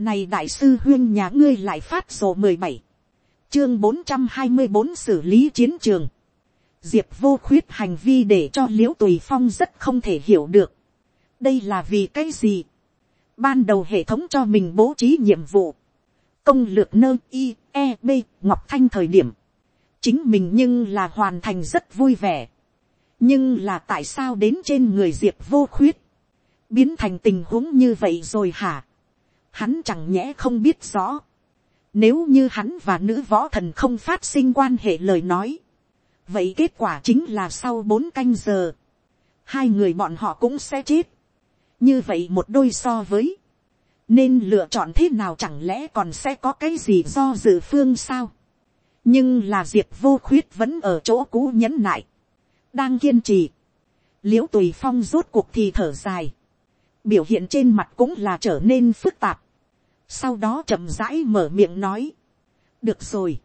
Này đại sư huyên nhà ngươi lại phát sổ mười bảy Chương bốn trăm hai mươi bốn xử lý chiến trường. Diệp vô khuyết hành vi để cho liễu tùy phong rất không thể hiểu được. Đây là vì cái gì? Ban đầu hệ thống cho mình bố trí nhiệm vụ. Công lược nơ i, e, b, ngọc thanh thời điểm. Chính mình nhưng là hoàn thành rất vui vẻ. Nhưng là tại sao đến trên người diệp vô khuyết? Biến thành tình huống như vậy rồi hả? Hắn chẳng nhẽ không biết rõ. Nếu như hắn và nữ võ thần không phát sinh quan hệ lời nói. Vậy kết quả chính là sau bốn canh giờ. Hai người bọn họ cũng sẽ chết. Như vậy một đôi so với. Nên lựa chọn thế nào chẳng lẽ còn sẽ có cái gì do dự phương sao. Nhưng là diệp vô khuyết vẫn ở chỗ cũ nhẫn nại. Đang kiên trì. Liễu tùy phong rốt cuộc thì thở dài biểu hiện trên mặt cũng là trở nên phức tạp. sau đó chậm rãi mở miệng nói, được rồi,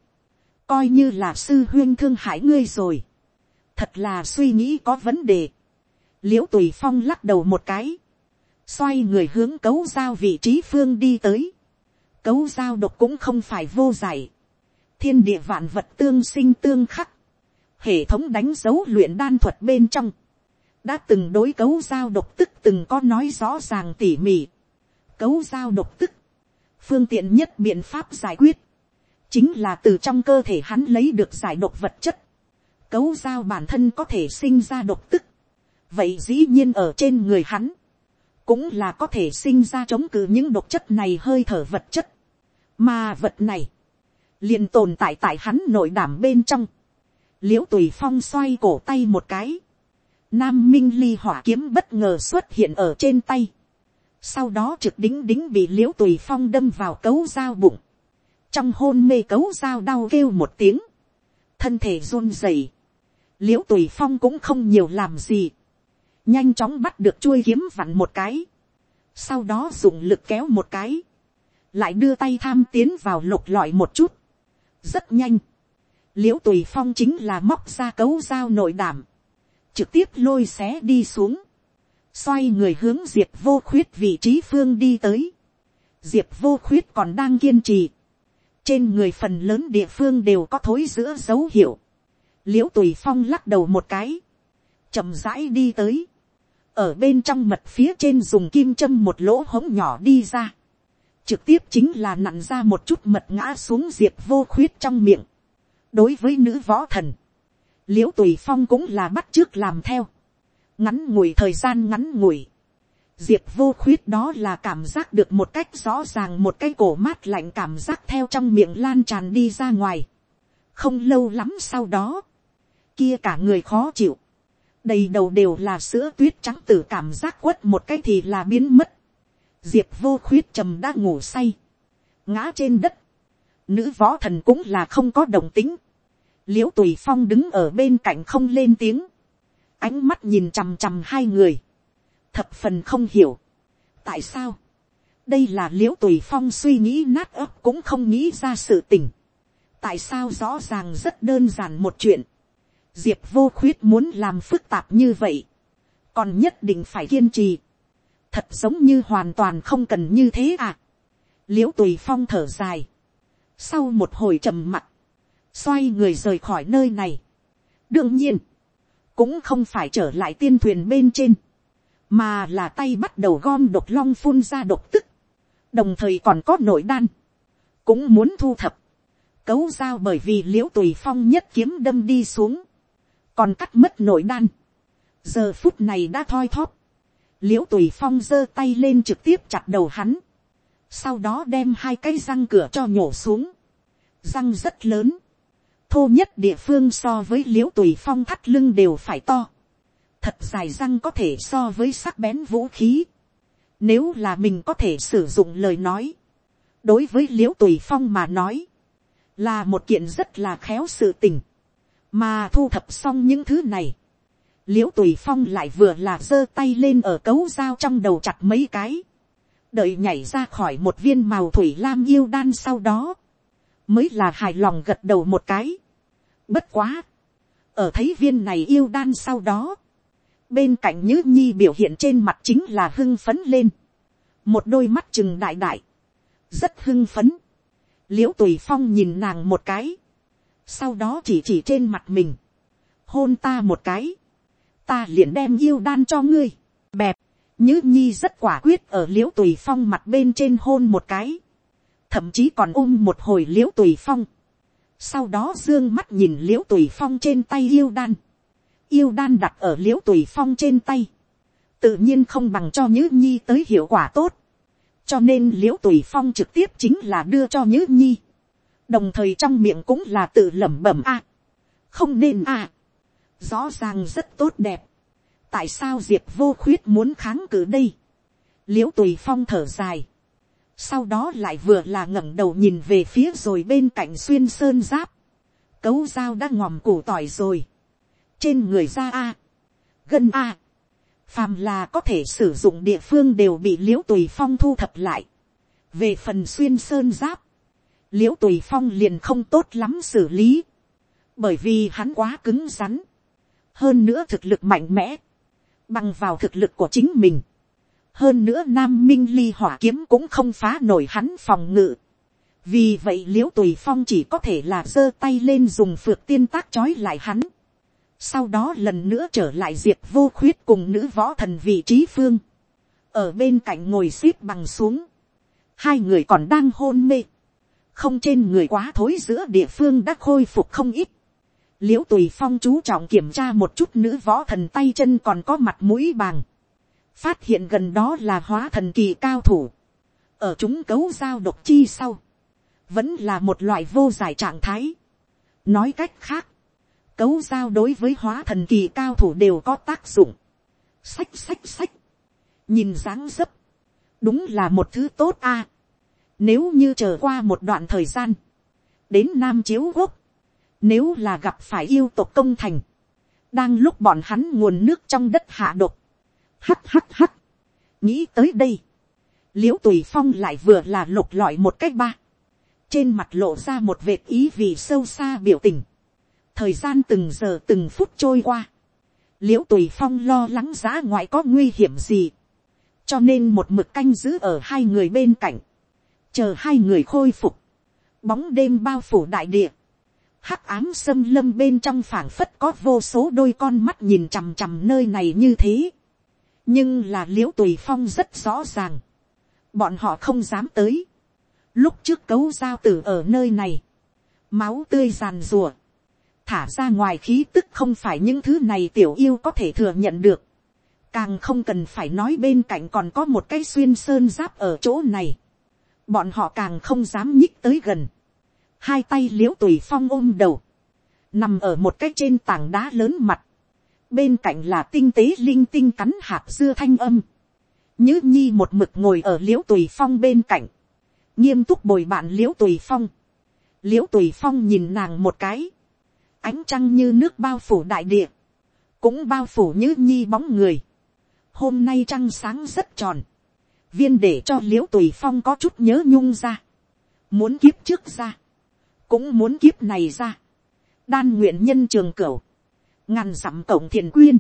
coi như là sư huyên thương hại ngươi rồi, thật là suy nghĩ có vấn đề, l i ễ u tùy phong lắc đầu một cái, xoay người hướng cấu giao vị trí phương đi tới, cấu giao độc cũng không phải vô giải, thiên địa vạn vật tương sinh tương khắc, hệ thống đánh dấu luyện đan thuật bên trong, đã từng đối cấu giao độc tức từng có nói rõ ràng tỉ mỉ. Cấu giao độc tức, phương tiện nhất biện pháp giải quyết, chính là từ trong cơ thể hắn lấy được giải độc vật chất. Cấu giao bản thân có thể sinh ra độc tức, vậy dĩ nhiên ở trên người hắn, cũng là có thể sinh ra chống cự những độc chất này hơi thở vật chất. Mà vật này, liền tồn tại tại hắn nội đảm bên trong. l i ễ u tùy phong xoay cổ tay một cái, Nam Minh Ly hỏa kiếm bất ngờ xuất hiện ở trên tay. Sau đó trực đính đính bị liễu tùy phong đâm vào cấu dao bụng. Trong hôn mê cấu dao đau kêu một tiếng. Thân thể run rẩy. Liễu tùy phong cũng không nhiều làm gì. Nhanh chóng bắt được chuôi kiếm vặn một cái. Sau đó dùng lực kéo một cái. Lại đưa tay tham tiến vào lục lọi một chút. Rất nhanh. Liễu tùy phong chính là móc ra cấu dao nội đảm trực tiếp lôi xé đi xuống, xoay người hướng diệp vô khuyết vị trí phương đi tới, diệp vô khuyết còn đang kiên trì, trên người phần lớn địa phương đều có thối giữa dấu hiệu, l i ễ u tùy phong lắc đầu một cái, chậm rãi đi tới, ở bên trong mật phía trên dùng kim châm một lỗ hống nhỏ đi ra, trực tiếp chính là nặn ra một chút mật ngã xuống diệp vô khuyết trong miệng, đối với nữ võ thần, l i ễ u tùy phong cũng là bắt trước làm theo, ngắn ngủi thời gian ngắn ngủi, diệp vô khuyết đó là cảm giác được một cách rõ ràng một cái cổ mát lạnh cảm giác theo trong miệng lan tràn đi ra ngoài, không lâu lắm sau đó, kia cả người khó chịu, đầy đầu đều là sữa tuyết trắng tử cảm giác quất một cái thì là biến mất, diệp vô khuyết trầm đã ngủ say, ngã trên đất, nữ võ thần cũng là không có đồng tính, l i ễ u tùy phong đứng ở bên cạnh không lên tiếng, ánh mắt nhìn chằm chằm hai người, thập phần không hiểu. tại sao, đây là l i ễ u tùy phong suy nghĩ nát ấp cũng không nghĩ ra sự tình. tại sao rõ ràng rất đơn giản một chuyện, diệp vô khuyết muốn làm phức tạp như vậy, còn nhất định phải kiên trì, thật giống như hoàn toàn không cần như thế à. l i ễ u tùy phong thở dài, sau một hồi trầm mặc, xoay người rời khỏi nơi này. đương nhiên, cũng không phải trở lại tiên thuyền bên trên, mà là tay bắt đầu gom độc long phun ra độc tức, đồng thời còn có nội đan, cũng muốn thu thập, cấu dao bởi vì l i ễ u tùy phong nhất kiếm đâm đi xuống, còn cắt mất nội đan, giờ phút này đã thoi thóp, l i ễ u tùy phong giơ tay lên trực tiếp chặt đầu hắn, sau đó đem hai cái răng cửa cho nhổ xuống, răng rất lớn, thô nhất địa phương so với l i ễ u tùy phong thắt lưng đều phải to, thật dài răng có thể so với sắc bén vũ khí, nếu là mình có thể sử dụng lời nói, đối với l i ễ u tùy phong mà nói, là một kiện rất là khéo sự tình, mà thu thập xong những thứ này, l i ễ u tùy phong lại vừa là giơ tay lên ở cấu dao trong đầu chặt mấy cái, đợi nhảy ra khỏi một viên màu thủy lam yêu đan sau đó, mới là hài lòng gật đầu một cái. Bất quá. Ở thấy viên này yêu đan sau đó. Bên cạnh Nhữ Nhi biểu hiện trên mặt chính là hưng phấn lên. Một đôi mắt chừng đại đại. rất hưng phấn, l i ễ u tùy phong nhìn nàng một cái, sau đó chỉ chỉ trên mặt mình, hôn ta một cái, ta liền đem yêu đan cho ngươi, bẹp, nhữ nhi rất quả quyết ở l i ễ u tùy phong mặt bên trên hôn một cái, thậm chí còn ôm một hồi l i ễ u tùy phong, sau đó dương mắt nhìn l i ễ u tùy phong trên tay yêu đan, yêu đan đặt ở l i ễ u tùy phong trên tay, tự nhiên không bằng cho nhữ nhi tới hiệu quả tốt, cho nên l i ễ u tùy phong trực tiếp chính là đưa cho nhữ nhi, đồng thời trong miệng cũng là tự lẩm bẩm a, không nên a, rõ ràng rất tốt đẹp, tại sao diệp vô khuyết muốn kháng cự đây, l i ễ u tùy phong thở dài, sau đó lại vừa là ngẩng đầu nhìn về phía rồi bên cạnh xuyên sơn giáp, cấu dao đã ngòm củ tỏi rồi, trên người da a, gân a, phàm là có thể sử dụng địa phương đều bị l i ễ u tùy phong thu thập lại. về phần xuyên sơn giáp, l i ễ u tùy phong liền không tốt lắm xử lý, bởi vì hắn quá cứng rắn, hơn nữa thực lực mạnh mẽ, bằng vào thực lực của chính mình, hơn nữa nam minh ly hỏa kiếm cũng không phá nổi hắn phòng ngự, vì vậy l i ễ u tùy phong chỉ có thể là giơ tay lên dùng phượt tiên tác trói lại hắn, sau đó lần nữa trở lại diệp vô khuyết cùng nữ võ thần vị trí phương, ở bên cạnh ngồi x ế p bằng xuống, hai người còn đang hôn mê, không trên người quá thối giữa địa phương đã khôi phục không ít, l i ễ u tùy phong chú trọng kiểm tra một chút nữ võ thần tay chân còn có mặt mũi bàng, phát hiện gần đó là hóa thần kỳ cao thủ, ở chúng cấu giao độc chi sau, vẫn là một loại vô giải trạng thái. nói cách khác, cấu giao đối với hóa thần kỳ cao thủ đều có tác dụng. Sách sách sách. Nhìn dáng dấp. Đúng là một thứ tốt a. Nếu như chờ qua một đoạn thời gian. Đến Nam Chiếu Quốc. Nếu là gặp phải yêu tộc công thành. Đang lúc bọn hắn nguồn nước trong đất hạ độc. Hắt hắt hắt. Nghĩ tới đây. Liễu tùy phong lại vừa là lục lọi một cách ba. Trên mặt lộ ra một vệt ý vì sâu xa biểu tình. Thời gian từng giờ từng phút trôi qua, l i ễ u tùy phong lo lắng giá ngoại có nguy hiểm gì, cho nên một mực canh giữ ở hai người bên cạnh, chờ hai người khôi phục, bóng đêm bao phủ đại địa, hắc ám xâm lâm bên trong phảng phất có vô số đôi con mắt nhìn chằm chằm nơi này như thế, nhưng là l i ễ u tùy phong rất rõ ràng, bọn họ không dám tới, lúc trước cấu giao tử ở nơi này, máu tươi ràn rùa, thả ra ngoài khí tức không phải những thứ này tiểu yêu có thể thừa nhận được. Càng không cần phải nói bên cạnh còn có một cái xuyên sơn giáp ở chỗ này. Bọn họ càng không dám nhích tới gần. Hai tay liễu tùy phong ôm đầu. Nằm ở một cái trên tảng đá lớn mặt. Bên cạnh là tinh tế linh tinh cắn hạt dưa thanh âm. Nhữ nhi một mực ngồi ở liễu tùy phong bên cạnh. Nghiêm túc bồi bạn liễu tùy phong. Liễu tùy phong nhìn nàng một cái ánh trăng như nước bao phủ đại địa, cũng bao phủ như nhi bóng người. Hôm nay trăng sáng rất tròn, viên để cho l i ễ u tùy phong có chút nhớ nhung ra, muốn kiếp trước ra, cũng muốn kiếp này ra, đan nguyện nhân trường cửu, ngàn dặm cổng thiền quyên,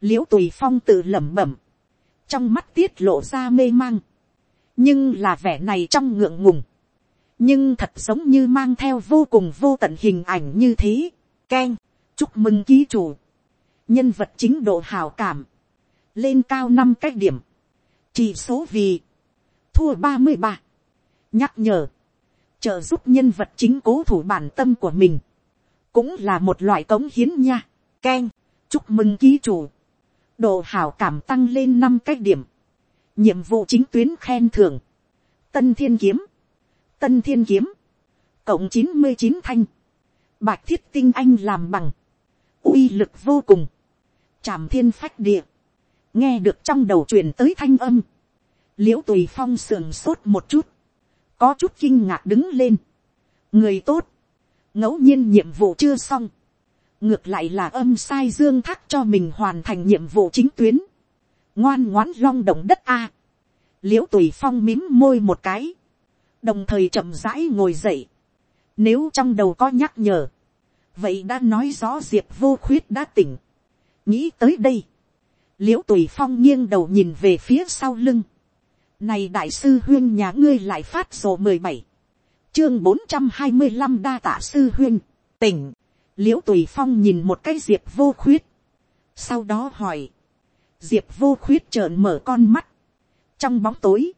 l i ễ u tùy phong tự lẩm bẩm, trong mắt tiết lộ ra mê mang, nhưng là vẻ này trong ngượng ngùng, nhưng thật giống như mang theo vô cùng vô tận hình ảnh như thế. Keng, chúc mừng ký chủ, nhân vật chính độ hào cảm, lên cao năm cách điểm, chỉ số vì, thua ba mươi ba, nhắc nhở, trợ giúp nhân vật chính cố thủ bản tâm của mình, cũng là một loại cống hiến nha, keng, chúc mừng ký chủ, độ hào cảm tăng lên năm cách điểm, nhiệm vụ chính tuyến khen thưởng, tân thiên kiếm, tân thiên kiếm, cộng chín mươi chín thanh, bạch thiết tinh anh làm bằng, uy lực vô cùng, chàm thiên phách địa, nghe được trong đầu truyền tới thanh âm, l i ễ u tùy phong sườn sốt một chút, có chút kinh ngạc đứng lên, người tốt, ngẫu nhiên nhiệm vụ chưa xong, ngược lại là âm sai dương thác cho mình hoàn thành nhiệm vụ chính tuyến, ngoan ngoãn long động đất a, l i ễ u tùy phong mím môi một cái, đồng thời chậm rãi ngồi dậy, nếu trong đầu có nhắc nhở. Vậy đã nói rõ Diệp vô khuyết đã tỉnh. Nghĩ tới đây. Liễu tùy phong nghiêng đầu nhìn về phía sau lưng. Này đại sư huyên nhà ngươi lại phát sổ mười bảy Chương bốn trăm hai mươi năm đa tạ sư huyên. Tỉnh. Liễu tùy phong nhìn một cái diệp vô khuyết. Sau đó hỏi. Diệp vô khuyết trợn mở con mắt. Trong bóng tối.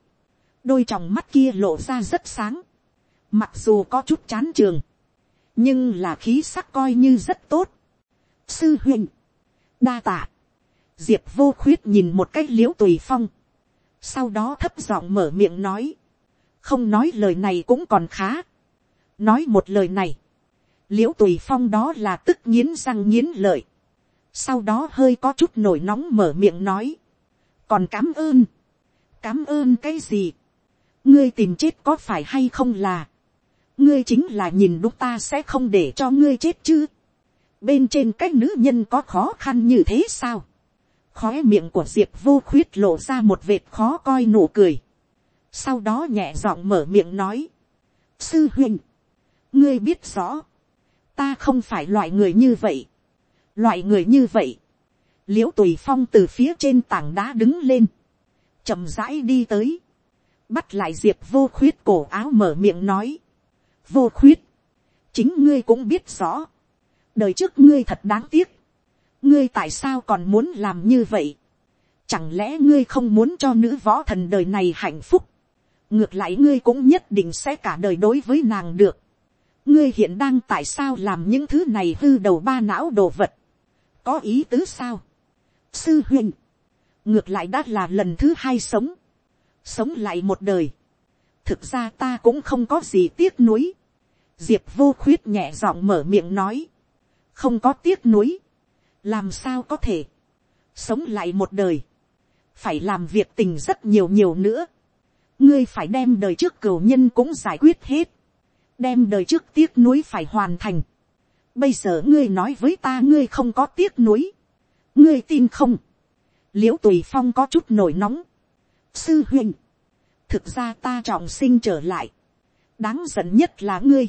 Đôi tròng mắt kia lộ ra rất sáng. Mặc dù có chút chán trường. Nhưng là khí sắc coi như rất tốt. Sư huynh. Đa tạ. Diệp vô khuyết nhìn một cách liễu tùy phong sau đó thấp giọng mở miệng nói, không nói lời này cũng còn khá, nói một lời này, l i ễ u tùy phong đó là tức nghiến răng nghiến lợi, sau đó hơi có chút nổi nóng mở miệng nói, còn cám ơn, cám ơn cái gì, ngươi tìm chết có phải hay không là, ngươi chính là nhìn đúng ta sẽ không để cho ngươi chết chứ, bên trên cái nữ nhân có khó khăn như thế sao, khói miệng của diệp vô khuyết lộ ra một vệt khó coi nụ cười. sau đó nhẹ giọng mở miệng nói. sư huynh, ngươi biết rõ, ta không phải loại người như vậy. loại người như vậy, l i ễ u tùy phong từ phía trên tảng đá đứng lên, chậm rãi đi tới, bắt lại diệp vô khuyết cổ áo mở miệng nói. vô khuyết, chính ngươi cũng biết rõ, đời trước ngươi thật đáng tiếc, ngươi tại sao còn muốn làm như vậy, chẳng lẽ ngươi không muốn cho nữ võ thần đời này hạnh phúc, ngược lại ngươi cũng nhất định sẽ cả đời đối với nàng được, ngươi hiện đang tại sao làm những thứ này hư đầu ba não đồ vật, có ý tứ sao, sư huynh, ngược lại đã là lần thứ hai sống, sống lại một đời, thực ra ta cũng không có gì tiếc nuối, diệp vô khuyết nhẹ giọng mở miệng nói, không có tiếc nuối, làm sao có thể, sống lại một đời, phải làm việc tình rất nhiều nhiều nữa, ngươi phải đem đời trước cửu nhân cũng giải quyết hết, đem đời trước tiếc nuối phải hoàn thành, bây giờ ngươi nói với ta ngươi không có tiếc nuối, ngươi tin không, l i ễ u tùy phong có chút nổi nóng, sư huynh, thực ra ta trọng sinh trở lại, đáng giận nhất là ngươi,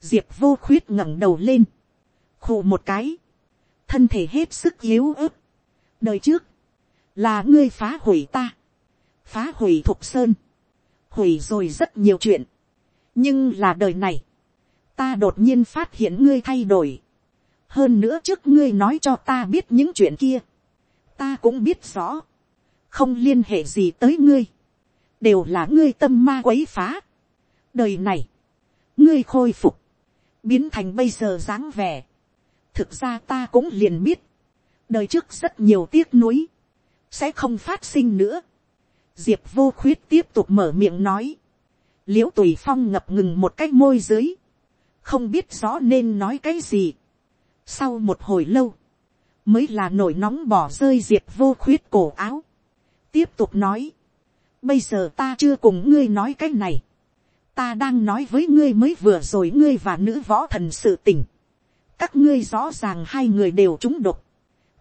diệp vô khuyết ngẩng đầu lên, khụ một cái, thân thể hết sức yếu ớt. đời trước, là ngươi phá hủy ta, phá hủy thục sơn, hủy rồi rất nhiều chuyện nhưng là đời này, ta đột nhiên phát hiện ngươi thay đổi. hơn nữa trước ngươi nói cho ta biết những chuyện kia, ta cũng biết rõ, không liên hệ gì tới ngươi, đều là ngươi tâm ma quấy phá. đời này, ngươi khôi phục, biến thành bây giờ dáng vẻ, thực ra ta cũng liền biết, đời trước rất nhiều tiếc nuối, sẽ không phát sinh nữa. diệp vô khuyết tiếp tục mở miệng nói, l i ễ u tùy phong ngập ngừng một cái môi dưới, không biết rõ nên nói cái gì. sau một hồi lâu, mới là nổi nóng bỏ rơi diệp vô khuyết cổ áo, tiếp tục nói, bây giờ ta chưa cùng ngươi nói cái này, ta đang nói với ngươi mới vừa rồi ngươi và nữ võ thần sự tình, các ngươi rõ ràng hai người đều trúng độc,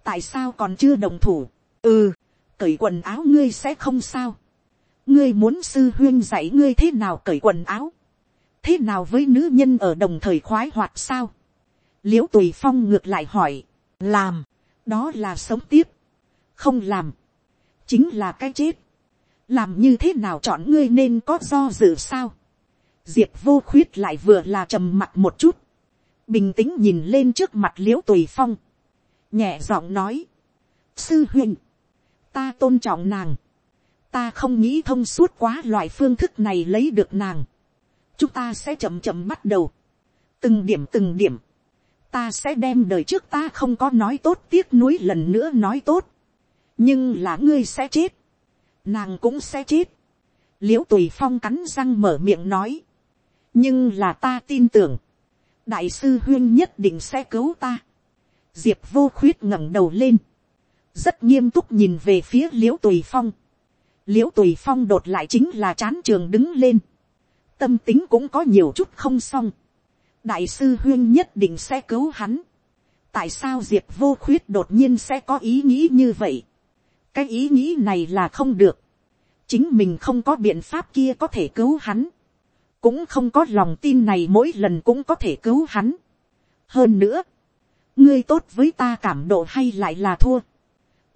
tại sao còn chưa đồng thủ, ừ, cởi quần áo ngươi sẽ không sao, ngươi muốn sư huyên dạy ngươi thế nào cởi quần áo, thế nào với nữ nhân ở đồng thời khoái hoạt sao, l i ễ u tùy phong ngược lại hỏi, làm, đó là sống tiếp, không làm, chính là cái chết, làm như thế nào chọn ngươi nên có do dự sao, diệp vô khuyết lại vừa là trầm mặt một chút, bình tĩnh nhìn lên trước mặt l i ễ u tùy phong, nhẹ giọng nói, sư huynh, ta tôn trọng nàng, ta không nghĩ thông suốt quá loại phương thức này lấy được nàng, chúng ta sẽ chậm chậm bắt đầu, từng điểm từng điểm, ta sẽ đem đời trước ta không có nói tốt tiếc nuối lần nữa nói tốt, nhưng là ngươi sẽ chết, nàng cũng sẽ chết, l i ễ u tùy phong cắn răng mở miệng nói, nhưng là ta tin tưởng, đại sư huyên nhất định sẽ cứu ta. diệp vô khuyết ngẩng đầu lên, rất nghiêm túc nhìn về phía l i ễ u tùy phong l i ễ u tùy phong đột lại chính là chán trường đứng lên. tâm tính cũng có nhiều chút không xong. đại sư huyên nhất định sẽ cứu hắn. tại sao diệp vô khuyết đột nhiên sẽ có ý nghĩ như vậy. cái ý nghĩ này là không được. chính mình không có biện pháp kia có thể cứu hắn cũng không có lòng tin này mỗi lần cũng có thể cứu hắn. hơn nữa, ngươi tốt với ta cảm độ hay lại là thua.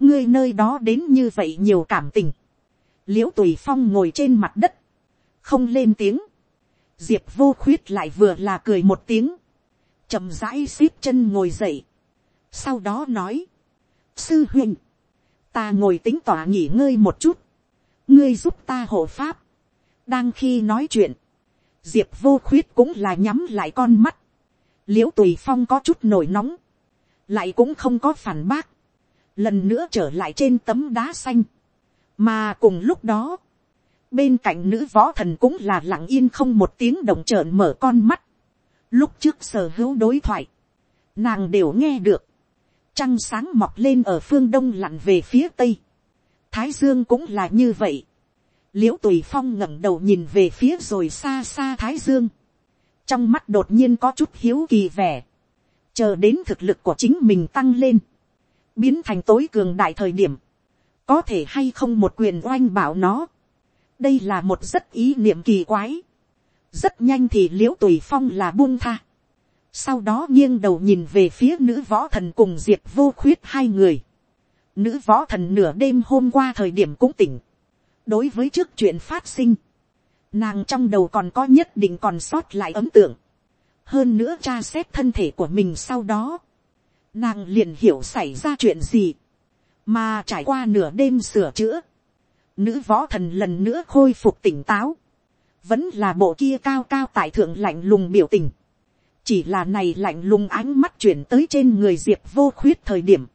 ngươi nơi đó đến như vậy nhiều cảm tình l i ễ u tùy phong ngồi trên mặt đất, không lên tiếng, diệp vô khuyết lại vừa là cười một tiếng, chậm rãi xíp chân ngồi dậy, sau đó nói, sư huynh, ta ngồi tính tỏa nghỉ ngơi một chút, ngươi giúp ta hộ pháp, đang khi nói chuyện, diệp vô khuyết cũng là nhắm lại con mắt, l i ễ u tùy phong có chút nổi nóng, lại cũng không có phản bác, lần nữa trở lại trên tấm đá xanh, mà cùng lúc đó, bên cạnh nữ võ thần cũng là lặng yên không một tiếng động trợn mở con mắt, lúc trước sở hữu đối thoại, nàng đều nghe được, trăng sáng mọc lên ở phương đông lặn về phía tây, thái dương cũng là như vậy, l i ễ u tùy phong ngẩng đầu nhìn về phía rồi xa xa thái dương, trong mắt đột nhiên có chút hiếu kỳ vẻ, chờ đến thực lực của chính mình tăng lên, biến thành tối cường đại thời điểm, có thể hay không một quyền oanh bảo nó. đây là một rất ý niệm kỳ quái. rất nhanh thì l i ễ u tùy phong là buông tha. sau đó nghiêng đầu nhìn về phía nữ võ thần cùng diệt vô khuyết hai người. nữ võ thần nửa đêm hôm qua thời điểm cũng tỉnh. đối với trước chuyện phát sinh, nàng trong đầu còn có nhất định còn sót lại ấn tượng. hơn nữa tra xét thân thể của mình sau đó nàng liền hiểu xảy ra chuyện gì, mà trải qua nửa đêm sửa chữa, nữ võ thần lần nữa khôi phục tỉnh táo, vẫn là bộ kia cao cao tại thượng lạnh lùng biểu tình, chỉ là này lạnh lùng ánh mắt chuyển tới trên người diệp vô khuyết thời điểm,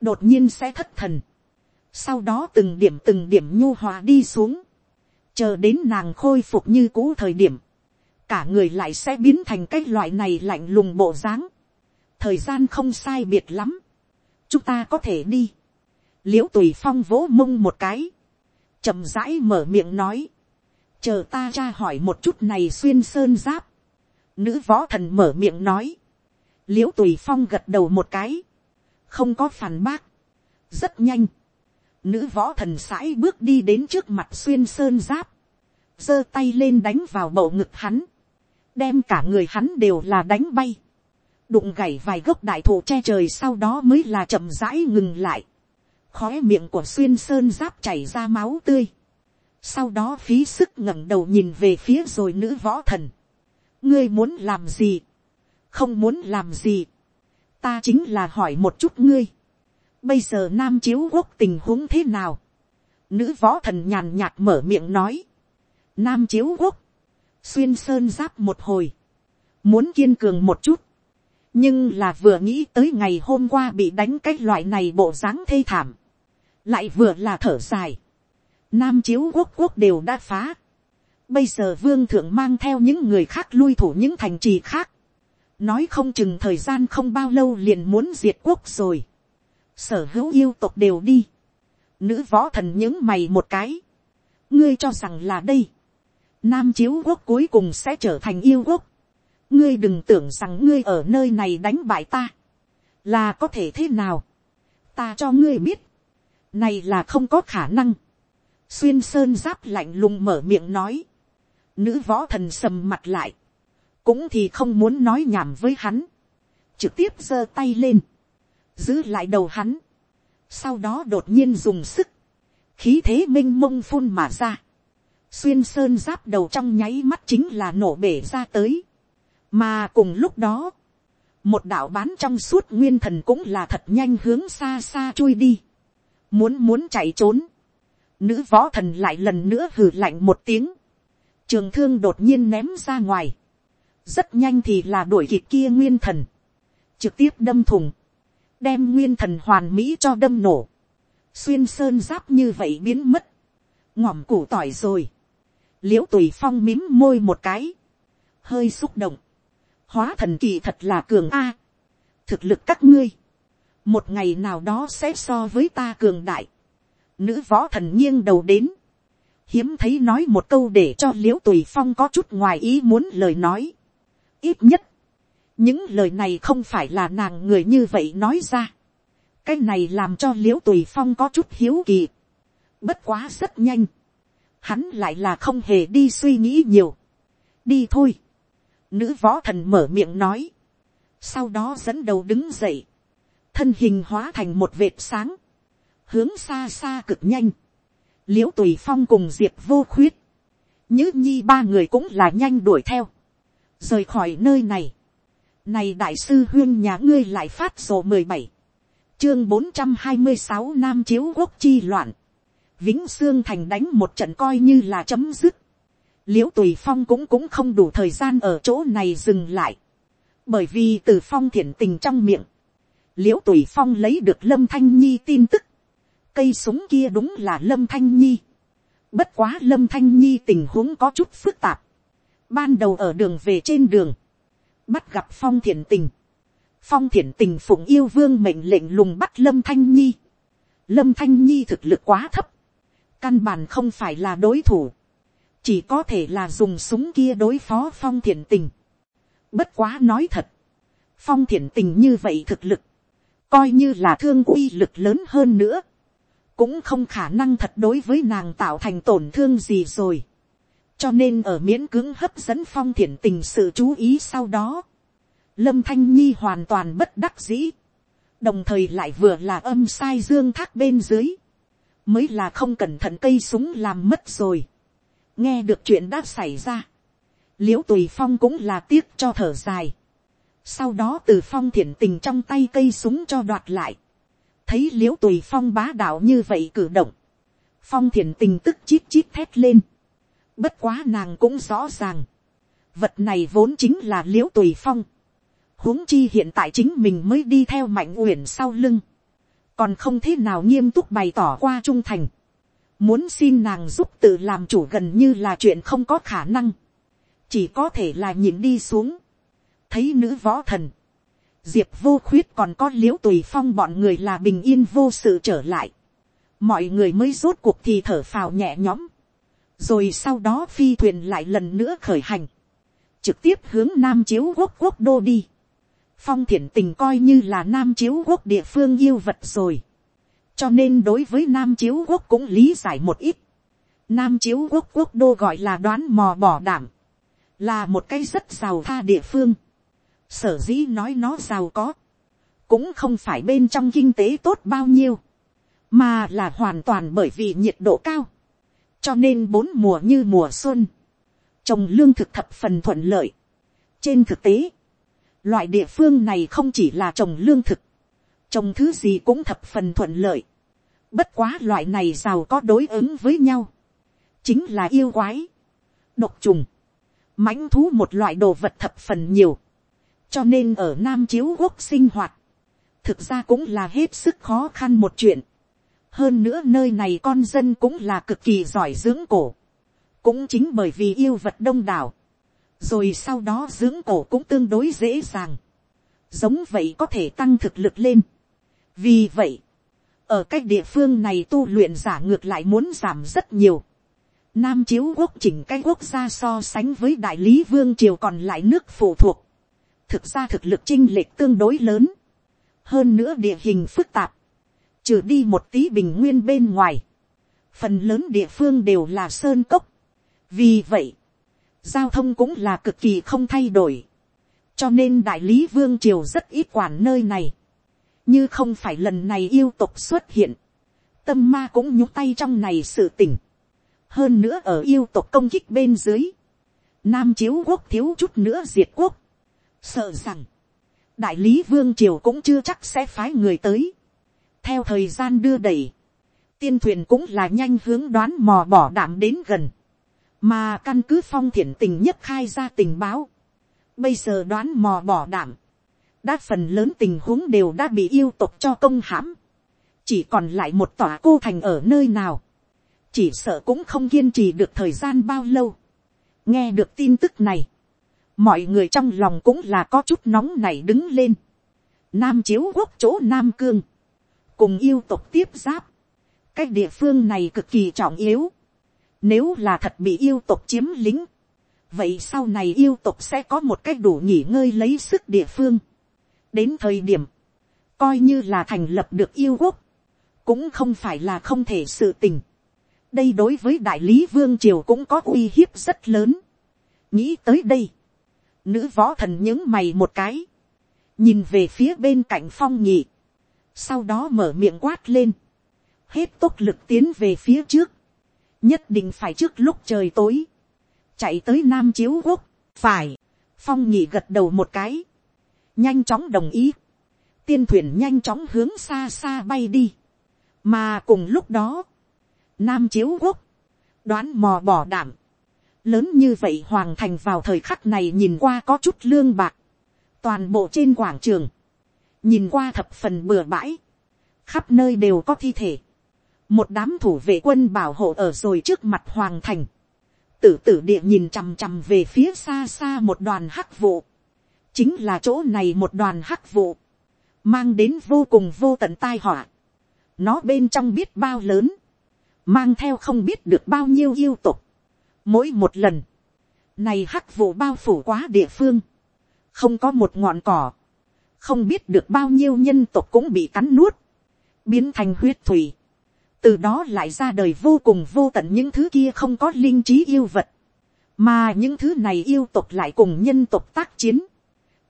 đột nhiên sẽ thất thần, sau đó từng điểm từng điểm nhu hòa đi xuống, chờ đến nàng khôi phục như cũ thời điểm, cả người lại sẽ biến thành cái loại này lạnh lùng bộ dáng, thời gian không sai biệt lắm, chúng ta có thể đi, l i ễ u tùy phong vỗ mông một cái, chậm rãi mở miệng nói, chờ ta ra hỏi một chút này xuyên sơn giáp, nữ võ thần mở miệng nói, l i ễ u tùy phong gật đầu một cái, không có phản bác, rất nhanh, nữ võ thần sãi bước đi đến trước mặt xuyên sơn giáp, giơ tay lên đánh vào bầu ngực hắn, đem cả người hắn đều là đánh bay, đụng gảy vài gốc đại thụ che trời sau đó mới là chậm rãi ngừng lại khói miệng của xuyên sơn giáp chảy ra máu tươi. sau đó phí sức ngẩng đầu nhìn về phía rồi nữ võ thần. ngươi muốn làm gì, không muốn làm gì. ta chính là hỏi một chút ngươi. bây giờ nam chiếu quốc tình huống thế nào. nữ võ thần nhàn nhạt mở miệng nói. nam chiếu quốc, xuyên sơn giáp một hồi, muốn kiên cường một chút, nhưng là vừa nghĩ tới ngày hôm qua bị đánh cái loại này bộ dáng thê thảm, lại vừa là thở dài, nam chiếu quốc quốc đều đã phá, bây giờ vương thượng mang theo những người khác lui thủ những thành trì khác, nói không chừng thời gian không bao lâu liền muốn diệt quốc rồi, sở hữu yêu tộc đều đi, nữ võ thần những mày một cái, ngươi cho rằng là đây, nam chiếu quốc cuối cùng sẽ trở thành yêu quốc, ngươi đừng tưởng rằng ngươi ở nơi này đánh bại ta, là có thể thế nào, ta cho ngươi biết, này là không có khả năng, xuyên sơn giáp lạnh lùng mở miệng nói, nữ võ thần sầm mặt lại, cũng thì không muốn nói nhảm với hắn, trực tiếp giơ tay lên, giữ lại đầu hắn, sau đó đột nhiên dùng sức, khí thế m i n h mông phun mà ra, xuyên sơn giáp đầu trong nháy mắt chính là nổ bể ra tới, mà cùng lúc đó, một đạo bán trong suốt nguyên thần cũng là thật nhanh hướng xa xa chui đi, muốn muốn chạy trốn, nữ võ thần lại lần nữa hừ lạnh một tiếng, trường thương đột nhiên ném ra ngoài, rất nhanh thì là đuổi kịp kia nguyên thần, trực tiếp đâm thùng, đem nguyên thần hoàn mỹ cho đâm nổ, xuyên sơn giáp như vậy biến mất, ngòm củ tỏi rồi, l i ễ u tùy phong mím môi một cái, hơi xúc động, hóa thần kỳ thật là cường a. thực lực các ngươi, một ngày nào đó sẽ so với ta cường đại. nữ võ thần nghiêng đầu đến, hiếm thấy nói một câu để cho l i ễ u tùy phong có chút ngoài ý muốn lời nói. ít nhất, những lời này không phải là nàng người như vậy nói ra. cái này làm cho l i ễ u tùy phong có chút hiếu kỳ. bất quá rất nhanh. hắn lại là không hề đi suy nghĩ nhiều. đi thôi Nữ võ thần mở miệng nói. Sau đó dẫn đầu đứng dậy. Thân hình hóa thành một vệt sáng. Hướng xa xa cực nhanh. liễu tùy phong cùng diệp vô khuyết, nhữ nhi ba người cũng là nhanh đuổi theo, rời khỏi nơi này. Này đại sư huyên nhà ngươi lại phát sổ mười bảy, chương bốn trăm hai mươi sáu nam chiếu quốc chi loạn, vĩnh xương thành đánh một trận coi như là chấm dứt, l i ễ u tùy phong cũng cũng không đủ thời gian ở chỗ này dừng lại, bởi vì từ phong thiện tình trong miệng, l i ễ u tùy phong lấy được lâm thanh nhi tin tức, cây súng kia đúng là lâm thanh nhi. Bất quá lâm thanh nhi tình huống có chút phức tạp. Ban đầu ở đường về trên đường. Bắt gặp phong thiện tình. Phong thiện tình phụng yêu vương mệnh lệnh lùng bắt lâm thanh nhi. Lâm thanh nhi thực lực quá thấp. Căn bản không phải là đối thủ. Chỉ có thể là dùng súng kia đối phó phong thiện tình. Bất quá nói thật. Phong thiện tình như vậy thực lực. Coi như là thương uy lực lớn hơn nữa cũng không khả năng thật đối với nàng tạo thành tổn thương gì rồi. cho nên ở miễn cưỡng hấp dẫn phong thiện tình sự chú ý sau đó, lâm thanh nhi hoàn toàn bất đắc dĩ, đồng thời lại vừa là âm sai dương thác bên dưới, mới là không cẩn thận cây súng làm mất rồi nghe được chuyện đã xảy ra, l i ễ u tùy phong cũng là tiếc cho thở dài, sau đó từ phong thiển tình trong tay cây súng cho đoạt lại, thấy l i ễ u tùy phong bá đạo như vậy cử động, phong thiển tình tức chít chít thét lên, bất quá nàng cũng rõ ràng, vật này vốn chính là l i ễ u tùy phong, huống chi hiện tại chính mình mới đi theo mạnh uyển sau lưng, còn không thế nào nghiêm túc bày tỏ qua trung thành, muốn xin nàng giúp tự làm chủ gần như là chuyện không có khả năng, chỉ có thể là nhìn đi xuống, thấy nữ võ thần, diệp vô khuyết còn có l i ễ u tùy phong bọn người là bình yên vô sự trở lại. mọi người mới rốt cuộc thì thở phào nhẹ nhõm. rồi sau đó phi thuyền lại lần nữa khởi hành. trực tiếp hướng nam chiếu quốc quốc đô đi. phong thiển tình coi như là nam chiếu quốc địa phương yêu vật rồi cho nên đối với nam chiếu quốc cũng lý giải một ít. nam chiếu quốc quốc đô gọi là đoán mò bỏ đảm. là một cái rất giàu tha địa phương. Sở dĩ nói nó giàu có, cũng không phải bên trong kinh tế tốt bao nhiêu, mà là hoàn toàn bởi vì nhiệt độ cao, cho nên bốn mùa như mùa xuân, trồng lương thực thập phần thuận lợi. trên thực tế, loại địa phương này không chỉ là trồng lương thực, trồng thứ gì cũng thập phần thuận lợi, bất quá loại này giàu có đối ứng với nhau, chính là yêu quái, độc trùng, mãnh thú một loại đồ vật thập phần nhiều, cho nên ở nam chiếu quốc sinh hoạt, thực ra cũng là hết sức khó khăn một chuyện. hơn nữa nơi này con dân cũng là cực kỳ giỏi dưỡng cổ, cũng chính bởi vì yêu vật đông đảo, rồi sau đó dưỡng cổ cũng tương đối dễ dàng, giống vậy có thể tăng thực lực lên. vì vậy, ở cái địa phương này tu luyện giả ngược lại muốn giảm rất nhiều. Nam chiếu quốc chỉnh cái quốc gia so sánh với đại lý vương triều còn lại nước phụ thuộc. Thực ra thực lực chinh lệch tương đối lớn, hơn nữa địa hình phức tạp, trừ đi một tí bình nguyên bên ngoài, phần lớn địa phương đều là sơn cốc, vì vậy, giao thông cũng là cực kỳ không thay đổi, cho nên đại lý vương triều rất ít quản nơi này, như không phải lần này yêu tục xuất hiện, tâm ma cũng nhúc tay trong này sự tình. Hơn nữa ở yêu tục công kích bên dưới, nam chiếu quốc thiếu chút nữa diệt quốc, sợ rằng, đại lý vương triều cũng chưa chắc sẽ phái người tới. theo thời gian đưa đẩy, tiên thuyền cũng là nhanh hướng đoán mò bỏ đảm đến gần, mà căn cứ phong thiển tình nhất khai ra tình báo, bây giờ đoán mò bỏ đảm, đa phần lớn tình huống đều đã bị yêu tục cho công hãm, chỉ còn lại một tòa cô thành ở nơi nào, chỉ sợ cũng không kiên trì được thời gian bao lâu. nghe được tin tức này, mọi người trong lòng cũng là có chút nóng này đứng lên. Nam chiếu quốc chỗ Nam Cương, cùng yêu tộc tiếp giáp, cái địa phương này cực kỳ trọng yếu. Nếu là thật bị yêu tộc chiếm lính, vậy sau này yêu tộc sẽ có một cách đủ nghỉ ngơi lấy sức địa phương đến thời điểm, coi như là thành lập được yêu quốc, cũng không phải là không thể sự tình. đây đối với đại lý vương triều cũng có uy hiếp rất lớn. nghĩ tới đây, Nữ võ thần những mày một cái. Nhìn về phía bên cạnh phong nhị. Sau đó mở miệng quát lên. Hết tốc lực tiến về phía trước. nhất định phải trước lúc trời tối, chạy tới nam chiếu quốc, phải, phong nhị gật đầu một cái, nhanh chóng đồng ý, tiên thuyền nhanh chóng hướng xa xa bay đi, mà cùng lúc đó, nam chiếu quốc, đoán mò bỏ đảm, lớn như vậy hoàng thành vào thời khắc này nhìn qua có chút lương bạc, toàn bộ trên quảng trường, nhìn qua thập phần bừa bãi, khắp nơi đều có thi thể, một đám thủ vệ quân bảo hộ ở rồi trước mặt hoàng thành, tử tử địa nhìn chằm chằm về phía xa xa một đoàn hắc vụ, chính là chỗ này một đoàn hắc vụ, mang đến vô cùng vô tận tai họa, nó bên trong biết bao lớn, mang theo không biết được bao nhiêu yêu tục, mỗi một lần, này hắc vụ bao phủ quá địa phương, không có một ngọn cỏ, không biết được bao nhiêu nhân tộc cũng bị cắn nuốt, biến thành huyết thủy, từ đó lại ra đời vô cùng vô tận những thứ kia không có linh trí yêu vật, mà những thứ này yêu tộc lại cùng nhân tộc tác chiến,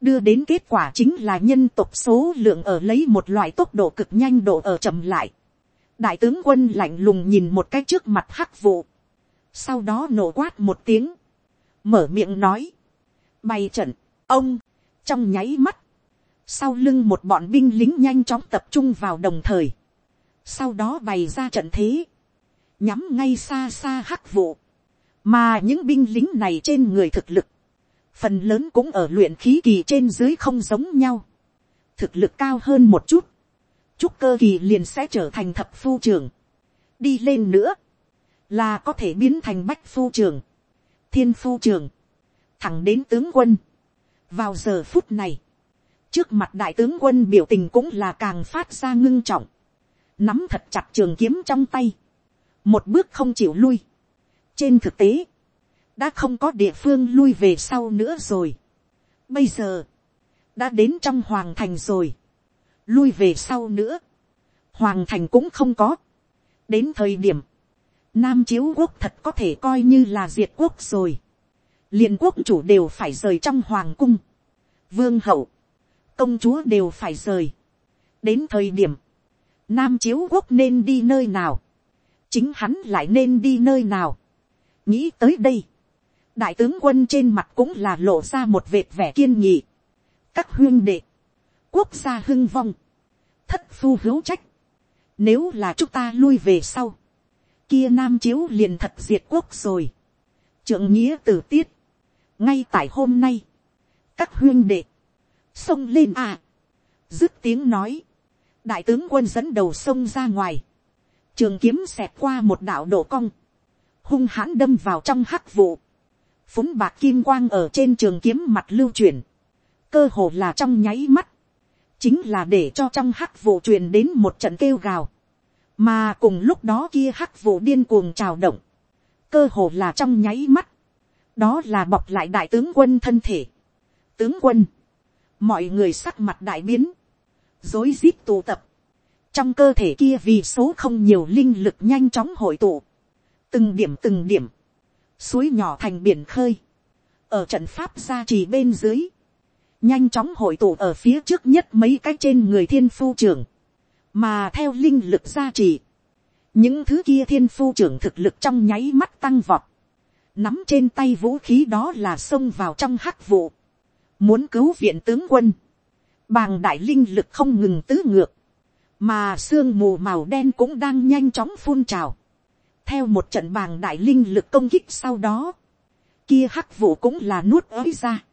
đưa đến kết quả chính là nhân tộc số lượng ở lấy một loại tốc độ cực nhanh độ ở chậm lại. đại tướng quân lạnh lùng nhìn một cái trước mặt hắc vụ, sau đó nổ quát một tiếng, mở miệng nói, bày trận, ông, trong nháy mắt, sau lưng một bọn binh lính nhanh chóng tập trung vào đồng thời, sau đó bày ra trận thế, nhắm ngay xa xa hắc vụ, mà những binh lính này trên người thực lực, phần lớn cũng ở luyện khí kỳ trên dưới không giống nhau, thực lực cao hơn một chút, chúc cơ kỳ liền sẽ trở thành thập phu trường, đi lên nữa, là có thể biến thành bách phu trường, thiên phu trường, thẳng đến tướng quân. vào giờ phút này, trước mặt đại tướng quân biểu tình cũng là càng phát ra ngưng trọng, nắm thật chặt trường kiếm trong tay, một bước không chịu lui. trên thực tế, đã không có địa phương lui về sau nữa rồi. bây giờ, đã đến trong hoàng thành rồi, lui về sau nữa, hoàng thành cũng không có. đến thời điểm, nam chiếu quốc thật có thể coi như là diệt quốc rồi. liền quốc chủ đều phải rời trong hoàng cung. vương hậu, công chúa đều phải rời. đến thời điểm, nam chiếu quốc nên đi nơi nào, chính hắn lại nên đi nơi nào. nghĩ tới đây, đại tướng quân trên mặt cũng là lộ ra một vệt vẻ kiên nghị. các huyên đệ, quốc gia hưng vong, thất phu hữu trách, nếu là chúng ta lui về sau, kia nam chiếu liền thật diệt quốc rồi. Trượng nghĩa tử tiết. Ngay tại hôm nay. Các huyên đệ. Xông lên à. Dứt tiếng nói. Đại tướng quân dẫn đầu sông ra ngoài. Trường kiếm xẹt qua một đạo độ cong. Hung hãn đâm vào trong hắc vụ. Phúng bạc kim quang ở trên trường kiếm mặt lưu chuyển. Cơ hồ là trong nháy mắt. Chính là để cho trong hắc vụ truyền đến một trận kêu gào. Mà cùng lúc đó kia hắc vụ điên cuồng trào động, cơ hồ là trong nháy mắt, đó là bọc lại đại tướng quân thân thể. tướng quân, mọi người sắc mặt đại biến, dối rít tụ tập, trong cơ thể kia vì số không nhiều linh lực nhanh chóng hội tụ, từng điểm từng điểm, suối nhỏ thành biển khơi, ở trận pháp gia trì bên dưới, nhanh chóng hội tụ ở phía trước nhất mấy cái trên người thiên phu trưởng, mà theo linh lực gia trì, những thứ kia thiên phu trưởng thực lực trong nháy mắt tăng vọt, nắm trên tay vũ khí đó là xông vào trong hắc vụ, muốn cứu viện tướng quân, bàng đại linh lực không ngừng tứ ngược, mà sương mù màu đen cũng đang nhanh chóng phun trào, theo một trận bàng đại linh lực công kích sau đó, kia hắc vụ cũng là nuốt ới ra,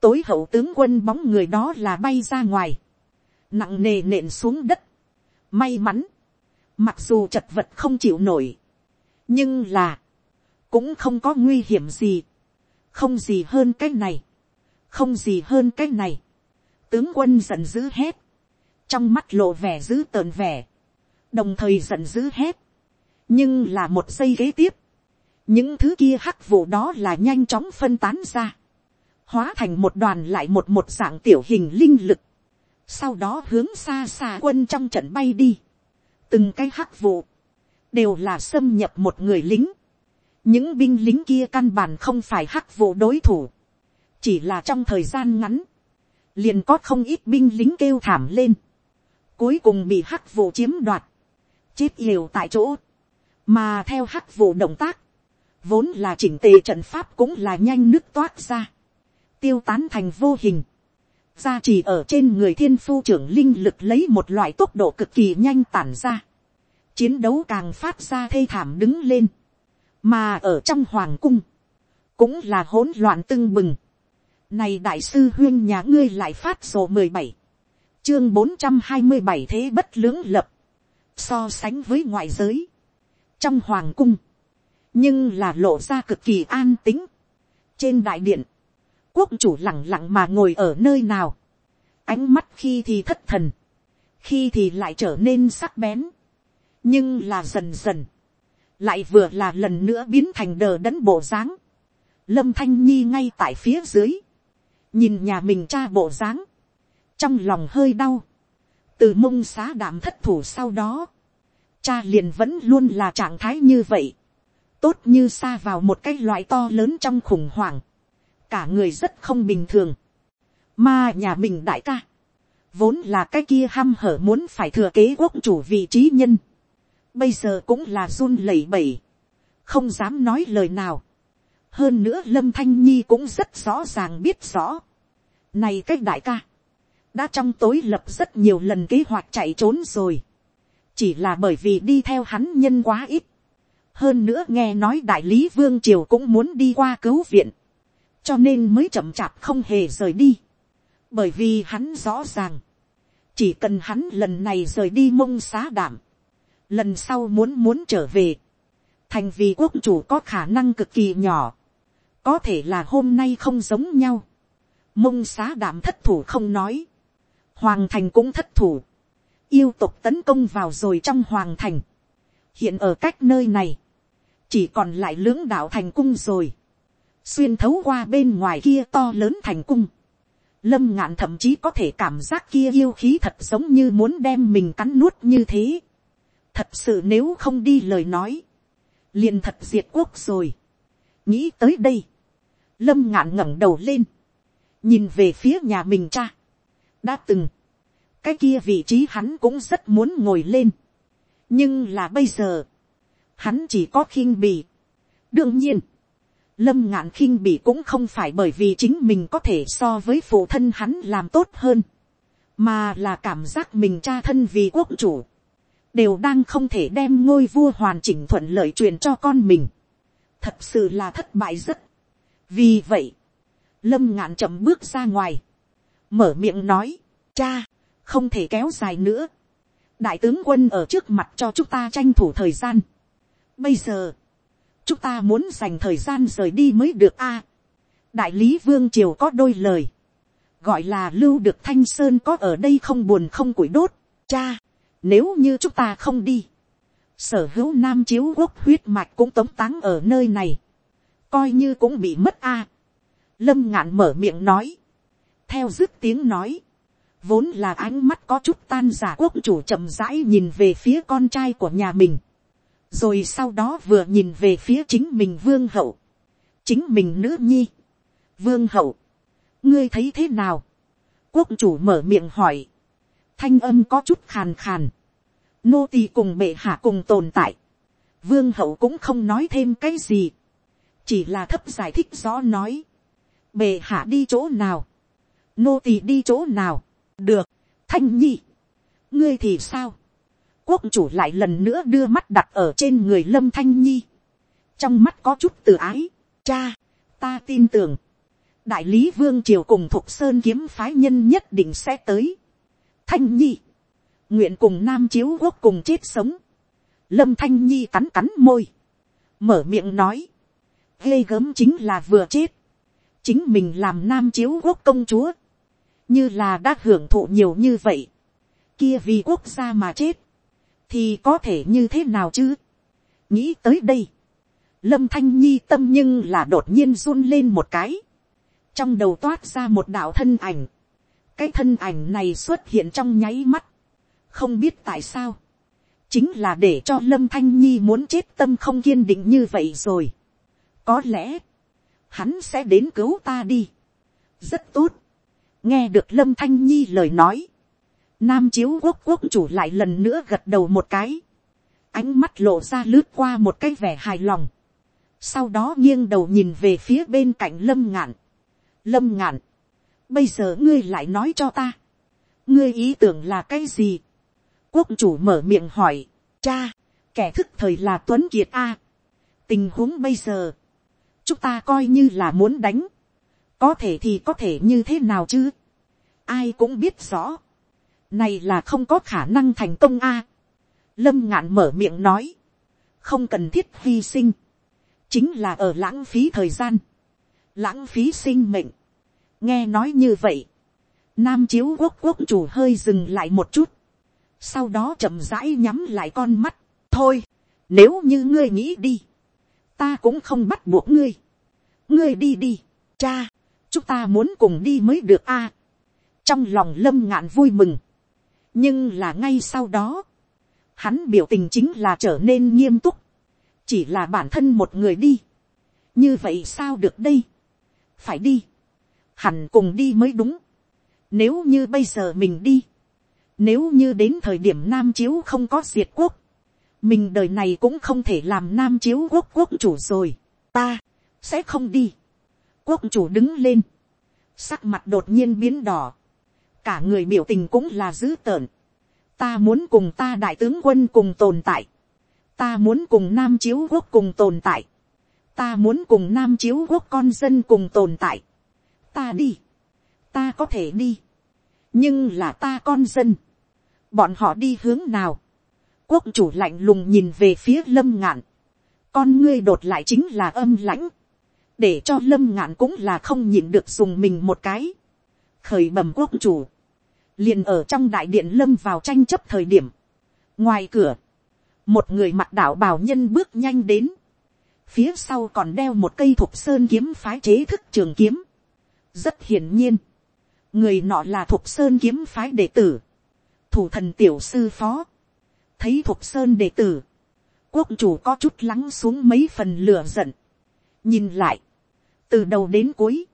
tối hậu tướng quân bóng người đó là bay ra ngoài, nặng nề nện xuống đất, May mắn, mặc dù chật vật không chịu nổi, nhưng là, cũng không có nguy hiểm gì, không gì hơn cái này, không gì hơn cái này. Tướng quân giận dữ hét, trong mắt lộ vẻ dữ tợn vẻ, đồng thời giận dữ hét, nhưng là một giây kế tiếp, những thứ kia hắc vụ đó là nhanh chóng phân tán ra, hóa thành một đoàn lại một một dạng tiểu hình linh lực, sau đó hướng xa xa quân trong trận bay đi, từng cái hắc vụ, đều là xâm nhập một người lính, những binh lính kia căn bản không phải hắc vụ đối thủ, chỉ là trong thời gian ngắn, liền có không ít binh lính kêu thảm lên, cuối cùng bị hắc vụ chiếm đoạt, chết yều tại chỗ, mà theo hắc vụ động tác, vốn là chỉnh tề trận pháp cũng là nhanh nước toát ra, tiêu tán thành vô hình, ra chỉ ở trên người thiên phu trưởng linh lực lấy một loại tốc độ cực kỳ nhanh tản ra, chiến đấu càng phát ra thê thảm đứng lên, mà ở trong hoàng cung, cũng là hỗn loạn tưng bừng. Này đại sư huyên nhà ngươi lại phát sổ mười bảy. Chương bốn trăm hai mươi bảy thế bất lưỡng lập, so sánh với ngoại giới, trong hoàng cung, nhưng là lộ ra cực kỳ an tính. trên đại điện, quốc chủ lẳng lặng mà ngồi ở nơi nào, ánh mắt khi thì thất thần, khi thì lại trở nên sắc bén, nhưng là dần dần, lại vừa là lần nữa biến thành đờ đẫn bộ dáng, lâm thanh nhi ngay tại phía dưới, nhìn nhà mình cha bộ dáng, trong lòng hơi đau, từ mông xá đảm thất thủ sau đó, cha liền vẫn luôn là trạng thái như vậy, tốt như xa vào một cái loại to lớn trong khủng hoảng, cả người rất không bình thường, mà nhà mình đại ca, vốn là cái kia hăm hở muốn phải thừa kế quốc chủ vị trí nhân, bây giờ cũng là run lẩy bẩy, không dám nói lời nào. hơn nữa lâm thanh nhi cũng rất rõ ràng biết rõ. này cái đại ca, đã trong tối lập rất nhiều lần kế hoạch chạy trốn rồi chỉ là bởi vì đi theo hắn nhân quá ít. hơn nữa nghe nói đại lý vương triều cũng muốn đi qua cứu viện. cho nên mới chậm chạp không hề rời đi. bởi vì hắn rõ ràng, chỉ cần hắn lần này rời đi mông xá đảm, lần sau muốn muốn trở về, thành vì quốc chủ có khả năng cực kỳ nhỏ, có thể là hôm nay không giống nhau, mông xá đảm thất thủ không nói, hoàng thành cũng thất thủ, yêu tục tấn công vào rồi trong hoàng thành, hiện ở cách nơi này, chỉ còn lại lưỡng đạo thành cung rồi, xuyên thấu qua bên ngoài kia to lớn thành cung, lâm ngạn thậm chí có thể cảm giác kia yêu khí thật giống như muốn đem mình cắn nuốt như thế, thật sự nếu không đi lời nói, liền thật diệt quốc rồi. nghĩ tới đây, lâm ngạn ngẩng đầu lên, nhìn về phía nhà mình cha, đã từng, cái kia vị trí hắn cũng rất muốn ngồi lên, nhưng là bây giờ, hắn chỉ có khinh bì. đương nhiên, lâm ngạn khinh bì cũng không phải bởi vì chính mình có thể so với phụ thân hắn làm tốt hơn, mà là cảm giác mình cha thân vì quốc chủ, đều đang không thể đem ngôi vua hoàn chỉnh thuận lợi truyền cho con mình. thật sự là thất bại rất. vì vậy, lâm ngạn chậm bước ra ngoài, mở miệng nói, cha, không thể kéo dài nữa. đại tướng quân ở trước mặt cho chúng ta tranh thủ thời gian. bây giờ, chúng ta muốn dành thời gian rời đi mới được a. đại lý vương triều có đôi lời, gọi là lưu được thanh sơn có ở đây không buồn không củi đốt. cha, nếu như chúng ta không đi, sở hữu nam chiếu quốc huyết mạch cũng tống táng ở nơi này, coi như cũng bị mất a. lâm ngạn mở miệng nói, theo dứt tiếng nói, vốn là ánh mắt có chút tan giả quốc chủ chậm rãi nhìn về phía con trai của nhà mình, rồi sau đó vừa nhìn về phía chính mình vương hậu, chính mình nữ nhi, vương hậu, ngươi thấy thế nào, quốc chủ mở miệng hỏi, thanh âm có chút khàn khàn, nô tỳ cùng bệ hạ cùng tồn tại, vương hậu cũng không nói thêm cái gì, chỉ là thấp giải thích rõ nói, bệ hạ đi chỗ nào, nô tỳ đi chỗ nào, được, thanh nhi, ngươi thì sao, quốc chủ lại lần nữa đưa mắt đặt ở trên người lâm thanh nhi, trong mắt có chút từ ái, cha, ta tin tưởng, đại lý vương triều cùng thục sơn kiếm phái nhân nhất định sẽ tới, thanh nhi, nguyện cùng nam chiếu quốc cùng chết sống, lâm thanh nhi cắn cắn môi, mở miệng nói, ghê gớm chính là vừa chết, chính mình làm nam chiếu quốc công chúa, như là đã hưởng thụ nhiều như vậy, kia vì quốc gia mà chết, thì có thể như thế nào chứ. nghĩ tới đây, lâm thanh nhi tâm nhưng là đột nhiên run lên một cái, trong đầu toát ra một đạo thân ảnh, cái thân ảnh này xuất hiện trong nháy mắt, không biết tại sao, chính là để cho lâm thanh nhi muốn chết tâm không kiên định như vậy rồi. có lẽ, hắn sẽ đến cứu ta đi. rất tốt nghe được lâm thanh nhi lời nói, nam chiếu quốc quốc chủ lại lần nữa gật đầu một cái. ánh mắt lộ ra lướt qua một cái vẻ hài lòng, sau đó nghiêng đầu nhìn về phía bên cạnh lâm ngạn, lâm ngạn, bây giờ ngươi lại nói cho ta, ngươi ý tưởng là cái gì, quốc chủ mở miệng hỏi, cha, kẻ thức thời là tuấn kiệt a, tình huống bây giờ, chúng ta coi như là muốn đánh, có thể thì có thể như thế nào chứ, ai cũng biết rõ, này là không có khả năng thành công a, lâm ngạn mở miệng nói, không cần thiết hy sinh, chính là ở lãng phí thời gian, lãng phí sinh mệnh. nghe nói như vậy, nam chiếu quốc quốc chủ hơi dừng lại một chút, sau đó chậm rãi nhắm lại con mắt, thôi, nếu như ngươi nghĩ đi, ta cũng không bắt buộc ngươi, ngươi đi đi, cha, chúng ta muốn cùng đi mới được a, trong lòng lâm ngạn vui mừng, nhưng là ngay sau đó, hắn biểu tình chính là trở nên nghiêm túc, chỉ là bản thân một người đi, như vậy sao được đây, phải đi, hẳn cùng đi mới đúng, nếu như bây giờ mình đi, nếu như đến thời điểm nam chiếu không có diệt quốc, mình đời này cũng không thể làm nam chiếu quốc quốc chủ rồi, ta sẽ không đi quốc chủ đứng lên, sắc mặt đột nhiên biến đỏ, cả người biểu tình cũng là dữ tợn, ta muốn cùng ta đại tướng quân cùng tồn tại, ta muốn cùng nam chiếu quốc cùng tồn tại, ta muốn cùng nam chiếu quốc con dân cùng tồn tại, ta đi, ta có thể đi, nhưng là ta con dân, bọn họ đi hướng nào, quốc chủ lạnh lùng nhìn về phía lâm ngạn, con ngươi đột lại chính là âm lãnh, để cho lâm ngạn cũng là không nhịn được dùng mình một cái, khởi bẩm quốc chủ, liền ở trong đại điện lâm vào tranh chấp thời điểm, ngoài cửa, một người mặt đạo bào nhân bước nhanh đến, phía sau còn đeo một cây thục sơn kiếm phái chế thức trường kiếm, rất hiển nhiên, người nọ là thục sơn kiếm phái đệ tử, thủ thần tiểu sư phó, thấy thục sơn đệ tử, quốc chủ có chút lắng xuống mấy phần lửa giận, nhìn lại, từ đầu đến cuối,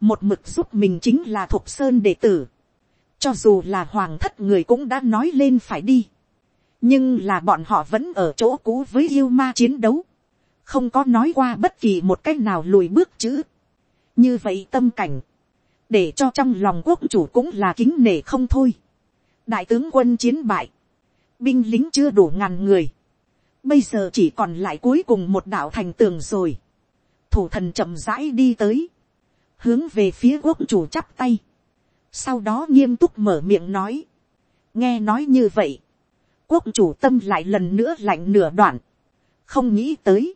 một mực giúp mình chính là thục sơn đệ tử, cho dù là hoàng thất người cũng đã nói lên phải đi, nhưng là bọn họ vẫn ở chỗ cũ với yêu ma chiến đấu, không có nói qua bất kỳ một cách nào lùi bước chữ. như vậy tâm cảnh, để cho trong lòng quốc chủ cũng là kính nể không thôi. đại tướng quân chiến bại, binh lính chưa đủ ngàn người, bây giờ chỉ còn lại cuối cùng một đạo thành tường rồi thủ thần chậm rãi đi tới, hướng về phía quốc chủ chắp tay, sau đó nghiêm túc mở miệng nói, nghe nói như vậy, quốc chủ tâm lại lần nữa lạnh nửa đoạn, không nghĩ tới,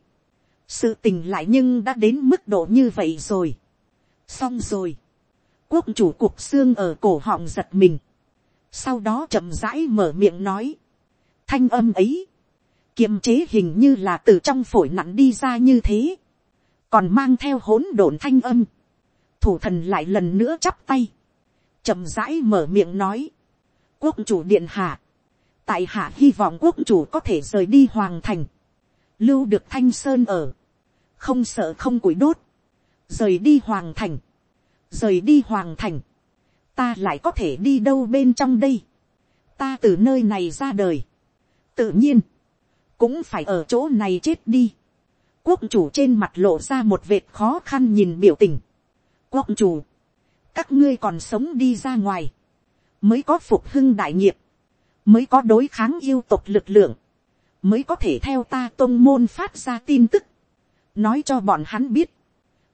sự tình lại nhưng đã đến mức độ như vậy rồi. xong rồi, quốc chủ cục xương ở cổ họng giật mình, sau đó chậm rãi mở miệng nói, thanh âm ấy, kiềm chế hình như là từ trong phổi nặng đi ra như thế, còn mang theo hỗn độn thanh âm, thủ thần lại lần nữa chắp tay, chậm rãi mở miệng nói, quốc chủ điện hạ, tại hạ hy vọng quốc chủ có thể rời đi hoàng thành, lưu được thanh sơn ở, không sợ không củi đốt, rời đi hoàng thành, rời đi hoàng thành, ta lại có thể đi đâu bên trong đây, ta từ nơi này ra đời, tự nhiên, cũng phải ở chỗ này chết đi, quốc chủ trên mặt lộ ra một vệt khó khăn nhìn biểu tình, quốc chủ, các ngươi còn sống đi ra ngoài, mới có phục hưng đại nghiệp, mới có đối kháng yêu tục lực lượng, mới có thể theo ta tôn môn phát ra tin tức, nói cho bọn hắn biết,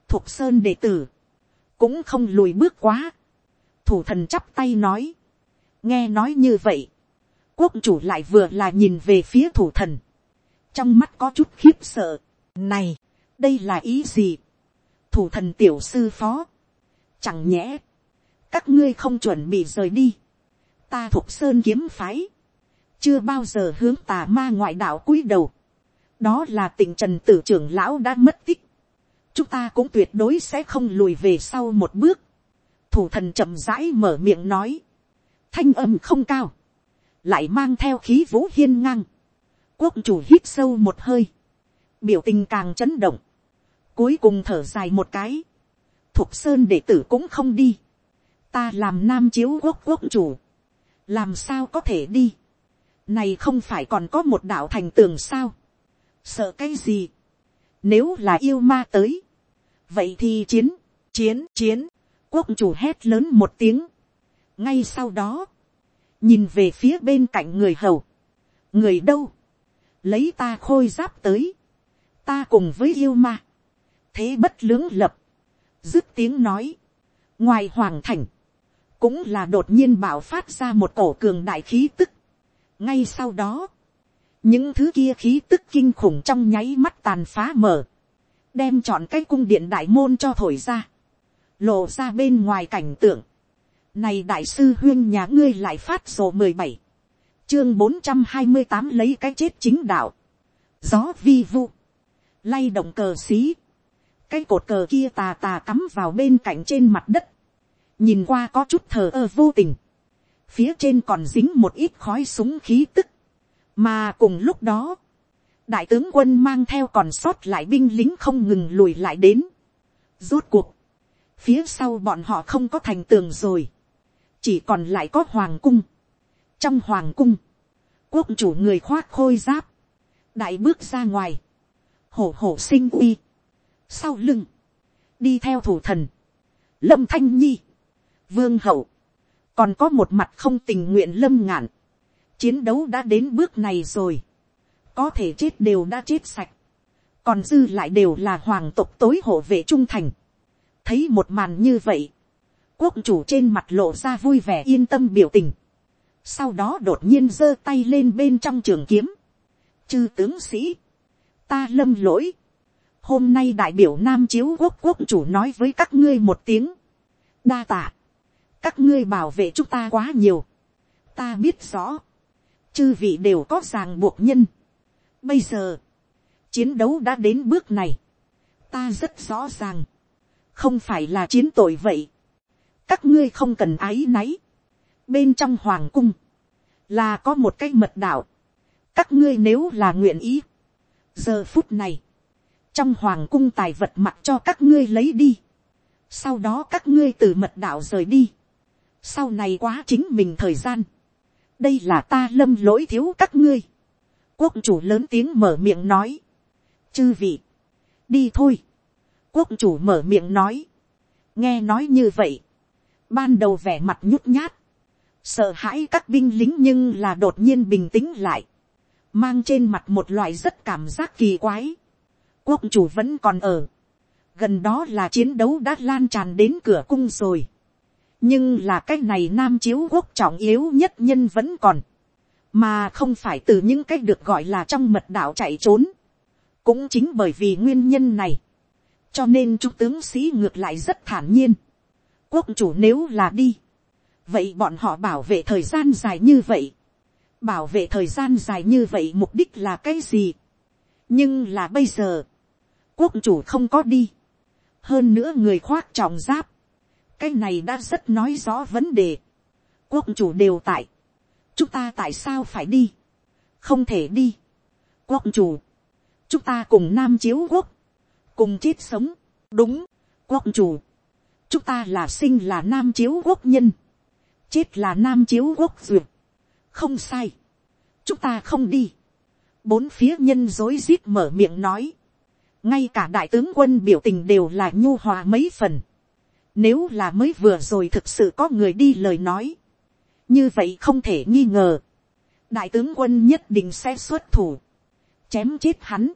thục sơn đệ tử, cũng không lùi bước quá, thủ thần chắp tay nói, nghe nói như vậy, quốc chủ lại vừa là nhìn về phía thủ thần, trong mắt có chút khiếp sợ, này, đây là ý gì, thủ thần tiểu sư phó, chẳng nhẽ, các ngươi không chuẩn bị rời đi, ta thuộc sơn kiếm phái, chưa bao giờ hướng tà ma ngoại đạo cúi đầu, đó là tình trần tử trưởng lão đã mất tích, chúng ta cũng tuyệt đối sẽ không lùi về sau một bước, thủ thần chậm rãi mở miệng nói, thanh âm không cao, lại mang theo khí vũ hiên ngang, quốc chủ hít sâu một hơi, biểu tình càng chấn động, cuối cùng thở dài một cái, thục sơn đệ tử cũng không đi, ta làm nam chiếu quốc quốc chủ, làm sao có thể đi, này không phải còn có một đạo thành tường sao, sợ cái gì, nếu là yêu ma tới, vậy thì chiến, chiến, chiến, quốc chủ hét lớn một tiếng, ngay sau đó, nhìn về phía bên cạnh người hầu, người đâu, lấy ta khôi giáp tới, ta cùng với yêu ma, thế bất lưỡng lập, dứt tiếng nói, ngoài hoàng thành, cũng là đột nhiên bảo phát ra một cổ cường đại khí tức. ngay sau đó, những thứ kia khí tức kinh khủng trong nháy mắt tàn phá mở, đem chọn cái cung điện đại môn cho thổi ra, lộ ra bên ngoài cảnh tượng. này đại sư huyên nhà ngươi lại phát sổ mười bảy, chương bốn trăm hai mươi tám lấy cái chết chính đạo, gió vi vu, lay động cờ xí, cái cột cờ kia tà tà cắm vào bên cạnh trên mặt đất, nhìn qua có chút thờ ơ vô tình, phía trên còn dính một ít khói súng khí tức, mà cùng lúc đó, đại tướng quân mang theo còn sót lại binh lính không ngừng lùi lại đến, rốt cuộc, phía sau bọn họ không có thành tường rồi, chỉ còn lại có hoàng cung, trong hoàng cung, quốc chủ người khoác khôi giáp, đại bước ra ngoài, hổ hổ sinh uy, sau lưng, đi theo thủ thần, lâm thanh nhi, vương hậu, còn có một mặt không tình nguyện lâm ngạn, chiến đấu đã đến bước này rồi, có thể chết đều đã chết sạch, còn dư lại đều là hoàng tộc tối hộ vệ trung thành, thấy một màn như vậy, quốc chủ trên mặt lộ ra vui vẻ yên tâm biểu tình, sau đó đột nhiên giơ tay lên bên trong trường kiếm, chư tướng sĩ, ta lâm lỗi, hôm nay đại biểu nam chiếu quốc quốc chủ nói với các ngươi một tiếng, đa tạ, các ngươi bảo vệ chúng ta quá nhiều, ta biết rõ, chư vị đều có ràng buộc nhân. Bây giờ, chiến đấu đã đến bước này, ta rất rõ ràng, không phải là chiến tội vậy, các ngươi không cần áy náy, bên trong hoàng cung, là có một cái mật đạo, các ngươi nếu là nguyện ý, giờ phút này, trong hoàng cung tài vật mặc cho các ngươi lấy đi, sau đó các ngươi từ mật đạo rời đi, sau này quá chính mình thời gian, đây là ta lâm lỗi thiếu các ngươi, quốc chủ lớn tiếng mở miệng nói, chư vị, đi thôi, quốc chủ mở miệng nói, nghe nói như vậy, ban đầu vẻ mặt nhút nhát, sợ hãi các binh lính nhưng là đột nhiên bình tĩnh lại, mang trên mặt một loại rất cảm giác kỳ quái, quốc chủ vẫn còn ở, gần đó là chiến đấu đã lan tràn đến cửa cung rồi, nhưng là cái này nam chiếu quốc trọng yếu nhất nhân vẫn còn, mà không phải từ những cái được gọi là trong mật đạo chạy trốn. cũng chính bởi vì nguyên nhân này, cho nên trung tướng sĩ ngược lại rất thản nhiên. quốc chủ nếu là đi, vậy bọn họ bảo vệ thời gian dài như vậy, bảo vệ thời gian dài như vậy mục đích là cái gì. nhưng là bây giờ, quốc chủ không có đi, hơn nữa người khoác trọng giáp, cái này đã rất nói rõ vấn đề. quốc chủ đều tại. chúng ta tại sao phải đi. không thể đi. quốc chủ. chúng ta cùng nam chiếu quốc. cùng chết sống. đúng. quốc chủ. chúng ta là sinh là nam chiếu quốc nhân. chết là nam chiếu quốc duyệt không sai. chúng ta không đi. bốn phía nhân dối rít mở miệng nói. ngay cả đại tướng quân biểu tình đều là nhu hòa mấy phần nếu là mới vừa rồi thực sự có người đi lời nói. Như vậy không thể nghi ngờ. Đại tướng quân nhất định sẽ xuất thủ. Chém chết hắn.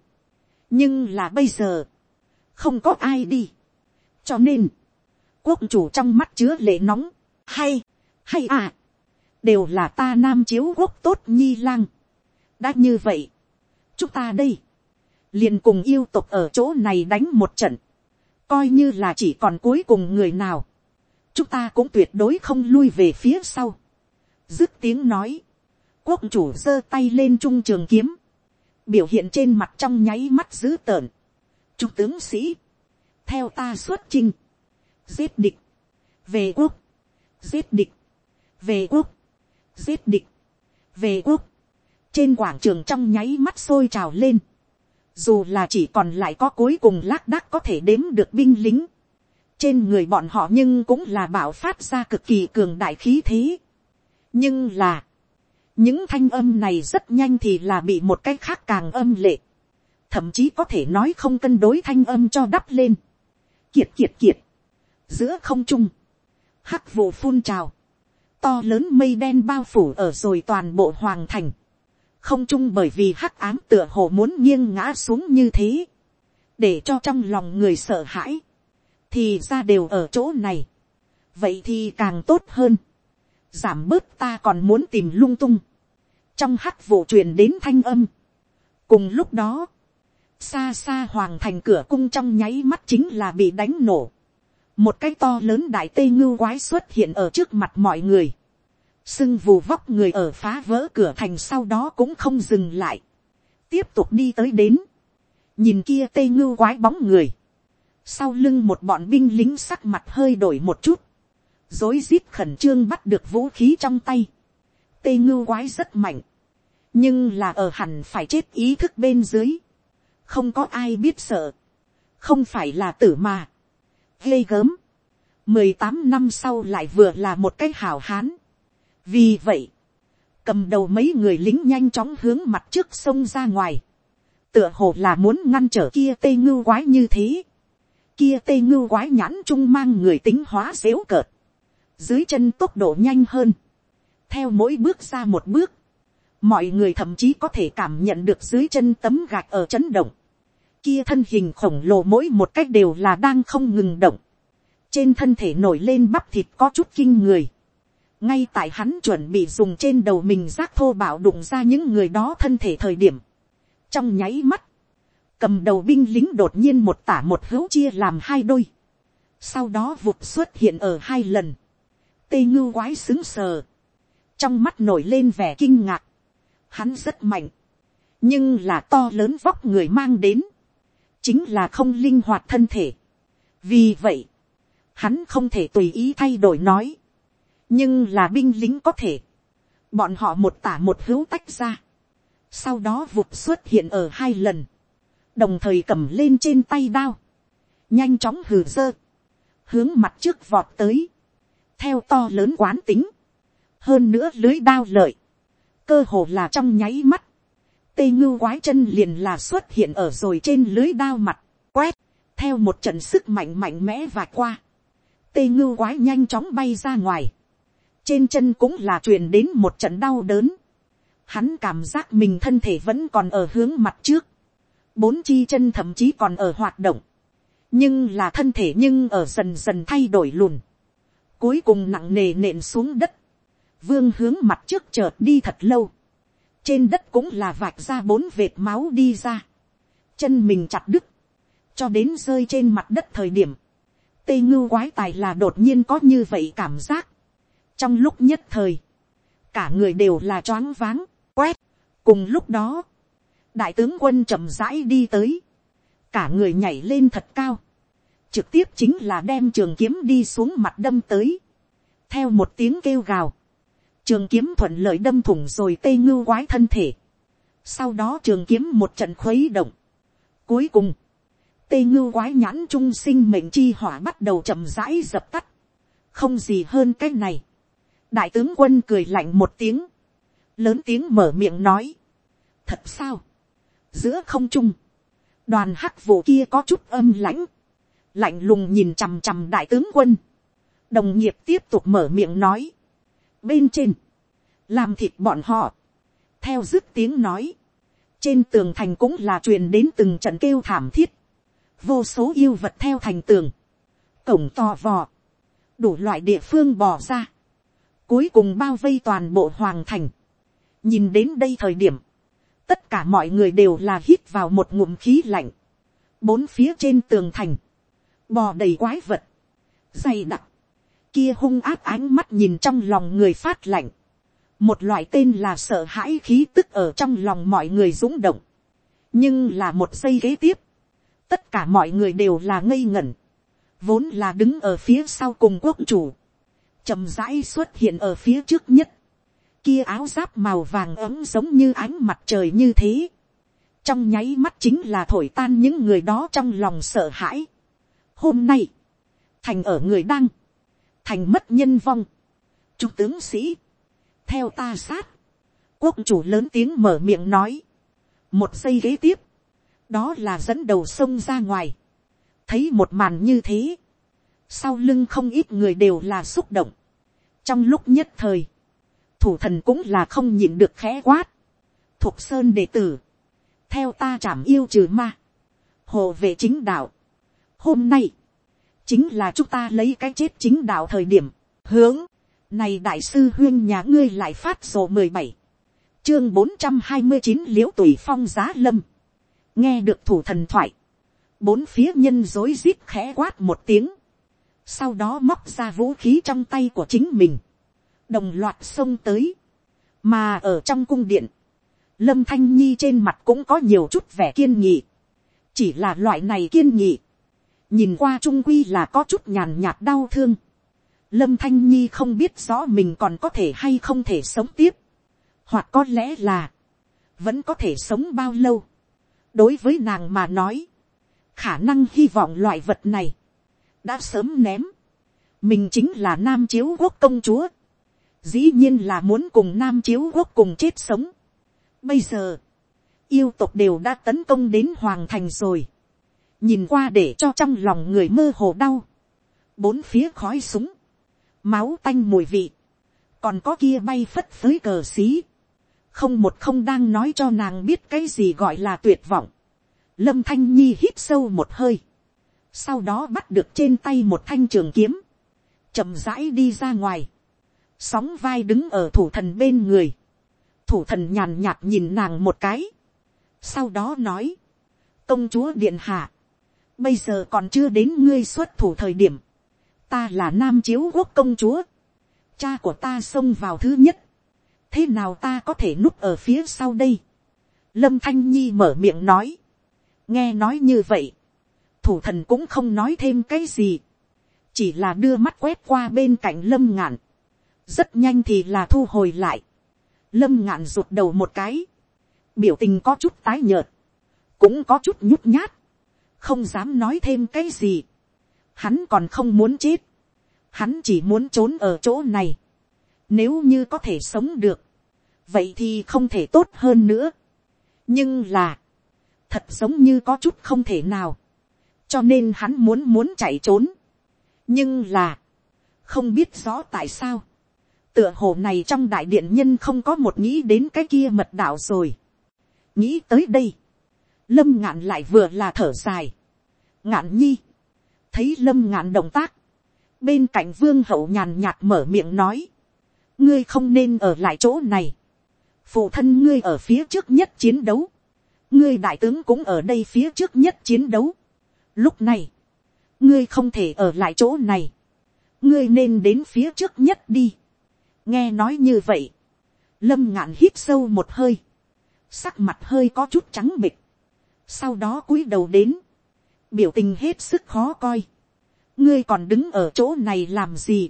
Nhưng là bây giờ. Không có ai đi. Cho nên. Quốc chủ trong mắt chứa lệ nóng. Hay. Hay à. Đều là ta nam chiếu quốc tốt nhi lang. Đã như vậy. Chúng ta đây. liền cùng yêu tục ở chỗ này đánh một trận coi như là chỉ còn cuối cùng người nào, chúng ta cũng tuyệt đối không lui về phía sau. dứt tiếng nói, quốc chủ giơ tay lên trung trường kiếm, biểu hiện trên mặt trong nháy mắt dữ tợn. trung tướng sĩ, theo ta xuất chinh, giết địch, về quốc, giết địch, về quốc, giết địch, về quốc, trên quảng trường trong nháy mắt sôi trào lên, dù là chỉ còn lại có cuối cùng lác đác có thể đếm được binh lính, trên người bọn họ nhưng cũng là bảo phát ra cực kỳ cường đại khí thế. nhưng là, những thanh âm này rất nhanh thì là bị một cái khác càng âm lệ, thậm chí có thể nói không cân đối thanh âm cho đắp lên. kiệt kiệt kiệt, giữa không trung, hắc vụ phun trào, to lớn mây đen bao phủ ở rồi toàn bộ hoàng thành, không chung bởi vì hắc ám tựa hồ muốn nghiêng ngã xuống như thế, để cho trong lòng người sợ hãi, thì ra đều ở chỗ này, vậy thì càng tốt hơn, giảm bớt ta còn muốn tìm lung tung, trong hắc vụ truyền đến thanh âm, cùng lúc đó, xa xa hoàng thành cửa cung trong nháy mắt chính là bị đánh nổ, một cái to lớn đại tây ngưu quái xuất hiện ở trước mặt mọi người, sưng vù vóc người ở phá vỡ cửa thành sau đó cũng không dừng lại, tiếp tục đi tới đến, nhìn kia tây ngưu quái bóng người, sau lưng một bọn binh lính sắc mặt hơi đổi một chút, dối rít khẩn trương bắt được vũ khí trong tay, tây ngưu quái rất mạnh, nhưng là ở hẳn phải chết ý thức bên dưới, không có ai biết sợ, không phải là tử mà, ghê gớm, mười tám năm sau lại vừa là một cái hảo hán, vì vậy, cầm đầu mấy người lính nhanh chóng hướng mặt trước sông ra ngoài, tựa hồ là muốn ngăn trở kia tây ngưu quái như thế, kia tây ngưu quái nhãn trung mang người tính hóa dếu cợt, dưới chân tốc độ nhanh hơn, theo mỗi bước ra một bước, mọi người thậm chí có thể cảm nhận được dưới chân tấm gạch ở chấn động, kia thân hình khổng lồ mỗi một cách đều là đang không ngừng động, trên thân thể nổi lên bắp thịt có chút kinh người, ngay tại hắn chuẩn bị dùng trên đầu mình rác thô bạo đụng ra những người đó thân thể thời điểm, trong nháy mắt, cầm đầu binh lính đột nhiên một tả một hữu chia làm hai đôi, sau đó vụt xuất hiện ở hai lần, tây ngưu quái xứng sờ, trong mắt nổi lên vẻ kinh ngạc, hắn rất mạnh, nhưng là to lớn vóc người mang đến, chính là không linh hoạt thân thể. vì vậy, hắn không thể tùy ý thay đổi nói, nhưng là binh lính có thể, bọn họ một tả một hữu tách ra, sau đó vụt xuất hiện ở hai lần, đồng thời cầm lên trên tay đao, nhanh chóng hừ dơ, hướng mặt trước vọt tới, theo to lớn quán tính, hơn nữa lưới đao lợi, cơ hồ là trong nháy mắt, tê ngưu quái chân liền là xuất hiện ở rồi trên lưới đao mặt, quét, theo một trận sức mạnh mạnh mẽ và qua, tê ngưu quái nhanh chóng bay ra ngoài, trên chân cũng là truyền đến một trận đau đớn, hắn cảm giác mình thân thể vẫn còn ở hướng mặt trước, bốn chi chân thậm chí còn ở hoạt động, nhưng là thân thể nhưng ở dần dần thay đổi lùn, cuối cùng nặng nề nện xuống đất, vương hướng mặt trước chợt đi thật lâu, trên đất cũng là vạch ra bốn vệt máu đi ra, chân mình chặt đứt, cho đến rơi trên mặt đất thời điểm, tê ngưu quái tài là đột nhiên có như vậy cảm giác, trong lúc nhất thời, cả người đều là choáng váng, quét, cùng lúc đó, đại tướng quân chậm rãi đi tới, cả người nhảy lên thật cao, trực tiếp chính là đem trường kiếm đi xuống mặt đâm tới, theo một tiếng kêu gào, trường kiếm thuận lợi đâm thủng rồi tê ngưu quái thân thể, sau đó trường kiếm một trận khuấy động, cuối cùng, tê ngưu quái nhãn trung sinh mệnh chi hỏa bắt đầu chậm rãi dập tắt, không gì hơn cái này, đại tướng quân cười lạnh một tiếng, lớn tiếng mở miệng nói, thật sao, giữa không trung, đoàn hắc vụ kia có chút âm lãnh, lạnh lùng nhìn chằm chằm đại tướng quân, đồng nghiệp tiếp tục mở miệng nói, bên trên, làm thịt bọn họ, theo dứt tiếng nói, trên tường thành cũng là truyền đến từng trận kêu thảm thiết, vô số yêu vật theo thành tường, cổng to vò, đủ loại địa phương bò ra, cuối cùng bao vây toàn bộ hoàng thành. nhìn đến đây thời điểm, tất cả mọi người đều là hít vào một ngụm khí lạnh, bốn phía trên tường thành, bò đầy quái vật, dày đặc, kia hung áp ánh mắt nhìn trong lòng người phát lạnh, một loại tên là sợ hãi khí tức ở trong lòng mọi người rúng động, nhưng là một giây kế tiếp, tất cả mọi người đều là ngây ngẩn, vốn là đứng ở phía sau cùng quốc chủ, chậm rãi xuất hiện ở phía trước nhất, kia áo giáp màu vàng ấm giống như ánh mặt trời như thế, trong nháy mắt chính là thổi tan những người đó trong lòng sợ hãi. Hôm nay, thành ở người đang, thành mất nhân vong, trung tướng sĩ, theo ta sát, quốc chủ lớn tiếng mở miệng nói, một giây kế tiếp, đó là dẫn đầu sông ra ngoài, thấy một màn như thế, sau lưng không ít người đều là xúc động, trong lúc nhất thời, thủ thần cũng là không nhịn được khẽ quát, thục sơn đệ tử, theo ta chảm yêu trừ ma, hồ vệ chính đạo, hôm nay, chính là chúng ta lấy cái chết chính đạo thời điểm, hướng, này đại sư huyên nhà ngươi lại phát sổ mười bảy, chương bốn trăm hai mươi chín l i ễ u tùy phong giá lâm, nghe được thủ thần thoại, bốn phía nhân dối rít khẽ quát một tiếng, sau đó móc ra vũ khí trong tay của chính mình, đồng loạt xông tới, mà ở trong cung điện, lâm thanh nhi trên mặt cũng có nhiều chút vẻ kiên nghị, chỉ là loại này kiên nghị, nhìn qua trung quy là có chút nhàn nhạt đau thương. Lâm thanh nhi không biết rõ mình còn có thể hay không thể sống tiếp, hoặc có lẽ là, vẫn có thể sống bao lâu. đối với nàng mà nói, khả năng hy vọng loại vật này, đã sớm ném. mình chính là nam chiếu quốc công chúa, dĩ nhiên là muốn cùng nam chiếu quốc cùng chết sống. bây giờ, yêu tộc đều đã tấn công đến hoàng thành rồi nhìn qua để cho trong lòng người mơ hồ đau, bốn phía khói súng, máu tanh mùi vị, còn có kia bay phất phới cờ xí, không một không đang nói cho nàng biết cái gì gọi là tuyệt vọng, lâm thanh nhi hít sâu một hơi, sau đó bắt được trên tay một thanh trường kiếm, chậm rãi đi ra ngoài, sóng vai đứng ở thủ thần bên người, thủ thần nhàn nhạt nhìn nàng một cái, sau đó nói, công chúa điện hạ, bây giờ còn chưa đến ngươi xuất thủ thời điểm, ta là nam chiếu quốc công chúa, cha của ta xông vào thứ nhất, thế nào ta có thể núp ở phía sau đây, lâm thanh nhi mở miệng nói, nghe nói như vậy, thủ thần cũng không nói thêm cái gì, chỉ là đưa mắt quét qua bên cạnh lâm ngạn, rất nhanh thì là thu hồi lại, lâm ngạn rụt đầu một cái, biểu tình có chút tái nhợt, cũng có chút nhút nhát, không dám nói thêm cái gì. Hắn còn không muốn chết. Hắn chỉ muốn trốn ở chỗ này. Nếu như có thể sống được. Vậy thì không thể tốt hơn nữa. Nhưng là. Thật giống như có chút không thể nào. Cho nên hắn muốn muốn chạy trốn. Nhưng là. Không biết rõ tại sao. Tựa hồ này trong đại điện nhân không có một nghĩ đến cái kia mật đạo rồi. Nghĩ tới đây lâm ngạn lại vừa là thở dài. ngạn nhi, thấy lâm ngạn động tác, bên cạnh vương hậu nhàn nhạt mở miệng nói, ngươi không nên ở lại chỗ này, phụ thân ngươi ở phía trước nhất chiến đấu, ngươi đại tướng cũng ở đây phía trước nhất chiến đấu. Lúc này, ngươi không thể ở lại chỗ này, ngươi nên đến phía trước nhất đi. nghe nói như vậy, lâm ngạn hít sâu một hơi, sắc mặt hơi có chút trắng bịch, sau đó cúi đầu đến, biểu tình hết sức khó coi, ngươi còn đứng ở chỗ này làm gì,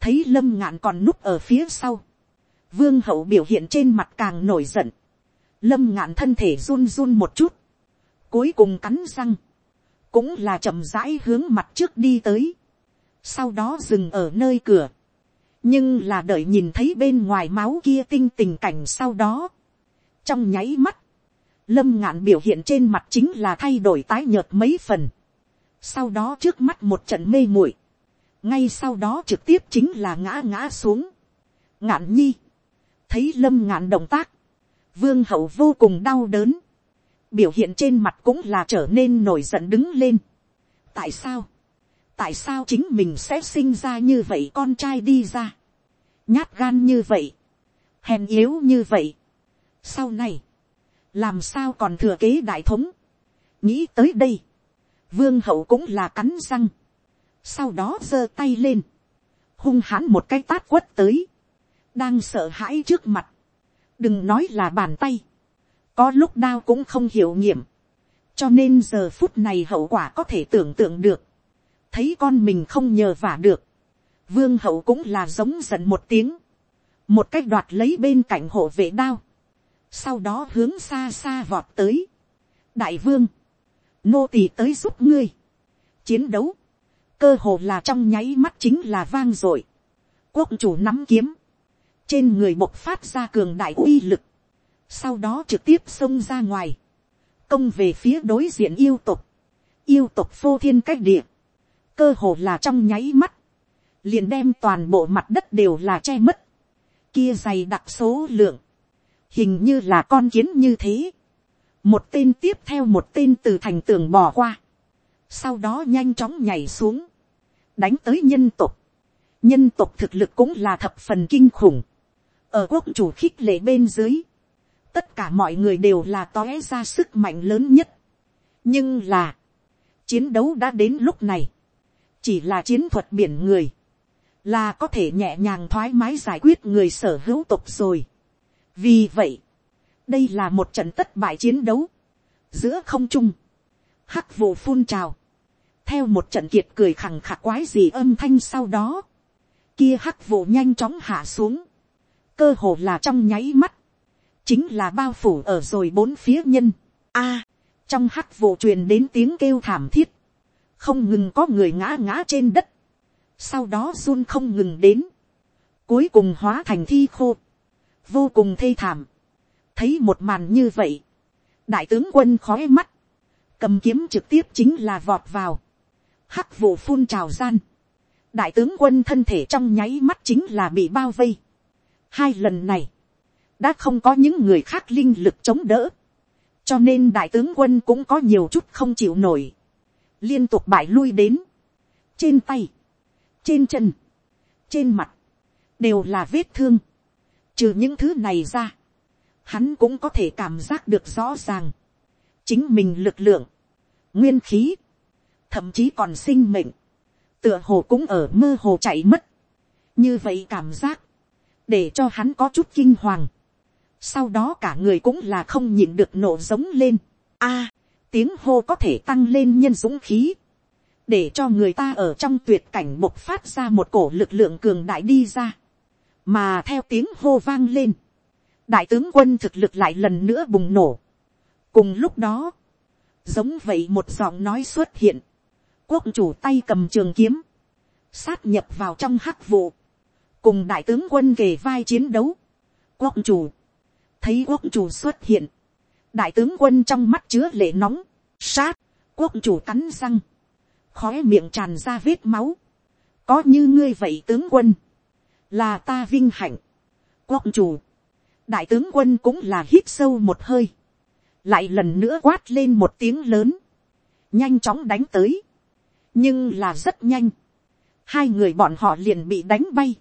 thấy lâm ngạn còn núp ở phía sau, vương hậu biểu hiện trên mặt càng nổi giận, lâm ngạn thân thể run run một chút, cuối cùng cắn răng, cũng là chậm rãi hướng mặt trước đi tới, sau đó dừng ở nơi cửa, nhưng là đợi nhìn thấy bên ngoài máu kia tinh tình cảnh sau đó, trong nháy mắt, lâm ngạn biểu hiện trên mặt chính là thay đổi tái nhợt mấy phần. sau đó trước mắt một trận mê muội, ngay sau đó trực tiếp chính là ngã ngã xuống. ngạn nhi, thấy lâm ngạn động tác, vương hậu vô cùng đau đớn, biểu hiện trên mặt cũng là trở nên nổi giận đứng lên. tại sao, tại sao chính mình sẽ sinh ra như vậy con trai đi ra, nhát gan như vậy, hèn yếu như vậy. sau này, làm sao còn thừa kế đại thống, nghĩ tới đây, vương hậu cũng là cắn răng, sau đó giơ tay lên, hung hãn một cái tát quất tới, đang sợ hãi trước mặt, đừng nói là bàn tay, có lúc đao cũng không hiểu nghiệm, cho nên giờ phút này hậu quả có thể tưởng tượng được, thấy con mình không nhờ vả được, vương hậu cũng là giống giận một tiếng, một cách đoạt lấy bên cạnh hộ vệ đao, sau đó hướng xa xa vọt tới. đại vương, nô tỳ tới giúp ngươi. chiến đấu, cơ hồ là trong nháy mắt chính là vang r ộ i quốc chủ nắm kiếm, trên người bộc phát ra cường đại uy lực, sau đó trực tiếp xông ra ngoài, công về phía đối diện yêu tục, yêu tục phô thiên cách địa, cơ hồ là trong nháy mắt, liền đem toàn bộ mặt đất đều là che mất, kia dày đặc số lượng, hình như là con kiến như thế, một tên tiếp theo một tên từ thành tường bỏ qua, sau đó nhanh chóng nhảy xuống, đánh tới nhân tục, nhân tục thực lực cũng là thập phần kinh khủng, ở quốc chủ khích lệ bên dưới, tất cả mọi người đều là tóe ra sức mạnh lớn nhất. nhưng là, chiến đấu đã đến lúc này, chỉ là chiến thuật biển người, là có thể nhẹ nhàng thoải mái giải quyết người sở hữu tục rồi vì vậy, đây là một trận tất bại chiến đấu, giữa không trung, hắc vụ phun trào, theo một trận kiệt cười khẳng khạc quái gì âm thanh sau đó, kia hắc vụ nhanh chóng hạ xuống, cơ hồ là trong nháy mắt, chính là bao phủ ở rồi bốn phía nhân. A, trong hắc vụ truyền đến tiếng kêu thảm thiết, không ngừng có người ngã ngã trên đất, sau đó run không ngừng đến, cuối cùng hóa thành thi khô, vô cùng thê thảm, thấy một màn như vậy, đại tướng quân khói mắt, cầm kiếm trực tiếp chính là vọt vào, hắc vụ phun trào gian, đại tướng quân thân thể trong nháy mắt chính là bị bao vây, hai lần này, đã không có những người khác linh lực chống đỡ, cho nên đại tướng quân cũng có nhiều chút không chịu nổi, liên tục bại lui đến, trên tay, trên chân, trên mặt, đều là vết thương, trừ những thứ này ra, hắn cũng có thể cảm giác được rõ ràng, chính mình lực lượng, nguyên khí, thậm chí còn sinh mệnh, tựa hồ cũng ở mơ hồ chạy mất, như vậy cảm giác, để cho hắn có chút kinh hoàng, sau đó cả người cũng là không nhịn được nổ giống lên, a, tiếng hô có thể tăng lên nhân dũng khí, để cho người ta ở trong tuyệt cảnh bộc phát ra một cổ lực lượng cường đại đi ra, mà theo tiếng hô vang lên, đại tướng quân thực lực lại lần nữa bùng nổ. cùng lúc đó, giống vậy một giọng nói xuất hiện, quốc chủ tay cầm trường kiếm, sát nhập vào trong hắc vụ, cùng đại tướng quân kề vai chiến đấu. quốc chủ, thấy quốc chủ xuất hiện, đại tướng quân trong mắt chứa lệ nóng, sát, quốc chủ cắn răng, khói miệng tràn ra vết máu, có như ngươi vậy tướng quân, là ta vinh hạnh, quốc chủ, đại tướng quân cũng là hít sâu một hơi, lại lần nữa quát lên một tiếng lớn, nhanh chóng đánh tới, nhưng là rất nhanh, hai người bọn họ liền bị đánh bay,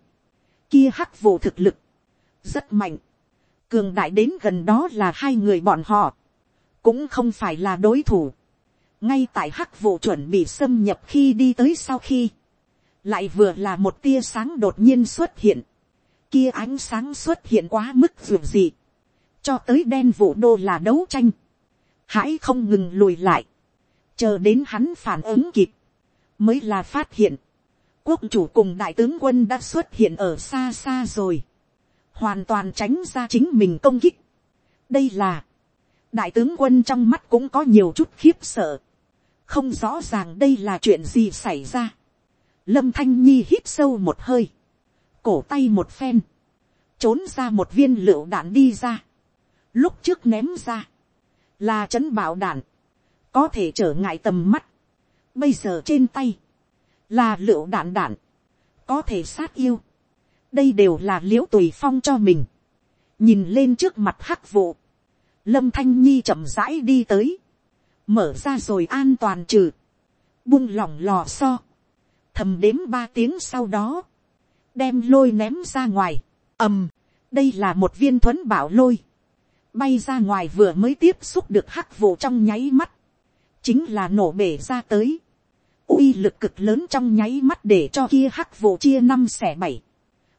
kia hắc vụ thực lực, rất mạnh, cường đại đến gần đó là hai người bọn họ, cũng không phải là đối thủ, ngay tại hắc vụ chuẩn bị xâm nhập khi đi tới sau khi, lại vừa là một tia sáng đột nhiên xuất hiện, kia ánh sáng xuất hiện quá mức dù gì, cho tới đen vụ đô là đấu tranh, hãy không ngừng lùi lại, chờ đến hắn phản ứng kịp, mới là phát hiện, quốc chủ cùng đại tướng quân đã xuất hiện ở xa xa rồi, hoàn toàn tránh ra chính mình công kích. đây là, đại tướng quân trong mắt cũng có nhiều chút khiếp sợ, không rõ ràng đây là chuyện gì xảy ra lâm thanh nhi hít sâu một hơi, cổ tay một phen, trốn ra một viên lựu đạn đi ra, lúc trước ném ra, là chấn bảo đạn, có thể trở ngại tầm mắt, bây giờ trên tay, là lựu đạn đạn, có thể sát yêu, đây đều là Liễu tùy phong cho mình, nhìn lên trước mặt hắc vụ, lâm thanh nhi chậm rãi đi tới, mở ra rồi an toàn trừ, buông lỏng lò so, thầm đếm ba tiếng sau đó, đem lôi ném ra ngoài, ầm, đây là một viên thuấn bảo lôi, bay ra ngoài vừa mới tiếp xúc được hắc vụ trong nháy mắt, chính là nổ bể ra tới, uy lực cực lớn trong nháy mắt để cho kia hắc vụ chia năm xẻ bảy.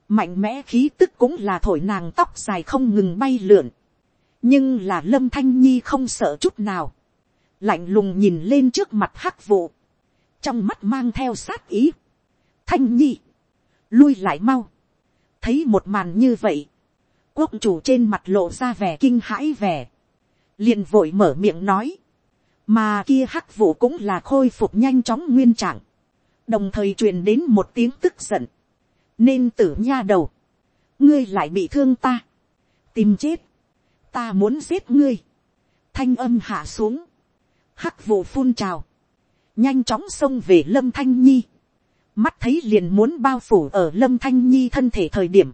Mạnh mẽ khí tức cũng là thổi nàng tóc dài không ngừng bay lượn. Nhưng là lâm thanh nhi không sợ chút nào. Lạnh lùng nhìn lên trước mặt hắc vụ. Trong mắt mang theo sát ý. Thanh nhi. Lui lại mau. Thấy một màn như vậy. Quốc chủ trên mặt lộ ra vẻ kinh hãi vẻ. liền vội mở miệng nói mà kia hắc vụ cũng là khôi phục nhanh chóng nguyên trạng, đồng thời truyền đến một tiếng tức giận, nên tử nha đầu, ngươi lại bị thương ta, tìm chết, ta muốn giết ngươi, thanh âm hạ xuống, hắc vụ phun trào, nhanh chóng xông về lâm thanh nhi, mắt thấy liền muốn bao phủ ở lâm thanh nhi thân thể thời điểm,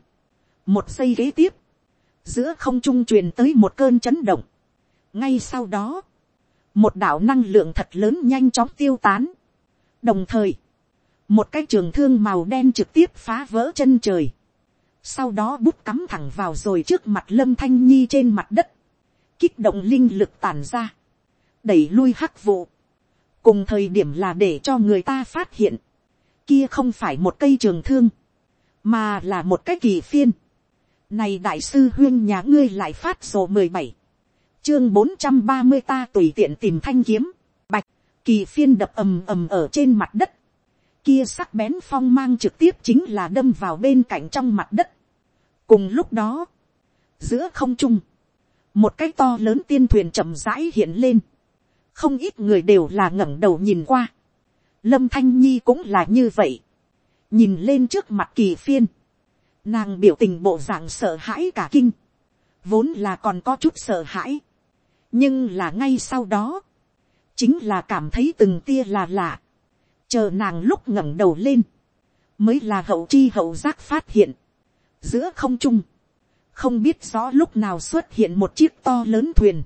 một giây kế tiếp, giữa không trung truyền tới một cơn chấn động, ngay sau đó, một đạo năng lượng thật lớn nhanh chóng tiêu tán, đồng thời, một cái trường thương màu đen trực tiếp phá vỡ chân trời, sau đó bút cắm thẳng vào rồi trước mặt lâm thanh nhi trên mặt đất, kích động linh lực tàn ra, đẩy lui hắc vụ, cùng thời điểm là để cho người ta phát hiện, kia không phải một cây trường thương, mà là một cái kỳ phiên. Này đại sư huyên nhà ngươi lại phát sổ mười bảy. Chương bốn trăm ba mươi ta tùy tiện tìm thanh kiếm, bạch, kỳ phiên đập ầm ầm ở trên mặt đất, kia sắc bén phong mang trực tiếp chính là đâm vào bên cạnh trong mặt đất. cùng lúc đó, giữa không trung, một cái to lớn tiên thuyền chậm rãi hiện lên, không ít người đều là ngẩng đầu nhìn qua, lâm thanh nhi cũng là như vậy, nhìn lên trước mặt kỳ phiên, nàng biểu tình bộ dạng sợ hãi cả kinh, vốn là còn có chút sợ hãi, nhưng là ngay sau đó, chính là cảm thấy từng tia là lạ, chờ nàng lúc ngẩng đầu lên, mới là hậu chi hậu giác phát hiện, giữa không trung, không biết rõ lúc nào xuất hiện một chiếc to lớn thuyền,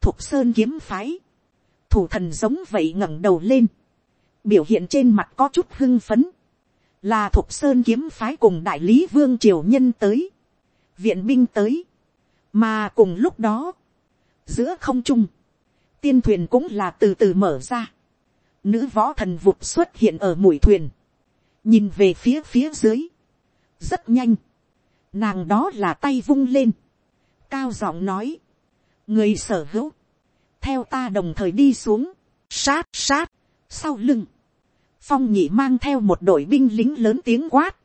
thuộc sơn kiếm phái, thủ thần giống vậy ngẩng đầu lên, biểu hiện trên mặt có chút hưng phấn, là thục sơn kiếm phái cùng đại lý vương triều nhân tới, viện binh tới, mà cùng lúc đó, giữa không trung, tiên thuyền cũng là từ từ mở ra, nữ võ thần vụt xuất hiện ở mũi thuyền, nhìn về phía phía dưới, rất nhanh, nàng đó là tay vung lên, cao giọng nói, người sở hữu, theo ta đồng thời đi xuống, sát sát, sau lưng, phong nhị mang theo một đội binh lính lớn tiếng quát,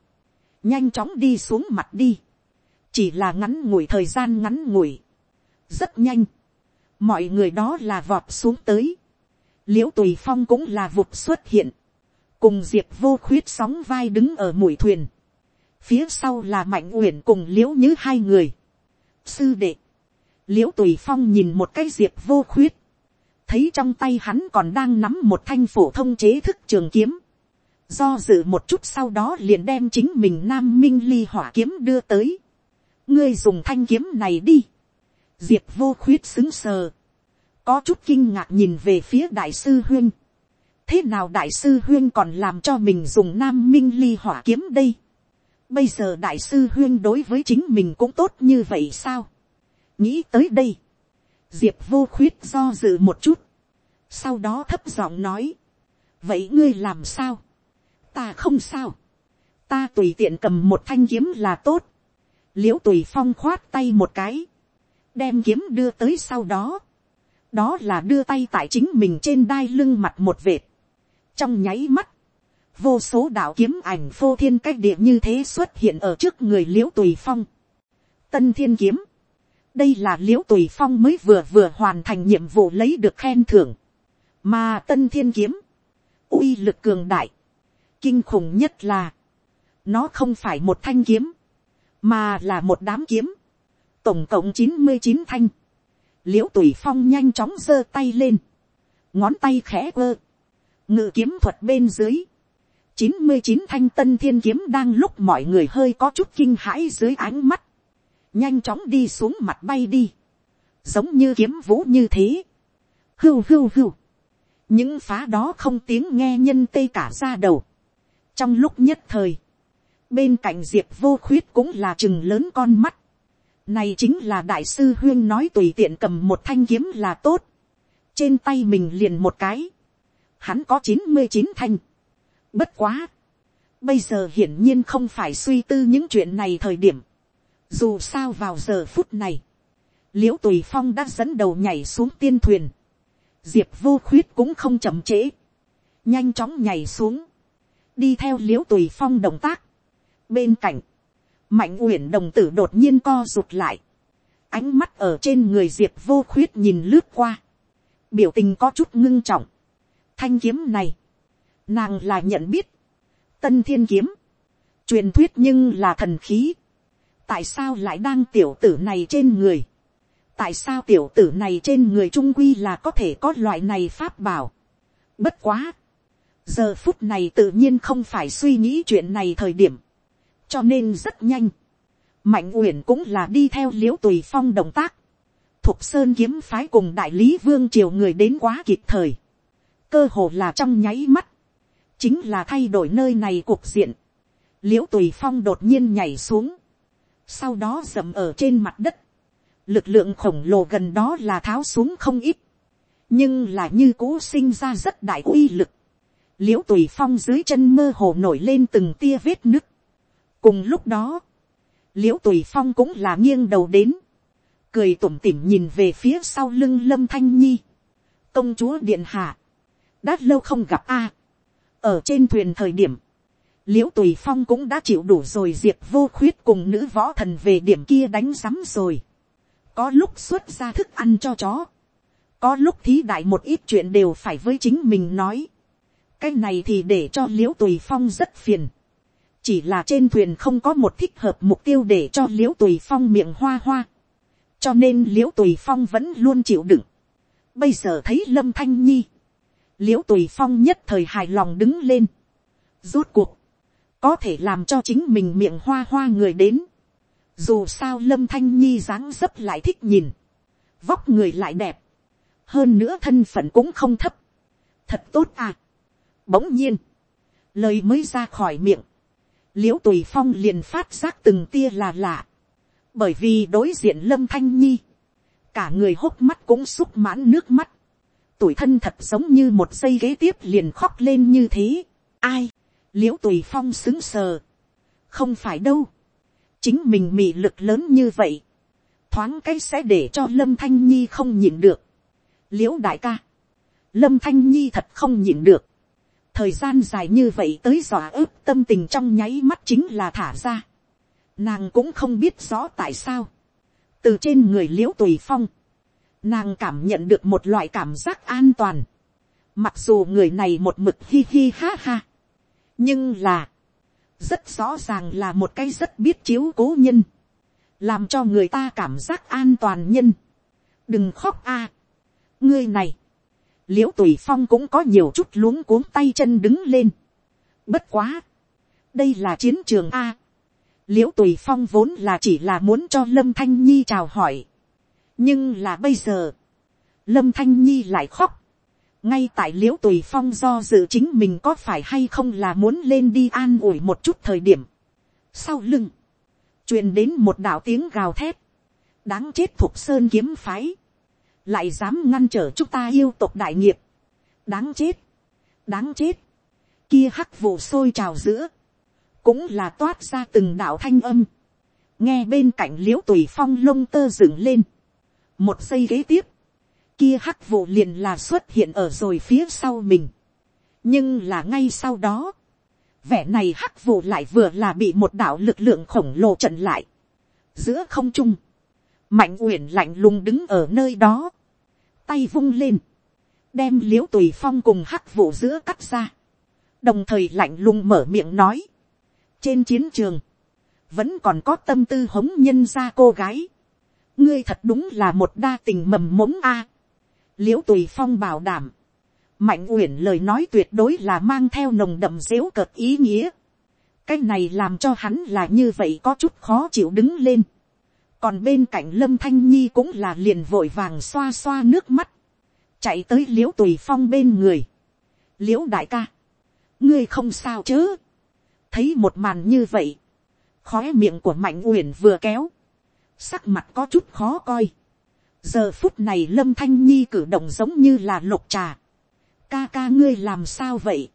nhanh chóng đi xuống mặt đi, chỉ là ngắn ngủi thời gian ngắn ngủi, rất nhanh, mọi người đó là vọt xuống tới, l i ễ u tùy phong cũng là vụt xuất hiện, cùng diệp vô khuyết sóng vai đứng ở mũi thuyền, phía sau là mạnh uyển cùng l i ễ u như hai người, sư đệ, l i ễ u tùy phong nhìn một cái diệp vô khuyết, thấy trong tay hắn còn đang nắm một thanh phổ thông chế thức trường kiếm. Do dự một chút sau đó liền đem chính mình nam minh ly hỏa kiếm đưa tới. ngươi dùng thanh kiếm này đi. diệp vô khuyết xứng sờ. có chút kinh ngạc nhìn về phía đại sư huyên. thế nào đại sư huyên còn làm cho mình dùng nam minh ly hỏa kiếm đây. bây giờ đại sư huyên đối với chính mình cũng tốt như vậy sao nghĩ tới đây. Diệp vô khuyết do dự một chút, sau đó thấp giọng nói, vậy ngươi làm sao, ta không sao, ta tùy tiện cầm một thanh kiếm là tốt, l i ễ u tùy phong khoát tay một cái, đem kiếm đưa tới sau đó, đó là đưa tay tại chính mình trên đai lưng mặt một vệt, trong nháy mắt, vô số đạo kiếm ảnh phô thiên cách địa như thế xuất hiện ở trước người l i ễ u tùy phong, tân thiên kiếm, đây là l i ễ u tùy phong mới vừa vừa hoàn thành nhiệm vụ lấy được khen thưởng, mà tân thiên kiếm, uy lực cường đại, kinh khủng nhất là, nó không phải một thanh kiếm, mà là một đám kiếm, tổng cộng chín mươi chín thanh, l i ễ u tùy phong nhanh chóng giơ tay lên, ngón tay khẽ quơ, ngự kiếm thuật bên dưới, chín mươi chín thanh tân thiên kiếm đang lúc mọi người hơi có chút kinh hãi dưới ánh mắt, nhanh chóng đi xuống mặt bay đi, giống như kiếm vũ như thế. Hưu hưu hưu, những phá đó không tiếng nghe nhân tê cả ra đầu. trong lúc nhất thời, bên cạnh diệp vô khuyết cũng là chừng lớn con mắt. này chính là đại sư huyên nói tùy tiện cầm một thanh kiếm là tốt. trên tay mình liền một cái. hắn có chín mươi chín thanh. bất quá. bây giờ hiển nhiên không phải suy tư những chuyện này thời điểm dù sao vào giờ phút này, l i ễ u tùy phong đã dẫn đầu nhảy xuống tiên thuyền, diệp vô khuyết cũng không chậm trễ, nhanh chóng nhảy xuống, đi theo l i ễ u tùy phong động tác. bên cạnh, mạnh uyển đồng tử đột nhiên co rụt lại, ánh mắt ở trên người diệp vô khuyết nhìn lướt qua, biểu tình có chút ngưng trọng, thanh kiếm này, nàng là nhận biết, tân thiên kiếm, truyền thuyết nhưng là thần khí, tại sao lại đang tiểu tử này trên người, tại sao tiểu tử này trên người trung quy là có thể có loại này pháp bảo. bất quá, giờ phút này tự nhiên không phải suy nghĩ chuyện này thời điểm, cho nên rất nhanh, mạnh uyển cũng là đi theo l i ễ u tùy phong động tác, thục sơn kiếm phái cùng đại lý vương triều người đến quá kịp thời, cơ hồ là trong nháy mắt, chính là thay đổi nơi này cuộc diện, l i ễ u tùy phong đột nhiên nhảy xuống, sau đó dậm ở trên mặt đất, lực lượng khổng lồ gần đó là tháo xuống không ít, nhưng là như cũ sinh ra rất đại uy lực, l i ễ u tùy phong dưới chân mơ hồ nổi lên từng tia vết nứt, cùng lúc đó, l i ễ u tùy phong cũng là nghiêng đầu đến, cười tủm tỉm nhìn về phía sau lưng lâm thanh nhi, công chúa điện hạ, đã lâu không gặp a, ở trên thuyền thời điểm, l i ễ u tùy phong cũng đã chịu đủ rồi diệt vô khuyết cùng nữ võ thần về điểm kia đánh sắm rồi, có lúc xuất ra thức ăn cho chó, có lúc thí đại một ít chuyện đều phải với chính mình nói, cái này thì để cho l i ễ u tùy phong rất phiền, chỉ là trên thuyền không có một thích hợp mục tiêu để cho l i ễ u tùy phong miệng hoa hoa, cho nên l i ễ u tùy phong vẫn luôn chịu đựng. bây giờ thấy lâm thanh nhi, l i ễ u tùy phong nhất thời hài lòng đứng lên, rốt cuộc, có thể làm cho chính mình miệng hoa hoa người đến, dù sao lâm thanh nhi dáng dấp lại thích nhìn, vóc người lại đẹp, hơn nữa thân phận cũng không thấp, thật tốt à. bỗng nhiên, lời mới ra khỏi miệng, l i ễ u tùy phong liền phát giác từng tia là lạ, bởi vì đối diện lâm thanh nhi, cả người hốc mắt cũng xúc mãn nước mắt, tuổi thân thật giống như một giây ghế tiếp liền khóc lên như thế. ai, l i ễ u tùy phong xứng sờ, không phải đâu, chính mình mị lực lớn như vậy, thoáng cái sẽ để cho lâm thanh nhi không nhịn được. l i ễ u đại ca, lâm thanh nhi thật không nhịn được, thời gian dài như vậy tới dọa ướp tâm tình trong nháy mắt chính là thả ra. Nàng cũng không biết rõ tại sao. từ trên người l i ễ u tùy phong, nàng cảm nhận được một loại cảm giác an toàn. mặc dù người này một mực hi hi ha ha nhưng là, rất rõ ràng là một cái rất biết chiếu cố nhân, làm cho người ta cảm giác an toàn nhân. đừng khóc a. ngươi này, l i ễ u tùy phong cũng có nhiều chút luống cuống tay chân đứng lên. bất quá, đây là chiến trường a. l i ễ u tùy phong vốn là chỉ là muốn cho lâm thanh nhi chào hỏi. nhưng là bây giờ, lâm thanh nhi lại khóc ngay tại l i ễ u tùy phong do dự chính mình có phải hay không là muốn lên đi an ủi một chút thời điểm. sau lưng, truyền đến một đạo tiếng gào thét, đáng chết thuộc sơn kiếm phái. Lại dám ngăn trở chúng ta yêu tộc đại nghiệp, đáng chết, đáng chết, kia hắc vụ sôi trào giữa, cũng là toát ra từng đạo thanh âm, nghe bên cạnh l i ễ u tùy phong lông tơ dựng lên, một giây kế tiếp, kia hắc vụ liền là xuất hiện ở rồi phía sau mình, nhưng là ngay sau đó, vẻ này hắc vụ lại vừa là bị một đạo lực lượng khổng lồ trận lại, giữa không trung, mạnh uyển lạnh lùng đứng ở nơi đó, tay vung lên, đem l i ễ u tùy phong cùng hắc vụ giữa cắt ra, đồng thời lạnh lùng mở miệng nói, trên chiến trường, vẫn còn có tâm tư hống nhân ra cô gái, ngươi thật đúng là một đa tình mầm mống a, i ễ u tùy phong bảo đảm, mạnh uyển lời nói tuyệt đối là mang theo nồng đậm dếu cợt ý nghĩa, cái này làm cho hắn là như vậy có chút khó chịu đứng lên, còn bên cạnh lâm thanh nhi cũng là liền vội vàng xoa xoa nước mắt, chạy tới l i ễ u tùy phong bên người, l i ễ u đại ca, ngươi không sao chứ, thấy một màn như vậy, khói miệng của mạnh uyển vừa kéo, sắc mặt có chút khó coi, giờ phút này lâm thanh nhi cử động giống như là lục trà, ca ca ngươi làm sao vậy,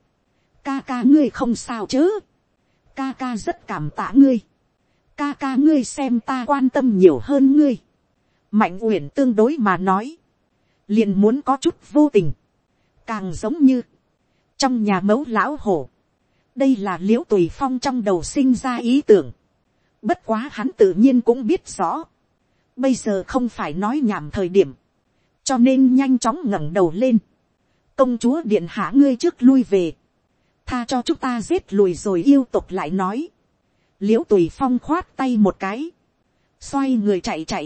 ca ca ngươi không sao chứ, ca ca rất cảm tạ ngươi, ca ca ngươi xem ta quan tâm nhiều hơn ngươi. mạnh uyển tương đối mà nói, liền muốn có chút vô tình, càng giống như, trong nhà mẫu lão hổ, đây là l i ễ u tùy phong trong đầu sinh ra ý tưởng, bất quá hắn tự nhiên cũng biết rõ, bây giờ không phải nói nhảm thời điểm, cho nên nhanh chóng ngẩng đầu lên, công chúa điện hạ ngươi trước lui về, tha cho chúng ta giết lùi rồi yêu tục lại nói, l i ễ u tùy phong khoát tay một cái, xoay người chạy chạy,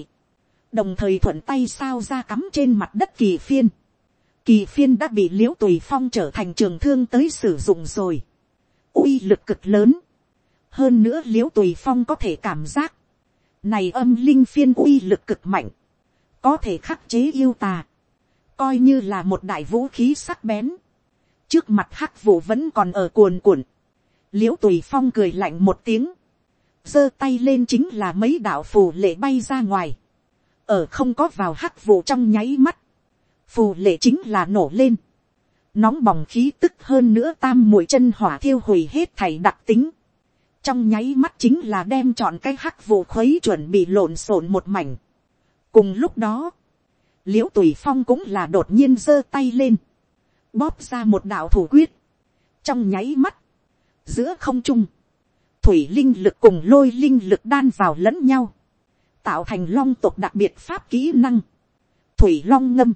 đồng thời thuận tay sao ra cắm trên mặt đất kỳ phiên, kỳ phiên đã bị l i ễ u tùy phong trở thành trường thương tới sử dụng rồi, uy lực cực lớn, hơn nữa l i ễ u tùy phong có thể cảm giác, này âm linh phiên uy lực cực mạnh, có thể khắc chế yêu tà, coi như là một đại vũ khí sắc bén, trước mặt hắc vụ vẫn còn ở cuồn cuộn, l i ễ u tùy phong cười lạnh một tiếng, giơ tay lên chính là mấy đạo phù lệ bay ra ngoài, ở không có vào hắc vụ trong nháy mắt, phù lệ chính là nổ lên, nóng bỏng khí tức hơn nữa tam mũi chân hỏa thiêu hủy hết thảy đặc tính, trong nháy mắt chính là đem chọn cái hắc vụ khuấy chuẩn bị lộn xộn một mảnh. cùng lúc đó, l i ễ u tùy phong cũng là đột nhiên giơ tay lên, bóp ra một đạo thủ quyết, trong nháy mắt, giữa không trung, thủy linh lực cùng lôi linh lực đan vào lẫn nhau, tạo thành long tộc đặc biệt pháp kỹ năng, thủy long ngâm,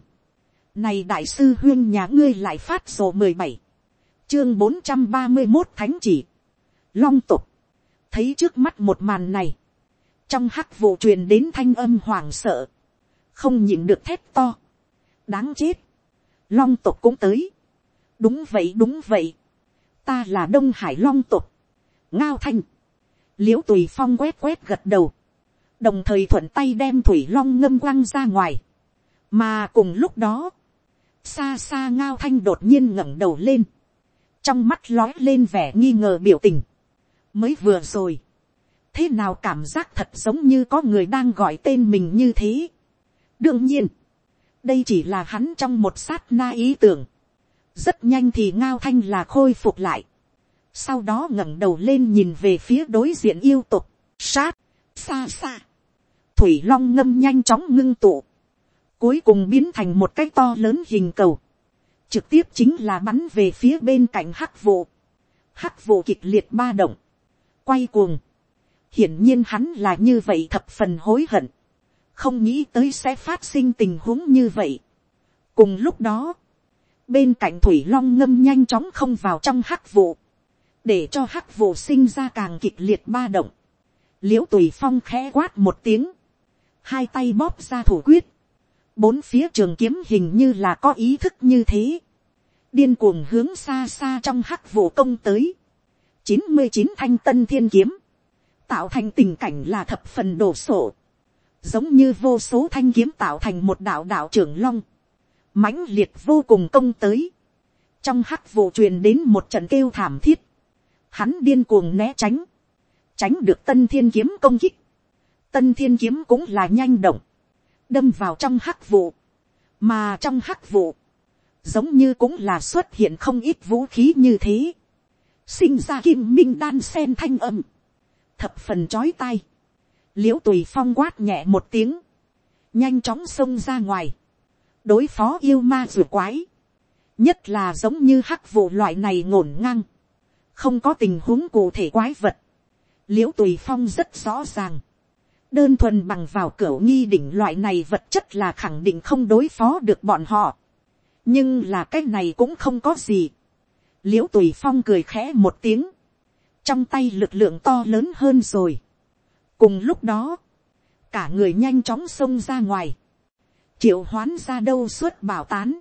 này đại sư huyên nhà ngươi lại phát sổ mười bảy, chương bốn trăm ba mươi một thánh chỉ, long tục, thấy trước mắt một màn này, trong hắc vụ truyền đến thanh âm hoảng sợ, không nhịn được thét to, đáng chết, long tục cũng tới, đúng vậy đúng vậy, ta là đông hải long tục, ngao thanh, l i ễ u tùy phong quét quét gật đầu, đồng thời thuận tay đem thủy long ngâm quăng ra ngoài, mà cùng lúc đó, xa xa ngao thanh đột nhiên ngẩng đầu lên, trong mắt lói lên vẻ nghi ngờ biểu tình, mới vừa rồi, thế nào cảm giác thật giống như có người đang gọi tên mình như thế. đương nhiên, đây chỉ là hắn trong một sát na ý tưởng, rất nhanh thì ngao thanh là khôi phục lại, sau đó ngẩng đầu lên nhìn về phía đối diện yêu tục, sát, xa xa, thủy long ngâm nhanh chóng ngưng tụ, cuối cùng biến thành một cái to lớn hình cầu, trực tiếp chính là bắn về phía bên cạnh hắc vụ, hắc vụ kịch liệt ba động, quay cuồng, hiển nhiên hắn là như vậy thập phần hối hận, không nghĩ tới sẽ phát sinh tình huống như vậy. cùng lúc đó, bên cạnh thủy long ngâm nhanh chóng không vào trong hắc vụ, để cho hắc vụ sinh ra càng kịch liệt ba động, l i ễ u tùy phong khẽ quát một tiếng, hai tay bóp ra thủ quyết, bốn phía trường kiếm hình như là có ý thức như thế, điên cuồng hướng xa xa trong hắc vụ công tới, chín mươi chín thanh tân thiên kiếm, tạo thành tình cảnh là thập phần đồ sộ, giống như vô số thanh kiếm tạo thành một đạo đạo trưởng long, mãnh liệt vô cùng công tới, trong hắc vụ truyền đến một trận kêu thảm thiết, hắn điên cuồng né tránh, tránh được tân thiên kiếm công kích, tân thiên kiếm cũng là nhanh động, đâm vào trong hắc vụ, mà trong hắc vụ, giống như cũng là xuất hiện không ít vũ khí như thế, sinh ra kim minh đan sen thanh âm, thập phần chói tai, l i ễ u tùy phong quát nhẹ một tiếng, nhanh chóng xông ra ngoài, đối phó yêu ma rùa quái, nhất là giống như hắc vụ loại này ngổn ngang, không có tình huống cụ thể quái vật, l i ễ u tùy phong rất rõ ràng, đơn thuần bằng vào cửa nghi đỉnh loại này vật chất là khẳng định không đối phó được bọn họ, nhưng là cái này cũng không có gì, l i ễ u tùy phong cười khẽ một tiếng, trong tay lực lượng to lớn hơn rồi, cùng lúc đó, cả người nhanh chóng xông ra ngoài, triệu hoán ra đâu suốt bảo tán.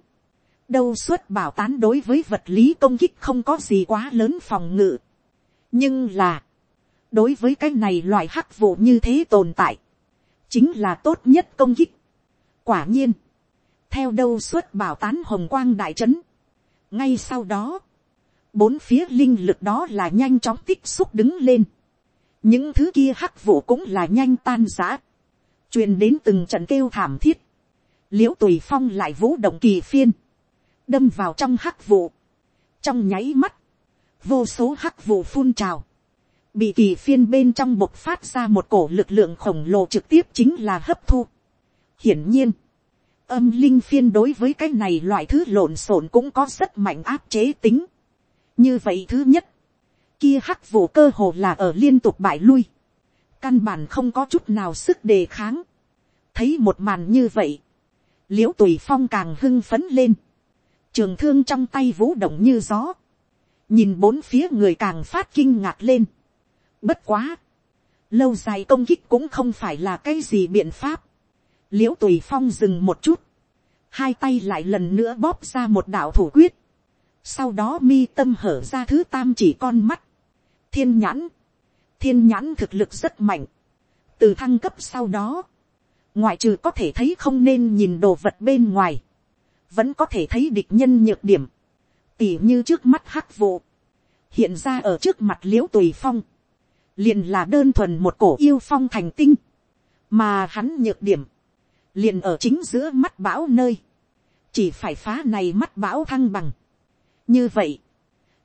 đâu suốt bảo tán đối với vật lý công kích không có gì quá lớn phòng ngự. nhưng là, đối với cái này loại hắc vụ như thế tồn tại, chính là tốt nhất công kích. quả nhiên, theo đâu suốt bảo tán hồng quang đại trấn. ngay sau đó, bốn phía linh lực đó là nhanh chóng tích xúc đứng lên. những thứ kia hắc vụ cũng là nhanh tan giã. truyền đến từng trận kêu thảm thiết l i ễ u tùy phong lại vũ động kỳ phiên, đâm vào trong hắc vụ, trong nháy mắt, vô số hắc vụ phun trào, bị kỳ phiên bên trong bộc phát ra một cổ lực lượng khổng lồ trực tiếp chính là hấp thu. hiển nhiên, âm linh phiên đối với cái này loại thứ lộn xộn cũng có rất mạnh áp chế tính như vậy thứ nhất, kia hắc vụ cơ hồ là ở liên tục bại lui, căn bản không có chút nào sức đề kháng. thấy một màn như vậy, l i ễ u tùy phong càng hưng phấn lên, trường thương trong tay vũ động như gió, nhìn bốn phía người càng phát kinh ngạc lên. Bất quá, lâu dài công kích cũng không phải là cái gì biện pháp, l i ễ u tùy phong dừng một chút, hai tay lại lần nữa bóp ra một đạo thủ quyết, sau đó mi tâm hở ra thứ tam chỉ con mắt, thiên nhãn, thiên nhãn thực lực rất mạnh, từ thăng cấp sau đó, ngoại trừ có thể thấy không nên nhìn đồ vật bên ngoài, vẫn có thể thấy địch nhân nhược điểm, tỉ như trước mắt hắc vụ, hiện ra ở trước mặt l i ễ u tùy phong, liền là đơn thuần một cổ yêu phong thành tinh, mà hắn nhược điểm, liền ở chính giữa mắt bão nơi, chỉ phải phá này mắt bão thăng bằng như vậy,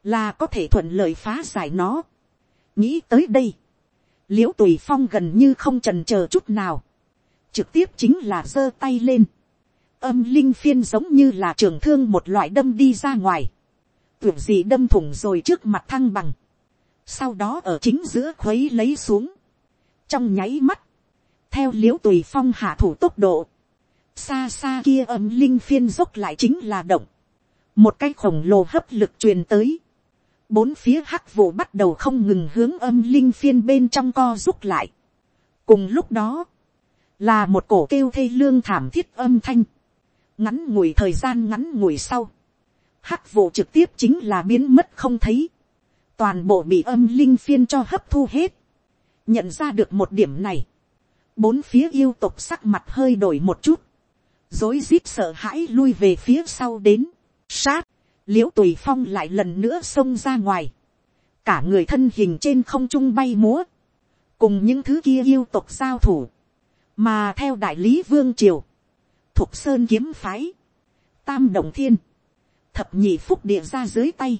là có thể thuận lợi phá giải nó. nghĩ tới đây, l i ễ u tùy phong gần như không trần c h ờ chút nào, trực tiếp chính là giơ tay lên, âm linh phiên giống như là trường thương một loại đâm đi ra ngoài, tuyệt gì đâm thủng rồi trước mặt thăng bằng, sau đó ở chính giữa khuấy lấy xuống, trong nháy mắt, theo l i ễ u tùy phong hạ thủ tốc độ, xa xa kia âm linh phiên dốc lại chính là động, một cái khổng lồ hấp lực truyền tới, bốn phía hắc vụ bắt đầu không ngừng hướng âm linh phiên bên trong co rút lại. cùng lúc đó, là một cổ kêu thê lương thảm thiết âm thanh, ngắn ngủi thời gian ngắn ngủi sau, hắc vụ trực tiếp chính là biến mất không thấy, toàn bộ bị âm linh phiên cho hấp thu hết, nhận ra được một điểm này, bốn phía yêu tục sắc mặt hơi đổi một chút, dối rít sợ hãi lui về phía sau đến, sát, l i ễ u tùy phong lại lần nữa xông ra ngoài, cả người thân hình trên không trung bay múa, cùng những thứ kia yêu tục giao thủ, mà theo đại lý vương triều, thục sơn kiếm phái, tam đồng thiên, thập nhị phúc địa ra dưới tay,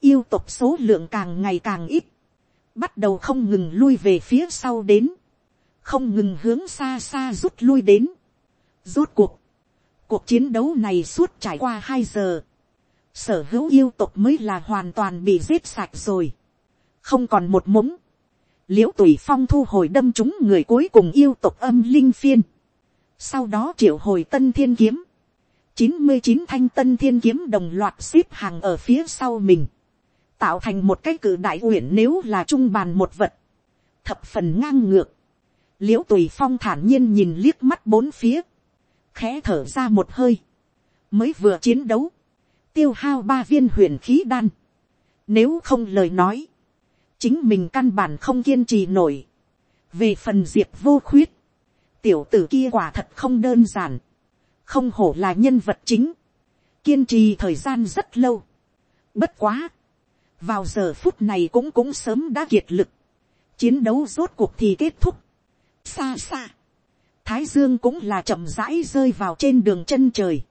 yêu tục số lượng càng ngày càng ít, bắt đầu không ngừng lui về phía sau đến, không ngừng hướng xa xa rút lui đến. Rút cuộc, cuộc chiến đấu này suốt trải qua hai giờ, sở hữu yêu tục mới là hoàn toàn bị giết sạch rồi, không còn một mống, Liễu tùy phong thu hồi đâm chúng người cuối cùng yêu tục âm linh phiên, sau đó triệu hồi tân thiên kiếm, chín mươi chín thanh tân thiên kiếm đồng loạt xếp hàng ở phía sau mình, tạo thành một cái cử đại uyển nếu là trung bàn một vật, thập phần ngang ngược, Liễu tùy phong thản nhiên nhìn liếc mắt bốn phía, khẽ thở ra một hơi, mới vừa chiến đấu, tiêu hao ba viên huyền khí đan, nếu không lời nói, chính mình căn bản không kiên trì nổi, về phần diệp vô khuyết, tiểu tử kia quả thật không đơn giản, không hổ là nhân vật chính, kiên trì thời gian rất lâu. Bất quá, vào giờ phút này cũng cũng sớm đã kiệt lực, chiến đấu rốt cuộc thì kết thúc. xa xa, thái dương cũng là chậm rãi rơi vào trên đường chân trời,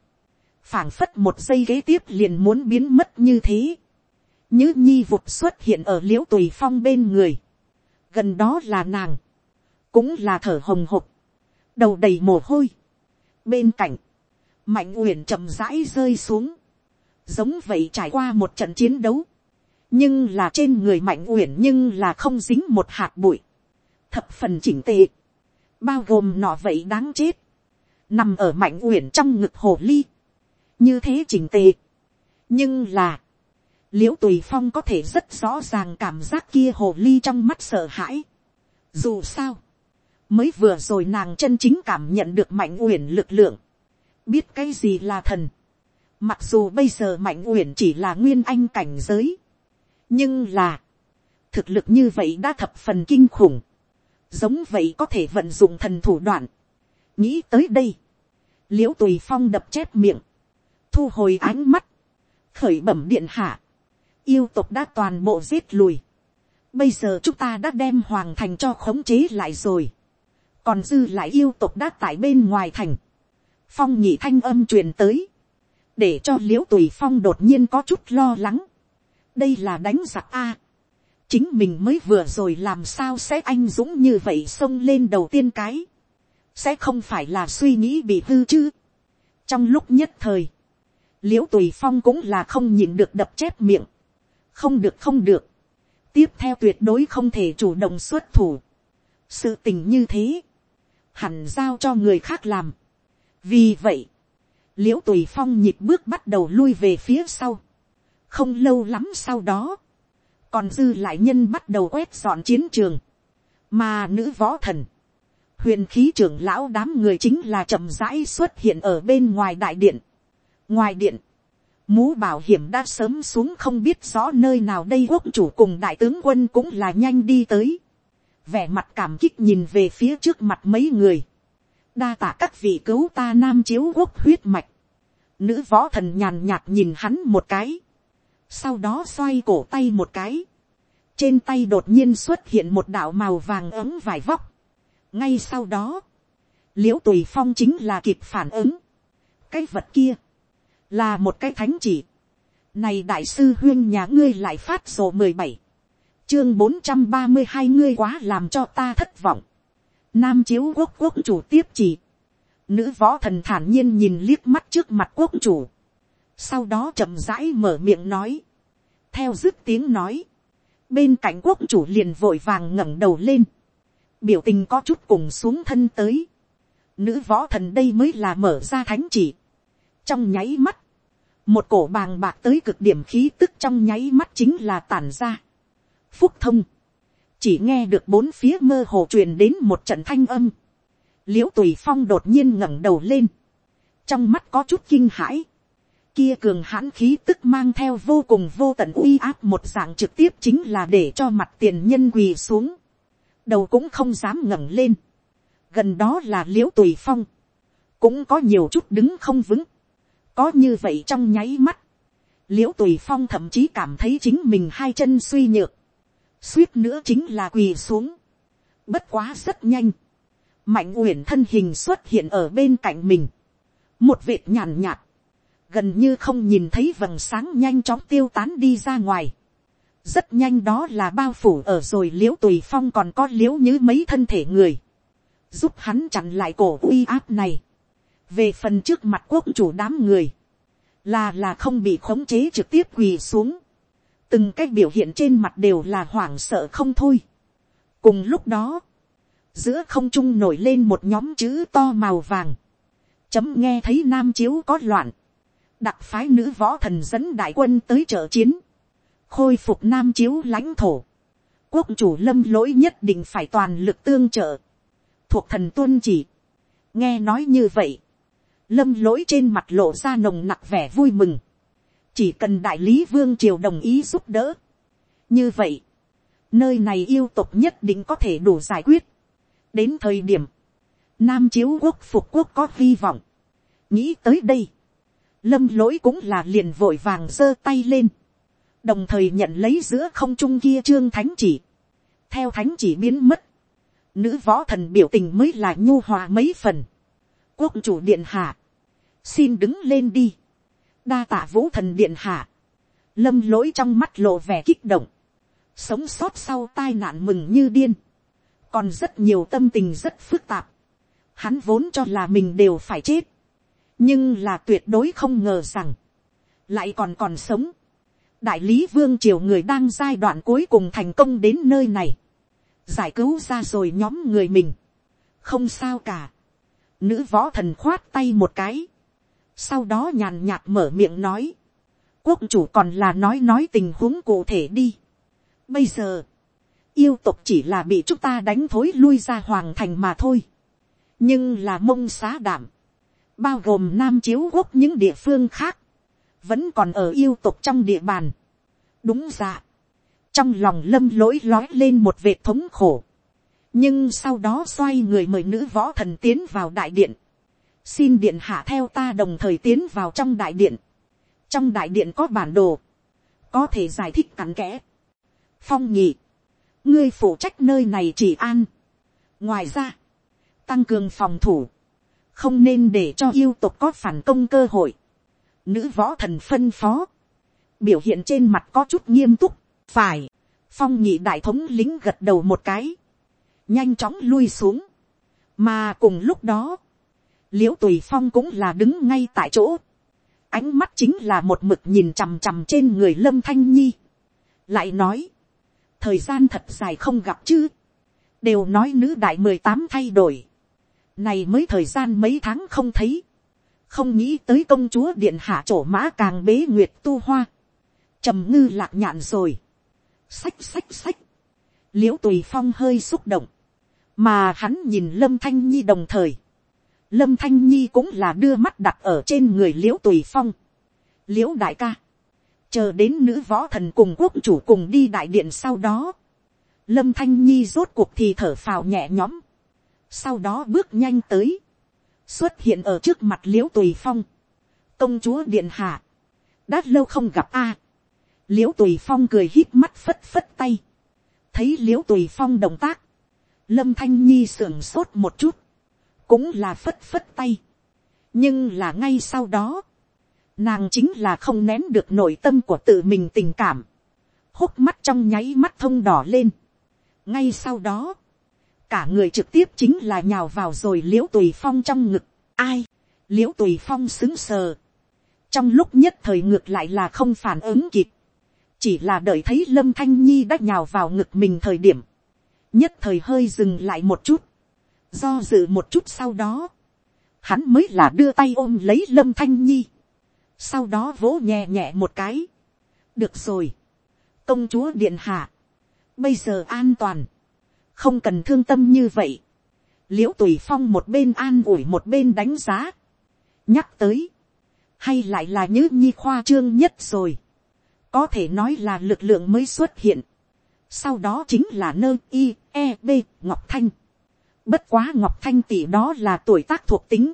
phảng phất một giây kế tiếp liền muốn biến mất như thế. Như nhi vụt xuất hiện ở l i ễ u tùy phong bên người, gần đó là nàng, cũng là thở hồng hộc, đầu đầy mồ hôi. bên cạnh, mạnh uyển chậm rãi rơi xuống, giống vậy trải qua một trận chiến đấu, nhưng là trên người mạnh uyển nhưng là không dính một hạt bụi, thập phần chỉnh tệ, bao gồm nọ vậy đáng chết, nằm ở mạnh uyển trong ngực hồ ly, như thế chỉnh tề nhưng là, l i ễ u tùy phong có thể rất rõ ràng cảm giác kia hồ ly trong mắt sợ hãi, dù sao, mới vừa rồi nàng chân chính cảm nhận được mạnh uyển lực lượng, biết cái gì là thần. Mặc dù bây giờ mạnh uyển chỉ là nguyên anh cảnh giới. Nhưng là, thực lực như vậy đã thập phần kinh khủng. Giống vậy có thể vận dụng thần thủ đoạn. Nghĩ tới đây. Liễu tùy phong đập chép miệng. Thu hồi ánh mắt. Khởi bẩm điện hạ. Yêu tục đã toàn bộ giết lùi. Bây giờ chúng ta đã đem hoàng thành cho khống chế lại rồi. Còn dư lại yêu tục đã tại bên ngoài thành phong nhị thanh âm truyền tới, để cho l i ễ u tùy phong đột nhiên có chút lo lắng. đây là đánh giặc a chính mình mới vừa rồi làm sao sẽ anh dũng như vậy xông lên đầu tiên cái. sẽ không phải là suy nghĩ bị hư chứ. trong lúc nhất thời, l i ễ u tùy phong cũng là không nhìn được đập chép miệng. không được không được. tiếp theo tuyệt đối không thể chủ động xuất thủ. sự tình như thế, hẳn giao cho người khác làm vì vậy, l i ễ u tùy phong nhịp bước bắt đầu lui về phía sau. không lâu lắm sau đó, còn dư lại nhân bắt đầu quét dọn chiến trường, mà nữ võ thần, huyền khí trưởng lão đám người chính là chậm rãi xuất hiện ở bên ngoài đại điện. ngoài điện, mũ bảo hiểm đã sớm xuống không biết rõ nơi nào đây quốc chủ cùng đại tướng quân cũng là nhanh đi tới. vẻ mặt cảm kích nhìn về phía trước mặt mấy người. đa tả các vị cứu ta nam chiếu quốc huyết mạch. nữ võ thần nhàn nhạt nhìn hắn một cái sau đó xoay cổ tay một cái. trên tay đột nhiên xuất hiện một đạo màu vàng ấm vải vóc ngay sau đó, l i ễ u tùy phong chính là kịp phản ứng. cái vật kia, là một cái thánh chỉ. này đại sư huyên nhà ngươi lại phát sổ mười bảy, chương bốn trăm ba mươi hai ngươi quá làm cho ta thất vọng. nam chiếu quốc quốc chủ tiếp chỉ. nữ võ thần thản nhiên nhìn liếc mắt trước mặt quốc chủ sau đó chậm rãi mở miệng nói. theo dứt tiếng nói, bên cạnh quốc chủ liền vội vàng ngẩng đầu lên biểu tình có chút cùng xuống thân tới. Nữ võ thần đây mới là mở ra thánh chỉ. Trong nháy mắt, một cổ bàng bạc tới cực điểm khí tức trong nháy mắt chính là tàn ra. Phúc thông, chỉ nghe được bốn phía mơ hồ truyền đến một trận thanh âm. Liễu tùy phong đột nhiên ngẩng đầu lên. Trong mắt có chút kinh hãi. Kia cường hãn khí tức mang theo vô cùng vô tận uy áp một dạng trực tiếp chính là để cho mặt tiền nhân quỳ xuống. Đầu cũng không dám ngẩng lên. gần đó là liễu tùy phong, cũng có nhiều chút đứng không vững. có như vậy trong nháy mắt, liễu tùy phong thậm chí cảm thấy chính mình hai chân suy nhược, suýt nữa chính là quỳ xuống. bất quá rất nhanh, mạnh uyển thân hình xuất hiện ở bên cạnh mình, một vệt nhàn nhạt, gần như không nhìn thấy vầng sáng nhanh chóng tiêu tán đi ra ngoài. Rất nhanh đó là bao phủ ở rồi l i ễ u tùy phong còn có l i ễ u như mấy thân thể người, giúp hắn chặn lại cổ uy áp này, về phần trước mặt quốc chủ đám người, là là không bị khống chế trực tiếp quỳ xuống, từng cái biểu hiện trên mặt đều là hoảng sợ không thôi. cùng lúc đó, giữa không trung nổi lên một nhóm chữ to màu vàng, chấm nghe thấy nam chiếu có loạn, đặc phái nữ võ thần dẫn đại quân tới trợ chiến, khôi phục nam chiếu lãnh thổ, quốc chủ lâm lỗi nhất định phải toàn lực tương trợ, thuộc thần tuân chỉ, nghe nói như vậy, lâm lỗi trên mặt lộ ra nồng nặc vẻ vui mừng, chỉ cần đại lý vương triều đồng ý giúp đỡ, như vậy, nơi này yêu tục nhất định có thể đủ giải quyết, đến thời điểm, nam chiếu quốc phục quốc có hy vọng, nghĩ tới đây, lâm lỗi cũng là liền vội vàng giơ tay lên, đồng thời nhận lấy giữa không trung kia trương thánh chỉ, theo thánh chỉ biến mất, nữ võ thần biểu tình mới là nhu hòa mấy phần, quốc chủ điện hạ, xin đứng lên đi, đa tạ vũ thần điện hạ, lâm lỗi trong mắt lộ vẻ kích động, sống sót sau tai nạn mừng như điên, còn rất nhiều tâm tình rất phức tạp, hắn vốn cho là mình đều phải chết, nhưng là tuyệt đối không ngờ rằng, lại còn còn sống, đại lý vương triều người đang giai đoạn cuối cùng thành công đến nơi này, giải cứu ra rồi nhóm người mình, không sao cả, nữ võ thần khoát tay một cái, sau đó nhàn nhạt mở miệng nói, quốc chủ còn là nói nói tình huống cụ thể đi. Bây giờ, yêu tục chỉ là bị chúng ta đánh thối lui ra hoàng thành mà thôi, nhưng là mông xá đảm, bao gồm nam chiếu quốc những địa phương khác, vẫn còn ở yêu tục trong địa bàn. đúng dạ. trong lòng lâm lỗi lói lên một vệt thống khổ. nhưng sau đó xoay người mời nữ võ thần tiến vào đại điện. xin điện hạ theo ta đồng thời tiến vào trong đại điện. trong đại điện có bản đồ. có thể giải thích cặn kẽ. phong nhị. ngươi phụ trách nơi này chỉ an. ngoài ra, tăng cường phòng thủ không nên để cho yêu tục có phản công cơ hội Nữ võ thần phân phó. Biểu hiện trên mặt có chút nghiêm túc. Phải. Phong nhị đại thống lính gật đầu một cái. Nhanh chóng lui xuống. Mà cùng lúc đó. Liễu tùy phong cũng là đứng ngay tại chỗ. Ánh mắt chính là một mực nhìn chằm chằm trên người lâm thanh nhi. Lại nói. Thời gian thật dài không gặp chứ. Đều nói nữ đại mười tám thay đổi. Này mới thời gian mấy tháng không thấy. Không nghĩ tới công chúa điện hạ trổ mã càng bế nguyệt tu hoa, trầm ngư lạc nhạn rồi, sách sách sách, l i ễ u tùy phong hơi xúc động, mà hắn nhìn lâm thanh nhi đồng thời, lâm thanh nhi cũng là đưa mắt đặt ở trên người l i ễ u tùy phong, l i ễ u đại ca, chờ đến nữ võ thần cùng quốc chủ cùng đi đại điện sau đó, lâm thanh nhi rốt cuộc thì thở phào nhẹ nhõm, sau đó bước nhanh tới, xuất hiện ở trước mặt l i ễ u tùy phong, công chúa điện hạ, đã lâu không gặp a, l i ễ u tùy phong cười hít mắt phất phất tay, thấy l i ễ u tùy phong động tác, lâm thanh nhi sưởng sốt một chút, cũng là phất phất tay. nhưng là ngay sau đó, nàng chính là không nén được nội tâm của tự mình tình cảm, hốc mắt trong nháy mắt thông đỏ lên. ngay sau đó, cả người trực tiếp chính là nhào vào rồi l i ễ u tùy phong trong ngực, ai, l i ễ u tùy phong xứng sờ, trong lúc nhất thời ngược lại là không phản ứng kịp, chỉ là đợi thấy lâm thanh nhi đã nhào vào ngực mình thời điểm, nhất thời hơi dừng lại một chút, do dự một chút sau đó, hắn mới là đưa tay ôm lấy lâm thanh nhi, sau đó vỗ nhẹ nhẹ một cái, được rồi, công chúa điện hạ, bây giờ an toàn, không cần thương tâm như vậy, l i ễ u tùy phong một bên an ủi một bên đánh giá, nhắc tới, hay lại là nhớ nhi khoa trương nhất rồi, có thể nói là lực lượng mới xuất hiện, sau đó chính là nơ i e b ngọc thanh. bất quá ngọc thanh tỷ đó là tuổi tác thuộc tính.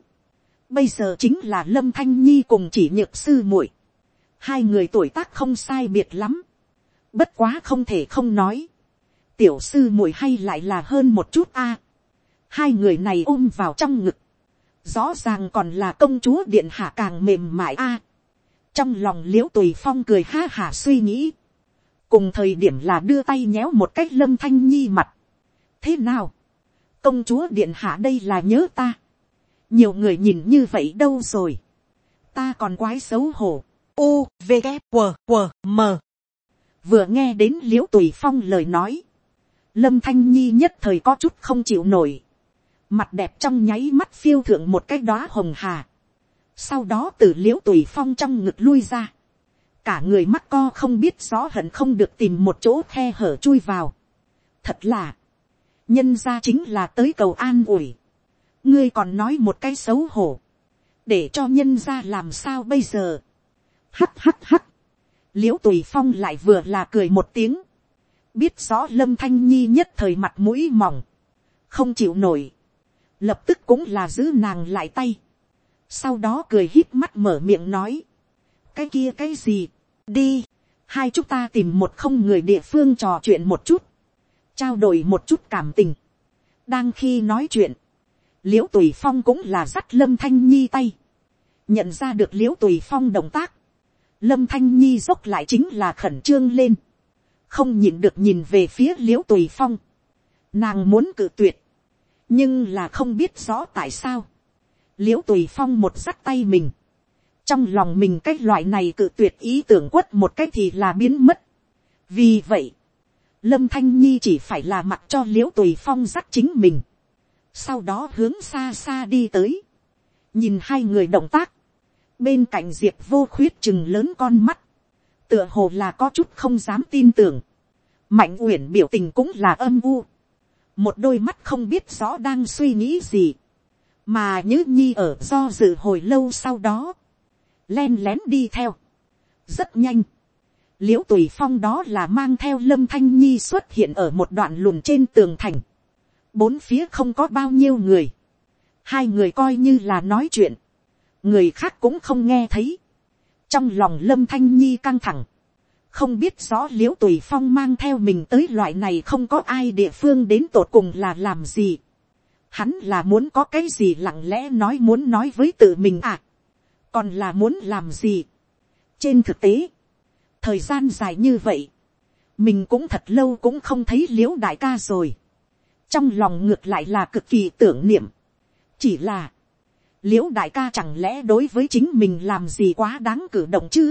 bây giờ chính là lâm thanh nhi cùng chỉ nhược sư muội. hai người tuổi tác không sai biệt lắm. bất quá không thể không nói tiểu sư muội hay lại là hơn một chút a. hai người này ôm vào trong ngực. rõ ràng còn là công chúa điện hạ càng mềm mại a. trong lòng l i ễ u tùy phong cười ha hả suy nghĩ cùng thời điểm là đưa tay nhéo một cách lâm thanh nhi mặt. thế nào, công chúa điện hạ đây là nhớ ta. nhiều người nhìn như vậy đâu rồi. ta còn quái xấu hổ. u v g q q m vừa nghe đến l i ễ u tùy phong lời nói lâm thanh nhi nhất thời có chút không chịu nổi. mặt đẹp trong nháy mắt phiêu thượng một cái đóa hồng hà. sau đó từ l i ễ u tùy phong trong ngực lui ra cả người mắt co không biết rõ hận không được tìm một chỗ khe hở chui vào. thật là, nhân ra chính là tới cầu an ủi. ngươi còn nói một cái xấu hổ, để cho nhân ra làm sao bây giờ. hắt hắt hắt, l i ễ u tùy phong lại vừa là cười một tiếng, biết rõ lâm thanh nhi nhất thời mặt mũi mỏng, không chịu nổi, lập tức cũng là giữ nàng lại tay, sau đó cười hít mắt mở miệng nói, cái kia cái gì, đi, hai chúng ta tìm một không người địa phương trò chuyện một chút, trao đổi một chút cảm tình. đang khi nói chuyện, l i ễ u tùy phong cũng là dắt lâm thanh nhi tay, nhận ra được l i ễ u tùy phong động tác, lâm thanh nhi dốc lại chính là khẩn trương lên, không nhìn được nhìn về phía l i ễ u tùy phong, nàng muốn cự tuyệt, nhưng là không biết rõ tại sao, l i ễ u tùy phong một sắt tay mình, trong lòng mình cái loại này cự tuyệt ý tưởng quất một cái thì là biến mất. vì vậy, lâm thanh nhi chỉ phải là mặc cho l i ễ u tùy phong dắt chính mình, sau đó hướng xa xa đi tới, nhìn hai người động tác, bên cạnh diệp vô khuyết chừng lớn con mắt, tựa hồ là có chút không dám tin tưởng, mạnh uyển biểu tình cũng là âm u, một đôi mắt không biết rõ đang suy nghĩ gì, mà nhớ nhi ở do dự hồi lâu sau đó, len lén đi theo. rất nhanh, l i ễ u tùy phong đó là mang theo lâm thanh nhi xuất hiện ở một đoạn lùn trên tường thành. bốn phía không có bao nhiêu người. hai người coi như là nói chuyện. người khác cũng không nghe thấy trong lòng lâm thanh nhi căng thẳng. không biết rõ l i ễ u tùy phong mang theo mình tới loại này không có ai địa phương đến tột cùng là làm gì. hắn là muốn có cái gì lặng lẽ nói muốn nói với tự mình à còn là muốn làm gì. trên thực tế, thời gian dài như vậy, mình cũng thật lâu cũng không thấy l i ễ u đại ca rồi. trong lòng ngược lại là cực kỳ tưởng niệm. chỉ là, l i ễ u đại ca chẳng lẽ đối với chính mình làm gì quá đáng cử động chứ.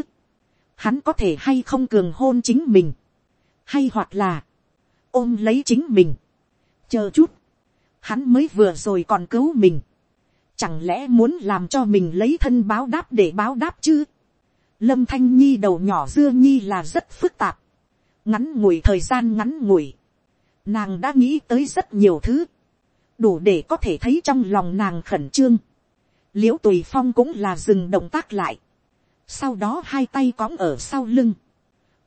hắn có thể hay không cường hôn chính mình. hay hoặc là, ôm lấy chính mình. chờ chút, hắn mới vừa rồi còn cứu mình Chẳng lẽ muốn làm cho mình lấy thân báo đáp để báo đáp chứ? Lâm Thanh Nhi đầu nhỏ dưa nhi là rất phức tạp. Ngắn ngủi thời gian ngắn ngủi. Nàng đã nghĩ tới rất nhiều thứ. đủ để có thể thấy trong lòng nàng khẩn trương, l i ễ u tùy phong cũng là dừng động tác lại, sau đó hai tay cõng ở sau lưng,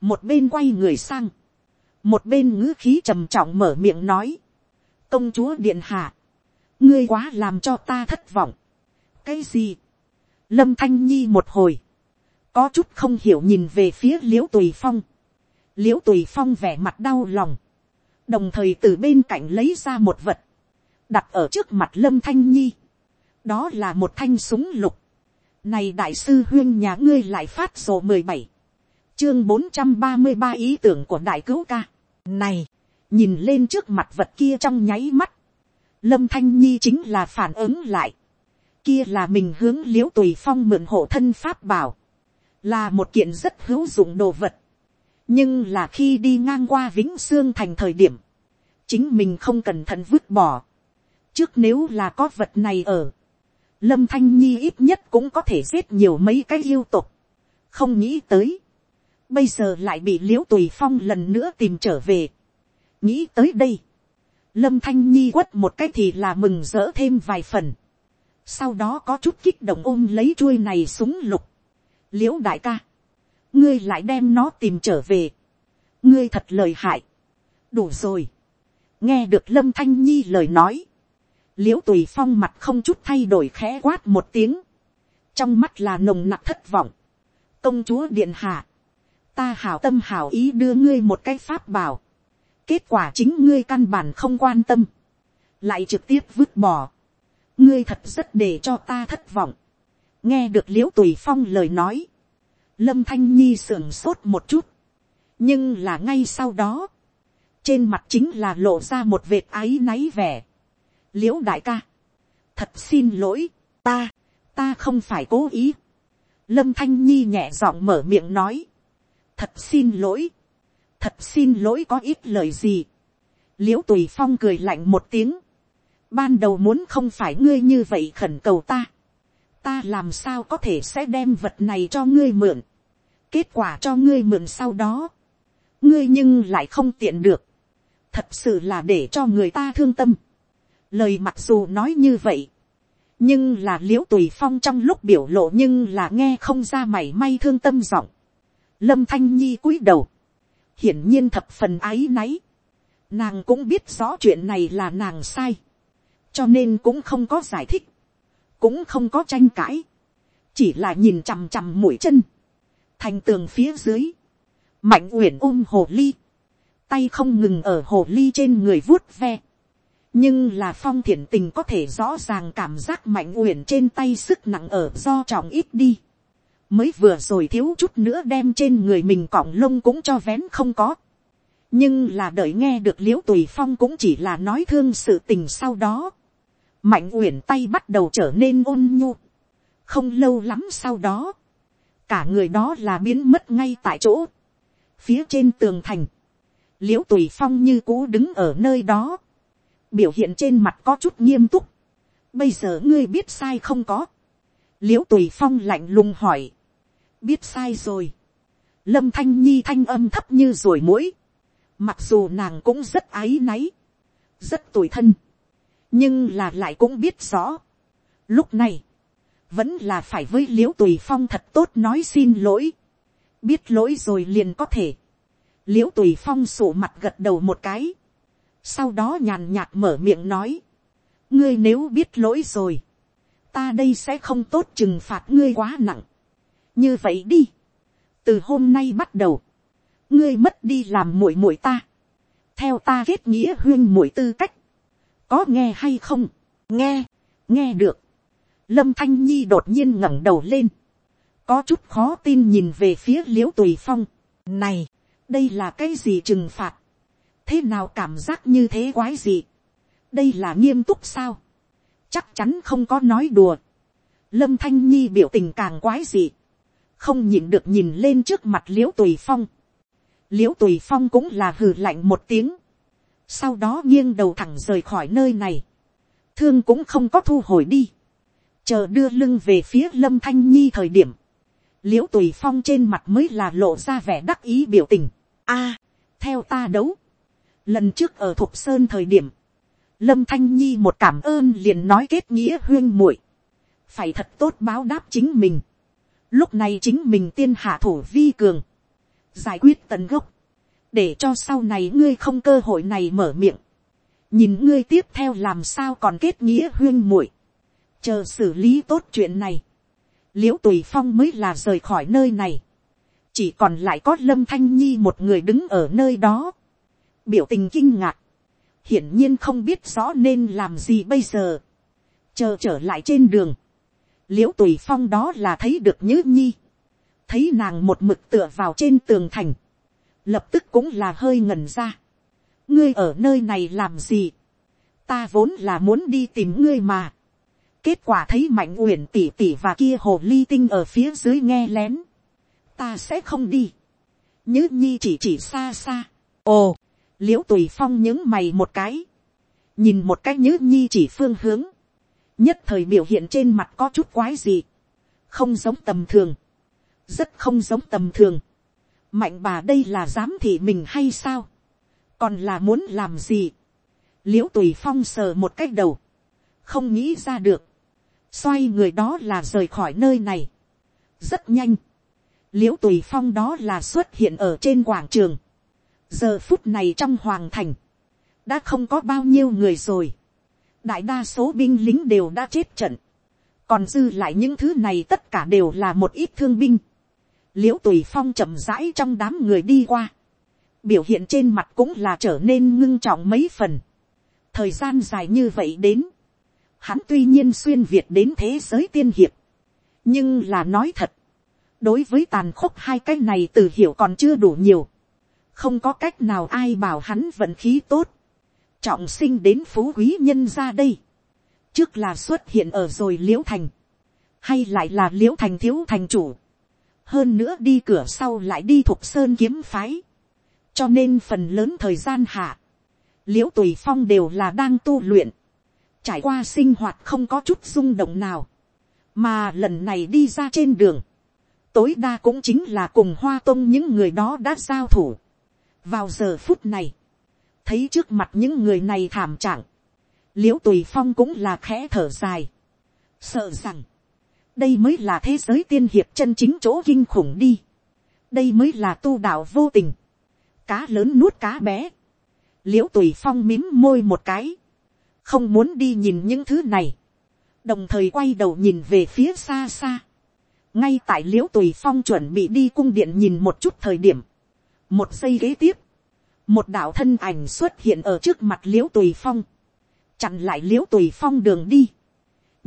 một bên quay người sang, một bên ngữ khí trầm trọng mở miệng nói, công chúa điện hạ, ngươi quá làm cho ta thất vọng, cái gì, lâm thanh nhi một hồi, có chút không hiểu nhìn về phía l i ễ u tùy phong, l i ễ u tùy phong vẻ mặt đau lòng, đồng thời từ bên cạnh lấy ra một vật, đặt ở trước mặt lâm thanh nhi, đó là một thanh súng lục, này đại sư huyên nhà ngươi lại phát sổ mười bảy, chương bốn trăm ba mươi ba ý tưởng của đại cứu ca, này, nhìn lên trước mặt vật kia trong nháy mắt, lâm thanh nhi chính là phản ứng lại, kia là mình hướng liễu tùy phong mượn hộ thân pháp bảo, là một kiện rất hữu dụng đồ vật, nhưng là khi đi ngang qua vĩnh xương thành thời điểm, chính mình không cẩn thận vứt bỏ, trước nếu là có vật này ở, lâm thanh nhi ít nhất cũng có thể giết nhiều mấy cái yêu tục, không nghĩ tới, bây giờ lại bị l i ễ u tùy phong lần nữa tìm trở về, nghĩ tới đây, lâm thanh nhi quất một cái thì là mừng rỡ thêm vài phần, sau đó có chút kích động ôm lấy chuôi này súng lục, l i ễ u đại ca, ngươi lại đem nó tìm trở về, ngươi thật lời hại, đủ rồi, nghe được lâm thanh nhi lời nói, l i ễ u tùy phong mặt không chút thay đổi khẽ quát một tiếng, trong mắt là nồng nặc thất vọng, công chúa điện hạ, ta hảo tâm hảo ý đưa ngươi một cái pháp bảo, kết quả chính ngươi căn bản không quan tâm, lại trực tiếp vứt bỏ, ngươi thật rất để cho ta thất vọng, nghe được l i ễ u tùy phong lời nói, lâm thanh nhi sưởng sốt một chút, nhưng là ngay sau đó, trên mặt chính là lộ ra một vệt áy náy vẻ, l i ễ u đại ca, thật xin lỗi, ta, ta không phải cố ý. lâm thanh nhi nhẹ giọng mở miệng nói, thật xin lỗi, thật xin lỗi có ít lời gì. l i ễ u tùy phong cười lạnh một tiếng, ban đầu muốn không phải ngươi như vậy khẩn cầu ta, ta làm sao có thể sẽ đem vật này cho ngươi mượn, kết quả cho ngươi mượn sau đó, ngươi nhưng lại không tiện được, thật sự là để cho người ta thương tâm lời mặc dù nói như vậy, nhưng là l i ễ u tùy phong trong lúc biểu lộ nhưng là nghe không ra mảy may thương tâm giọng. lâm thanh nhi cúi đầu, hiển nhiên thập phần áy náy, nàng cũng biết rõ chuyện này là nàng sai, cho nên cũng không có giải thích, cũng không có tranh cãi, chỉ là nhìn chằm chằm mũi chân, thành tường phía dưới, mạnh uyển ôm hồ ly, tay không ngừng ở hồ ly trên người vuốt ve, nhưng là phong thiển tình có thể rõ ràng cảm giác mạnh uyển trên tay sức nặng ở do trọng ít đi. mới vừa rồi thiếu chút nữa đem trên người mình cọng lông cũng cho vén không có. nhưng là đợi nghe được l i ễ u tùy phong cũng chỉ là nói thương sự tình sau đó. mạnh uyển tay bắt đầu trở nên ôn nhu. không lâu lắm sau đó, cả người đó là biến mất ngay tại chỗ. phía trên tường thành, l i ễ u tùy phong như cũ đứng ở nơi đó biểu hiện trên mặt có chút nghiêm túc. bây giờ ngươi biết sai không có. liễu tùy phong lạnh lùng hỏi. biết sai rồi. lâm thanh nhi thanh âm thấp như ruồi mũi. mặc dù nàng cũng rất áy náy. rất tủi thân. nhưng là lại cũng biết rõ. lúc này, vẫn là phải với liễu tùy phong thật tốt nói xin lỗi. biết lỗi rồi liền có thể. liễu tùy phong sổ mặt gật đầu một cái sau đó nhàn nhạt mở miệng nói, ngươi nếu biết lỗi rồi, ta đây sẽ không tốt trừng phạt ngươi quá nặng. như vậy đi, từ hôm nay bắt đầu, ngươi mất đi làm muội muội ta, theo ta kết nghĩa huyên muội tư cách, có nghe hay không, nghe, nghe được, lâm thanh nhi đột nhiên ngẩng đầu lên, có chút khó tin nhìn về phía l i ễ u tùy phong, này, đây là cái gì trừng phạt, thế nào cảm giác như thế quái gì, đây là nghiêm túc sao, chắc chắn không có nói đùa, lâm thanh nhi biểu tình càng quái gì, không nhìn được nhìn lên trước mặt l i ễ u tùy phong, l i ễ u tùy phong cũng là hừ lạnh một tiếng, sau đó nghiêng đầu thẳng rời khỏi nơi này, thương cũng không có thu hồi đi, chờ đưa lưng về phía lâm thanh nhi thời điểm, l i ễ u tùy phong trên mặt mới là lộ ra vẻ đắc ý biểu tình, a, theo ta đấu, Lần trước ở Thục Sơn thời điểm, lâm thanh nhi một cảm ơn liền nói kết nghĩa huyên muội, phải thật tốt báo đáp chính mình, lúc này chính mình tiên hạ thủ vi cường, giải quyết tận gốc, để cho sau này ngươi không cơ hội này mở miệng, nhìn ngươi tiếp theo làm sao còn kết nghĩa huyên muội, chờ xử lý tốt chuyện này, l i ễ u tùy phong mới là rời khỏi nơi này, chỉ còn lại có lâm thanh nhi một người đứng ở nơi đó, biểu tình kinh ngạc, hiển nhiên không biết rõ nên làm gì bây giờ, chờ trở lại trên đường, l i ễ u tùy phong đó là thấy được nhữ nhi, thấy nàng một mực tựa vào trên tường thành, lập tức cũng là hơi ngần ra, ngươi ở nơi này làm gì, ta vốn là muốn đi tìm ngươi mà, kết quả thấy mạnh uyển tỉ tỉ và kia hồ ly tinh ở phía dưới nghe lén. ta sẽ không đi. nhữ nhi chỉ chỉ xa xa. ồ, l i ễ u tùy phong những mày một cái. nhìn một cái nhứ nhi chỉ phương hướng. nhất thời biểu hiện trên mặt có chút quái gì. không giống tầm thường. rất không giống tầm thường. mạnh bà đây là dám thị mình hay sao. còn là muốn làm gì. l i ễ u tùy phong sờ một cái đầu. không nghĩ ra được xoay người đó là rời khỏi nơi này. rất nhanh, l i ễ u tùy phong đó là xuất hiện ở trên quảng trường giờ phút này trong hoàng thành, đã không có bao nhiêu người rồi. đại đa số binh lính đều đã chết trận. còn dư lại những thứ này tất cả đều là một ít thương binh. l i ễ u tùy phong chậm rãi trong đám người đi qua. biểu hiện trên mặt cũng là trở nên ngưng trọng mấy phần. thời gian dài như vậy đến, Hắn tuy nhiên xuyên Việt đến thế giới tiên hiệp. Nhưng là nói thật. Đối với tàn khốc hai cái này từ hiểu còn chưa đủ nhiều. Không có cách nào ai bảo hắn vận khí tốt. Trọng sinh đến phú quý nhân ra đây. Trước là xuất hiện ở rồi liễu thành. Hay lại là liễu thành thiếu thành chủ. Hơn nữa đi cửa sau lại đi thuộc sơn kiếm phái. Cho nên phần lớn thời gian hạ. Liễu tùy phong đều là đang tu luyện trải qua sinh hoạt không có chút rung động nào, mà lần này đi ra trên đường, tối đa cũng chính là cùng hoa tông những người đó đã giao thủ vào giờ phút này, thấy trước mặt những người này thảm trạng, l i ễ u tùy phong cũng là khẽ thở dài, sợ rằng, đây mới là thế giới tiên hiệp chân chính chỗ kinh khủng đi, đây mới là tu đạo vô tình, cá lớn nuốt cá bé, l i ễ u tùy phong mím môi một cái, không muốn đi nhìn những thứ này, đồng thời quay đầu nhìn về phía xa xa, ngay tại l i ễ u tùy phong chuẩn bị đi cung điện nhìn một chút thời điểm, một giây kế tiếp, một đạo thân ảnh xuất hiện ở trước mặt l i ễ u tùy phong, chặn lại l i ễ u tùy phong đường đi,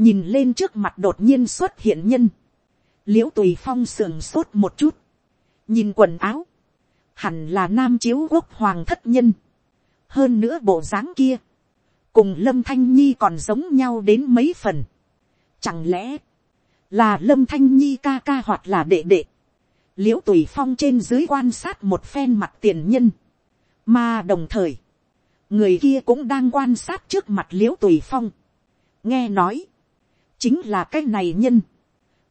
nhìn lên trước mặt đột nhiên xuất hiện nhân, l i ễ u tùy phong sườn sốt một chút, nhìn quần áo, hẳn là nam chiếu quốc hoàng thất nhân, hơn nữa bộ dáng kia, cùng lâm thanh nhi còn giống nhau đến mấy phần. Chẳng lẽ, là lâm thanh nhi ca ca hoặc là đệ đệ l i ễ u tùy phong trên dưới quan sát một phen mặt tiền nhân. mà đồng thời, người kia cũng đang quan sát trước mặt l i ễ u tùy phong. nghe nói, chính là cái này nhân,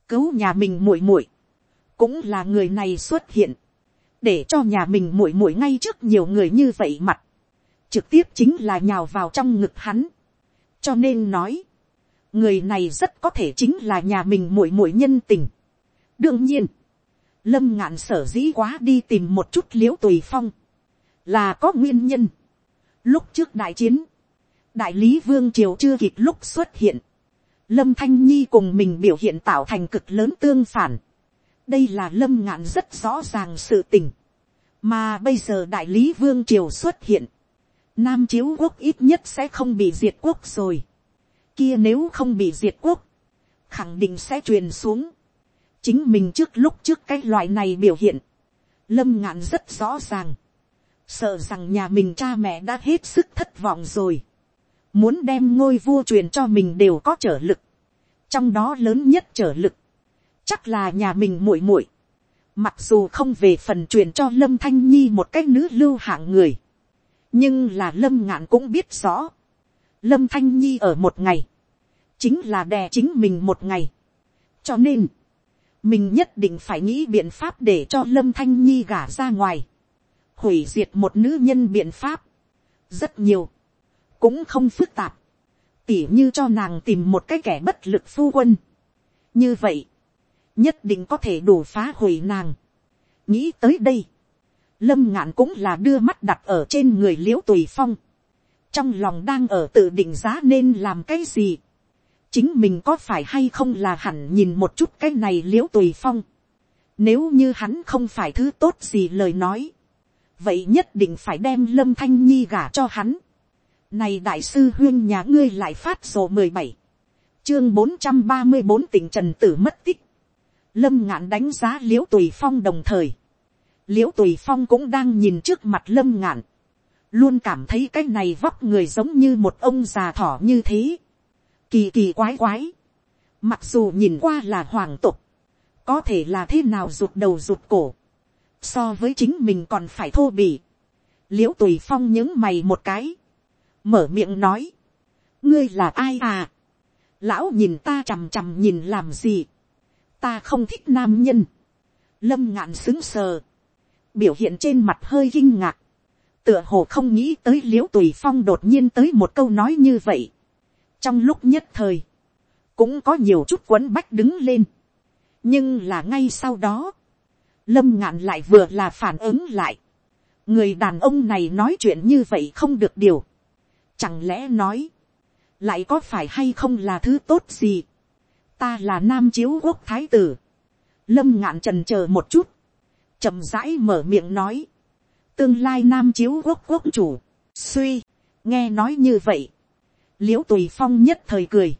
cứu nhà mình muội muội, cũng là người này xuất hiện, để cho nhà mình muội muội ngay trước nhiều người như vậy mặt, trực tiếp chính là nhào vào trong ngực hắn. cho nên nói, người này rất có thể chính là nhà mình muội muội nhân tình. đương nhiên, lâm ngạn sở dĩ quá đi tìm một chút l i ễ u tùy phong, là có nguyên nhân. lúc trước đại chiến, đại lý vương triều chưa kịp lúc xuất hiện, lâm thanh nhi cùng mình biểu hiện tạo thành cực lớn tương phản. đây là lâm ngạn rất rõ ràng sự tình. mà bây giờ đại lý vương triều xuất hiện, Nam chiếu quốc ít nhất sẽ không bị diệt quốc rồi. Kia nếu không bị diệt quốc, khẳng định sẽ truyền xuống. Chính mình trước lúc trước cái loại này biểu hiện. Lâm ngạn rất rõ ràng. Sợ rằng nhà mình cha mẹ đã hết sức thất vọng rồi. Muốn đem ngôi vua truyền cho mình đều có trở lực. Trong đó lớn nhất trở lực. Chắc là nhà mình muội muội Mặc dù không về phần truyền cho Lâm Thanh Nhi một cái nữ lưu hạng người nhưng là lâm ngạn cũng biết rõ, lâm thanh nhi ở một ngày, chính là đè chính mình một ngày. cho nên, mình nhất định phải nghĩ biện pháp để cho lâm thanh nhi gả ra ngoài, hủy diệt một nữ nhân biện pháp, rất nhiều, cũng không phức tạp, tỉ như cho nàng tìm một cái kẻ bất lực phu quân. như vậy, nhất định có thể đủ phá hủy nàng. nghĩ tới đây, lâm ngạn cũng là đưa mắt đặt ở trên người l i ễ u tùy phong, trong lòng đang ở tự định giá nên làm cái gì, chính mình có phải hay không là hẳn nhìn một chút cái này l i ễ u tùy phong, nếu như hắn không phải thứ tốt gì lời nói, vậy nhất định phải đem lâm thanh nhi gả cho hắn, này đại sư huyên nhà ngươi lại phát sổ mười bảy chương bốn trăm ba mươi bốn tỉnh trần tử mất tích. Lâm ngạn đánh giá liễu tùy phong đồng thời. Liễu tùy phong cũng đang nhìn trước mặt lâm ngạn. Luôn cảm thấy cái này vóc người giống như một ông già thỏ như thế. Kỳ kỳ quái quái. Mặc dù nhìn qua là hoàng tục. Có thể là thế nào rụt đầu rụt cổ. So với chính mình còn phải thô bỉ. Liễu tùy phong những mày một cái mở miệng nói, ngươi là ai à, lão nhìn ta chằm chằm nhìn làm gì, ta không thích nam nhân, lâm ngạn xứng sờ, biểu hiện trên mặt hơi kinh ngạc, tựa hồ không nghĩ tới l i ễ u tùy phong đột nhiên tới một câu nói như vậy, trong lúc nhất thời, cũng có nhiều chút quấn bách đứng lên, nhưng là ngay sau đó, lâm ngạn lại vừa là phản ứng lại, người đàn ông này nói chuyện như vậy không được điều, Chẳng lẽ nói, lại có phải hay không là thứ tốt gì. Ta là nam chiếu quốc thái tử. Lâm ngạn trần chờ một chút. chậm rãi mở miệng nói. Tương lai nam chiếu quốc quốc chủ. Suy, nghe nói như vậy. Liễu tùy phong nhất thời cười.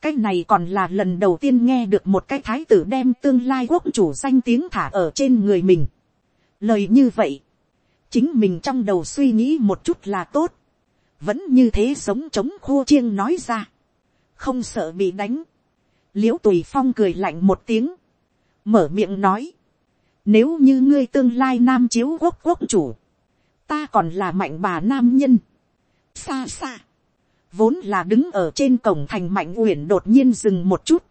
Cái này còn là lần đầu tiên nghe được một cái thái tử đem tương lai quốc chủ danh tiếng thả ở trên người mình. Lời như vậy. Chính mình trong đầu suy nghĩ một chút là tốt vẫn như thế sống chống khô chiêng nói ra, không sợ bị đánh, l i ễ u tùy phong cười lạnh một tiếng, mở miệng nói, nếu như ngươi tương lai nam chiếu quốc quốc chủ, ta còn là mạnh bà nam nhân, xa xa, vốn là đứng ở trên cổng thành mạnh uyển đột nhiên dừng một chút,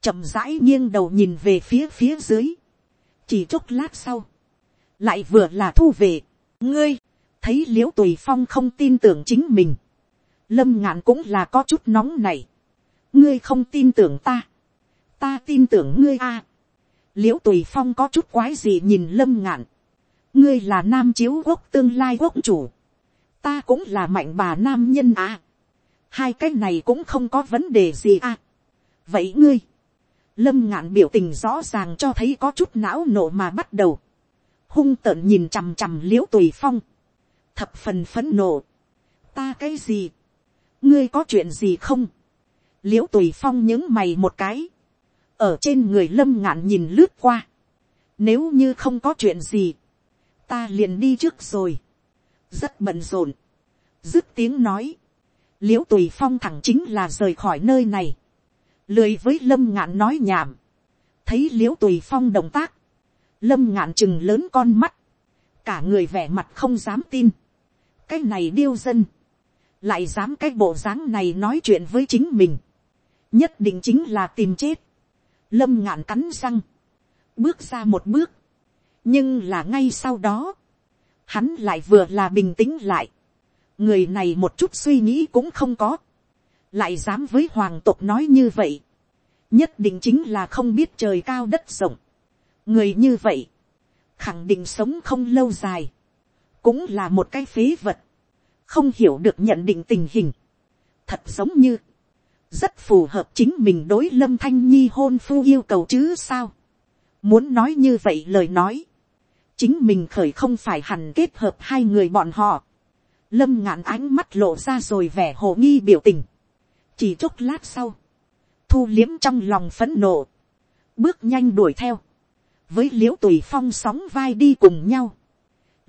chậm rãi nghiêng đầu nhìn về phía phía dưới, chỉ chốc lát sau, lại vừa là thu về, ngươi, thấy l i ễ u tùy phong không tin tưởng chính mình, lâm ngạn cũng là có chút nóng này, ngươi không tin tưởng ta, ta tin tưởng ngươi a, à. l i ễ u tùy phong có chút quái gì nhìn lâm ngạn, ngươi là nam chiếu quốc tương lai quốc chủ, ta cũng là mạnh bà nam nhân à hai cái này cũng không có vấn đề gì à. vậy ngươi, lâm ngạn biểu tình rõ ràng cho thấy có chút não nổ mà bắt đầu, hung tợn nhìn chằm chằm l i ễ u tùy phong, thập phần phấn nộ. ta cái gì, ngươi có chuyện gì không, l i ễ u tùy phong những mày một cái, ở trên người lâm ngạn nhìn lướt qua, nếu như không có chuyện gì, ta liền đi trước rồi, rất bận rộn, dứt tiếng nói, l i ễ u tùy phong thẳng chính là rời khỏi nơi này, lười với lâm ngạn nói nhảm, thấy l i ễ u tùy phong động tác, lâm ngạn chừng lớn con mắt, cả người vẻ mặt không dám tin, cái này điêu dân, lại dám cái bộ dáng này nói chuyện với chính mình, nhất định chính là tìm chết, lâm ngạn cắn răng, bước ra một bước, nhưng là ngay sau đó, hắn lại vừa là bình tĩnh lại, người này một chút suy nghĩ cũng không có, lại dám với hoàng tộc nói như vậy, nhất định chính là không biết trời cao đất rộng, người như vậy, khẳng định sống không lâu dài, cũng là một cái phế vật, không hiểu được nhận định tình hình, thật giống như, rất phù hợp chính mình đối lâm thanh nhi hôn phu yêu cầu chứ sao. muốn nói như vậy lời nói, chính mình khởi không phải hẳn kết hợp hai người bọn họ lâm ngạn ánh mắt lộ ra rồi vẻ hồ nghi biểu tình. chỉ chốc lát sau, thu liếm trong lòng phấn nộ, bước nhanh đuổi theo, với l i ễ u tùy phong sóng vai đi cùng nhau.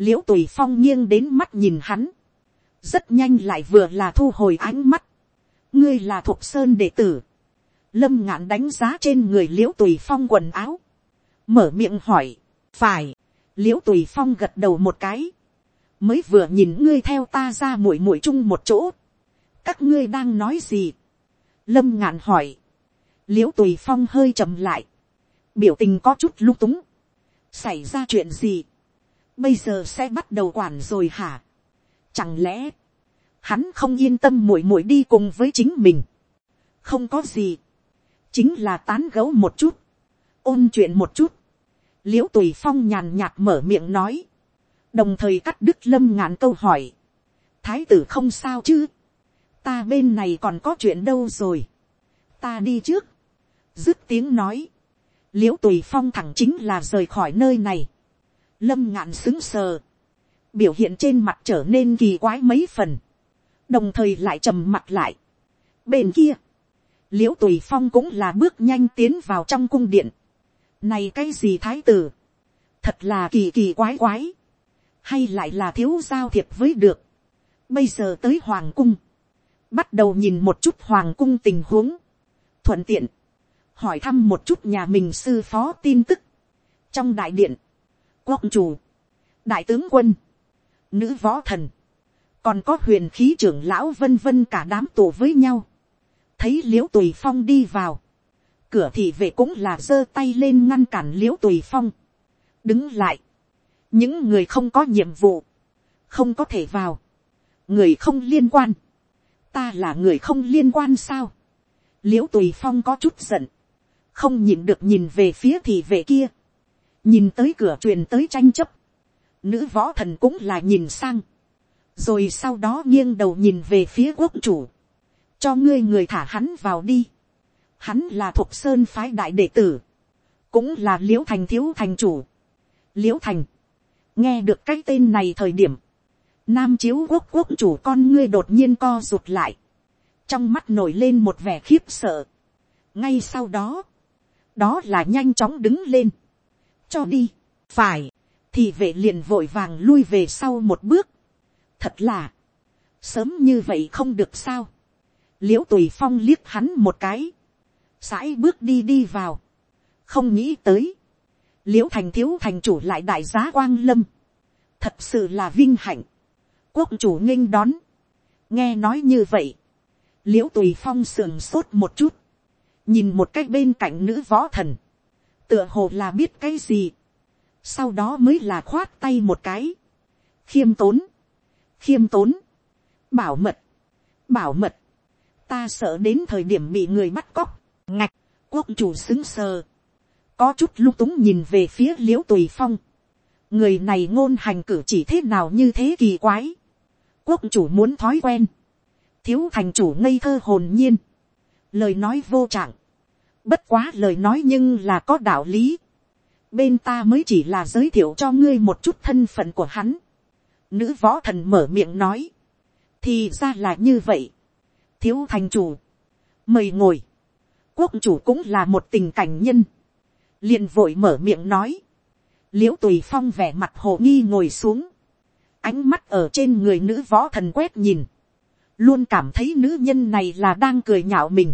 L i ễ u tùy phong nghiêng đến mắt nhìn hắn, rất nhanh lại vừa là thu hồi ánh mắt, ngươi là thuộc sơn đệ tử, lâm ngạn đánh giá trên người l i ễ u tùy phong quần áo, mở miệng hỏi, phải, l i ễ u tùy phong gật đầu một cái, mới vừa nhìn ngươi theo ta ra muội muội chung một chỗ, các ngươi đang nói gì, lâm ngạn hỏi, l i ễ u tùy phong hơi chậm lại, biểu tình có chút lung túng, xảy ra chuyện gì, bây giờ sẽ bắt đầu quản rồi hả. Chẳng lẽ, hắn không yên tâm muội muội đi cùng với chính mình, không có gì, chính là tán gấu một chút, ôn chuyện một chút, l i ễ u tùy phong nhàn nhạt mở miệng nói, đồng thời cắt đứt lâm ngạn câu hỏi, thái tử không sao chứ, ta bên này còn có chuyện đâu rồi, ta đi trước, dứt tiếng nói, l i ễ u tùy phong thẳng chính là rời khỏi nơi này, lâm ngạn xứng sờ, biểu hiện trên mặt trở nên kỳ quái mấy phần, đồng thời lại trầm mặt lại. Bên kia, l i ễ u tùy phong cũng là bước nhanh tiến vào trong cung điện. này cái gì thái tử, thật là kỳ kỳ quái quái, hay lại là thiếu giao thiệp với được. bây giờ tới hoàng cung, bắt đầu nhìn một chút hoàng cung tình huống, thuận tiện, hỏi thăm một chút nhà mình sư phó tin tức. trong đại điện, quốc chủ, đại tướng quân, nữ võ thần, còn có huyền khí trưởng lão vân vân cả đám tổ với nhau. Thấy l i ễ u tùy phong đi vào, cửa thị vệ cũng là giơ tay lên ngăn cản l i ễ u tùy phong, đứng lại, những người không có nhiệm vụ, không có thể vào, người không liên quan, ta là người không liên quan sao, l i ễ u tùy phong có chút giận, không nhìn được nhìn về phía thì về kia, nhìn tới cửa truyền tới tranh chấp, nữ võ thần cũng là nhìn sang, rồi sau đó nghiêng đầu nhìn về phía quốc chủ, cho ngươi người thả hắn vào đi. Hắn là thuộc sơn phái đại đệ tử, cũng là l i ễ u thành thiếu thành chủ. l i ễ u thành, nghe được cái tên này thời điểm, nam chiếu quốc quốc chủ con ngươi đột nhiên co rụt lại, trong mắt nổi lên một vẻ khiếp sợ. ngay sau đó, đó là nhanh chóng đứng lên, cho đi, phải, thì vệ liền vội vàng lui về sau một bước. thật là, sớm như vậy không được sao, l i ễ u tùy phong liếc hắn một cái, sãi bước đi đi vào, không nghĩ tới, l i ễ u thành thiếu thành chủ lại đại giá quang lâm, thật sự là vinh hạnh, quốc chủ nghinh đón, nghe nói như vậy, l i ễ u tùy phong sườn sốt một chút, nhìn một cách bên cạnh nữ võ thần, tựa hồ là biết cái gì, sau đó mới là khoát tay một cái, khiêm tốn, khiêm tốn, bảo mật, bảo mật, ta sợ đến thời điểm bị người bắt cóc, ngạch, quốc chủ xứng sờ, có chút lung túng nhìn về phía l i ễ u tùy phong, người này ngôn hành cử chỉ thế nào như thế kỳ quái, quốc chủ muốn thói quen, thiếu thành chủ ngây thơ hồn nhiên, lời nói vô trạng, bất quá lời nói nhưng là có đạo lý, bên ta mới chỉ là giới thiệu cho ngươi một chút thân phận của hắn, nữ võ thần mở miệng nói, thì ra là như vậy, thiếu thành chủ, mời ngồi, quốc chủ cũng là một tình cảnh nhân, liền vội mở miệng nói, l i ễ u tùy phong vẻ mặt hồ nghi ngồi xuống, ánh mắt ở trên người nữ võ thần quét nhìn, luôn cảm thấy nữ nhân này là đang cười nhạo mình,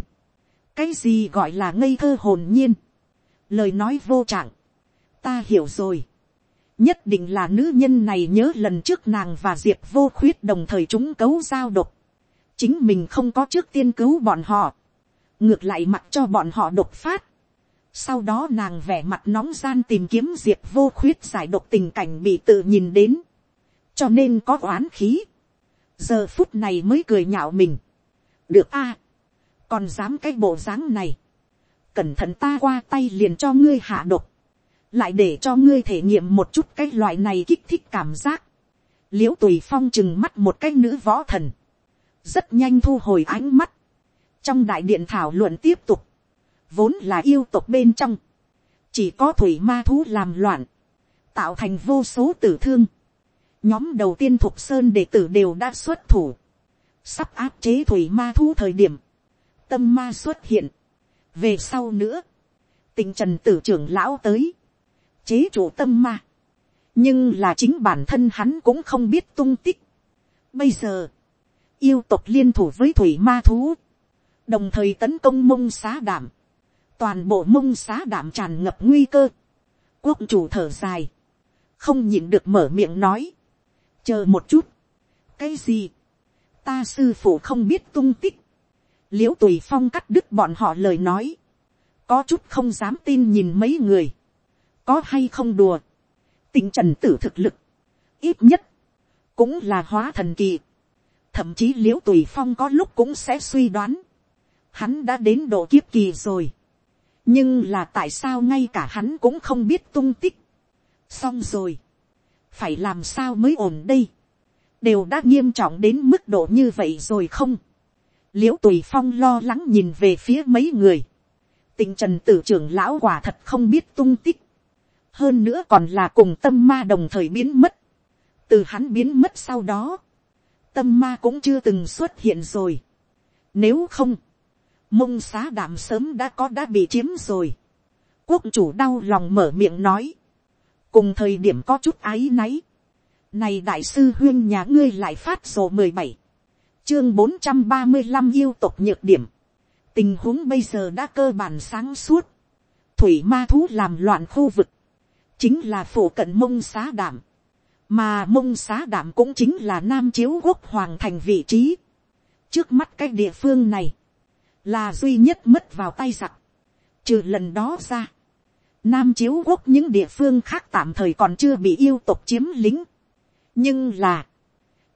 cái gì gọi là ngây thơ hồn nhiên, lời nói vô trạng, ta hiểu rồi, nhất định là nữ nhân này nhớ lần trước nàng và diệp vô khuyết đồng thời chúng cấu giao độc, chính mình không có trước tiên cứu bọn họ, ngược lại mặc cho bọn họ đột phát. Sau đó nàng vẻ mặt nóng gian tìm kiếm diệp vô khuyết giải độc tình cảnh bị tự nhìn đến, cho nên có oán khí. giờ phút này mới cười nhạo mình. được a, còn dám cái bộ dáng này, cẩn thận ta qua tay liền cho ngươi hạ độc, lại để cho ngươi thể nghiệm một chút cái loại này kích thích cảm giác. liễu tùy phong chừng mắt một cái nữ võ thần, rất nhanh thu hồi ánh mắt, trong đại điện thảo luận tiếp tục, vốn là yêu tộc bên trong, chỉ có thủy ma thú làm loạn, tạo thành vô số tử thương, nhóm đầu tiên thuộc sơn đệ tử đều đã xuất thủ, sắp áp chế thủy ma thú thời điểm, tâm ma xuất hiện, về sau nữa, tình trần tử trưởng lão tới, chế chủ tâm ma, nhưng là chính bản thân hắn cũng không biết tung tích. Bây giờ, yêu tộc liên thủ với thủy ma thú, đồng thời tấn công mông xá đảm, toàn bộ mông xá đảm tràn ngập nguy cơ, quốc chủ thở dài, không nhịn được mở miệng nói, chờ một chút, cái gì, ta sư phụ không biết tung tích, l i ễ u tùy phong cắt đứt bọn họ lời nói, có chút không dám tin nhìn mấy người, có hay không đùa, tình trần tử thực lực, ít nhất, cũng là hóa thần kỳ, thậm chí l i ễ u tùy phong có lúc cũng sẽ suy đoán, hắn đã đến độ kiếp kỳ rồi, nhưng là tại sao ngay cả hắn cũng không biết tung tích, xong rồi, phải làm sao mới ổn đây, đều đã nghiêm trọng đến mức độ như vậy rồi không, l i ễ u tùy phong lo lắng nhìn về phía mấy người, tình trần tử trưởng lão quả thật không biết tung tích, hơn nữa còn là cùng tâm ma đồng thời biến mất, từ hắn biến mất sau đó, tâm ma cũng chưa từng xuất hiện rồi. Nếu không, mông xá đảm sớm đã có đã bị chiếm rồi. Quốc chủ đau lòng mở miệng nói. Cùng thời điểm có chút áy náy. Này đại sư huyên nhà ngươi lại phát sổ mười bảy Chương bốn trăm ba mươi năm yêu tộc nhược điểm. Tình huống bây giờ đã cơ bản sáng suốt. Thủy ma thú làm loạn khu vực. Chính là phổ cận mông xá đảm mà mông xá đảm cũng chính là nam chiếu quốc hoàng thành vị trí. trước mắt cái địa phương này, là duy nhất mất vào tay giặc. trừ lần đó ra, nam chiếu quốc những địa phương khác tạm thời còn chưa bị yêu tục chiếm lính. nhưng là,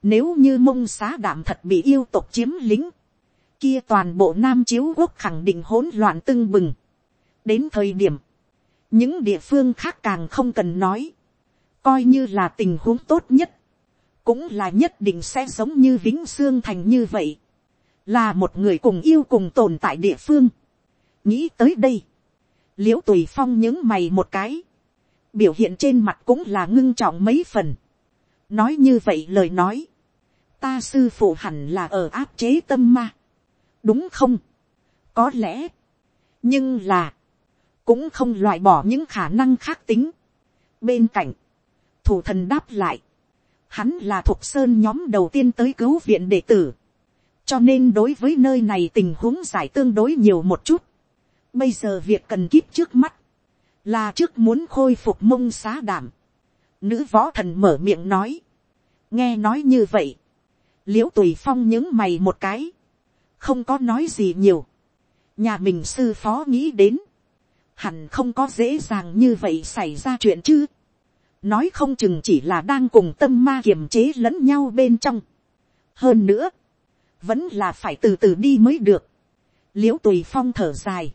nếu như mông xá đảm thật bị yêu tục chiếm lính, kia toàn bộ nam chiếu quốc khẳng định hỗn loạn tưng bừng. đến thời điểm, những địa phương khác càng không cần nói coi như là tình huống tốt nhất, cũng là nhất định sẽ giống như vĩnh xương thành như vậy, là một người cùng yêu cùng tồn tại địa phương. nghĩ tới đây, l i ễ u tùy phong những mày một cái, biểu hiện trên mặt cũng là ngưng trọng mấy phần. nói như vậy lời nói, ta sư phụ hẳn là ở áp chế tâm ma, đúng không, có lẽ, nhưng là, cũng không loại bỏ những khả năng khác tính. bên cạnh, thủ thần đáp lại, hắn là thuộc sơn nhóm đầu tiên tới cứu viện đệ tử, cho nên đối với nơi này tình huống giải tương đối nhiều một chút. Bây giờ việc cần kíp trước mắt, là trước muốn khôi phục mông xá đảm. Nữ võ thần mở miệng nói, nghe nói như vậy, l i ễ u tùy phong những mày một cái, không có nói gì nhiều, nhà mình sư phó nghĩ đến, hẳn không có dễ dàng như vậy xảy ra chuyện chứ. Nói không chừng chỉ là đang cùng tâm ma kiềm chế lẫn nhau bên trong. hơn nữa, vẫn là phải từ từ đi mới được. l i ễ u tùy phong thở dài,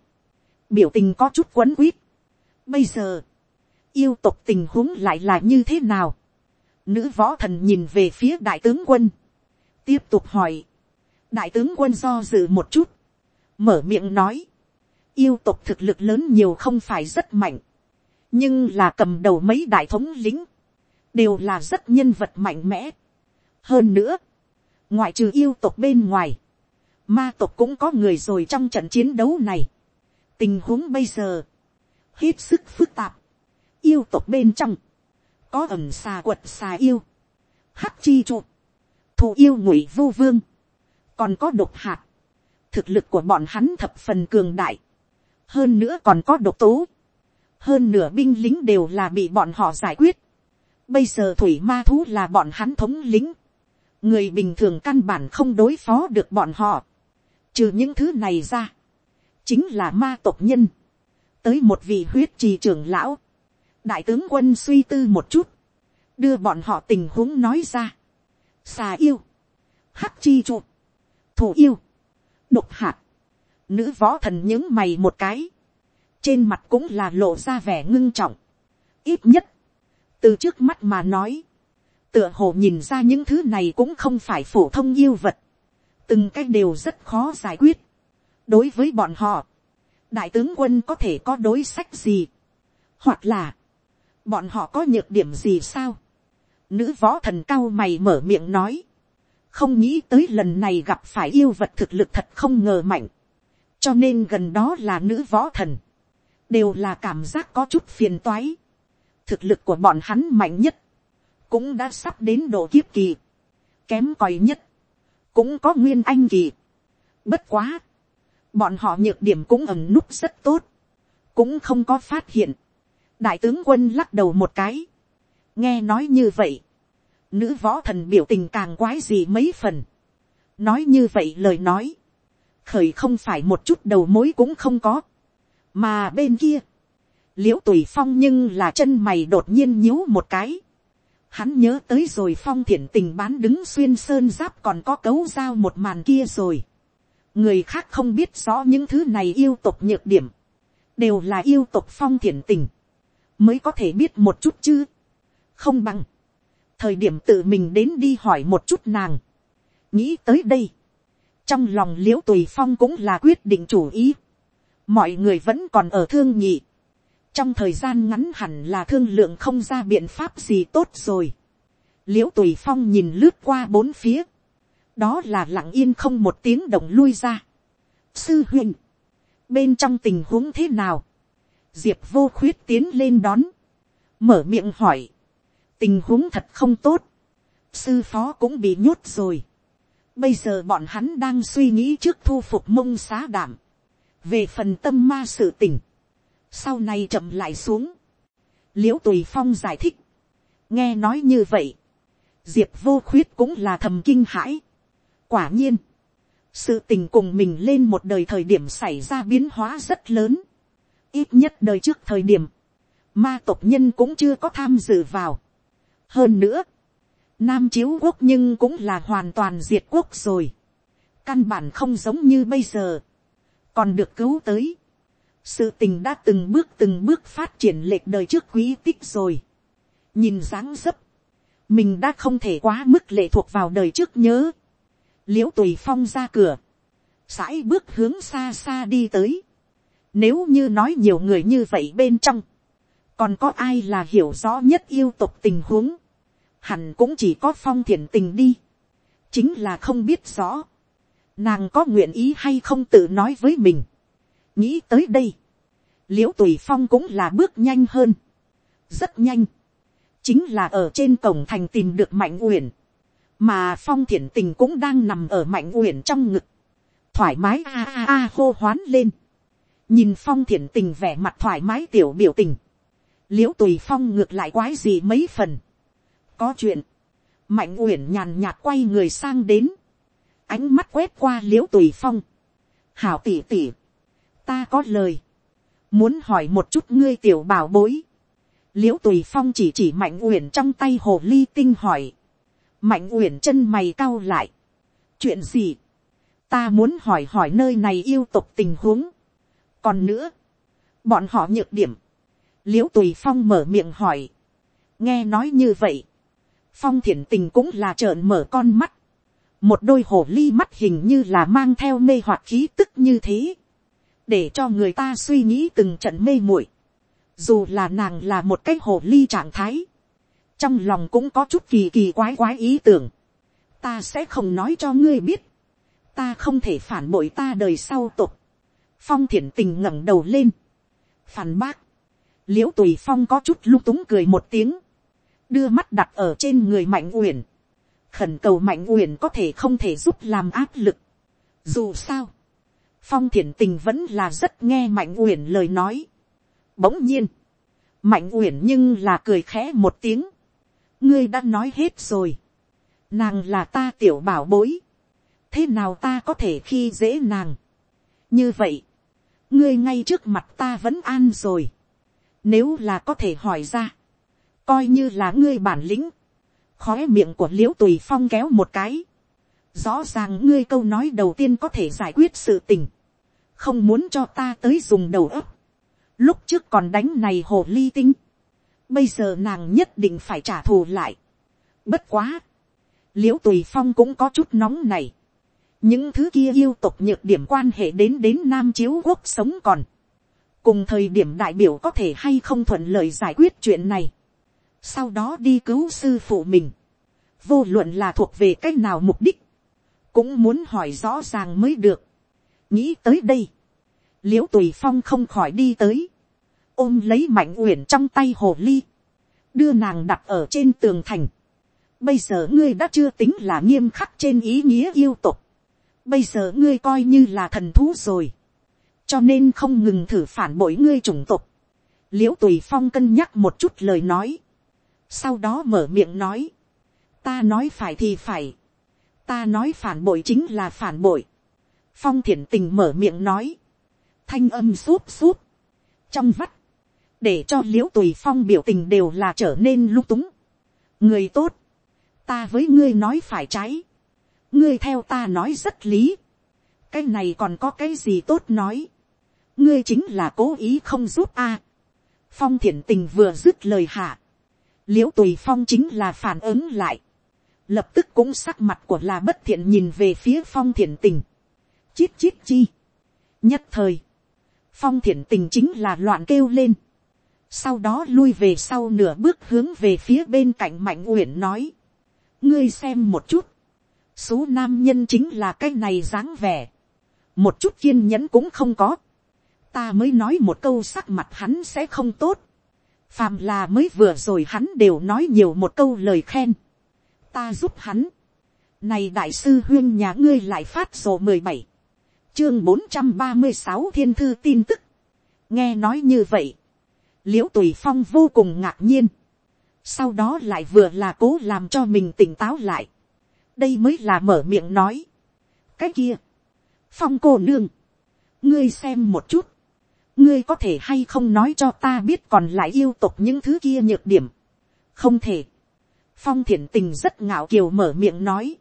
biểu tình có chút quấn quýt. bây giờ, yêu tục tình huống lại là như thế nào. nữ võ thần nhìn về phía đại tướng quân, tiếp tục hỏi. đại tướng quân do dự một chút, mở miệng nói, yêu tục thực lực lớn nhiều không phải rất mạnh nhưng là cầm đầu mấy đại thống lính, đều là rất nhân vật mạnh mẽ. hơn nữa, ngoại trừ yêu tộc bên ngoài, ma tộc cũng có người rồi trong trận chiến đấu này. tình huống bây giờ, hết sức phức tạp, yêu tộc bên trong, có ẩm xà quật xà yêu, hắc chi trụ, thù yêu ngụy vô vương, còn có độc hạt, thực lực của bọn hắn thập phần cường đại, hơn nữa còn có độc tố, hơn nửa binh lính đều là bị bọn họ giải quyết. Bây giờ thủy ma thú là bọn hắn thống lính. Người bình thường căn bản không đối phó được bọn họ. Trừ những thứ này ra. Chính là ma tộc nhân. Tới một vị huyết trì trưởng lão. Đại tướng quân suy tư một chút. Đưa bọn họ tình huống nói ra. Xà yêu. Hắc chi trụ. Thủ yêu. Độc hạt. Nữ võ thần những mày một cái trên mặt cũng là lộ ra vẻ ngưng trọng. ít nhất, từ trước mắt mà nói, tựa hồ nhìn ra những thứ này cũng không phải phổ thông yêu vật, từng cái đều rất khó giải quyết. đối với bọn họ, đại tướng quân có thể có đối sách gì, hoặc là, bọn họ có nhược điểm gì sao. nữ võ thần cao mày mở miệng nói, không nghĩ tới lần này gặp phải yêu vật thực lực thật không ngờ mạnh, cho nên gần đó là nữ võ thần đều là cảm giác có chút phiền toái. thực lực của bọn hắn mạnh nhất, cũng đã sắp đến độ kiếp kỳ, kém còi nhất, cũng có nguyên anh kỳ. bất quá, bọn họ nhược điểm cũng ẩn núp rất tốt, cũng không có phát hiện. đại tướng quân lắc đầu một cái, nghe nói như vậy, nữ võ thần biểu tình càng quái gì mấy phần, nói như vậy lời nói, khởi không phải một chút đầu mối cũng không có, mà bên kia, l i ễ u tùy phong nhưng là chân mày đột nhiên nhíu một cái, Hắn nhớ tới rồi phong thiển tình bán đứng xuyên sơn giáp còn có cấu giao một màn kia rồi. Người khác không biết rõ những thứ này yêu tục nhược điểm. Đều là yêu tục phong thiển tình. Mới có thể biết một chút chứ. Không bằng. Thời điểm tự mình đến đi hỏi một chút nàng. Nghĩ tới đây. Trong lòng liễu tùy phong cũng là quyết định chủ ý. Mọi người vẫn còn ở thương nhị trong thời gian ngắn hẳn là thương lượng không ra biện pháp gì tốt rồi. l i ễ u tùy phong nhìn lướt qua bốn phía, đó là lặng yên không một tiếng động lui ra. sư huynh, bên trong tình huống thế nào, diệp vô khuyết tiến lên đón, mở miệng hỏi, tình huống thật không tốt, sư phó cũng bị nhốt rồi. Bây giờ bọn hắn đang suy nghĩ trước thu phục mông xá đảm, về phần tâm ma sự tình, sau này chậm lại xuống, l i ễ u tùy phong giải thích, nghe nói như vậy, diệp vô khuyết cũng là thầm kinh hãi. quả nhiên, sự tình cùng mình lên một đời thời điểm xảy ra biến hóa rất lớn, ít nhất đời trước thời điểm, ma tộc nhân cũng chưa có tham dự vào. hơn nữa, nam chiếu quốc nhưng cũng là hoàn toàn diệt quốc rồi, căn bản không giống như bây giờ, còn được cứu tới, sự tình đã từng bước từng bước phát triển lệch đời trước quý tích rồi. nhìn dáng dấp, mình đã không thể quá mức lệ thuộc vào đời trước nhớ. l i ễ u tùy phong ra cửa, sãi bước hướng xa xa đi tới. nếu như nói nhiều người như vậy bên trong, còn có ai là hiểu rõ nhất yêu tục tình huống, hẳn cũng chỉ có phong thiền tình đi, chính là không biết rõ, nàng có nguyện ý hay không tự nói với mình, nghĩ tới đây, l i ễ u tùy phong cũng là bước nhanh hơn, rất nhanh, chính là ở trên cổng thành tìm được mạnh uyển, mà phong thiển tình cũng đang nằm ở mạnh uyển trong ngực, thoải mái a a a hô hoán lên, nhìn phong thiển tình vẻ mặt thoải mái tiểu biểu tình, l i ễ u tùy phong ngược lại quái gì mấy phần, có chuyện, mạnh uyển nhàn nhạt quay người sang đến, ánh mắt quét qua l i ễ u tùy phong, hảo tỉ tỉ, ta có lời, muốn hỏi một chút ngươi tiểu bảo bối, liễu tùy phong chỉ chỉ mạnh uyển trong tay hồ ly tinh hỏi, mạnh uyển chân mày cau lại, chuyện gì, ta muốn hỏi hỏi nơi này yêu tục tình huống, còn nữa, bọn họ nhược điểm, liễu tùy phong mở miệng hỏi, nghe nói như vậy, phong thiển tình cũng là trợn mở con mắt, một đôi hồ ly mắt hình như là mang theo mê hoạt khí tức như thế, để cho người ta suy nghĩ từng trận mê muội, dù là nàng là một cái hồ ly trạng thái, trong lòng cũng có chút kỳ kỳ quái quái ý tưởng, ta sẽ không nói cho ngươi biết, ta không thể phản bội ta đời sau tục, phong thiển tình ngẩng đầu lên, phản bác, Liễu tùy phong có chút lung túng cười một tiếng, đưa mắt đặt ở trên người mạnh uyển, khẩn cầu mạnh uyển có thể không thể giúp làm áp lực. Dù sao, phong thiển tình vẫn là rất nghe mạnh uyển lời nói. bỗng nhiên, mạnh uyển nhưng là cười khẽ một tiếng. ngươi đã nói hết rồi. nàng là ta tiểu bảo bối. thế nào ta có thể khi dễ nàng. như vậy, ngươi ngay trước mặt ta vẫn an rồi. nếu là có thể hỏi ra, coi như là ngươi bản lĩnh, khói miệng của l i ễ u tùy phong kéo một cái, rõ ràng ngươi câu nói đầu tiên có thể giải quyết sự tình, không muốn cho ta tới dùng đầu ấp, lúc trước còn đánh này hồ ly tinh, bây giờ nàng nhất định phải trả thù lại, bất quá, l i ễ u tùy phong cũng có chút nóng này, những thứ kia yêu tục nhược điểm quan hệ đến đến nam chiếu quốc sống còn, cùng thời điểm đại biểu có thể hay không thuận lợi giải quyết chuyện này, sau đó đi cứu sư phụ mình, vô luận là thuộc về c á c h nào mục đích, cũng muốn hỏi rõ ràng mới được. nghĩ tới đây, l i ễ u tùy phong không khỏi đi tới, ôm lấy mạnh uyển trong tay hồ ly, đưa nàng đặt ở trên tường thành. bây giờ ngươi đã chưa tính là nghiêm khắc trên ý nghĩa yêu tục, bây giờ ngươi coi như là thần thú rồi, cho nên không ngừng thử phản bội ngươi chủng tục. l i ễ u tùy phong cân nhắc một chút lời nói, sau đó mở miệng nói, ta nói phải thì phải, ta nói phản bội chính là phản bội. phong thiển tình mở miệng nói, thanh âm súp súp. Trong vắt, để cho l i ễ u tùy phong biểu tình đều là trở nên lung túng. người tốt, ta với ngươi nói phải trái, ngươi theo ta nói rất lý, cái này còn có cái gì tốt nói, ngươi chính là cố ý không giúp a. phong Thiển tình vừa dứt lời hạ, l i ễ u tùy phong chính là phản ứng lại, lập tức cũng sắc mặt của là bất thiện nhìn về phía phong thiện tình, chít chít chi, nhất thời, phong thiện tình chính là loạn kêu lên, sau đó lui về sau nửa bước hướng về phía bên cạnh mạnh uyển nói, ngươi xem một chút, số nam nhân chính là cái này dáng vẻ, một chút kiên nhẫn cũng không có, ta mới nói một câu sắc mặt hắn sẽ không tốt. phàm là mới vừa rồi hắn đều nói nhiều một câu lời khen ta giúp hắn. này đại sư huyên nhà ngươi lại phát sổ mười bảy, chương bốn trăm ba mươi sáu thiên thư tin tức. nghe nói như vậy, liễu tùy phong vô cùng ngạc nhiên. sau đó lại vừa là cố làm cho mình tỉnh táo lại. đây mới là mở miệng nói. cái kia, phong cô nương, ngươi xem một chút, ngươi có thể hay không nói cho ta biết còn lại yêu tục những thứ kia nhược điểm. không thể phong thiển tình rất ngạo kiều mở miệng nói.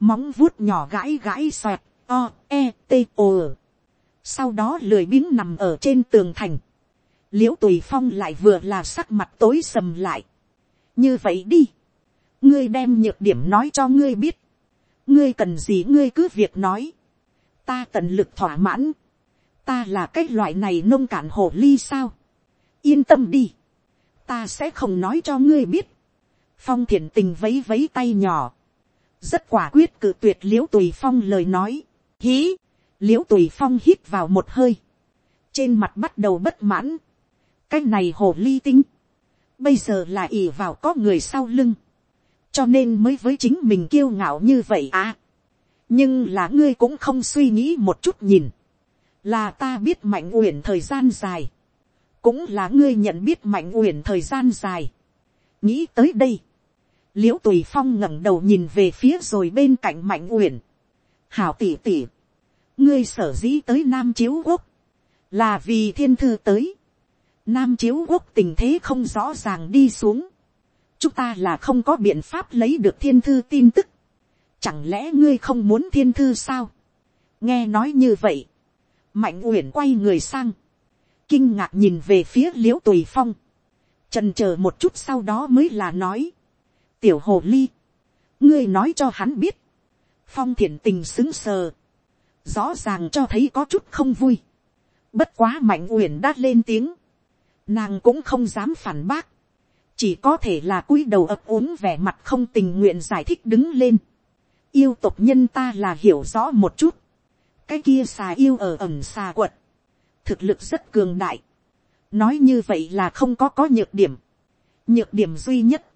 móng vuốt nhỏ gãi gãi xoẹt, o, e, t, o. Ờ. sau đó lười biếng nằm ở trên tường thành. l i ễ u tùy phong lại vừa là sắc mặt tối sầm lại. như vậy đi. ngươi đem nhược điểm nói cho ngươi biết. ngươi cần gì ngươi cứ việc nói. ta tận lực thỏa mãn ta là cái loại này nông cạn hồ ly sao. yên tâm đi. ta sẽ không nói cho ngươi biết phong thiện tình vấy vấy tay nhỏ. rất quả quyết cự tuyệt l i ễ u tùy phong lời nói. hí. l i ễ u tùy phong hít vào một hơi. trên mặt bắt đầu bất mãn. cái này hồ ly tinh. bây giờ là ì vào có người sau lưng. cho nên mới với chính mình kiêu ngạo như vậy à. nhưng là ngươi cũng không suy nghĩ một chút nhìn là ta biết mạnh uyển thời gian dài, cũng là ngươi nhận biết mạnh uyển thời gian dài. nghĩ tới đây, l i ễ u tùy phong ngẩng đầu nhìn về phía rồi bên cạnh mạnh uyển. hảo tỉ tỉ, ngươi sở dĩ tới nam chiếu quốc, là vì thiên thư tới. nam chiếu quốc tình thế không rõ ràng đi xuống. chúng ta là không có biện pháp lấy được thiên thư tin tức. chẳng lẽ ngươi không muốn thiên thư sao. nghe nói như vậy, mạnh uyển quay người sang, kinh ngạc nhìn về phía l i ễ u tùy phong, trần c h ờ một chút sau đó mới là nói, tiểu hồ ly, ngươi nói cho hắn biết, phong thiện tình xứng sờ, rõ ràng cho thấy có chút không vui, bất quá mạnh uyển đã lên tiếng, nàng cũng không dám phản bác, chỉ có thể là cúi đầu ập ốm vẻ mặt không tình nguyện giải thích đứng lên, yêu tộc nhân ta là hiểu rõ một chút, cái kia xà yêu ở ẩm xà quật, thực lực rất cường đại, nói như vậy là không có có nhược điểm, nhược điểm duy nhất,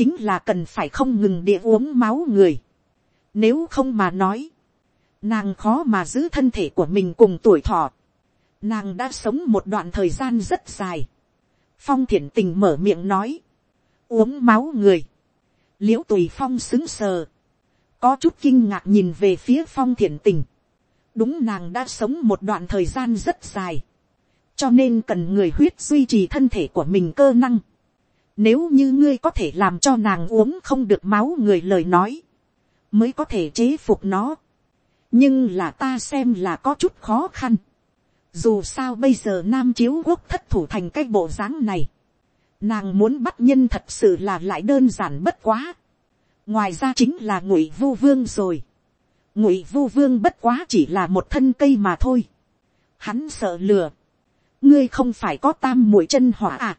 chính là cần phải không ngừng địa uống máu người, nếu không mà nói, nàng khó mà giữ thân thể của mình cùng tuổi thọ, nàng đã sống một đoạn thời gian rất dài, phong thiển tình mở miệng nói, uống máu người, l i ễ u tùy phong xứng sờ, có chút kinh ngạc nhìn về phía phong thiển tình, đúng nàng đã sống một đoạn thời gian rất dài, cho nên cần người huyết duy trì thân thể của mình cơ năng. Nếu như ngươi có thể làm cho nàng uống không được máu người lời nói, mới có thể chế phục nó. nhưng là ta xem là có chút khó khăn. dù sao bây giờ nam chiếu quốc thất thủ thành cái bộ dáng này, nàng muốn bắt nhân thật sự là lại đơn giản bất quá. ngoài ra chính là ngụy vu vương rồi ngụy vu vương bất quá chỉ là một thân cây mà thôi. hắn sợ lừa. ngươi không phải có tam mũi chân hỏa à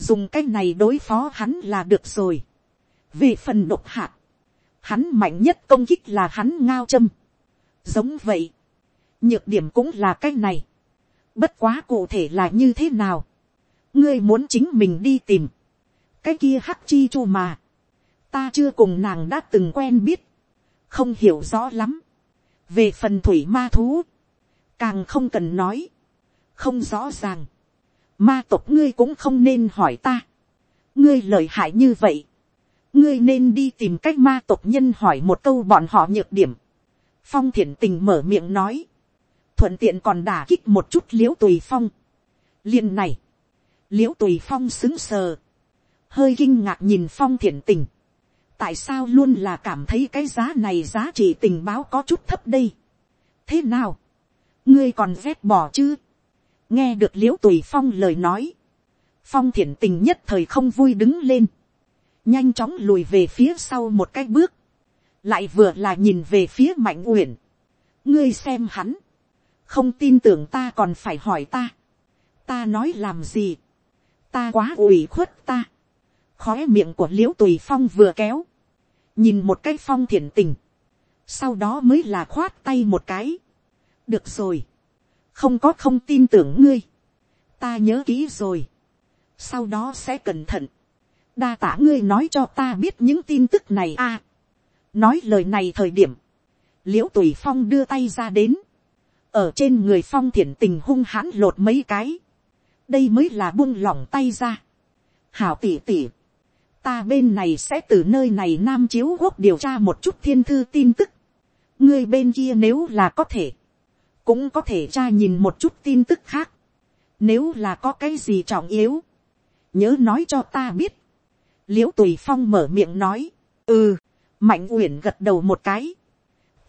dùng cái này đối phó hắn là được rồi. vì phần độc hạt, hắn mạnh nhất công kích là hắn ngao châm. giống vậy, nhược điểm cũng là cái này. bất quá cụ thể là như thế nào. ngươi muốn chính mình đi tìm. cái kia hắc chi chu mà. ta chưa cùng nàng đã từng quen biết không hiểu rõ lắm. về phần thủy ma thú, càng không cần nói, không rõ ràng ma tộc ngươi cũng không nên hỏi ta. ngươi lợi hại như vậy. ngươi nên đi tìm cách ma tộc nhân hỏi một câu bọn họ nhược điểm. phong thiển tình mở miệng nói. thuận tiện còn đả kích một chút l i ễ u tùy phong. liền này, l i ễ u tùy phong xứng sờ. hơi kinh ngạc nhìn phong Thiển tình, tại sao luôn là cảm thấy cái giá này giá trị tình báo có chút thấp đây. thế nào, ngươi còn ghét bỏ chứ, nghe được l i ễ u tùy phong lời nói, phong thiển tình nhất thời không vui đứng lên, nhanh chóng lùi về phía sau một cái bước, lại vừa là nhìn về phía mạnh uyển, ngươi xem hắn, không tin tưởng ta còn phải hỏi ta, ta nói làm gì, ta quá ủy khuất ta, khói miệng của l i ễ u tùy phong vừa kéo, nhìn một cái phong thiển tình, sau đó mới là khoát tay một cái, được rồi, không có không tin tưởng ngươi, ta nhớ kỹ rồi, sau đó sẽ cẩn thận, đa tả ngươi nói cho ta biết những tin tức này a. nói lời này thời điểm, l i ễ u tùy phong đưa tay ra đến, ở trên người phong thiển tình hung hãn lột mấy cái, đây mới là buông lỏng tay ra. hảo tỉ tỉ, ta bên này sẽ từ nơi này nam chiếu quốc điều tra một chút thiên thư tin tức, ngươi bên kia nếu là có thể, cũng có thể tra nhìn một chút tin tức khác, nếu là có cái gì trọng yếu, nhớ nói cho ta biết, l i ễ u tùy phong mở miệng nói, ừ, mạnh uyển gật đầu một cái,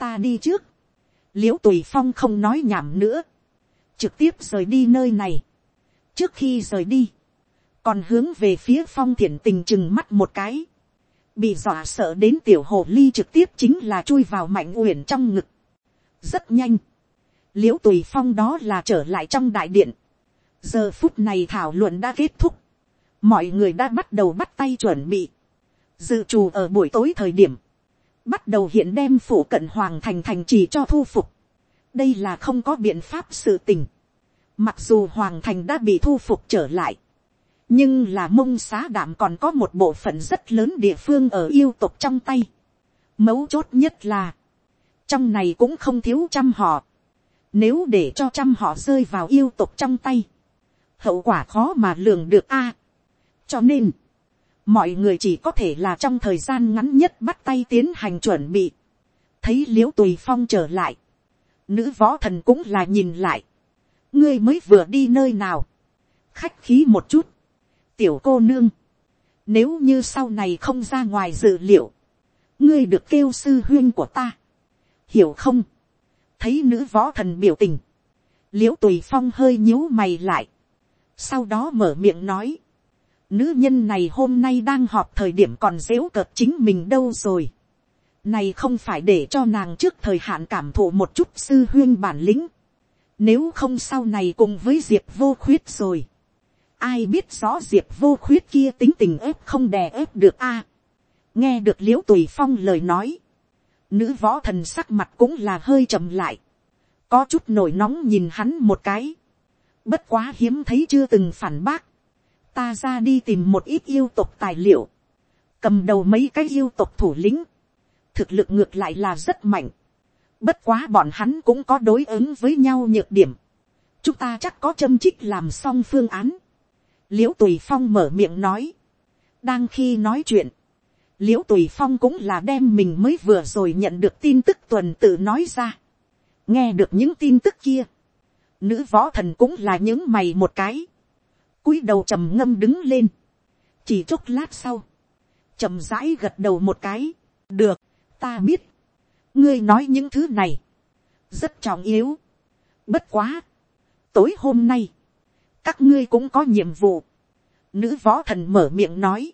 ta đi trước, l i ễ u tùy phong không nói nhảm nữa, trực tiếp rời đi nơi này, trước khi rời đi, còn hướng về phía phong thiển tình chừng mắt một cái, bị dọa sợ đến tiểu hồ ly trực tiếp chính là chui vào mạnh uyển trong ngực, rất nhanh, l i ễ u tùy phong đó là trở lại trong đại điện. giờ phút này thảo luận đã kết thúc. mọi người đã bắt đầu bắt tay chuẩn bị. dự trù ở buổi tối thời điểm. bắt đầu hiện đem phủ cận hoàng thành thành trì cho thu phục. đây là không có biện pháp sự tình. mặc dù hoàng thành đã bị thu phục trở lại. nhưng là mông xá đảm còn có một bộ phận rất lớn địa phương ở yêu tục trong tay. mấu chốt nhất là, trong này cũng không thiếu trăm họ nếu để cho trăm họ rơi vào yêu tục trong tay. Hậu quả khó mà lường được a. cho nên, mọi người chỉ có thể là trong thời gian ngắn nhất bắt tay tiến hành chuẩn bị. Thấy liễu tùy phong trở lại. Nữ võ thần cũng là nhìn lại. Ngươi mới vừa đi nơi nào. Khách khí một chút. Tiểu cô nương. Nếu như sau này không ra ngoài dự liệu. Ngươi được kêu sư huyên của ta. Hiểu không? Thấy nữ võ thần biểu tình, l i ễ u tùy phong hơi nhíu mày lại, sau đó mở miệng nói, nữ nhân này hôm nay đang họp thời điểm còn dếu cợt chính mình đâu rồi, này không phải để cho nàng trước thời hạn cảm thụ một chút sư huyên bản lĩnh, nếu không sau này cùng với diệp vô khuyết rồi, ai biết rõ diệp vô khuyết kia tính tình ép không đè ép được a, nghe được l i ễ u tùy phong lời nói, Nữ võ thần sắc mặt cũng là hơi chậm lại. Có chút nổi nóng nhìn hắn một cái. Bất quá hiếm thấy chưa từng phản bác. Ta ra đi tìm một ít yêu tục tài liệu. Cầm đầu mấy cái yêu tục thủ lĩnh. Thực lực ngược lại là rất mạnh. Bất quá bọn hắn cũng có đối ứng với nhau nhược điểm. Chúng ta chắc có châm trích làm xong phương án. Liễu tùy phong mở miệng nói. Đang khi nói chuyện l i ễ u tùy phong cũng là đem mình mới vừa rồi nhận được tin tức tuần tự nói ra. nghe được những tin tức kia, nữ võ thần cũng là những mày một cái, cúi đầu trầm ngâm đứng lên, chỉ chốc lát sau, trầm rãi gật đầu một cái, được, ta biết, ngươi nói những thứ này, rất trọng yếu, bất quá, tối hôm nay, các ngươi cũng có nhiệm vụ, nữ võ thần mở miệng nói,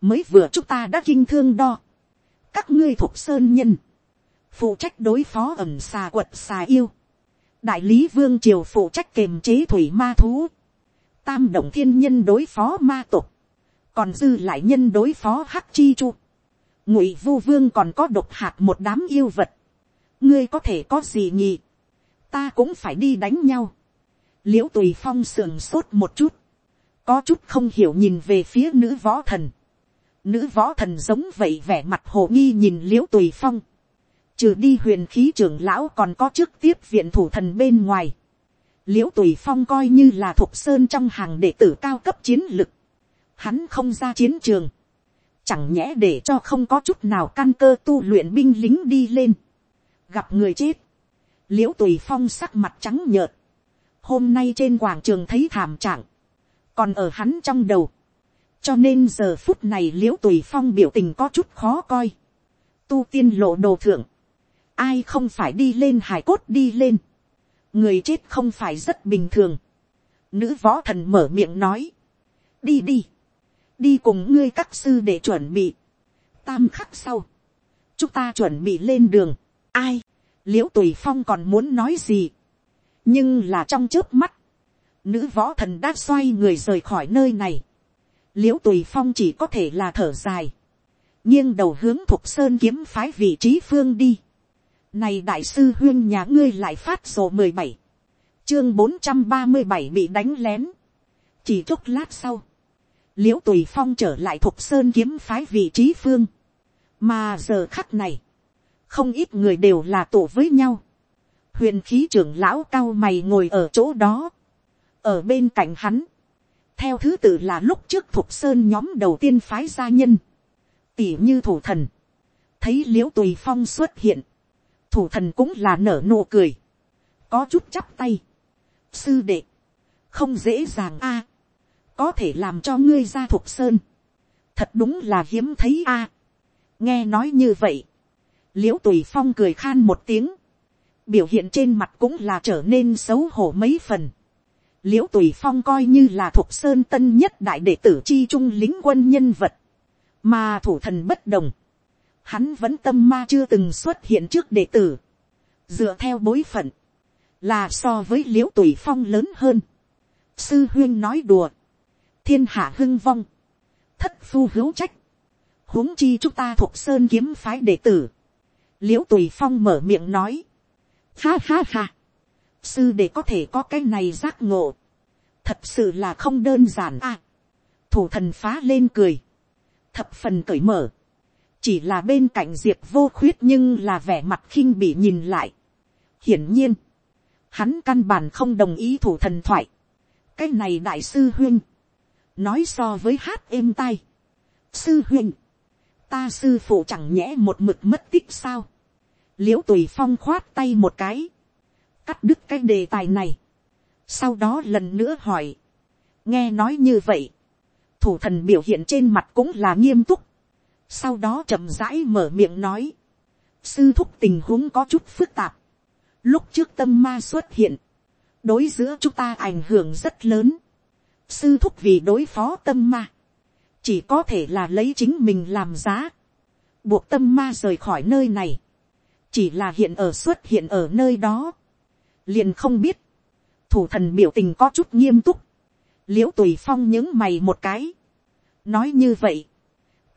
mới vừa chúng ta đã kinh thương đo, các ngươi thuộc sơn nhân, phụ trách đối phó ẩm xà quật xà yêu, đại lý vương triều phụ trách kềm chế thủy ma thú, tam động thiên nhân đối phó ma tục, còn dư lại nhân đối phó hắc chi chu, ngụy vu vương còn có độc hạt một đám yêu vật, ngươi có thể có gì nhỉ, ta cũng phải đi đánh nhau, l i ễ u tùy phong sườn sốt một chút, có chút không hiểu nhìn về phía nữ võ thần, Nữ võ thần giống vậy vẻ mặt hồ nghi nhìn l i ễ u tùy phong. Trừ đi huyền khí trưởng lão còn có trước tiếp viện thủ thần bên ngoài. l i ễ u tùy phong coi như là thuộc sơn trong hàng đệ tử cao cấp chiến lực. Hắn không ra chiến trường. Chẳng nhẽ để cho không có chút nào căn cơ tu luyện binh lính đi lên. Gặp người chết. l i ễ u tùy phong sắc mặt trắng nhợt. Hôm nay trên quảng trường thấy thảm trạng. Còn ở hắn trong đầu cho nên giờ phút này l i ễ u tùy phong biểu tình có chút khó coi, tu tiên lộ đồ thượng, ai không phải đi lên hải cốt đi lên, người chết không phải rất bình thường, nữ võ thần mở miệng nói, đi đi, đi cùng ngươi các sư để chuẩn bị, tam khắc sau, chúng ta chuẩn bị lên đường, ai, l i ễ u tùy phong còn muốn nói gì, nhưng là trong trước mắt, nữ võ thần đã xoay người rời khỏi nơi này, l i ễ u tùy phong chỉ có thể là thở dài, nghiêng đầu hướng thục sơn kiếm phái vị trí phương đi. Này đại sư huyên nhà ngươi lại phát sổ mười bảy, chương bốn trăm ba mươi bảy bị đánh lén. chỉ chốc lát sau, l i ễ u tùy phong trở lại thục sơn kiếm phái vị trí phương, mà giờ khắc này, không ít người đều là tổ với nhau. huyền khí trưởng lão cao mày ngồi ở chỗ đó, ở bên cạnh hắn, theo thứ tự là lúc trước thục sơn nhóm đầu tiên phái gia nhân, tỉ như thủ thần, thấy l i ễ u tùy phong xuất hiện, thủ thần cũng là nở nụ cười, có chút chắp tay, sư đệ, không dễ dàng a, có thể làm cho ngươi ra thục sơn, thật đúng là hiếm thấy a, nghe nói như vậy, l i ễ u tùy phong cười khan một tiếng, biểu hiện trên mặt cũng là trở nên xấu hổ mấy phần l i ễ u tùy phong coi như là thuộc sơn tân nhất đại đệ tử chi trung lính quân nhân vật, mà thủ thần bất đồng, hắn vẫn tâm ma chưa từng xuất hiện trước đệ tử, dựa theo bối phận, là so với l i ễ u tùy phong lớn hơn. sư huyên nói đùa, thiên hạ hưng vong, thất phu hữu trách, huống chi chúng ta thuộc sơn kiếm phái đệ tử, l i ễ u tùy phong mở miệng nói, ha ha ha, sư để có thể có cái này giác ngộ, thật sự là không đơn giản à, thủ thần phá lên cười, thập phần cởi mở, chỉ là bên cạnh diệp vô khuyết nhưng là vẻ mặt khinh bị nhìn lại. hiển nhiên, hắn căn bản không đồng ý thủ thần thoại. cái này đại sư huyên, nói so với hát êm tai. sư huyên, ta sư phụ chẳng nhẽ một mực mất tích sao. l i ễ u tùy phong khoát tay một cái, cắt đứt cái đề tài này. sau đó lần nữa hỏi, nghe nói như vậy, thủ thần biểu hiện trên mặt cũng là nghiêm túc. sau đó chậm rãi mở miệng nói, sư thúc tình huống có chút phức tạp. lúc trước tâm ma xuất hiện, đối giữa chúng ta ảnh hưởng rất lớn. sư thúc vì đối phó tâm ma, chỉ có thể là lấy chính mình làm giá, buộc tâm ma rời khỏi nơi này, chỉ là hiện ở xuất hiện ở nơi đó, liền không biết, thủ thần biểu tình có chút nghiêm túc, l i ễ u tùy phong những mày một cái, nói như vậy,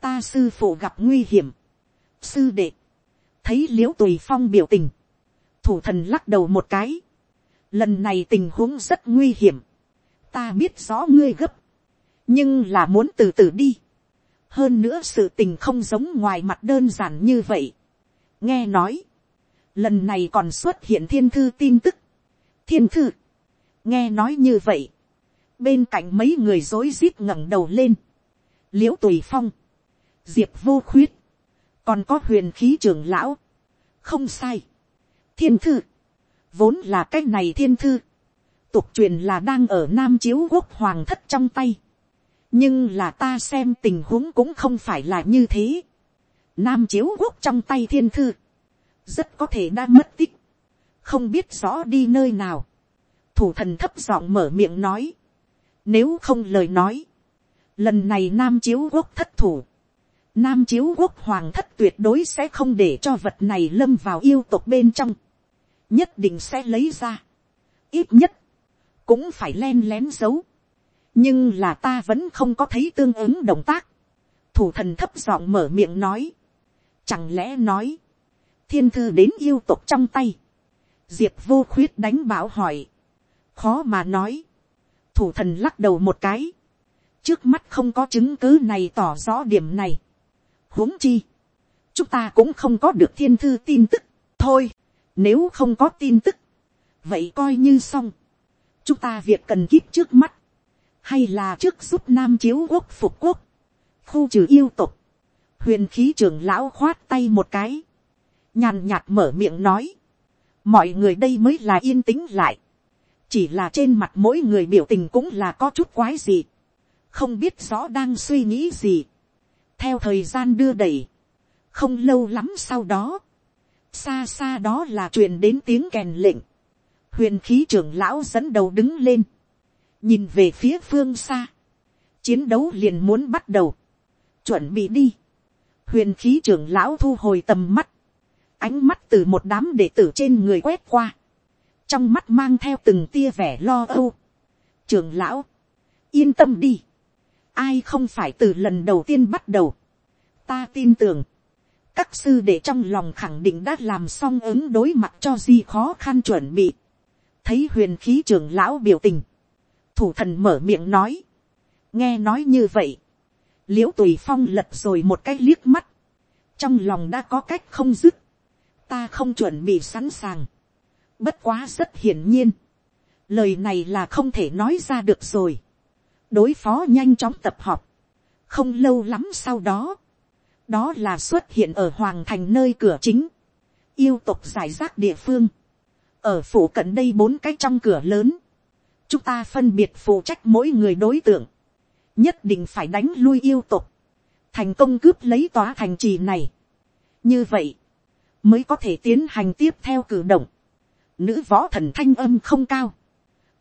ta sư phụ gặp nguy hiểm, sư đệ, thấy l i ễ u tùy phong biểu tình, thủ thần lắc đầu một cái, lần này tình huống rất nguy hiểm, ta biết rõ ngươi gấp, nhưng là muốn từ từ đi. hơn nữa sự tình không giống ngoài mặt đơn giản như vậy. nghe nói, lần này còn xuất hiện thiên thư tin tức thiên thư, nghe nói như vậy, bên cạnh mấy người rối rít ngẩng đầu lên, l i ễ u tùy phong, diệp vô khuyết, còn có huyền khí trưởng lão, không sai, thiên thư, vốn là cái này thiên thư, tục truyền là đang ở nam chiếu quốc hoàng thất trong tay, nhưng là ta xem tình huống cũng không phải là như thế. Nam chiếu quốc trong tay thiên thư, rất có thể đã mất tích, không biết rõ đi nơi nào. thủ thần thấp giọng mở miệng nói, nếu không lời nói, lần này nam chiếu quốc thất thủ, nam chiếu quốc hoàng thất tuyệt đối sẽ không để cho vật này lâm vào yêu tộc bên trong, nhất định sẽ lấy ra, ít nhất, cũng phải len lén giấu, nhưng là ta vẫn không có thấy tương ứng động tác. thủ thần thấp giọng mở miệng nói. chẳng lẽ nói, thiên thư đến yêu tộc trong tay diệp vô khuyết đánh bảo hỏi. khó mà nói. thủ thần lắc đầu một cái. trước mắt không có chứng cứ này tỏ rõ điểm này. huống chi, chúng ta cũng không có được thiên thư tin tức. thôi, nếu không có tin tức, vậy coi như xong. chúng ta việc cần kíp trước mắt hay là trước giúp nam chiếu quốc phục quốc, khu trừ yêu tục, huyền khí trưởng lão khoát tay một cái, nhàn nhạt mở miệng nói, mọi người đây mới là yên tĩnh lại, chỉ là trên mặt mỗi người biểu tình cũng là có chút quái gì, không biết rõ đang suy nghĩ gì, theo thời gian đưa đẩy, không lâu lắm sau đó, xa xa đó là truyền đến tiếng kèn lệnh, huyền khí trưởng lão dẫn đầu đứng lên, nhìn về phía phương xa, chiến đấu liền muốn bắt đầu, chuẩn bị đi, huyền khí trưởng lão thu hồi tầm mắt, ánh mắt từ một đám đệ tử trên người quét qua, trong mắt mang theo từng tia vẻ lo âu. trưởng lão, yên tâm đi, ai không phải từ lần đầu tiên bắt đầu, ta tin tưởng, các sư đệ trong lòng khẳng định đã làm xong ứng đối mặt cho gì khó khăn chuẩn bị, thấy huyền khí trưởng lão biểu tình, thủ thần mở miệng nói, nghe nói như vậy, liễu tùy phong lật rồi một cái liếc mắt, trong lòng đã có cách không dứt, ta không chuẩn bị sẵn sàng, bất quá rất hiển nhiên, lời này là không thể nói ra được rồi, đối phó nhanh chóng tập họp, không lâu lắm sau đó, đó là xuất hiện ở hoàng thành nơi cửa chính, yêu tục giải rác địa phương, ở phủ cận đây bốn cái trong cửa lớn, chúng ta phân biệt phụ trách mỗi người đối tượng, nhất định phải đánh lui yêu tục, thành công cướp lấy tòa thành trì này. như vậy, mới có thể tiến hành tiếp theo cử động. nữ võ thần thanh âm không cao,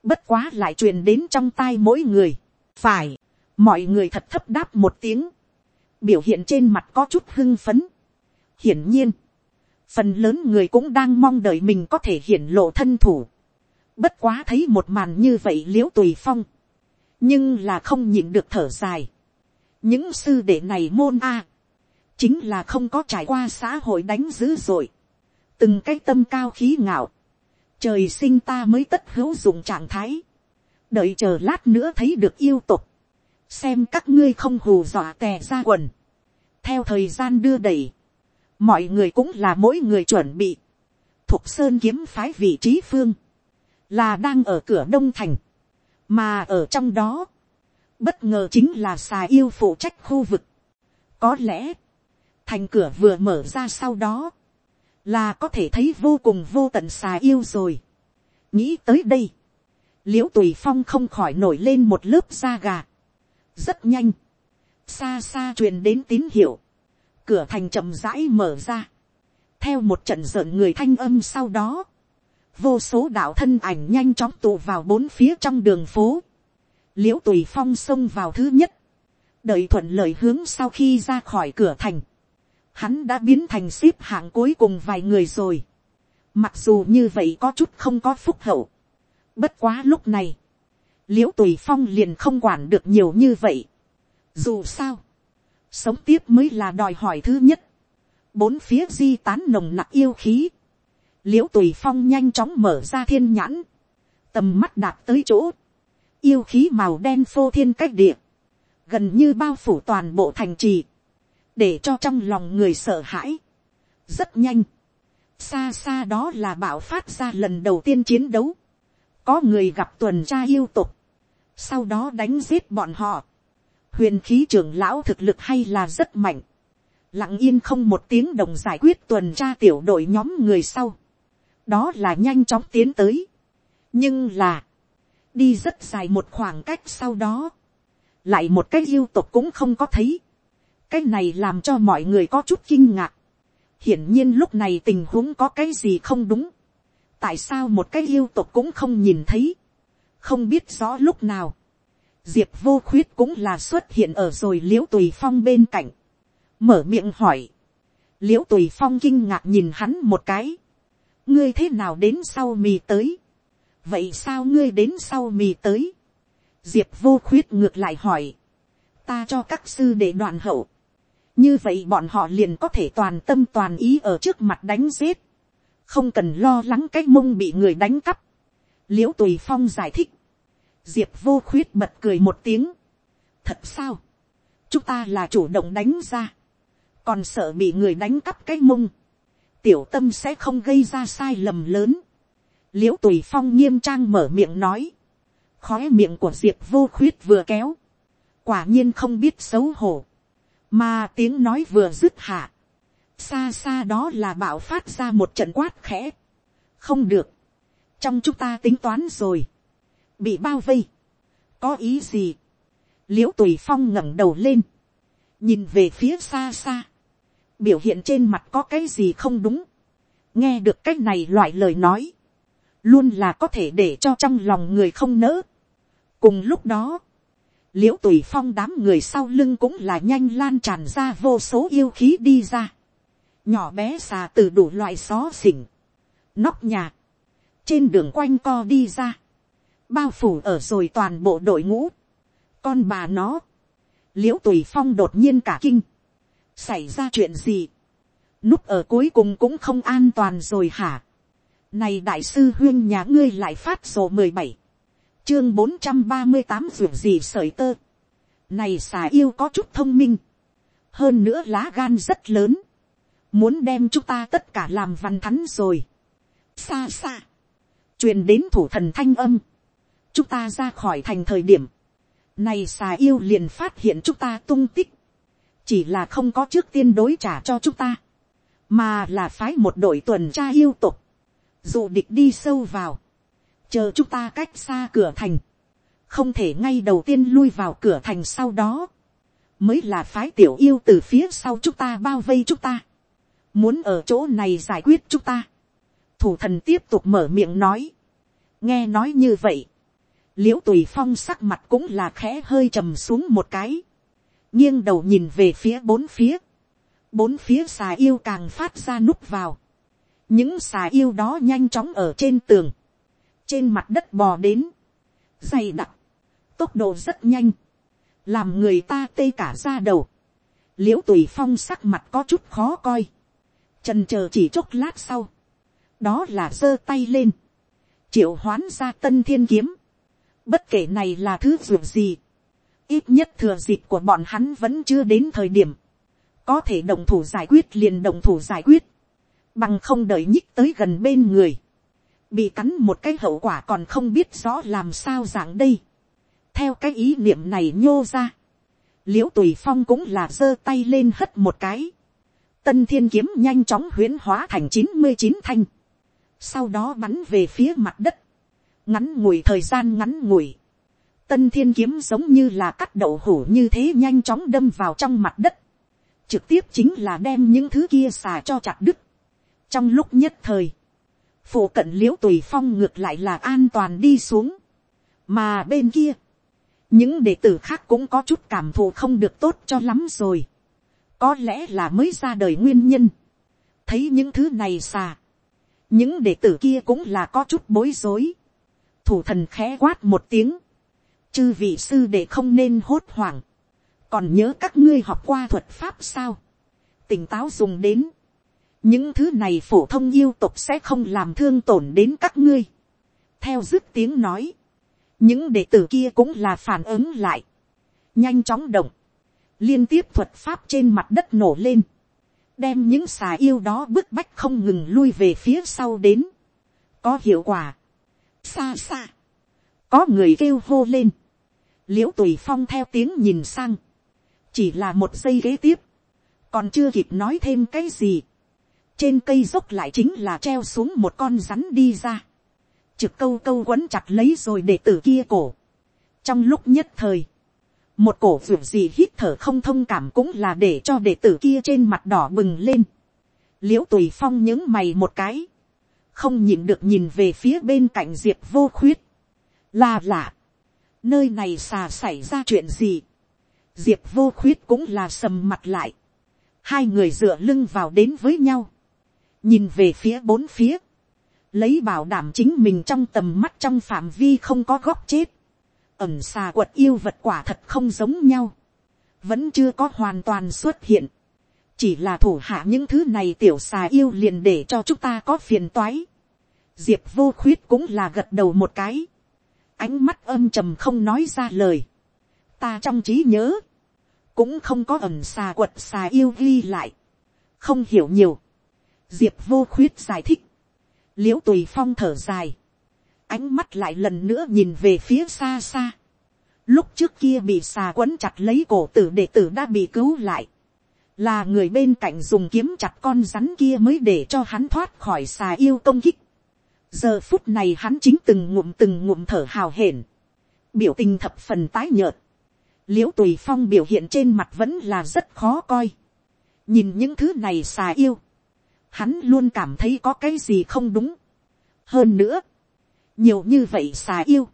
bất quá lại truyền đến trong tai mỗi người. phải, mọi người thật thấp đáp một tiếng, biểu hiện trên mặt có chút hưng phấn. hiển nhiên, phần lớn người cũng đang mong đợi mình có thể hiển lộ thân thủ. bất quá thấy một màn như vậy liễu tùy phong, nhưng là không nhịn được thở dài. những sư đệ này môn a, chính là không có trải qua xã hội đánh dữ rồi, từng cái tâm cao khí ngạo, trời sinh ta mới tất hữu dụng trạng thái, đợi chờ lát nữa thấy được yêu tục, xem các ngươi không hù dọa tè ra quần, theo thời gian đưa đẩy, mọi người cũng là mỗi người chuẩn bị, thục sơn kiếm phái vị trí phương, là đang ở cửa đông thành, mà ở trong đó, bất ngờ chính là xà yêu phụ trách khu vực. có lẽ, thành cửa vừa mở ra sau đó, là có thể thấy vô cùng vô tận xà yêu rồi. nghĩ tới đây, l i ễ u tùy phong không khỏi nổi lên một lớp da gà. rất nhanh, xa xa truyền đến tín hiệu, cửa thành chậm rãi mở ra, theo một trận rợn người thanh âm sau đó, vô số đạo thân ảnh nhanh chóng tụ vào bốn phía trong đường phố, l i ễ u tùy phong xông vào thứ nhất, đợi thuận lợi hướng sau khi ra khỏi cửa thành, hắn đã biến thành ship hạng cuối cùng vài người rồi, mặc dù như vậy có chút không có phúc hậu, bất quá lúc này, l i ễ u tùy phong liền không quản được nhiều như vậy, dù sao, sống tiếp mới là đòi hỏi thứ nhất, bốn phía di tán nồng nặc yêu khí, l i ễ u tùy phong nhanh chóng mở ra thiên nhãn, tầm mắt đạt tới chỗ, yêu khí màu đen phô thiên cách địa, gần như bao phủ toàn bộ thành trì, để cho trong lòng người sợ hãi. rất nhanh, xa xa đó là bạo phát ra lần đầu tiên chiến đấu, có người gặp tuần tra yêu tục, sau đó đánh giết bọn họ, huyền khí trưởng lão thực lực hay là rất mạnh, lặng yên không một tiếng đồng giải quyết tuần tra tiểu đội nhóm người sau, đó là nhanh chóng tiến tới, nhưng là, đi rất dài một khoảng cách sau đó, lại một cái yêu tục cũng không có thấy, cái này làm cho mọi người có chút kinh ngạc, hiển nhiên lúc này tình huống có cái gì không đúng, tại sao một cái yêu tục cũng không nhìn thấy, không biết rõ lúc nào, diệp vô khuyết cũng là xuất hiện ở rồi l i ễ u tùy phong bên cạnh, mở miệng hỏi, l i ễ u tùy phong kinh ngạc nhìn hắn một cái, ngươi thế nào đến sau mì tới, vậy sao ngươi đến sau mì tới, diệp vô khuyết ngược lại hỏi, ta cho các sư để đoạn hậu, như vậy bọn họ liền có thể toàn tâm toàn ý ở trước mặt đánh giết, không cần lo lắng cái mông bị người đánh cắp, l i ễ u tùy phong giải thích, diệp vô khuyết bật cười một tiếng. thật sao, chúng ta là chủ động đánh ra, còn sợ bị người đánh cắp cái mông, tiểu tâm sẽ không gây ra sai lầm lớn. l i ễ u tùy phong nghiêm trang mở miệng nói, khói miệng của diệp vô khuyết vừa kéo, quả nhiên không biết xấu hổ, mà tiếng nói vừa dứt hạ, xa xa đó là bạo phát ra một trận quát khẽ, không được, trong chúng ta tính toán rồi, bị bao vây, có ý gì, l i ễ u tùy phong ngẩng đầu lên, nhìn về phía xa xa, biểu hiện trên mặt có cái gì không đúng, nghe được cái này loại lời nói, luôn là có thể để cho trong lòng người không nỡ. cùng lúc đó, l i ễ u tùy phong đám người sau lưng cũng là nhanh lan tràn ra vô số yêu khí đi ra, nhỏ bé xà từ đủ loại xó xỉnh, nóc nhà, trên đường quanh co đi ra, bao phủ ở rồi toàn bộ đội ngũ. con bà nó, l i ễ u tùy phong đột nhiên cả kinh, xảy ra chuyện gì, núp ở cuối cùng cũng không an toàn rồi hả. này đại sư huyên nhà ngươi lại phát sổ mười bảy, chương bốn trăm ba mươi tám ruột gì sởi tơ. này xà yêu có chút thông minh, hơn nữa lá gan rất lớn, muốn đem chúng ta tất cả làm văn thắn rồi. xa xa, truyền đến thủ thần thanh âm, chúng ta ra khỏi thành thời điểm, này xà yêu liền phát hiện chúng ta tung tích, chỉ là không có trước tiên đối trả cho chúng ta, mà là phái một đội tuần tra yêu tục, dụ địch đi sâu vào, chờ chúng ta cách xa cửa thành, không thể ngay đầu tiên lui vào cửa thành sau đó, mới là phái tiểu yêu từ phía sau chúng ta bao vây chúng ta, muốn ở chỗ này giải quyết chúng ta. thủ thần tiếp tục mở miệng nói, nghe nói như vậy, l i ễ u tùy phong sắc mặt cũng là khẽ hơi trầm xuống một cái, nghiêng đầu nhìn về phía bốn phía, bốn phía xà yêu càng phát ra núp vào, những xà yêu đó nhanh chóng ở trên tường, trên mặt đất bò đến, dày đặc, tốc độ rất nhanh, làm người ta tê cả ra đầu, l i ễ u tùy phong sắc mặt có chút khó coi, trần c h ờ chỉ chốc lát sau, đó là giơ tay lên, triệu hoán ra tân thiên kiếm, Bất kể này là thứ việc gì. Ít nhất thừa dịp của bọn hắn vẫn chưa đến thời điểm. Có thể đồng thủ giải quyết liền đồng thủ giải quyết. Bằng không đợi nhích tới gần bên người. Bị cắn một cái hậu quả còn không biết rõ làm sao dạng đây. Theo cái ý niệm này nhô ra. Liễu tùy phong cũng là giơ tay lên hất một cái. Tân thiên kiếm nhanh chóng huyến hóa thành chín mươi chín thanh. Sau đó bắn về phía mặt đất ngắn ngủi thời gian ngắn ngủi, tân thiên kiếm giống như là cắt đậu hủ như thế nhanh chóng đâm vào trong mặt đất, trực tiếp chính là đem những thứ kia xà cho chặt đứt. trong lúc nhất thời, phụ cận l i ễ u tùy phong ngược lại là an toàn đi xuống, mà bên kia, những đệ tử khác cũng có chút cảm thụ không được tốt cho lắm rồi, có lẽ là mới ra đời nguyên nhân, thấy những thứ này xà, những đệ tử kia cũng là có chút bối rối, thủ thần khẽ quát một tiếng, chư vị sư để không nên hốt hoảng, còn nhớ các ngươi học qua thuật pháp sao, tỉnh táo dùng đến, những thứ này phổ thông yêu tục sẽ không làm thương tổn đến các ngươi. theo dứt tiếng nói, những đệ tử kia cũng là phản ứng lại, nhanh chóng động, liên tiếp thuật pháp trên mặt đất nổ lên, đem những xà yêu đó bức bách không ngừng lui về phía sau đến, có hiệu quả, xa xa, có người kêu hô lên, l i ễ u tùy phong theo tiếng nhìn sang, chỉ là một giây kế tiếp, còn chưa kịp nói thêm cái gì, trên cây dốc lại chính là treo xuống một con rắn đi ra, trực câu câu quấn chặt lấy rồi để tử kia cổ. trong lúc nhất thời, một cổ vượt gì hít thở không thông cảm cũng là để cho đệ tử kia trên mặt đỏ bừng lên. l i ễ u tùy phong những mày một cái, không nhìn được nhìn về phía bên cạnh diệp vô khuyết, là lạ, nơi này xà xảy ra chuyện gì, diệp vô khuyết cũng là sầm mặt lại, hai người dựa lưng vào đến với nhau, nhìn về phía bốn phía, lấy bảo đảm chính mình trong tầm mắt trong phạm vi không có góc chết, ẩm xà quật yêu vật quả thật không giống nhau, vẫn chưa có hoàn toàn xuất hiện, chỉ là thủ hạ những thứ này tiểu xà yêu liền để cho chúng ta có phiền toái. diệp vô khuyết cũng là gật đầu một cái. ánh mắt âm trầm không nói ra lời. ta trong trí nhớ, cũng không có ẩn xà quật xà yêu ghi lại. không hiểu nhiều diệp vô khuyết giải thích. l i ễ u tùy phong thở dài. ánh mắt lại lần nữa nhìn về phía xa xa. lúc trước kia bị xà quấn chặt lấy cổ tử đệ tử đã bị cứu lại là người bên cạnh dùng kiếm chặt con rắn kia mới để cho hắn thoát khỏi xà yêu công kích. giờ phút này hắn chính từng ngụm từng ngụm thở hào hển, biểu tình thập phần tái nhợt, l i ễ u tùy phong biểu hiện trên mặt vẫn là rất khó coi, nhìn những thứ này xà yêu, hắn luôn cảm thấy có cái gì không đúng. hơn nữa, nhiều như vậy xà yêu,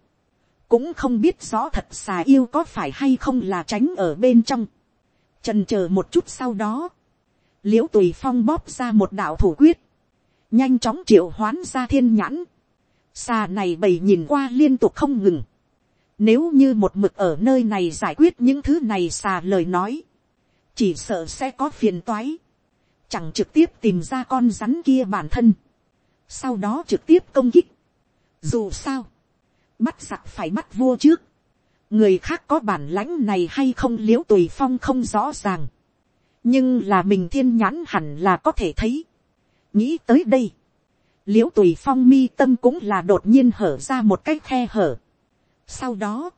cũng không biết rõ thật xà yêu có phải hay không là tránh ở bên trong. trần c h ờ một chút sau đó, l i ễ u tùy phong bóp ra một đạo thủ quyết, nhanh chóng triệu hoán ra thiên nhãn, xà này bầy nhìn qua liên tục không ngừng, nếu như một mực ở nơi này giải quyết những thứ này xà lời nói. Chỉ sợ sẽ có phiền toái. Chẳng trực tiếp tìm ra con rắn kia bản thân. Sau đó trực tiếp công kích. Dù sao. Bắt giặc phải bắt vua trước. Người khác có bản lãnh này hay không liếu tùy phong không rõ ràng. Nhưng là mình thiên nhãn hẳn là có thể thấy. Nghĩ tới đây. Liễu tùy phong mi tâm cũng là đột nhiên hở ra một cái khe hở sau đó,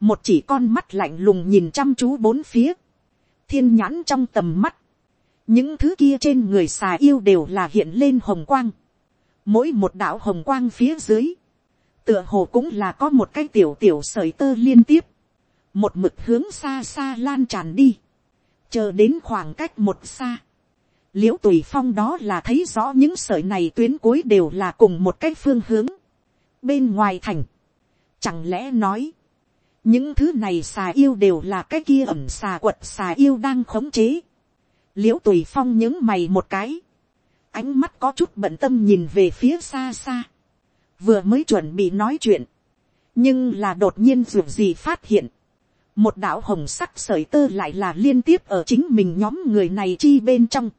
một chỉ con mắt lạnh lùng nhìn chăm chú bốn phía, thiên nhãn trong tầm mắt, những thứ kia trên người xà yêu đều là hiện lên hồng quang, mỗi một đạo hồng quang phía dưới, tựa hồ cũng là có một cái tiểu tiểu sởi tơ liên tiếp, một mực hướng xa xa lan tràn đi, chờ đến khoảng cách một xa, l i ễ u tùy phong đó là thấy rõ những sợi này tuyến cuối đều là cùng một cái phương hướng, bên ngoài thành, Chẳng lẽ nói, những thứ này xà yêu đều là cái kia ẩm xà quật xà yêu đang khống chế l i ễ u tùy phong những mày một cái, ánh mắt có chút bận tâm nhìn về phía xa xa, vừa mới chuẩn bị nói chuyện, nhưng là đột nhiên dù gì phát hiện, một đạo hồng sắc sởi tơ lại là liên tiếp ở chính mình nhóm người này chi bên trong.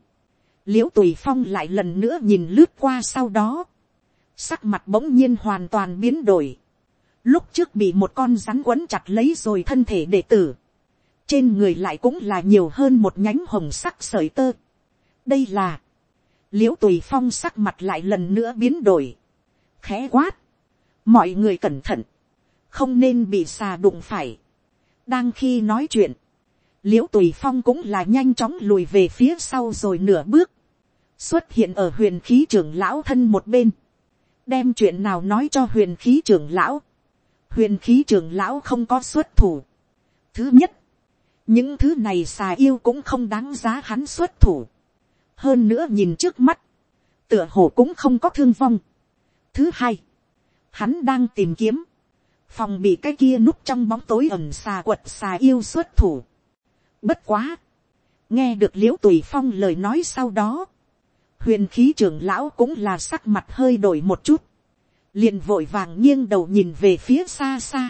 l i ễ u tùy phong lại lần nữa nhìn lướt qua sau đó, sắc mặt bỗng nhiên hoàn toàn biến đổi, lúc trước bị một con rắn quấn chặt lấy rồi thân thể đệ tử, trên người lại cũng là nhiều hơn một nhánh hồng sắc sởi tơ. đây là, l i ễ u tùy phong sắc mặt lại lần nữa biến đổi, khẽ quát, mọi người cẩn thận, không nên bị xà đụng phải. đang khi nói chuyện, l i ễ u tùy phong cũng là nhanh chóng lùi về phía sau rồi nửa bước, xuất hiện ở huyền khí trưởng lão thân một bên, đem chuyện nào nói cho huyền khí trưởng lão, huyền khí trưởng lão không có xuất thủ. Thứ nhất, những thứ này xà yêu cũng không đáng giá hắn xuất thủ. Hơn nữa nhìn trước mắt, tựa hồ cũng không có thương vong. Thứ hai, hắn đang tìm kiếm, phòng bị cái kia núp trong bóng tối ẩm xà quật xà yêu xuất thủ. Bất quá, nghe được l i ễ u tùy phong lời nói sau đó, huyền khí trưởng lão cũng là sắc mặt hơi đổi một chút, liền vội vàng nghiêng đầu nhìn về phía xa xa,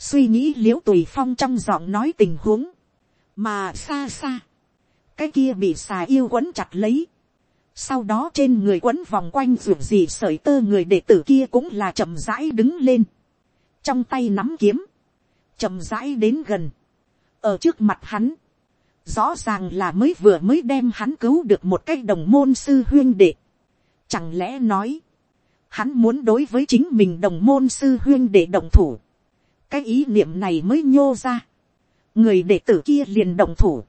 suy nghĩ l i ễ u tùy phong trong giọng nói tình huống, mà xa xa, cái kia bị xà yêu quấn chặt lấy, sau đó trên người quấn vòng quanh ruột gì sởi tơ người đệ tử kia cũng là chậm rãi đứng lên, trong tay nắm kiếm, chậm rãi đến gần, ở trước mặt hắn, rõ ràng là mới vừa mới đem hắn cứu được một cái đồng môn sư huyên đệ, chẳng lẽ nói, hắn muốn đối với chính mình đồng môn sư huyên đệ động thủ cái ý niệm này mới nhô ra. người đệ tử kia liền động thủ.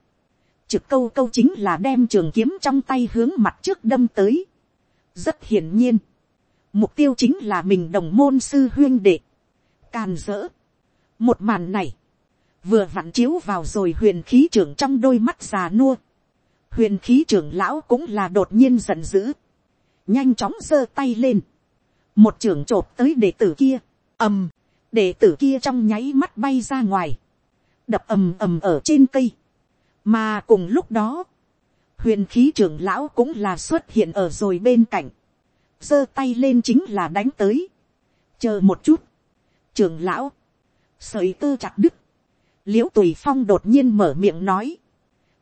trực câu câu chính là đem trường kiếm trong tay hướng mặt trước đâm tới. rất hiển nhiên. mục tiêu chính là mình đồng môn sư huyên đệ. càn dỡ. một màn này, vừa vặn chiếu vào rồi huyền khí trưởng trong đôi mắt già nua. huyền khí trưởng lão cũng là đột nhiên giận dữ. nhanh chóng giơ tay lên một trưởng chộp tới đệ tử kia, ầm, đệ tử kia trong nháy mắt bay ra ngoài, đập ầm ầm ở trên cây, mà cùng lúc đó, huyền khí trưởng lão cũng là xuất hiện ở rồi bên cạnh, giơ tay lên chính là đánh tới, chờ một chút, trưởng lão, sợi tơ chặt đứt, liễu tùy phong đột nhiên mở miệng nói,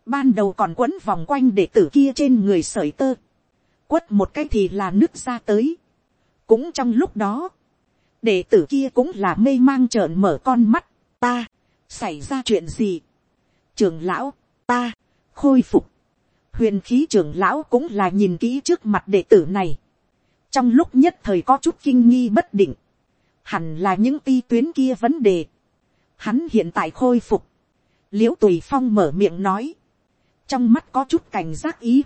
ban đầu còn quấn vòng quanh đệ tử kia trên người sợi tơ, quất một cái thì là nước ra tới, cũng trong lúc đó, đệ tử kia cũng là mê mang trợn mở con mắt, ta, xảy ra chuyện gì, trưởng lão, ta, khôi phục, huyền khí trưởng lão cũng là nhìn kỹ trước mặt đệ tử này, trong lúc nhất thời có chút kinh nghi bất định, hẳn là những ti tuyến kia vấn đề, hắn hiện tại khôi phục, l i ễ u tùy phong mở miệng nói, trong mắt có chút cảnh giác ý,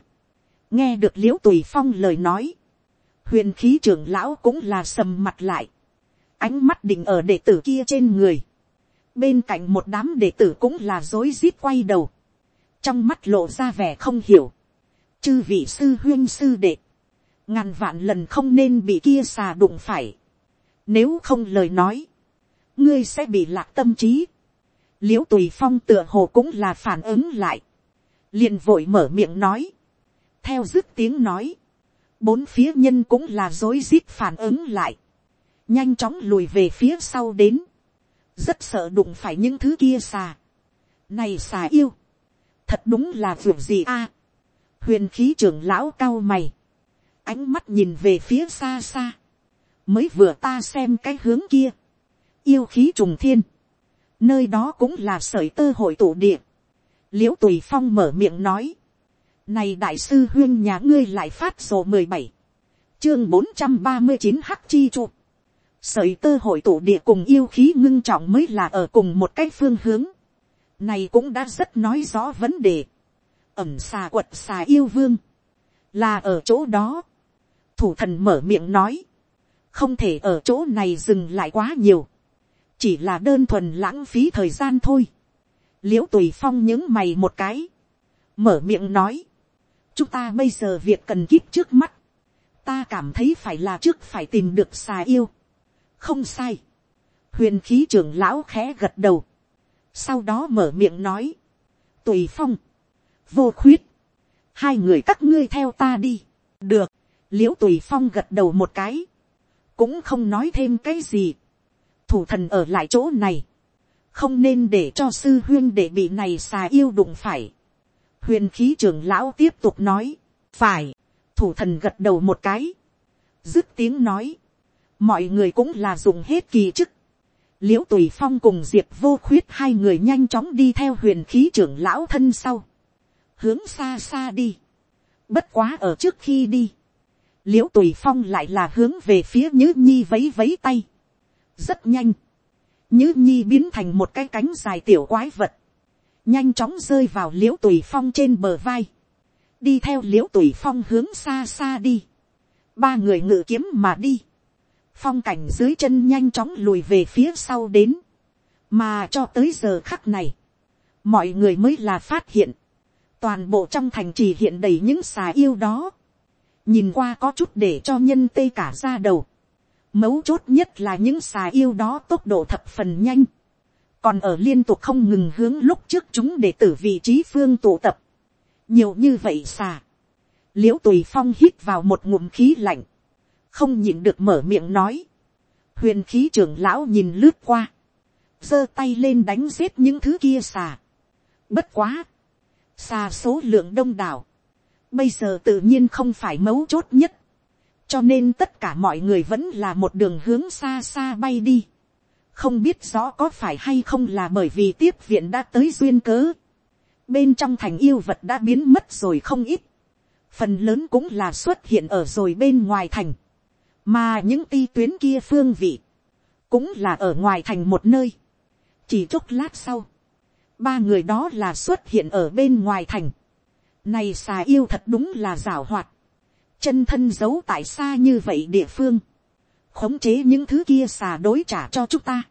nghe được l i ễ u tùy phong lời nói, huyền khí trưởng lão cũng là sầm mặt lại, ánh mắt định ở đệ tử kia trên người, bên cạnh một đám đệ tử cũng là dối rít quay đầu, trong mắt lộ ra vẻ không hiểu, chư vị sư huyên sư đệ, ngàn vạn lần không nên bị kia xà đụng phải, nếu không lời nói, ngươi sẽ bị lạc tâm trí, l i ễ u tùy phong tựa hồ cũng là phản ứng lại, liền vội mở miệng nói, theo dứt tiếng nói, bốn phía nhân cũng là dối rít phản ứng lại, nhanh chóng lùi về phía sau đến, rất sợ đụng phải những thứ kia xà. Này xà yêu, thật đúng là vượt gì a. huyền khí trưởng lão cao mày, ánh mắt nhìn về phía xa xa, mới vừa ta xem cái hướng kia, yêu khí trùng thiên, nơi đó cũng là sởi tơ hội tụ địa, l i ễ u tùy phong mở miệng nói, này đại sư huyên nhà ngươi lại phát sổ mười bảy, chương bốn trăm ba mươi chín hắc chi chụp, sợi tơ hội tụ địa cùng yêu khí ngưng trọng mới là ở cùng một cái phương hướng. Này cũng đã rất nói rõ vấn đề. Ẩm xà quật xà yêu vương. Là ở chỗ đó. Thủ thần mở miệng nói. Không thể ở chỗ này dừng lại quá nhiều. Chỉ là đơn thuần lãng phí thời gian thôi. Liễu tùy phong những mày một cái. Mở miệng nói. Chúng ta bây giờ việc cần kíp trước mắt. Ta cảm thấy phải là trước phải tìm được xà yêu không sai. huyền khí trưởng lão khẽ gật đầu. sau đó mở miệng nói. tùy phong, vô khuyết, hai người các ngươi theo ta đi. được, l i ễ u tùy phong gật đầu một cái. cũng không nói thêm cái gì. thủ thần ở lại chỗ này. không nên để cho sư huyên để bị này xà yêu đụng phải. huyền khí trưởng lão tiếp tục nói. phải, thủ thần gật đầu một cái. dứt tiếng nói mọi người cũng là dùng hết kỳ chức. l i ễ u tùy phong cùng diệp vô khuyết hai người nhanh chóng đi theo huyền khí trưởng lão thân sau, hướng xa xa đi. bất quá ở trước khi đi, l i ễ u tùy phong lại là hướng về phía nhứ nhi vấy vấy tay. rất nhanh, nhứ nhi biến thành một cái cánh dài tiểu quái vật, nhanh chóng rơi vào l i ễ u tùy phong trên bờ vai, đi theo l i ễ u tùy phong hướng xa xa đi, ba người ngự kiếm mà đi, phong cảnh dưới chân nhanh chóng lùi về phía sau đến, mà cho tới giờ khắc này, mọi người mới là phát hiện, toàn bộ trong thành trì hiện đầy những xà yêu đó, nhìn qua có chút để cho nhân tê cả ra đầu, mấu chốt nhất là những xà yêu đó tốc độ thập phần nhanh, còn ở liên tục không ngừng hướng lúc trước chúng để tử vị trí phương tụ tập, nhiều như vậy xà, l i ễ u tùy phong hít vào một ngụm khí lạnh, không nhìn được mở miệng nói. huyền khí trưởng lão nhìn lướt qua, giơ tay lên đánh giết những thứ kia xà. bất quá, xà số lượng đông đảo, bây giờ tự nhiên không phải mấu chốt nhất, cho nên tất cả mọi người vẫn là một đường hướng xa xa bay đi. không biết rõ có phải hay không là bởi vì tiếp viện đã tới duyên cớ. bên trong thành yêu vật đã biến mất rồi không ít. phần lớn cũng là xuất hiện ở rồi bên ngoài thành mà những ti tuyến kia phương vị, cũng là ở ngoài thành một nơi. chỉ chốc lát sau, ba người đó là xuất hiện ở bên ngoài thành. này xà yêu thật đúng là rào hoạt, chân thân giấu tại xa như vậy địa phương, khống chế những thứ kia xà đối trả cho chúng ta.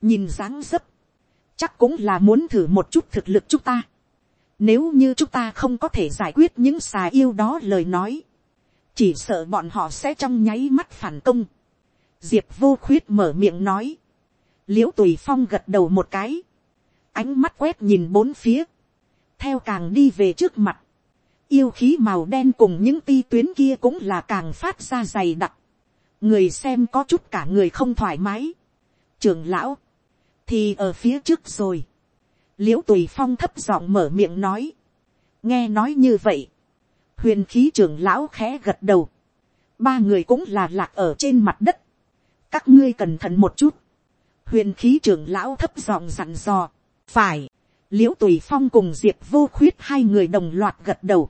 nhìn dáng dấp, chắc cũng là muốn thử một chút thực lực chúng ta. Nếu như chúng ta không có thể giải quyết những xà yêu đó lời nói, chỉ sợ bọn họ sẽ trong nháy mắt phản công. diệp vô khuyết mở miệng nói, l i ễ u tùy phong gật đầu một cái, ánh mắt quét nhìn bốn phía, theo càng đi về trước mặt, yêu khí màu đen cùng những ti tuyến kia cũng là càng phát ra dày đặc, người xem có chút cả người không thoải mái, trường lão, thì ở phía trước rồi, l i ễ u tùy phong thấp giọng mở miệng nói, nghe nói như vậy, huyền khí trưởng lão khẽ gật đầu, ba người cũng là lạc ở trên mặt đất, các ngươi cẩn thận một chút, huyền khí trưởng lão thấp giọng dặn dò, phải, l i ễ u tùy phong cùng diệp vô khuyết hai người đồng loạt gật đầu,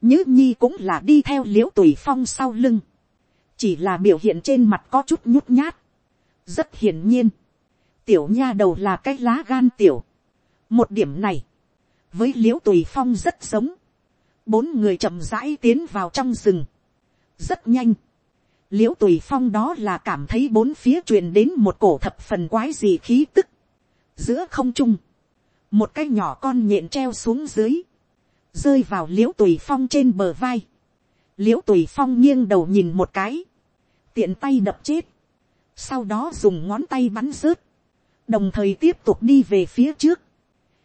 Nhữ nhi cũng là đi theo l i ễ u tùy phong sau lưng, chỉ là biểu hiện trên mặt có chút nhút nhát, rất hiển nhiên, tiểu nha đầu là cái lá gan tiểu, một điểm này, với l i ễ u tùy phong rất giống, bốn người chậm rãi tiến vào trong rừng. rất nhanh. l i ễ u tùy phong đó là cảm thấy bốn phía truyền đến một cổ thập phần quái gì khí tức. giữa không trung, một cái nhỏ con nhện treo xuống dưới, rơi vào l i ễ u tùy phong trên bờ vai, l i ễ u tùy phong nghiêng đầu nhìn một cái, tiện tay đập chết, sau đó dùng ngón tay bắn rớt, đồng thời tiếp tục đi về phía trước,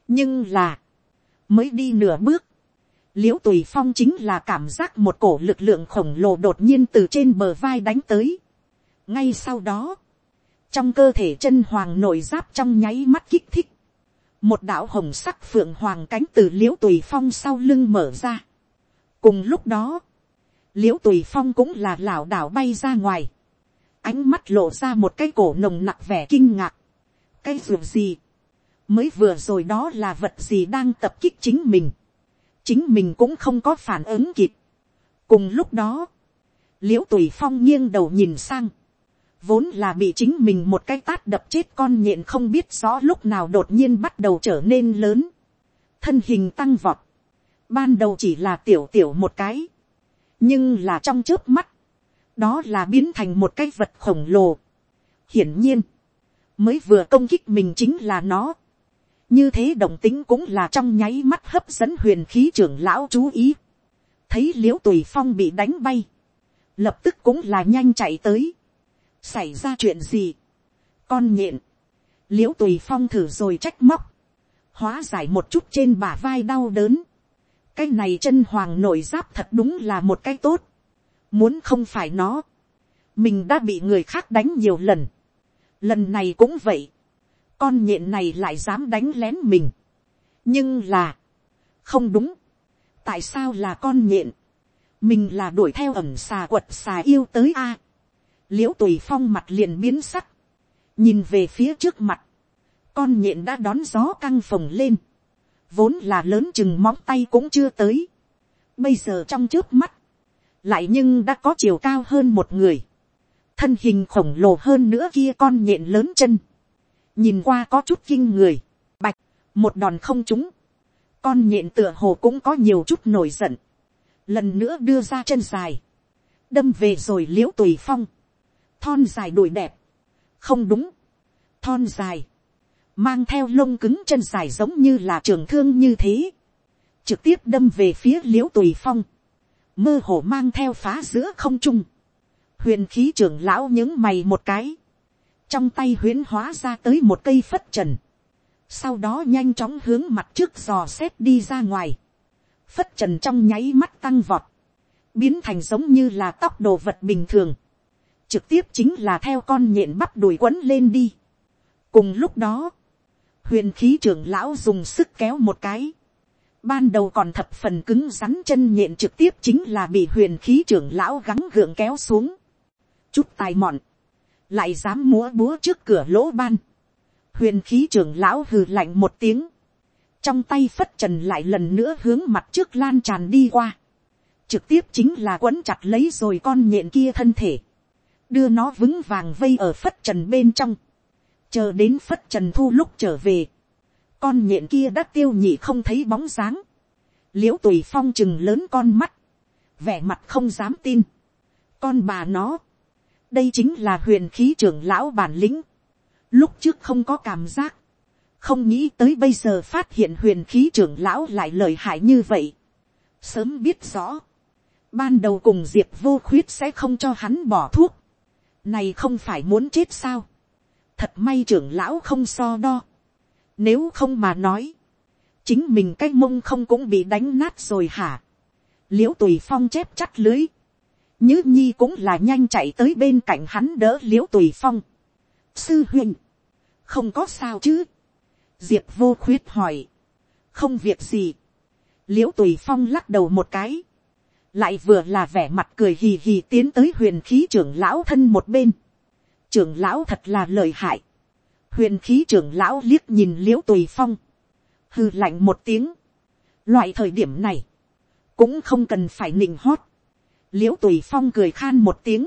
nhưng là, mới đi nửa bước, l i ễ u tùy phong chính là cảm giác một cổ lực lượng khổng lồ đột nhiên từ trên bờ vai đánh tới. ngay sau đó, trong cơ thể chân hoàng nội giáp trong nháy mắt kích thích, một đạo hồng sắc phượng hoàng cánh từ l i ễ u tùy phong sau lưng mở ra. cùng lúc đó, l i ễ u tùy phong cũng là lảo đảo bay ra ngoài, ánh mắt lộ ra một cái cổ nồng nặc vẻ kinh ngạc. cái ruột gì, mới vừa rồi đó là vật gì đang tập kích chính mình, chính mình cũng không có phản ứng kịp. cùng lúc đó, l i ễ u tùy phong nghiêng đầu nhìn sang, vốn là bị chính mình một cái tát đập chết con nhện không biết rõ lúc nào đột nhiên bắt đầu trở nên lớn, thân hình tăng vọt, ban đầu chỉ là tiểu tiểu một cái, nhưng là trong trước mắt, đó là biến thành một cái vật khổng lồ. hiển nhiên, mới vừa công kích mình chính là nó như thế đồng tính cũng là trong nháy mắt hấp dẫn huyền khí trưởng lão chú ý. thấy l i ễ u tùy phong bị đánh bay, lập tức cũng là nhanh chạy tới. Xảy ra chuyện gì, con nhện, l i ễ u tùy phong thử rồi trách móc, hóa giải một chút trên bả vai đau đớn, cái này chân hoàng nội giáp thật đúng là một cái tốt, muốn không phải nó, mình đã bị người khác đánh nhiều lần, lần này cũng vậy, con nhện này lại dám đánh lén mình, nhưng là, không đúng, tại sao là con nhện, mình là đuổi theo ẩm xà quật xà yêu tới a, l i ễ u tùy phong mặt liền biến sắc, nhìn về phía trước mặt, con nhện đã đón gió căng phồng lên, vốn là lớn chừng móng tay cũng chưa tới, bây giờ trong trước mắt, lại nhưng đã có chiều cao hơn một người, thân hình khổng lồ hơn nữa kia con nhện lớn chân, nhìn qua có chút kinh người, bạch, một đòn không trúng, con nhện tựa hồ cũng có nhiều chút nổi giận, lần nữa đưa ra chân dài, đâm về rồi l i ễ u tùy phong, thon dài đùi đẹp, không đúng, thon dài, mang theo lông cứng chân dài giống như là trường thương như thế, trực tiếp đâm về phía l i ễ u tùy phong, mơ hồ mang theo phá giữa không trung, huyền khí trưởng lão những mày một cái, trong tay huyễn hóa ra tới một cây phất trần, sau đó nhanh chóng hướng mặt trước dò xét đi ra ngoài, phất trần trong nháy mắt tăng vọt, biến thành giống như là tóc đồ vật bình thường, trực tiếp chính là theo con nhện bắt đùi quấn lên đi. cùng lúc đó, huyền khí trưởng lão dùng sức kéo một cái, ban đầu còn thập phần cứng rắn chân nhện trực tiếp chính là bị huyền khí trưởng lão gắng gượng kéo xuống. chút tài mọn, lại dám múa búa trước cửa lỗ ban. huyền khí trưởng lão hừ lạnh một tiếng, trong tay phất trần lại lần nữa hướng mặt trước lan tràn đi qua, trực tiếp chính là quấn chặt lấy rồi con nhện kia thân thể. Đưa nó vững vàng vây ở phất trần bên trong, chờ đến phất trần thu lúc trở về, con nhện kia đã tiêu nhị không thấy bóng dáng, l i ễ u tùy phong chừng lớn con mắt, vẻ mặt không dám tin, con bà nó, đây chính là huyền khí trưởng lão bản lĩnh, lúc trước không có cảm giác, không nghĩ tới bây giờ phát hiện huyền khí trưởng lão lại lợi hại như vậy, sớm biết rõ, ban đầu cùng diệp vô khuyết sẽ không cho hắn bỏ thuốc, này không phải muốn chết sao. Thật may trưởng lão không so đo. Nếu không mà nói. Chính mình cái mông không cũng bị đánh nát rồi hả. Liễu tùy phong chép chắt lưới. Nhứ nhi cũng là nhanh chạy tới bên cạnh hắn đỡ liễu tùy phong. Sư huynh. Không có sao chứ. Diệp vô khuyết hỏi. Không việc gì. Liễu tùy phong lắc đầu một cái lại vừa là vẻ mặt cười hì hì tiến tới huyền khí trưởng lão thân một bên. trưởng lão thật là lời hại. huyền khí trưởng lão liếc nhìn l i ễ u tùy phong, hư lạnh một tiếng. loại thời điểm này, cũng không cần phải nịnh hót l i ễ u tùy phong cười khan một tiếng.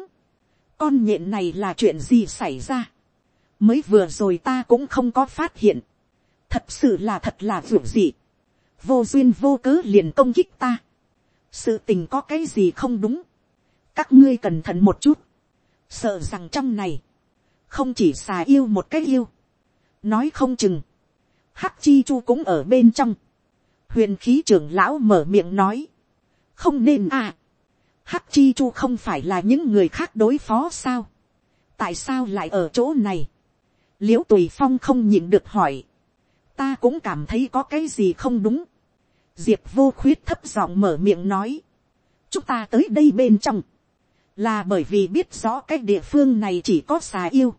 con nhện này là chuyện gì xảy ra. mới vừa rồi ta cũng không có phát hiện. thật sự là thật là vượt gì. vô duyên vô cớ liền công kích ta sự tình có cái gì không đúng, các ngươi cẩn thận một chút, sợ rằng trong này, không chỉ xà yêu một cái yêu, nói không chừng, hắc chi chu cũng ở bên trong, huyền khí trưởng lão mở miệng nói, không nên à, hắc chi chu không phải là những người khác đối phó sao, tại sao lại ở chỗ này, Liễu tùy phong không nhịn được hỏi, ta cũng cảm thấy có cái gì không đúng, diệp vô khuyết thấp giọng mở miệng nói, chúng ta tới đây bên trong, là bởi vì biết rõ cái địa phương này chỉ có xà yêu,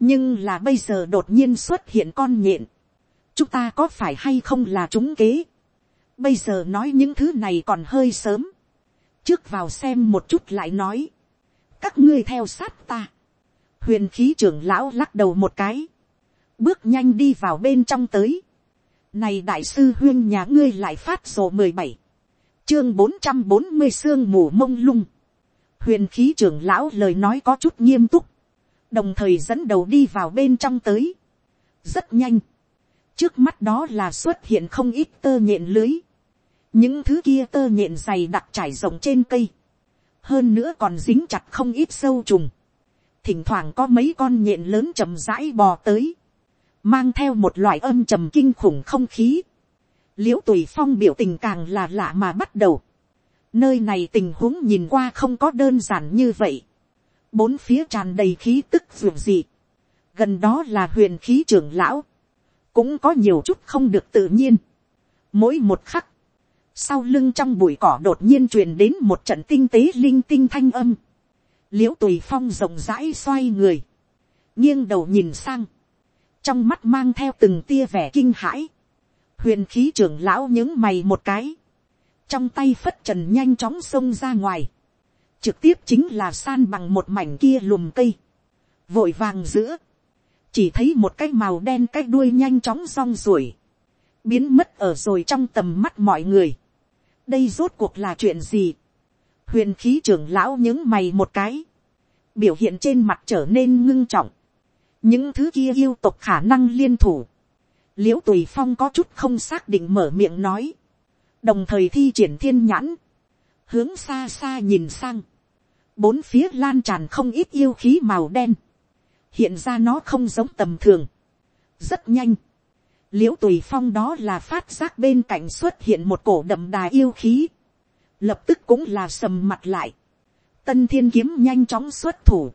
nhưng là bây giờ đột nhiên xuất hiện con nhện, chúng ta có phải hay không là chúng kế, bây giờ nói những thứ này còn hơi sớm, trước vào xem một chút lại nói, các ngươi theo sát ta, huyền khí trưởng lão lắc đầu một cái, bước nhanh đi vào bên trong tới, này đại sư huyên nhà ngươi lại phát sổ mười bảy, chương bốn trăm bốn mươi xương mù mông lung, huyền khí trưởng lão lời nói có chút nghiêm túc, đồng thời dẫn đầu đi vào bên trong tới, rất nhanh, trước mắt đó là xuất hiện không ít tơ nhện lưới, những thứ kia tơ nhện dày đặc trải rộng trên cây, hơn nữa còn dính chặt không ít sâu trùng, thỉnh thoảng có mấy con nhện lớn chầm rãi bò tới, mang theo một loại âm trầm kinh khủng không khí, l i ễ u tùy phong biểu tình càng là lạ mà bắt đầu, nơi này tình huống nhìn qua không có đơn giản như vậy, bốn phía tràn đầy khí tức ruột gì, gần đó là huyền khí trưởng lão, cũng có nhiều chút không được tự nhiên, mỗi một khắc, sau lưng trong bụi cỏ đột nhiên truyền đến một trận tinh tế linh tinh thanh âm. l i ễ u tùy phong rộng rãi xoay người, nghiêng đầu nhìn sang, trong mắt mang theo từng tia vẻ kinh hãi, huyền khí trưởng lão những mày một cái, trong tay phất trần nhanh chóng xông ra ngoài, trực tiếp chính là san bằng một mảnh kia lùm cây, vội vàng giữa, chỉ thấy một cái màu đen cái đuôi nhanh chóng rong ruổi, biến mất ở rồi trong tầm mắt mọi người đây rốt cuộc là chuyện gì. huyền khí trưởng lão những mày một cái, biểu hiện trên mặt trở nên ngưng trọng. những thứ kia yêu tục khả năng liên thủ. l i ễ u tùy phong có chút không xác định mở miệng nói, đồng thời thi triển thiên nhãn, hướng xa xa nhìn sang, bốn phía lan tràn không ít yêu khí màu đen, hiện ra nó không giống tầm thường, rất nhanh, l i ễ u tùy phong đó là phát giác bên cạnh xuất hiện một cổ đậm đà yêu khí, lập tức cũng là sầm mặt lại, tân thiên kiếm nhanh chóng xuất thủ,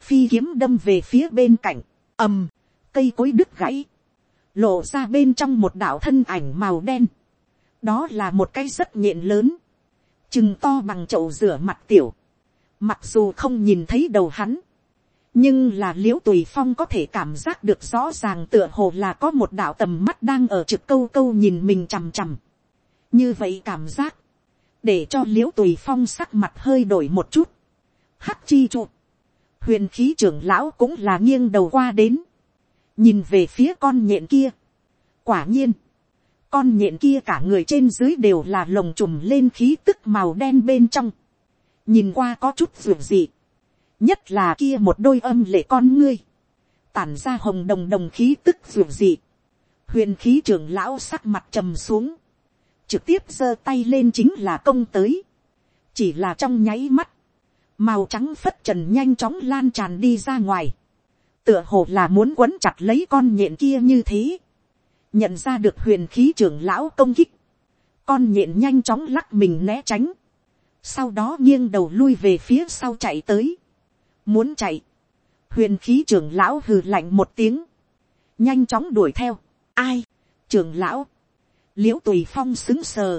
phi kiếm đâm về phía bên cạnh, ầm, cây cối đứt gãy, lộ ra bên trong một đảo thân ảnh màu đen, đó là một cái rất nhện lớn, chừng to bằng chậu rửa mặt tiểu, mặc dù không nhìn thấy đầu hắn, nhưng là l i ễ u tùy phong có thể cảm giác được rõ ràng tựa hồ là có một đạo tầm mắt đang ở trực câu câu nhìn mình chằm chằm. như vậy cảm giác, để cho l i ễ u tùy phong sắc mặt hơi đổi một chút. hắc chi trụ, huyền khí trưởng lão cũng là nghiêng đầu qua đến, nhìn về phía con nhện kia. quả nhiên, con nhện kia cả người trên dưới đều là lồng trùm lên khí tức màu đen bên trong, nhìn qua có chút ruột dị nhất là kia một đôi âm lệ con ngươi, tản ra hồng đồng đồng khí tức ruột dị, huyền khí trưởng lão sắc mặt trầm xuống, trực tiếp giơ tay lên chính là công tới, chỉ là trong nháy mắt, màu trắng phất trần nhanh chóng lan tràn đi ra ngoài, tựa hồ là muốn quấn chặt lấy con nhện kia như thế, nhận ra được huyền khí trưởng lão công kích, con nhện nhanh chóng lắc mình né tránh, sau đó nghiêng đầu lui về phía sau chạy tới, muốn chạy, huyền khí trưởng lão hừ lạnh một tiếng, nhanh chóng đuổi theo, ai, trưởng lão, l i ễ u tùy phong xứng sờ,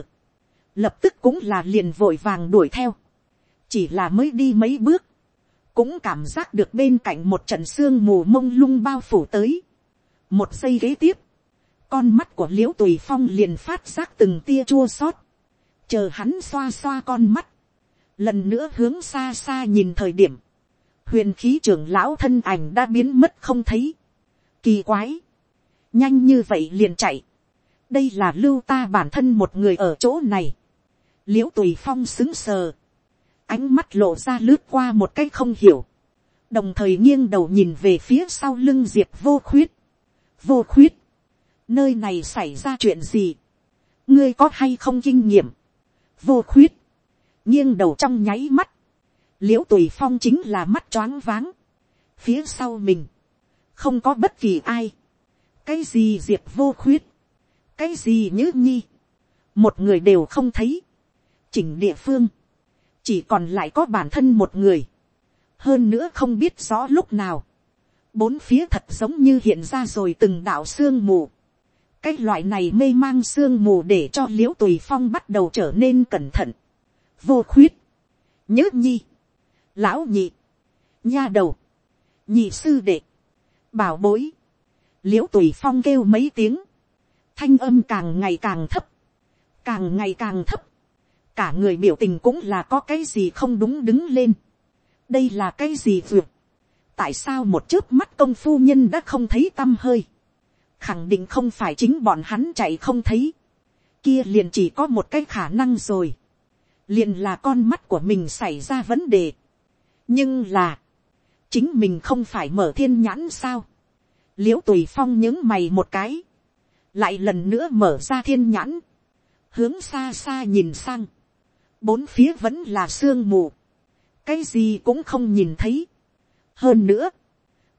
lập tức cũng là liền vội vàng đuổi theo, chỉ là mới đi mấy bước, cũng cảm giác được bên cạnh một trận sương mù mông lung bao phủ tới, một giây kế tiếp, con mắt của l i ễ u tùy phong liền phát giác từng tia chua xót, chờ hắn xoa xoa con mắt, lần nữa hướng xa xa nhìn thời điểm, huyền khí trưởng lão thân ảnh đã biến mất không thấy. Kỳ quái, nhanh như vậy liền chạy. đây là lưu ta bản thân một người ở chỗ này. l i ễ u tùy phong xứng sờ, ánh mắt lộ ra lướt qua một cái không hiểu, đồng thời nghiêng đầu nhìn về phía sau lưng diệp vô khuyết. vô khuyết, nơi này xảy ra chuyện gì, ngươi có hay không kinh nghiệm, vô khuyết, nghiêng đầu trong nháy mắt, l i ễ u tùy phong chính là mắt choáng váng. phía sau mình, không có bất kỳ ai, cái gì diệp vô khuyết, cái gì nhữ nhi, một người đều không thấy, chỉnh địa phương, chỉ còn lại có bản thân một người, hơn nữa không biết rõ lúc nào, bốn phía thật giống như hiện ra rồi từng đạo sương mù, cái loại này mê mang sương mù để cho l i ễ u tùy phong bắt đầu trở nên cẩn thận, vô khuyết, nhớ nhi, lão nhị, nha đầu, nhị sư đệ, bảo bối, l i ễ u tùy phong kêu mấy tiếng, thanh âm càng ngày càng thấp, càng ngày càng thấp, cả người biểu tình cũng là có cái gì không đúng đứng lên, đây là cái gì vượt, tại sao một chớp mắt công phu nhân đã không thấy t â m hơi, khẳng định không phải chính bọn hắn chạy không thấy, kia liền chỉ có một cái khả năng rồi, liền là con mắt của mình xảy ra vấn đề, nhưng là, chính mình không phải mở thiên nhãn sao, l i ễ u tùy phong những mày một cái, lại lần nữa mở ra thiên nhãn, hướng xa xa nhìn sang, bốn phía vẫn là sương mù, cái gì cũng không nhìn thấy. hơn nữa,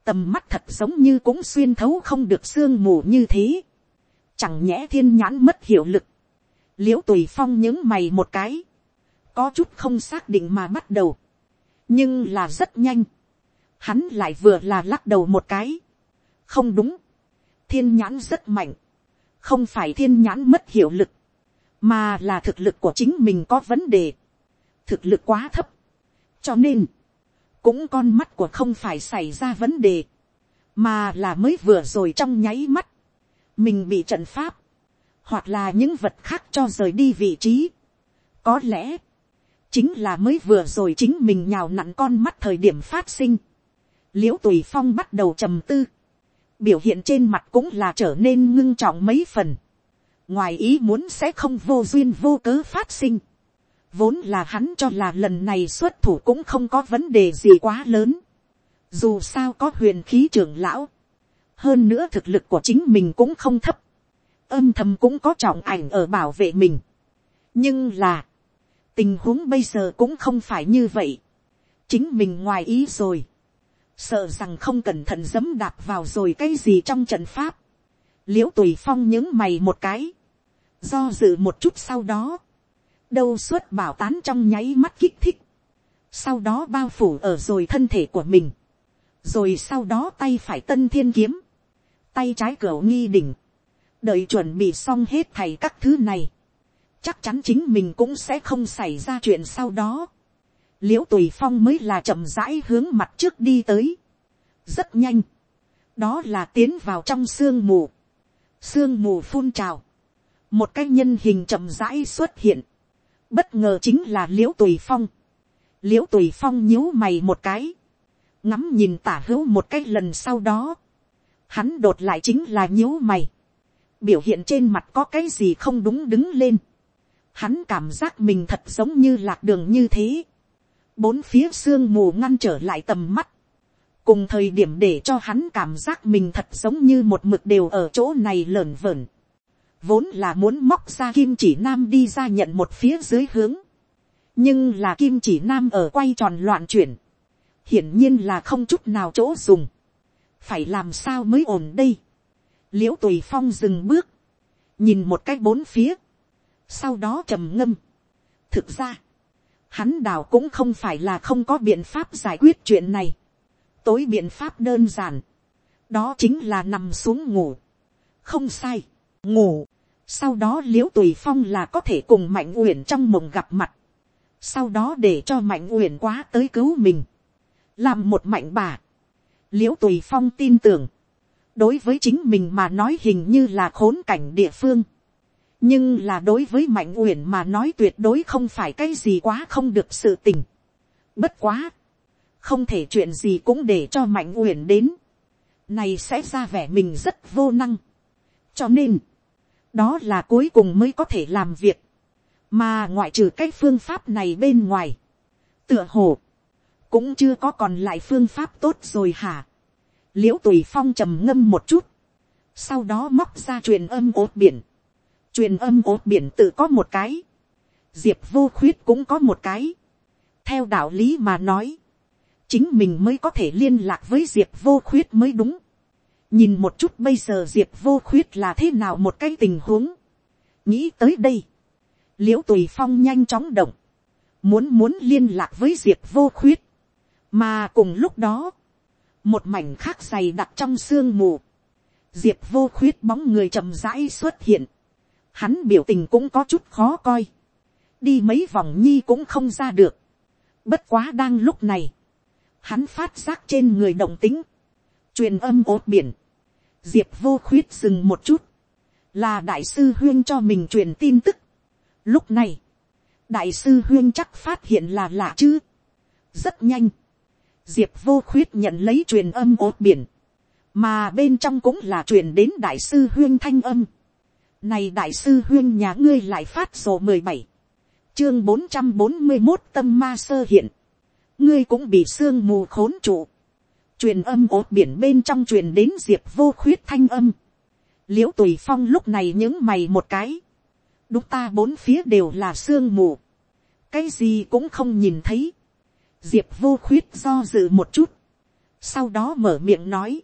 tầm mắt thật giống như cũng xuyên thấu không được sương mù như thế. Chẳng nhẽ thiên nhãn mất hiệu lực. l i ễ u tùy phong những mày một cái. có chút không xác định mà bắt đầu nhưng là rất nhanh. hắn lại vừa là lắc đầu một cái. không đúng. thiên nhãn rất mạnh. không phải thiên nhãn mất hiệu lực. mà là thực lực của chính mình có vấn đề. thực lực quá thấp. cho nên, cũng con mắt của không phải xảy ra vấn đề, mà là mới vừa rồi trong nháy mắt, mình bị trận pháp, hoặc là những vật khác cho rời đi vị trí. có lẽ, chính là mới vừa rồi chính mình nhào nặn con mắt thời điểm phát sinh. l i ễ u tùy phong bắt đầu trầm tư, biểu hiện trên mặt cũng là trở nên ngưng trọng mấy phần, ngoài ý muốn sẽ không vô duyên vô cớ phát sinh Vốn là hắn cho là lần này xuất thủ cũng không có vấn đề gì quá lớn. Dù sao có huyền khí trưởng lão. Hơn nữa thực lực của chính mình cũng không thấp. Âm thầm cũng có trọng ảnh ở bảo vệ mình. Nhưng là. Tình huống bây giờ cũng không phải như vậy. Chính mình ngoài ý rồi. Sợ rằng không cẩn thận dấm đạp vào rồi cái gì trong trận pháp. Liễu tùy phong những mày một cái. Do dự một chút sau đó đâu suốt bảo tán trong nháy mắt kích thích, sau đó bao phủ ở rồi thân thể của mình, rồi sau đó tay phải tân thiên kiếm, tay trái cửa nghi đỉnh, đợi chuẩn bị xong hết thầy các thứ này, chắc chắn chính mình cũng sẽ không xảy ra chuyện sau đó. l i ễ u tùy phong mới là chậm rãi hướng mặt trước đi tới, rất nhanh, đó là tiến vào trong sương mù, sương mù phun trào, một cái nhân hình chậm rãi xuất hiện, bất ngờ chính là l i ễ u tùy phong. l i ễ u tùy phong nhíu mày một cái, ngắm nhìn tả hữu một cái lần sau đó, hắn đột lại chính là nhíu mày, biểu hiện trên mặt có cái gì không đúng đứng lên, hắn cảm giác mình thật giống như lạc đường như thế, bốn phía sương mù ngăn trở lại tầm mắt, cùng thời điểm để cho hắn cảm giác mình thật giống như một mực đều ở chỗ này lởn vởn, vốn là muốn móc ra kim chỉ nam đi ra nhận một phía dưới hướng, nhưng là kim chỉ nam ở quay tròn loạn chuyển, hiển nhiên là không chút nào chỗ dùng, phải làm sao mới ổn đây, l i ễ u tùy phong dừng bước, nhìn một cái bốn phía, sau đó trầm ngâm, thực ra, hắn đào cũng không phải là không có biện pháp giải quyết chuyện này, tối biện pháp đơn giản, đó chính là nằm xuống ngủ, không sai, ngủ, sau đó l i ễ u tùy phong là có thể cùng mạnh uyển trong mộng gặp mặt, sau đó để cho mạnh uyển quá tới cứu mình, làm một mạnh bà, l i ễ u tùy phong tin tưởng, đối với chính mình mà nói hình như là khốn cảnh địa phương, nhưng là đối với mạnh uyển mà nói tuyệt đối không phải cái gì quá không được sự tình. bất quá, không thể chuyện gì cũng để cho mạnh uyển đến, này sẽ ra vẻ mình rất vô năng. cho nên, đó là cuối cùng mới có thể làm việc, mà ngoại trừ cái phương pháp này bên ngoài, tựa hồ, cũng chưa có còn lại phương pháp tốt rồi hả. l i ễ u tùy phong trầm ngâm một chút, sau đó móc ra truyền âm ốt biển, truyền âm ốt biển tự có một cái, diệp vô khuyết cũng có một cái, theo đạo lý mà nói, chính mình mới có thể liên lạc với diệp vô khuyết mới đúng, nhìn một chút bây giờ diệp vô khuyết là thế nào một cái tình huống, nghĩ tới đây, l i ễ u tùy phong nhanh chóng động, muốn muốn liên lạc với diệp vô khuyết, mà cùng lúc đó, một mảnh khác dày đặc trong sương mù, diệp vô khuyết bóng người chậm rãi xuất hiện, hắn biểu tình cũng có chút khó coi, đi mấy vòng nhi cũng không ra được, bất quá đang lúc này, hắn phát giác trên người động tính, truyền âm ốt biển, diệp vô khuyết dừng một chút, là đại sư huyên cho mình truyền tin tức. Lúc này, đại sư huyên chắc phát hiện là lạ chứ. rất nhanh, diệp vô khuyết nhận lấy truyền âm ốt biển, mà bên trong cũng là truyền đến đại sư huyên thanh âm. Này đại sư huyên nhà ngươi lại phát sổ mười bảy, chương bốn trăm bốn mươi một tâm ma sơ hiện, ngươi cũng bị sương mù khốn trụ truyền âm ốt biển bên trong truyền đến diệp vô khuyết thanh âm. liễu tùy phong lúc này những mày một cái. đúng ta bốn phía đều là sương mù. cái gì cũng không nhìn thấy. diệp vô khuyết do dự một chút. sau đó mở miệng nói.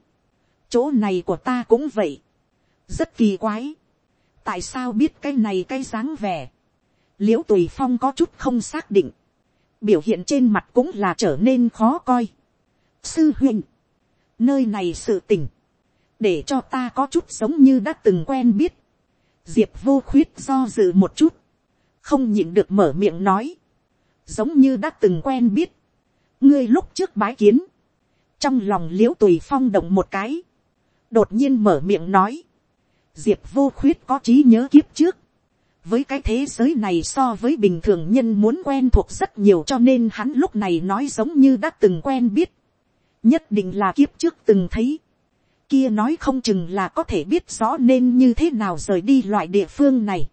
chỗ này của ta cũng vậy. rất kỳ quái tại sao biết cái này cái dáng vẻ. l i ễ u tùy phong có chút không xác định. biểu hiện trên mặt cũng là trở nên khó coi. Sư huynh, nơi này sự tình, để cho ta có chút giống như đã từng quen biết, diệp vô khuyết do dự một chút, không nhịn được mở miệng nói, giống như đã từng quen biết, ngươi lúc trước bái kiến, trong lòng l i ễ u tùy phong động một cái, đột nhiên mở miệng nói, diệp vô khuyết có trí nhớ kiếp trước, với cái thế giới này so với bình thường nhân muốn quen thuộc rất nhiều cho nên hắn lúc này nói giống như đã từng quen biết nhất định là kiếp trước từng thấy, kia nói không chừng là có thể biết rõ nên như thế nào rời đi loại địa phương này.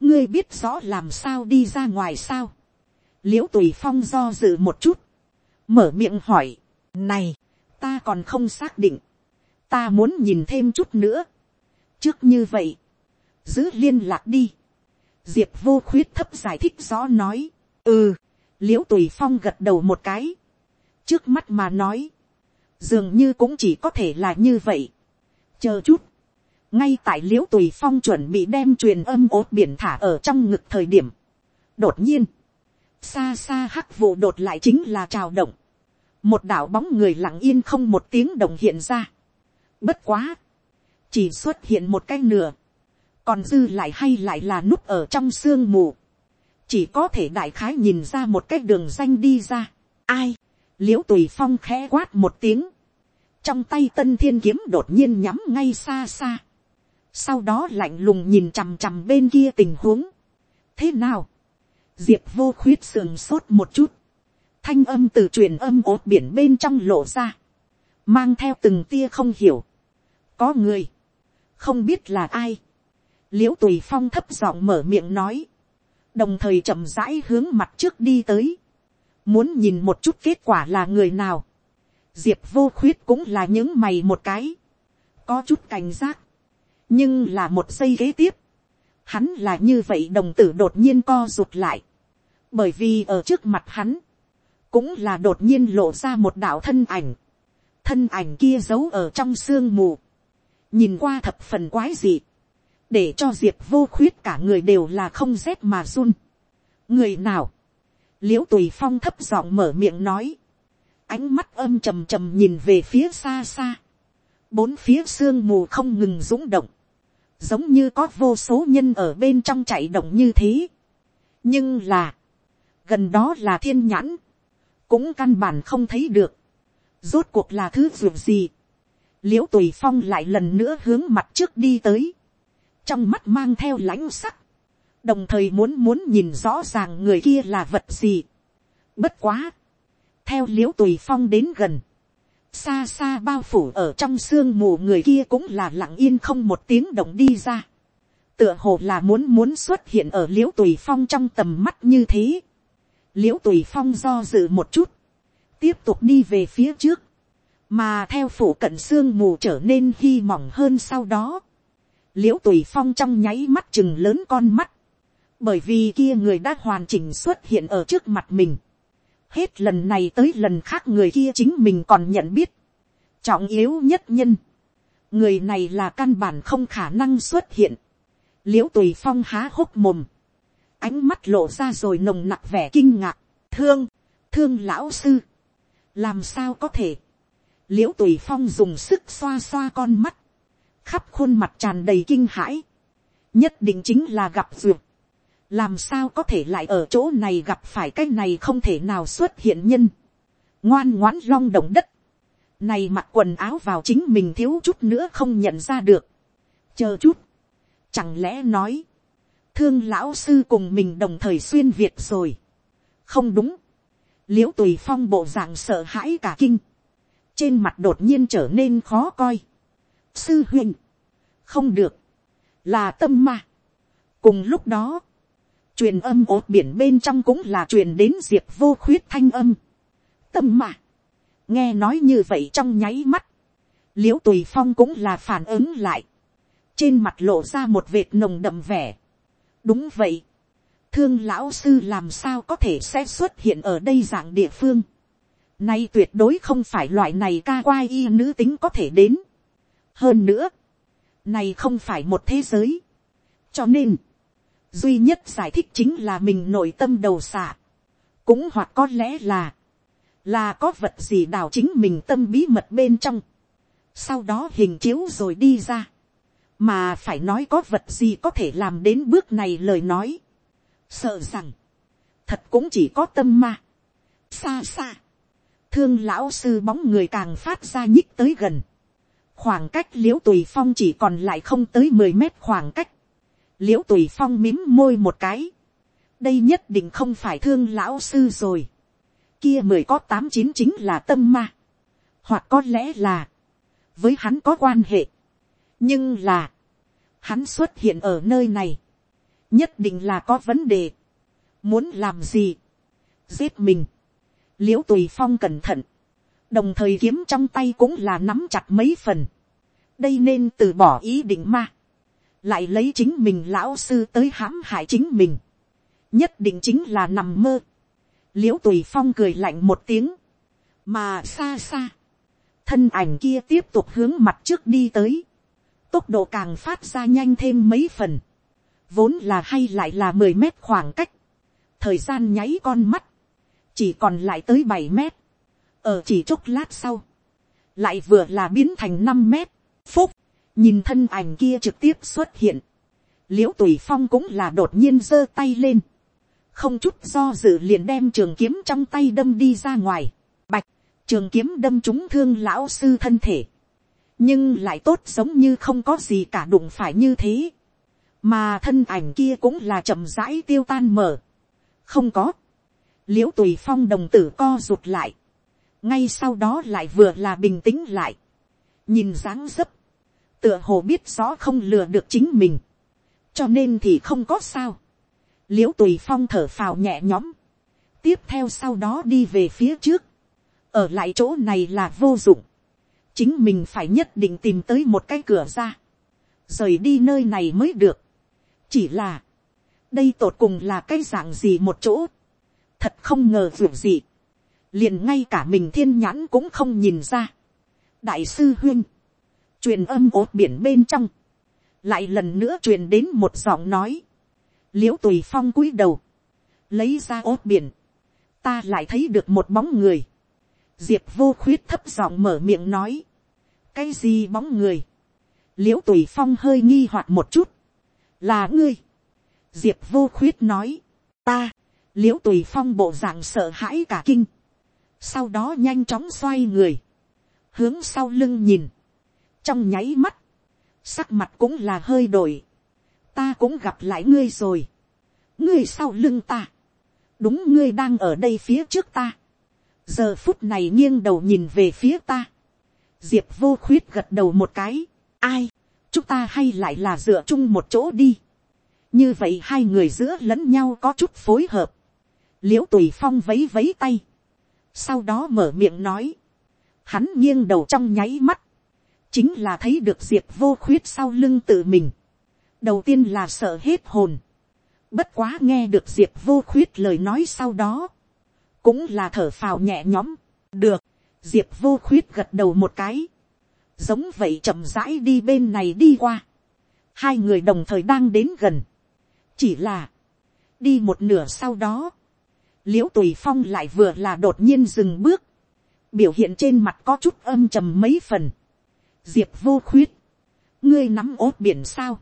ngươi biết rõ làm sao đi ra ngoài sao. l i ễ u tùy phong do dự một chút, mở miệng hỏi, này, ta còn không xác định, ta muốn nhìn thêm chút nữa trước như vậy, giữ liên lạc đi. diệp vô khuyết thấp giải thích rõ nói, ừ, l i ễ u tùy phong gật đầu một cái, trước mắt mà nói, dường như cũng chỉ có thể là như vậy. chờ chút, ngay tại l i ễ u tùy phong chuẩn bị đem truyền âm ốt biển thả ở trong ngực thời điểm. đột nhiên, xa xa hắc vụ đột lại chính là trào động, một đảo bóng người lặng yên không một tiếng đồng hiện ra. bất quá, chỉ xuất hiện một cái nửa, còn dư lại hay lại là núp ở trong sương mù, chỉ có thể đại khái nhìn ra một cái đường danh đi ra. ai, l i ễ u tùy phong khẽ quát một tiếng, trong tay tân thiên kiếm đột nhiên nhắm ngay xa xa, sau đó lạnh lùng nhìn chằm chằm bên kia tình huống. thế nào, diệp vô khuyết sườn sốt một chút, thanh âm từ truyền âm ốt biển bên trong lộ ra, mang theo từng tia không hiểu, có người, không biết là ai, l i ễ u tùy phong thấp giọng mở miệng nói, đồng thời chậm rãi hướng mặt trước đi tới, muốn nhìn một chút kết quả là người nào, diệp vô khuyết cũng là những mày một cái, có chút cảnh giác, nhưng là một giây kế tiếp, hắn là như vậy đồng tử đột nhiên co rụt lại, bởi vì ở trước mặt hắn, cũng là đột nhiên lộ ra một đạo thân ảnh, thân ảnh kia giấu ở trong sương mù, nhìn qua thập phần quái dị, để cho diệp vô khuyết cả người đều là không rét mà run. người nào, l i ễ u tùy phong thấp giọng mở miệng nói, ánh mắt âm trầm trầm nhìn về phía xa xa, bốn phía sương mù không ngừng rúng động, giống như có vô số nhân ở bên trong chạy động như thế. nhưng là, gần đó là thiên nhãn, cũng căn bản không thấy được, rốt cuộc là thứ ruột gì l i ễ u tùy phong lại lần nữa hướng mặt trước đi tới, trong mắt mang theo lãnh sắc, đồng thời muốn muốn nhìn rõ ràng người kia là vật gì. Bất quá, theo l i ễ u tùy phong đến gần, xa xa bao phủ ở trong sương mù người kia cũng là lặng yên không một tiếng động đi ra. tựa hồ là muốn muốn xuất hiện ở l i ễ u tùy phong trong tầm mắt như thế. l i ễ u tùy phong do dự một chút, tiếp tục đi về phía trước, mà theo phủ cận xương mù trở nên hy mỏng hơn sau đó. l i ễ u tùy phong trong nháy mắt chừng lớn con mắt, bởi vì kia người đã hoàn chỉnh xuất hiện ở trước mặt mình. hết lần này tới lần khác người kia chính mình còn nhận biết. trọng yếu nhất nhân, người này là căn bản không khả năng xuất hiện, l i ễ u tùy phong há hốc mồm, ánh mắt lộ ra rồi nồng nặc vẻ kinh ngạc, thương, thương lão sư, làm sao có thể, l i ễ u tùy phong dùng sức xoa xoa con mắt, khắp khuôn mặt tràn đầy kinh hãi, nhất định chính là gặp duyệt, làm sao có thể lại ở chỗ này gặp phải cái này không thể nào xuất hiện nhân, ngoan ngoãn long động đất, này mặc quần áo vào chính mình thiếu chút nữa không nhận ra được. Chờ chút. Chẳng lẽ nói. Thương lão sư cùng mình đồng thời xuyên Việt rồi. Không đúng. Liễu tùy phong bộ dạng sợ hãi cả kinh. Trên mặt đột nhiên trở nên khó coi. Sư huynh. Không được. Là tâm ma. Cùng lúc đó. Truyền âm ột biển bên trong cũng là truyền đến diệp vô khuyết thanh âm. Tâm ma nghe nói như vậy trong nháy mắt, l i ễ u tùy phong cũng là phản ứng lại, trên mặt lộ ra một vệt nồng đậm vẻ. đúng vậy, thương lão sư làm sao có thể sẽ xuất hiện ở đây dạng địa phương. Nay tuyệt đối không phải loại này ca quai y nữ tính có thể đến. hơn nữa, này không phải một thế giới. cho nên, duy nhất giải thích chính là mình nội tâm đầu xạ. cũng hoặc có lẽ là, là có vật gì đào chính mình tâm bí mật bên trong, sau đó hình chiếu rồi đi ra, mà phải nói có vật gì có thể làm đến bước này lời nói, sợ rằng, thật cũng chỉ có tâm ma, xa xa, thương lão sư bóng người càng phát ra nhích tới gần, khoảng cách l i ễ u tùy phong chỉ còn lại không tới mười mét khoảng cách, l i ễ u tùy phong mím môi một cái, đây nhất định không phải thương lão sư rồi, kia mười có tám chín chính là tâm ma. Hoặc có lẽ là, với hắn có quan hệ. Nhưng là, hắn xuất hiện ở nơi này. Nhất định là có vấn đề. Muốn làm gì? Giết mình. Liễu tùy phong cẩn thận. Đồng thời kiếm trong tay cũng là nắm chặt mấy phần. Đây nên từ bỏ ý định ma. Lại lấy chính mình lão sư tới hãm hại chính mình. Nhất định chính là nằm mơ l i ễ u tùy phong cười lạnh một tiếng, mà xa xa, thân ảnh kia tiếp tục hướng mặt trước đi tới, tốc độ càng phát ra nhanh thêm mấy phần, vốn là hay lại là mười mét khoảng cách, thời gian nháy con mắt, chỉ còn lại tới bảy mét, ở chỉ chốc lát sau, lại vừa là biến thành năm mét, phúc, nhìn thân ảnh kia trực tiếp xuất hiện, l i ễ u tùy phong cũng là đột nhiên giơ tay lên, không chút do dự liền đem trường kiếm trong tay đâm đi ra ngoài, bạch, trường kiếm đâm trúng thương lão sư thân thể, nhưng lại tốt giống như không có gì cả đụng phải như thế, mà thân ảnh kia cũng là chậm rãi tiêu tan mở, không có, l i ễ u tùy phong đồng tử co rụt lại, ngay sau đó lại vừa là bình tĩnh lại, nhìn dáng dấp, tựa hồ biết rõ không lừa được chính mình, cho nên thì không có sao, l i ễ u tùy phong thở phào nhẹ nhõm, tiếp theo sau đó đi về phía trước, ở lại chỗ này là vô dụng, chính mình phải nhất định tìm tới một cái cửa ra, rời đi nơi này mới được, chỉ là, đây tột cùng là cái dạng gì một chỗ, thật không ngờ việc gì, liền ngay cả mình thiên nhãn cũng không nhìn ra. đại sư huyên, truyền âm ốt biển bên trong, lại lần nữa truyền đến một giọng nói, l i ễ u tùy phong cúi đầu, lấy ra ốt biển, ta lại thấy được một bóng người, diệp vô khuyết thấp giọng mở miệng nói, cái gì bóng người, l i ễ u tùy phong hơi nghi hoặc một chút, là ngươi, diệp vô khuyết nói, ta, l i ễ u tùy phong bộ dạng sợ hãi cả kinh, sau đó nhanh chóng xoay người, hướng sau lưng nhìn, trong nháy mắt, sắc mặt cũng là hơi đổi, ta cũng gặp lại ngươi rồi, ngươi sau lưng ta, đúng ngươi đang ở đây phía trước ta, giờ phút này nghiêng đầu nhìn về phía ta, diệp vô khuyết gật đầu một cái, ai, chúng ta hay lại là dựa chung một chỗ đi, như vậy hai người giữa lẫn nhau có chút phối hợp, l i ễ u tùy phong vấy vấy tay, sau đó mở miệng nói, hắn nghiêng đầu trong nháy mắt, chính là thấy được diệp vô khuyết sau lưng tự mình, đầu tiên là sợ hết hồn. Bất quá nghe được diệp vô khuyết lời nói sau đó. Cũng là thở phào nhẹ nhõm. Được. Diệp vô khuyết gật đầu một cái. giống vậy chậm rãi đi bên này đi qua, hai người đồng thời đang đến gần, chỉ là, đi một nửa sau đó, l i ễ u tùy phong lại vừa là đột nhiên dừng bước, biểu hiện trên mặt có chút âm trầm mấy phần, diệp vô khuyết, ngươi nắm ốt biển sao,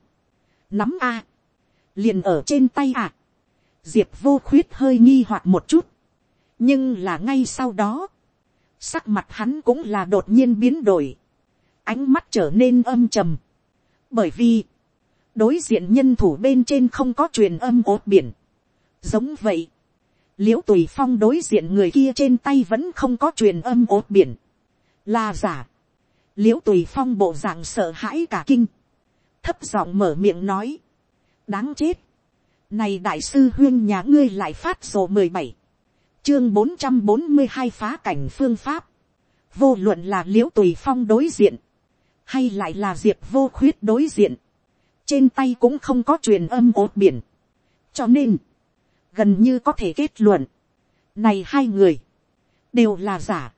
nắm a, liền ở trên tay à, diệp vô khuyết hơi nghi hoặc một chút, nhưng là ngay sau đó, sắc mặt hắn cũng là đột nhiên biến đổi, ánh mắt trở nên âm trầm, bởi vì, đối diện nhân thủ bên trên không có truyền âm ốt biển. giống vậy, l i ễ u tùy phong đối diện người kia trên tay vẫn không có truyền âm ốt biển. là giả. l i ễ u tùy phong bộ dạng sợ hãi cả kinh. thấp giọng mở miệng nói. đáng chết. này đại sư huyên nhà ngươi lại phát sổ mười bảy. chương bốn trăm bốn mươi hai phá cảnh phương pháp. vô luận là l i ễ u tùy phong đối diện. hay lại là diệp vô khuyết đối diện trên tay cũng không có truyền âm ốt biển. cho nên, gần như có thể kết luận, này hai người, đều là giả,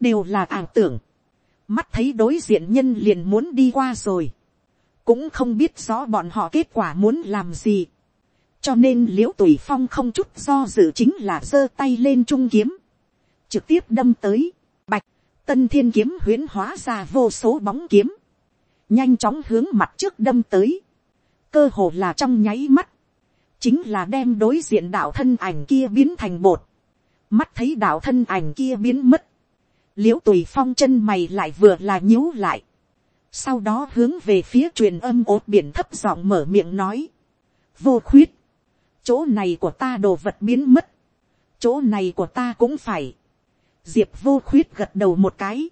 đều là ảo tưởng, mắt thấy đối diện nhân liền muốn đi qua rồi, cũng không biết rõ bọn họ kết quả muốn làm gì, cho nên l i ễ u tùy phong không chút do dự chính là giơ tay lên trung kiếm, trực tiếp đâm tới, bạch, tân thiên kiếm huyễn hóa ra vô số bóng kiếm, nhanh chóng hướng mặt trước đâm tới, cơ hồ là trong nháy mắt, chính là đem đối diện đạo thân ảnh kia biến thành bột, mắt thấy đạo thân ảnh kia biến mất, l i ễ u tùy phong chân mày lại vừa là nhíu lại, sau đó hướng về phía truyền âm ốt biển thấp giọng mở miệng nói, vô khuyết, chỗ này của ta đồ vật biến mất, chỗ này của ta cũng phải, diệp vô khuyết gật đầu một cái,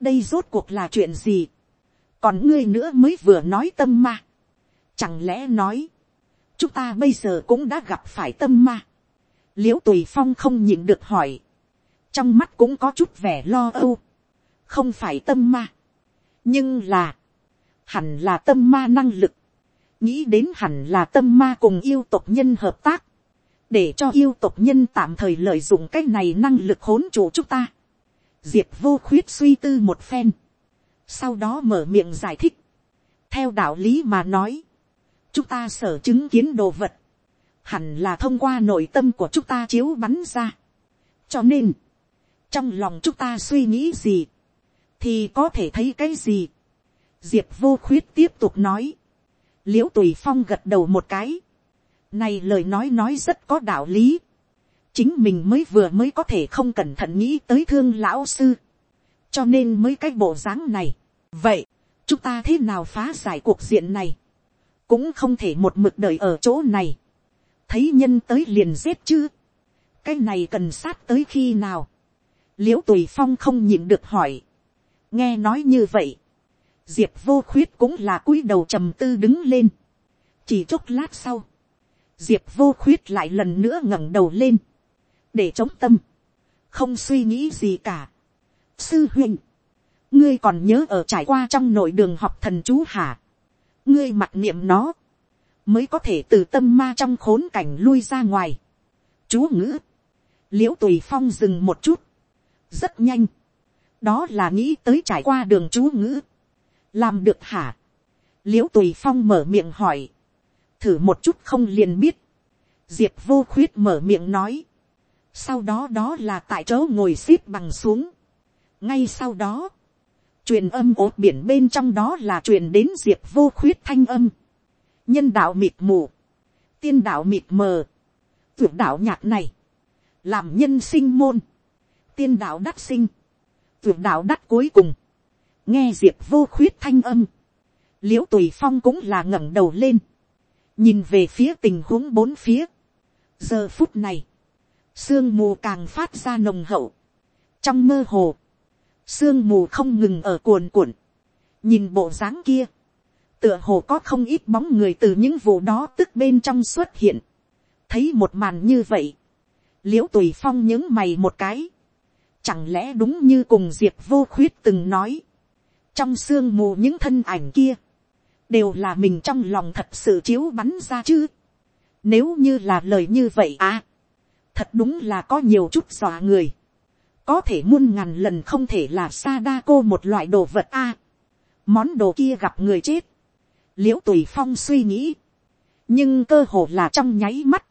đây rốt cuộc là chuyện gì, còn ngươi nữa mới vừa nói tâm ma. chẳng lẽ nói, chúng ta bây giờ cũng đã gặp phải tâm ma. l i ễ u tùy phong không nhịn được hỏi, trong mắt cũng có chút vẻ lo âu, không phải tâm ma, nhưng là, hẳn là tâm ma năng lực, nghĩ đến hẳn là tâm ma cùng yêu tộc nhân hợp tác, để cho yêu tộc nhân tạm thời lợi dụng cái này năng lực hỗn chủ chúng ta. Diệp vô khuyết suy tư một phen, sau đó mở miệng giải thích, theo đạo lý mà nói, chúng ta sở chứng kiến đồ vật, hẳn là thông qua nội tâm của chúng ta chiếu bắn ra. cho nên, trong lòng chúng ta suy nghĩ gì, thì có thể thấy cái gì. diệp vô khuyết tiếp tục nói, l i ễ u tùy phong gật đầu một cái, này lời nói nói rất có đạo lý, chính mình mới vừa mới có thể không cẩn thận nghĩ tới thương lão sư, cho nên mới cái bộ dáng này, vậy, chúng ta thế nào phá giải cuộc diện này, cũng không thể một mực đợi ở chỗ này, thấy nhân tới liền giết chứ, cái này cần sát tới khi nào, l i ễ u tùy phong không nhịn được hỏi, nghe nói như vậy, diệp vô khuyết cũng là cúi đầu trầm tư đứng lên, chỉ chốc lát sau, diệp vô khuyết lại lần nữa ngẩng đầu lên, để chống tâm, không suy nghĩ gì cả. sư huynh, ngươi còn nhớ ở trải qua trong nội đường học thần chú hả, ngươi mặc niệm nó, mới có thể từ tâm ma trong khốn cảnh lui ra ngoài. chú ngữ, l i ễ u tùy phong dừng một chút, rất nhanh, đó là nghĩ tới trải qua đường chú ngữ, làm được hả, l i ễ u tùy phong mở miệng hỏi, thử một chút không liền biết, diệp vô khuyết mở miệng nói, sau đó đó là tại chỗ ngồi x ế p bằng xuống, ngay sau đó, truyền âm ốt biển bên trong đó là truyền đến diệp vô khuyết thanh âm, nhân đạo mịt mù, tiên đạo mịt mờ, tuyệt đạo nhạc này, làm nhân sinh môn, tiên đạo đắc sinh, tuyệt đạo đắc cuối cùng, nghe diệp vô khuyết thanh âm, l i ễ u tùy phong cũng là ngẩng đầu lên, nhìn về phía tình huống bốn phía, giờ phút này, sương mù càng phát ra nồng hậu, trong mơ hồ, sương mù không ngừng ở cuồn cuộn, nhìn bộ dáng kia, tựa hồ có không ít bóng người từ những vụ đó tức bên trong xuất hiện, thấy một màn như vậy, l i ễ u tùy phong những mày một cái, chẳng lẽ đúng như cùng diệp vô khuyết từng nói, trong sương mù những thân ảnh kia, đều là mình trong lòng thật sự chiếu bắn ra chứ, nếu như là lời như vậy à, thật đúng là có nhiều chút dọa người, có thể muôn ngàn lần không thể là Sadako một loại đồ vật a. món đồ kia gặp người chết, l i ễ u tùy phong suy nghĩ, nhưng cơ hồ là trong nháy mắt,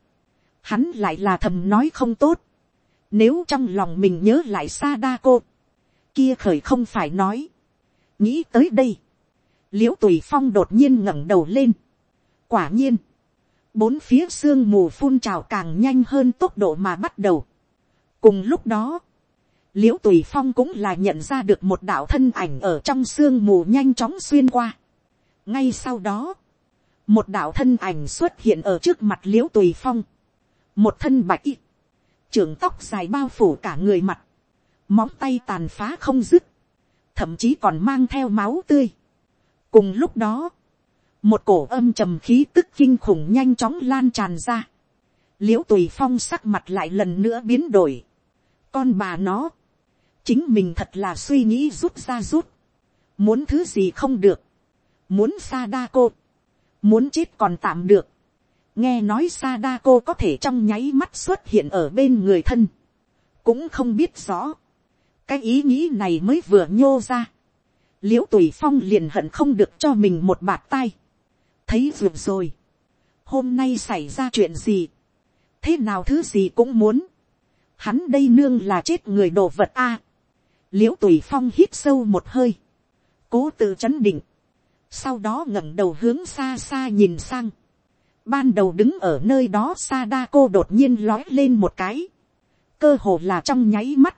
hắn lại là thầm nói không tốt, nếu trong lòng mình nhớ lại Sadako, kia khởi không phải nói, nghĩ tới đây, l i ễ u tùy phong đột nhiên ngẩng đầu lên, quả nhiên, bốn phía sương mù phun trào càng nhanh hơn tốc độ mà bắt đầu. cùng lúc đó, l i ễ u tùy phong cũng là nhận ra được một đạo thân ảnh ở trong sương mù nhanh chóng xuyên qua. ngay sau đó, một đạo thân ảnh xuất hiện ở trước mặt l i ễ u tùy phong, một thân bạch y, trưởng tóc dài bao phủ cả người mặt, móng tay tàn phá không dứt, thậm chí còn mang theo máu tươi. cùng lúc đó, một cổ âm trầm khí tức kinh khủng nhanh chóng lan tràn ra, l i ễ u tùy phong sắc mặt lại lần nữa biến đổi, con bà nó, chính mình thật là suy nghĩ rút ra rút, muốn thứ gì không được, muốn Sadako, muốn chết còn tạm được, nghe nói Sadako có thể trong nháy mắt xuất hiện ở bên người thân, cũng không biết rõ, cái ý nghĩ này mới vừa nhô ra, l i ễ u tùy phong liền hận không được cho mình một bạt tay, thấy ruột rồi, hôm nay xảy ra chuyện gì, thế nào thứ gì cũng muốn, hắn đây nương là chết người đồ vật a, l i ễ u tùy phong hít sâu một hơi, cố tự chấn định, sau đó ngẩng đầu hướng xa xa nhìn sang, ban đầu đứng ở nơi đó xa đa cô đột nhiên lói lên một cái, cơ hồ là trong nháy mắt,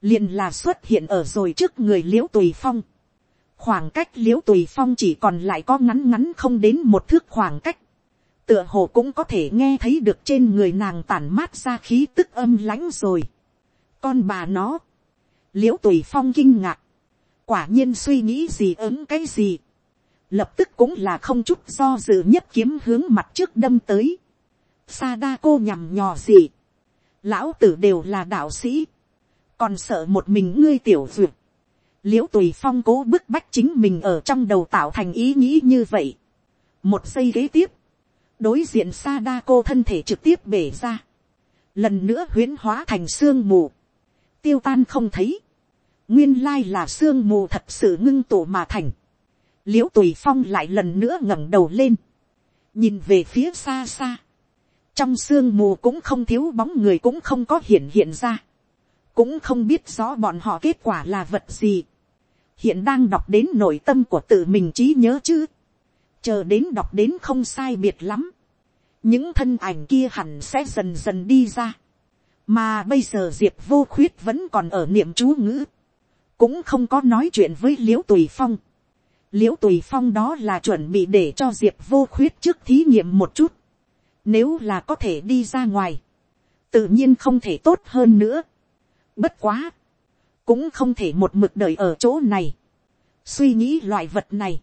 liền là xuất hiện ở rồi trước người l i ễ u tùy phong, khoảng cách l i ễ u tùy phong chỉ còn lại có ngắn ngắn không đến một thước khoảng cách, tựa hồ cũng có thể nghe thấy được trên người nàng tản mát ra khí tức âm lãnh rồi. con bà nó, l i ễ u tùy phong kinh ngạc, quả nhiên suy nghĩ gì ứng cái gì, lập tức cũng là không chút do dự nhất kiếm hướng mặt trước đâm tới, Sadako nhằm nhò gì, lão tử đều là đạo sĩ, còn sợ một mình ngươi tiểu duyệt, l i ễ u tùy phong cố bức bách chính mình ở trong đầu tạo thành ý nghĩ như vậy. một giây kế tiếp, đối diện Sadako thân thể trực tiếp bể ra, lần nữa huyến hóa thành sương mù, tiêu tan không thấy, nguyên lai là sương mù thật sự ngưng tụ mà thành. l i ễ u tùy phong lại lần nữa ngẩng đầu lên, nhìn về phía xa xa, trong sương mù cũng không thiếu bóng người cũng không có hiện hiện ra, cũng không biết rõ bọn họ kết quả là vật gì, hiện đang đọc đến nội tâm của tự mình trí nhớ chứ, chờ đến đọc đến không sai biệt lắm, những thân ảnh kia hẳn sẽ dần dần đi ra, mà bây giờ diệp vô khuyết vẫn còn ở niệm chú ngữ, cũng không có nói chuyện với l i ễ u tùy phong. l i ễ u tùy phong đó là chuẩn bị để cho diệp vô khuyết trước thí nghiệm một chút. nếu là có thể đi ra ngoài, tự nhiên không thể tốt hơn nữa. bất quá, cũng không thể một mực đợi ở chỗ này, suy nghĩ loại vật này,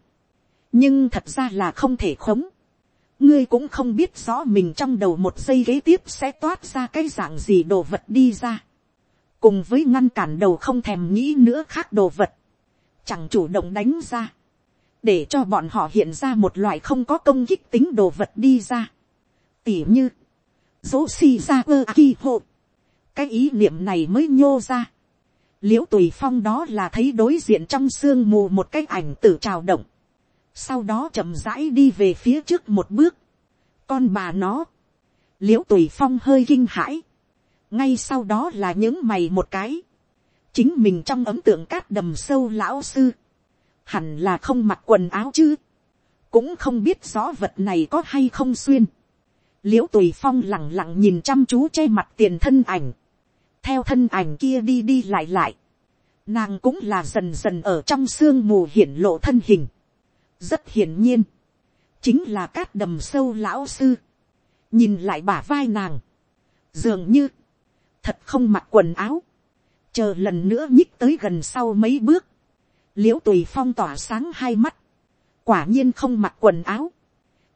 nhưng thật ra là không thể khống. ngươi cũng không biết rõ mình trong đầu một giây kế tiếp sẽ toát ra cái dạng gì đồ vật đi ra cùng với ngăn cản đầu không thèm nghĩ nữa khác đồ vật, chẳng chủ động đánh ra, để cho bọn họ hiện ra một loại không có công kích tính đồ vật đi ra. tỉ như, dỗ si ra ơ ki hộ, cái ý niệm này mới nhô ra. l i ễ u tùy phong đó là thấy đối diện trong sương mù một cái ảnh tử trào động, sau đó chậm rãi đi về phía trước một bước, con bà nó, l i ễ u tùy phong hơi kinh hãi, ngay sau đó là những mày một cái, chính mình trong ấm tượng cát đầm sâu lão sư, hẳn là không mặc quần áo chứ, cũng không biết rõ vật này có hay không xuyên, l i ễ u tùy phong lẳng lặng nhìn chăm chú che mặt tiền thân ảnh, theo thân ảnh kia đi đi lại lại, nàng cũng là dần dần ở trong sương mù hiển lộ thân hình, rất hiển nhiên, chính là cát đầm sâu lão sư, nhìn lại bả vai nàng, dường như, thật không mặc quần áo, chờ lần nữa nhích tới gần sau mấy bước, l i ễ u tùy phong tỏa sáng hai mắt, quả nhiên không mặc quần áo,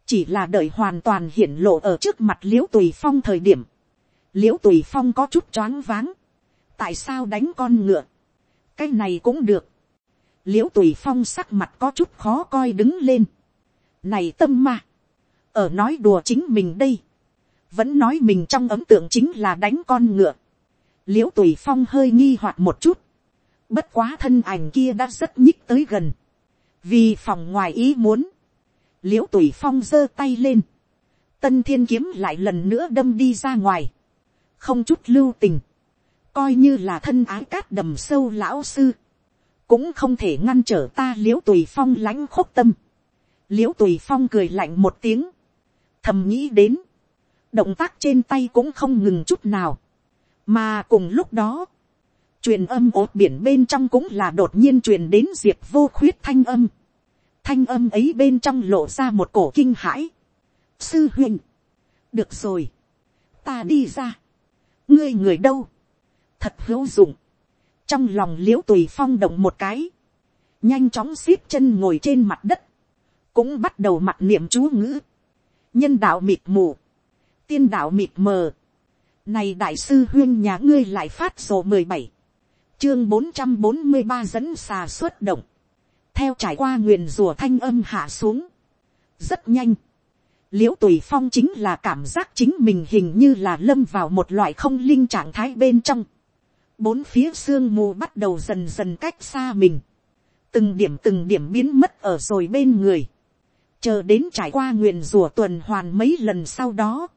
chỉ là đợi hoàn toàn hiển lộ ở trước mặt l i ễ u tùy phong thời điểm, l i ễ u tùy phong có chút choáng váng, tại sao đánh con ngựa, cái này cũng được, l i ễ u tùy phong sắc mặt có chút khó coi đứng lên, này tâm ma, ở nói đùa chính mình đây, vẫn nói mình trong ấm tượng chính là đánh con ngựa. l i ễ u tùy phong hơi nghi hoặc một chút, bất quá thân ảnh kia đã rất nhích tới gần, vì phòng ngoài ý muốn, l i ễ u tùy phong giơ tay lên, tân thiên kiếm lại lần nữa đâm đi ra ngoài, không chút lưu tình, coi như là thân ái cát đầm sâu lão sư, cũng không thể ngăn trở ta l i ễ u tùy phong lãnh khúc tâm, l i ễ u tùy phong cười lạnh một tiếng, thầm nghĩ đến, động tác trên tay cũng không ngừng chút nào, mà cùng lúc đó, truyền âm ột biển bên trong cũng là đột nhiên truyền đến diệp vô khuyết thanh âm. thanh âm ấy bên trong lộ ra một cổ kinh hãi. sư huynh, được rồi, ta đi ra, ngươi người đâu, thật hữu dụng, trong lòng l i ễ u tùy phong động một cái, nhanh chóng xiết chân ngồi trên mặt đất, cũng bắt đầu mặt niệm chú ngữ, nhân đạo mịt mù, tiên đạo mịt mờ, này đại sư huyên nhà ngươi lại phát sổ mười bảy. Chương bốn trăm bốn mươi ba dẫn xà xuất động, theo trải qua nguyền rùa thanh âm hạ xuống, rất nhanh, liễu tùy phong chính là cảm giác chính mình hình như là lâm vào một loại không linh trạng thái bên trong, bốn phía sương mù bắt đầu dần dần cách xa mình, từng điểm từng điểm biến mất ở rồi bên người, chờ đến trải qua nguyền rùa tuần hoàn mấy lần sau đó,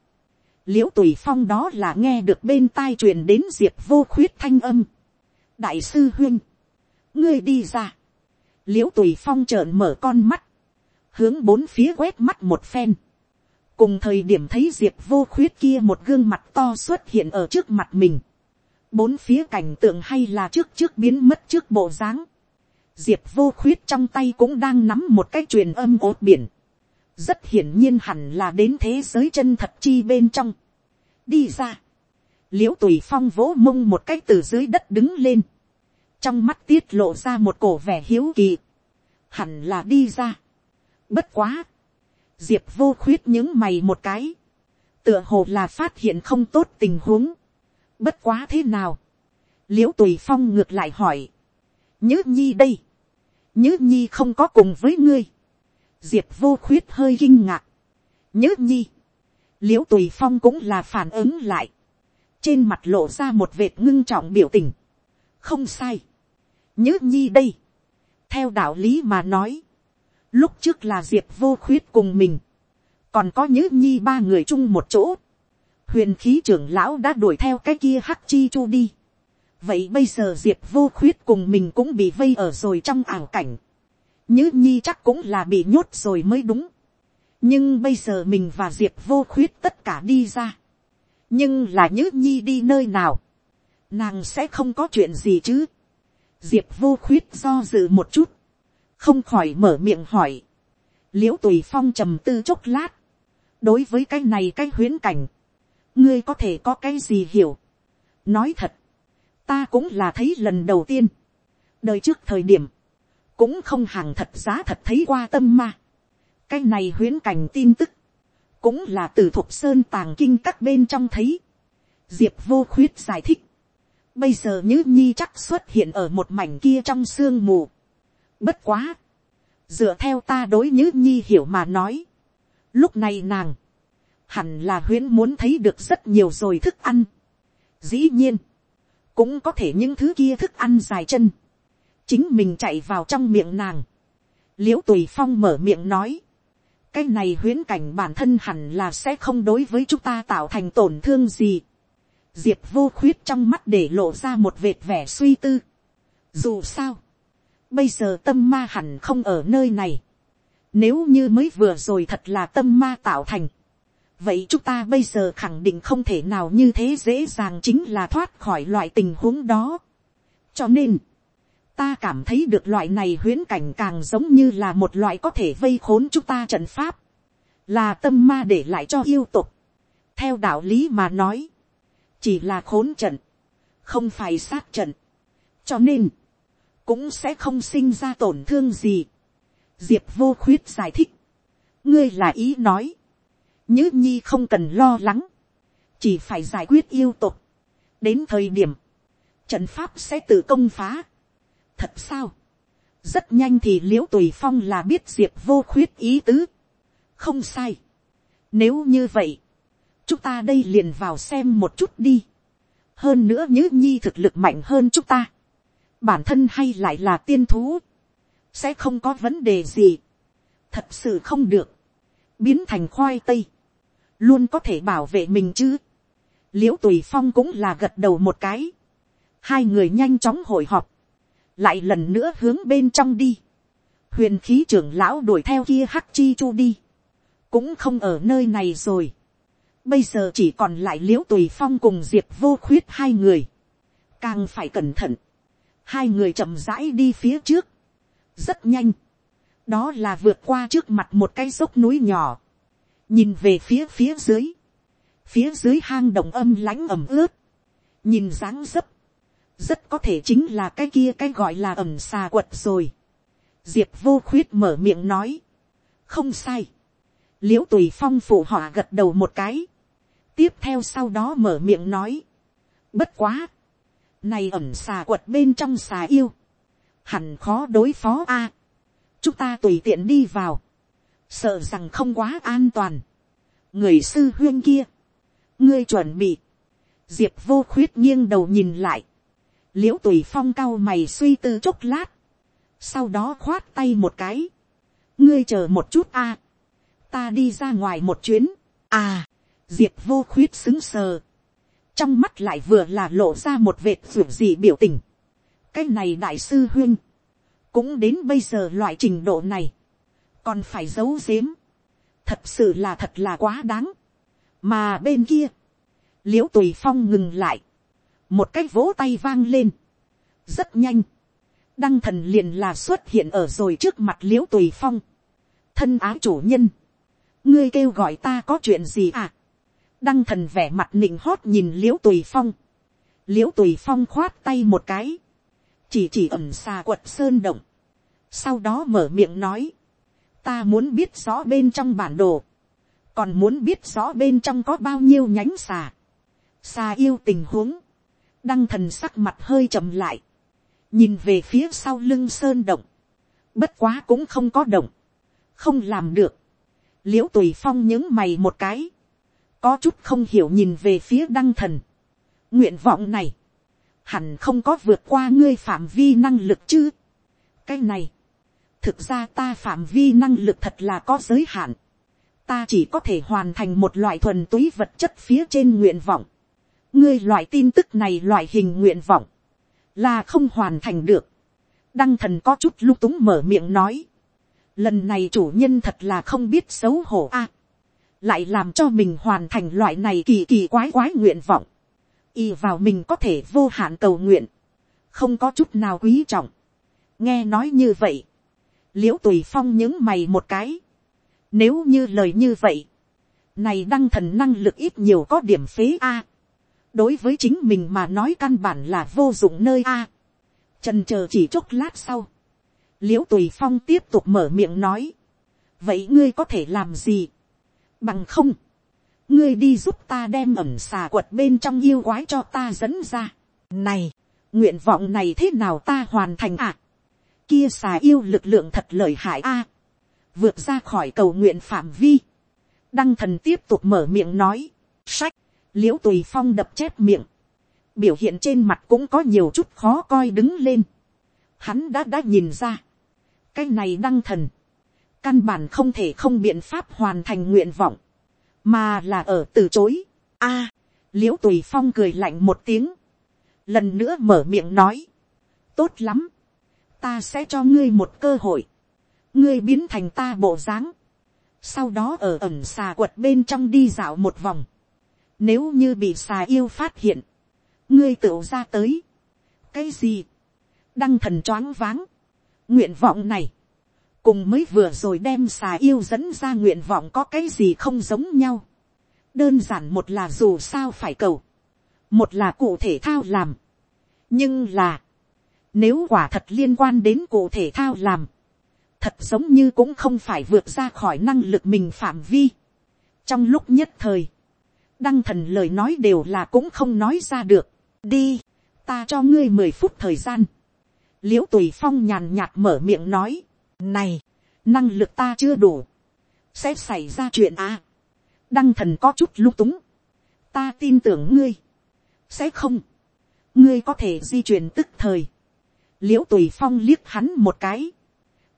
l i ễ u tùy phong đó là nghe được bên tai truyền đến diệp vô khuyết thanh âm, đại sư huyên, ngươi đi ra, l i ễ u tùy phong trợn mở con mắt, hướng bốn phía quét mắt một phen, cùng thời điểm thấy diệp vô khuyết kia một gương mặt to xuất hiện ở trước mặt mình, bốn phía cảnh tượng hay là trước trước biến mất trước bộ dáng, diệp vô khuyết trong tay cũng đang nắm một cái truyền âm ốt biển, rất hiển nhiên hẳn là đến thế giới chân thật chi bên trong, đi ra, l i ễ u tùy phong vỗ mông một cái từ dưới đất đứng lên, trong mắt tiết lộ ra một cổ vẻ hiếu kỳ, hẳn là đi ra. Bất quá, diệp vô khuyết những mày một cái, tựa hồ là phát hiện không tốt tình huống. Bất quá thế nào, l i ễ u tùy phong ngược lại hỏi, nhớ nhi đây, nhớ nhi không có cùng với ngươi, diệp vô khuyết hơi kinh ngạc, nhớ nhi, l i ễ u tùy phong cũng là phản ứng lại, trên mặt lộ ra một vệt ngưng trọng biểu tình, không sai, nhớ nhi đây. theo đạo lý mà nói, lúc trước là diệp vô khuyết cùng mình, còn có nhớ nhi ba người chung một chỗ, huyền khí trưởng lão đã đuổi theo cái kia hắc chi chu đi. vậy bây giờ diệp vô khuyết cùng mình cũng bị vây ở rồi trong ảo cảnh. Nhữ nhi chắc cũng là bị nhốt rồi mới đúng. nhưng bây giờ mình và diệp vô khuyết tất cả đi ra. nhưng là nhữ nhi đi nơi nào. nàng sẽ không có chuyện gì chứ diệp vô khuyết do dự một chút, không khỏi mở miệng hỏi, l i ễ u tùy phong trầm tư chốc lát, đối với cái này cái huyến cảnh, ngươi có thể có cái gì hiểu, nói thật, ta cũng là thấy lần đầu tiên, đời trước thời điểm, cũng không hàng thật giá thật thấy qua tâm ma, cái này huyến cảnh tin tức, cũng là từ thục sơn tàng kinh các bên trong thấy, diệp vô khuyết giải thích, Bây giờ Nhữ Nhi chắc xuất hiện ở một mảnh kia trong sương mù. Bất quá. Dựa theo ta đối Nhữ Nhi hiểu mà nói. Lúc này nàng. Hẳn là huyến muốn thấy được rất nhiều rồi thức ăn. Dĩ nhiên. Cũng có thể những thứ kia thức ăn dài chân. Chính mình chạy vào trong miệng nàng. Liễu Tùy Phong mở miệng nói. Cái này huyễn cảnh bản thân hẳn là sẽ không đối với chúng ta tạo thành tổn thương gì diệp vô khuyết trong mắt để lộ ra một vệt vẻ suy tư. dù sao, bây giờ tâm ma hẳn không ở nơi này. nếu như mới vừa rồi thật là tâm ma tạo thành, vậy chúng ta bây giờ khẳng định không thể nào như thế dễ dàng chính là thoát khỏi loại tình huống đó. cho nên, ta cảm thấy được loại này huyễn cảnh càng giống như là một loại có thể vây khốn chúng ta trận pháp, là tâm ma để lại cho yêu tục. theo đạo lý mà nói, chỉ là khốn trận, không phải sát trận, cho nên, cũng sẽ không sinh ra tổn thương gì. diệp vô khuyết giải thích, ngươi là ý nói, nhữ nhi không cần lo lắng, chỉ phải giải quyết yêu tục, đến thời điểm, trận pháp sẽ tự công phá thật sao, rất nhanh thì l i ễ u tùy phong là biết diệp vô khuyết ý tứ, không sai. nếu như vậy, chúng ta đây liền vào xem một chút đi. hơn nữa nhữ nhi thực lực mạnh hơn chúng ta. bản thân hay lại là tiên thú. sẽ không có vấn đề gì, thật sự không được, biến thành khoai tây, luôn có thể bảo vệ mình chứ. l i ễ u tùy phong cũng là gật đầu một cái, hai người nhanh chóng hội họp, lại lần nữa hướng bên trong đi, huyền khí trưởng lão đuổi theo kia hắc chi chu đi, cũng không ở nơi này rồi, bây giờ chỉ còn lại l i ễ u tùy phong cùng diệp vô khuyết hai người, càng phải cẩn thận, hai người chậm rãi đi phía trước, rất nhanh, đó là vượt qua trước mặt một cái dốc núi nhỏ, nhìn về phía phía dưới, phía dưới hang động âm lãnh ẩm ướt, nhìn dáng dấp, rất có thể chính là cái kia cái gọi là ẩm xà quật rồi. diệp vô khuyết mở miệng nói, không sai, l i ễ u tùy phong phụ họ gật đầu một cái, tiếp theo sau đó mở miệng nói, bất quá, này ẩm xà quật bên trong xà yêu, hẳn khó đối phó a, chúng ta tùy tiện đi vào, sợ rằng không quá an toàn. người sư huyên kia, ngươi chuẩn bị, diệp vô khuyết nghiêng đầu nhìn lại, l i ễ u tùy phong cao mày suy tư chốc lát, sau đó khoát tay một cái, ngươi chờ một chút a, ta đi ra ngoài một chuyến, à, diệp vô khuyết xứng sờ, trong mắt lại vừa là lộ ra một vệt ruột gì biểu tình, cái này đại sư huyên, cũng đến bây giờ loại trình độ này, còn phải giấu giếm, thật sự là thật là quá đáng, mà bên kia, l i ễ u tùy phong ngừng lại, một cái vỗ tay vang lên, rất nhanh, đăng thần liền là xuất hiện ở rồi trước mặt l i ễ u tùy phong, thân á chủ nhân, ngươi kêu gọi ta có chuyện gì à, đăng thần vẻ mặt nịnh hót nhìn l i ễ u tùy phong, l i ễ u tùy phong khoát tay một cái, chỉ chỉ ẩm xà quật sơn động, sau đó mở miệng nói, ta muốn biết rõ bên trong bản đồ, còn muốn biết rõ bên trong có bao nhiêu nhánh xà, xà yêu tình huống, đăng thần sắc mặt hơi chậm lại, nhìn về phía sau lưng sơn động, bất quá cũng không có động, không làm được, l i ễ u tùy phong những mày một cái, có chút không hiểu nhìn về phía đăng thần, nguyện vọng này, hẳn không có vượt qua ngươi phạm vi năng lực chứ, cái này, thực ra ta phạm vi năng lực thật là có giới hạn. ta chỉ có thể hoàn thành một loại thuần túy vật chất phía trên nguyện vọng ngươi loại tin tức này loại hình nguyện vọng, là không hoàn thành được. đăng thần có chút lung túng mở miệng nói. lần này chủ nhân thật là không biết xấu hổ a. À, lại làm cho mình hoàn thành loại này kỳ kỳ quái quái nguyện vọng. y vào mình có thể vô hạn cầu nguyện. không có chút nào quý trọng. nghe nói như vậy l i ễ u tùy phong những mày một cái. Nếu như lời như vậy, này đăng thần năng lực ít nhiều có điểm phế a. À, đối với chính mình mà nói căn bản là vô dụng nơi a. trần chờ chỉ chốc lát sau, l i ễ u tùy phong tiếp tục mở miệng nói, vậy ngươi có thể làm gì, bằng không, ngươi đi giúp ta đem ẩm xà quật bên trong yêu quái cho ta dẫn ra. này, nguyện vọng này thế nào ta hoàn thành à kia xà yêu lực lượng thật lợi hại a, vượt ra khỏi cầu nguyện phạm vi, đăng thần tiếp tục mở miệng nói, sách, l i ễ u tùy phong đập chép miệng, biểu hiện trên mặt cũng có nhiều chút khó coi đứng lên, hắn đã đã nhìn ra, cái này đăng thần, căn bản không thể không biện pháp hoàn thành nguyện vọng, mà là ở từ chối. a, l i ễ u tùy phong cười lạnh một tiếng, lần nữa mở miệng nói, tốt lắm, ta sẽ cho ngươi một cơ hội, ngươi biến thành ta bộ dáng, sau đó ở ẩm xà quật bên trong đi dạo một vòng, nếu như bị xà yêu phát hiện, ngươi tựu ra tới, cái gì, đăng thần choáng váng, nguyện vọng này, cùng mới vừa rồi đem xà yêu dẫn ra nguyện vọng có cái gì không giống nhau, đơn giản một là dù sao phải cầu, một là cụ thể thao làm, nhưng là, nếu quả thật liên quan đến cụ thể thao làm. Thật giống như cũng không phải vượt ra khỏi năng lực mình phạm vi. Trong lúc nhất thời. Đăng thần lời nói đều là cũng không nói ra được. Đi. Ta cho ngươi mười phút thời gian. Liễu tùy phong nhàn nhạt mở miệng nói. Này. Năng lực ta chưa đủ. Sẽ xảy ra chuyện à. Đăng thần có chút lung túng. Ta tin tưởng ngươi. Sẽ không. Ngươi có thể di chuyển tức thời l i ễ u tùy phong liếc hắn một cái,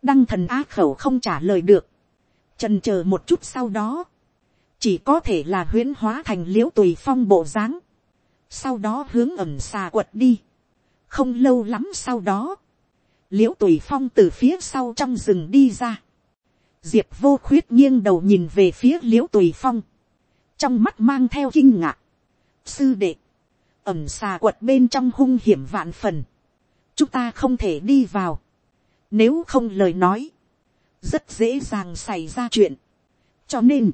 đăng thần á khẩu không trả lời được, trần c h ờ một chút sau đó, chỉ có thể là huyễn hóa thành l i ễ u tùy phong bộ dáng, sau đó hướng ẩm xà quật đi, không lâu lắm sau đó, l i ễ u tùy phong từ phía sau trong rừng đi ra, diệp vô khuyết nghiêng đầu nhìn về phía l i ễ u tùy phong, trong mắt mang theo kinh ngạc, sư đệ, ẩm xà quật bên trong hung hiểm vạn phần, chúng ta không thể đi vào, nếu không lời nói, rất dễ dàng xảy ra chuyện, cho nên,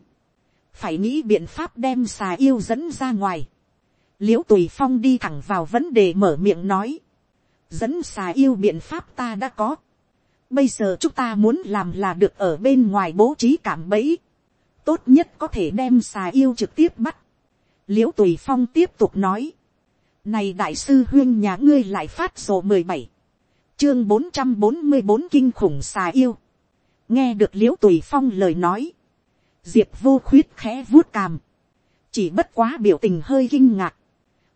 phải nghĩ biện pháp đem xà yêu dẫn ra ngoài, l i ễ u tùy phong đi thẳng vào vấn đề mở miệng nói, dẫn xà yêu biện pháp ta đã có. Bây giờ chúng ta muốn làm là được ở bên ngoài bố trí cảm bẫy. Tốt nhất có thể đem xà yêu trực tiếp bắt. Liễu tùy phong tiếp tục nói. Này đại sư huyên nhà ngươi lại phát sổ mười bảy Chương bốn trăm bốn mươi bốn kinh khủng xà yêu. Nghe được liễu tùy phong lời nói. Diệp vô khuyết khẽ vuốt cằm Chỉ bất quá biểu tình hơi kinh ngạc.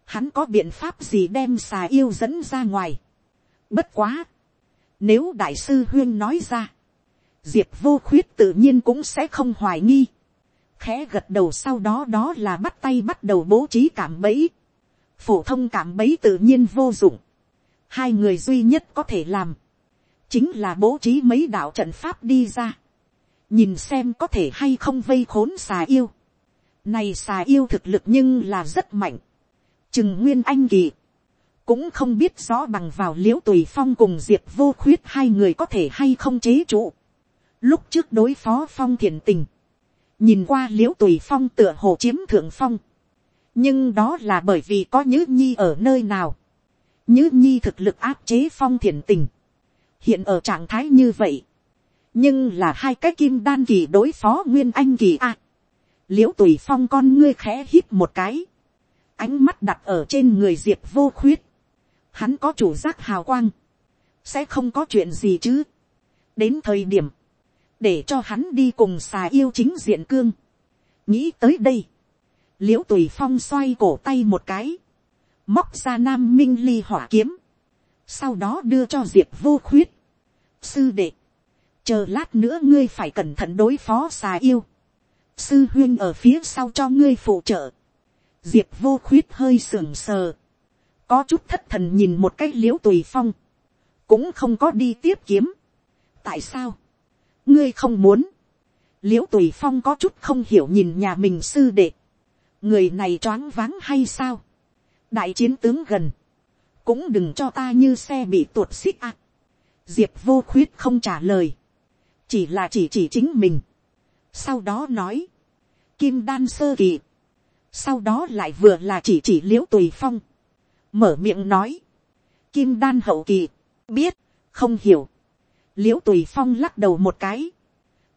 Hắn có biện pháp gì đem xà yêu dẫn ra ngoài Bất quá. Nếu đại sư huyên nói ra. Diệp vô khuyết tự nhiên cũng sẽ không hoài nghi. Khẽ gật đầu sau đó đó là bắt tay bắt đầu bố trí cảm bẫy. Phổ thông cảm bẫy tự nhiên vô dụng. Hai người duy nhất có thể làm. Chính là bố trí mấy đạo trận pháp đi ra. Nhìn xem có thể hay không vây khốn xà yêu. Này xà yêu thực lực nhưng là rất mạnh. Trừng nguyên anh kỳ cũng không biết rõ bằng vào liễu tùy phong cùng diệp vô khuyết hai người có thể hay không chế trụ. lúc trước đối phó phong thiền tình, nhìn qua liễu tùy phong tựa hồ chiếm thượng phong. nhưng đó là bởi vì có nhữ nhi ở nơi nào. nhữ nhi thực lực áp chế phong thiền tình. hiện ở trạng thái như vậy nhưng là hai cái kim đan kỳ đối phó nguyên anh kỳ a. À, l i ễ u tùy phong con ngươi khẽ hít một cái ánh mắt đặt ở trên người diệp vô khuyết, hắn có chủ giác hào quang, sẽ không có chuyện gì chứ. đến thời điểm, để cho hắn đi cùng xà yêu chính diện cương. nghĩ tới đây, l i ễ u tùy phong xoay cổ tay một cái, móc ra nam minh ly hỏa kiếm, sau đó đưa cho diệp vô khuyết. sư đệ, chờ lát nữa ngươi phải cẩn thận đối phó xà yêu. sư huyên ở phía sau cho ngươi phụ trợ. diệp vô khuyết hơi sưởng sờ có chút thất thần nhìn một cái l i ễ u tùy phong, cũng không có đi tiếp kiếm. tại sao, ngươi không muốn, l i ễ u tùy phong có chút không hiểu nhìn nhà mình sư đệ, người này choáng váng hay sao, đại chiến tướng gần, cũng đừng cho ta như xe bị tuột xích ạ. diệp vô khuyết không trả lời, chỉ là chỉ chỉ chính mình, sau đó nói, kim đan sơ kỳ, sau đó lại vừa là chỉ chỉ l i ễ u tùy phong, mở miệng nói, kim đan hậu kỳ, biết, không hiểu, l i ễ u tùy phong lắc đầu một cái,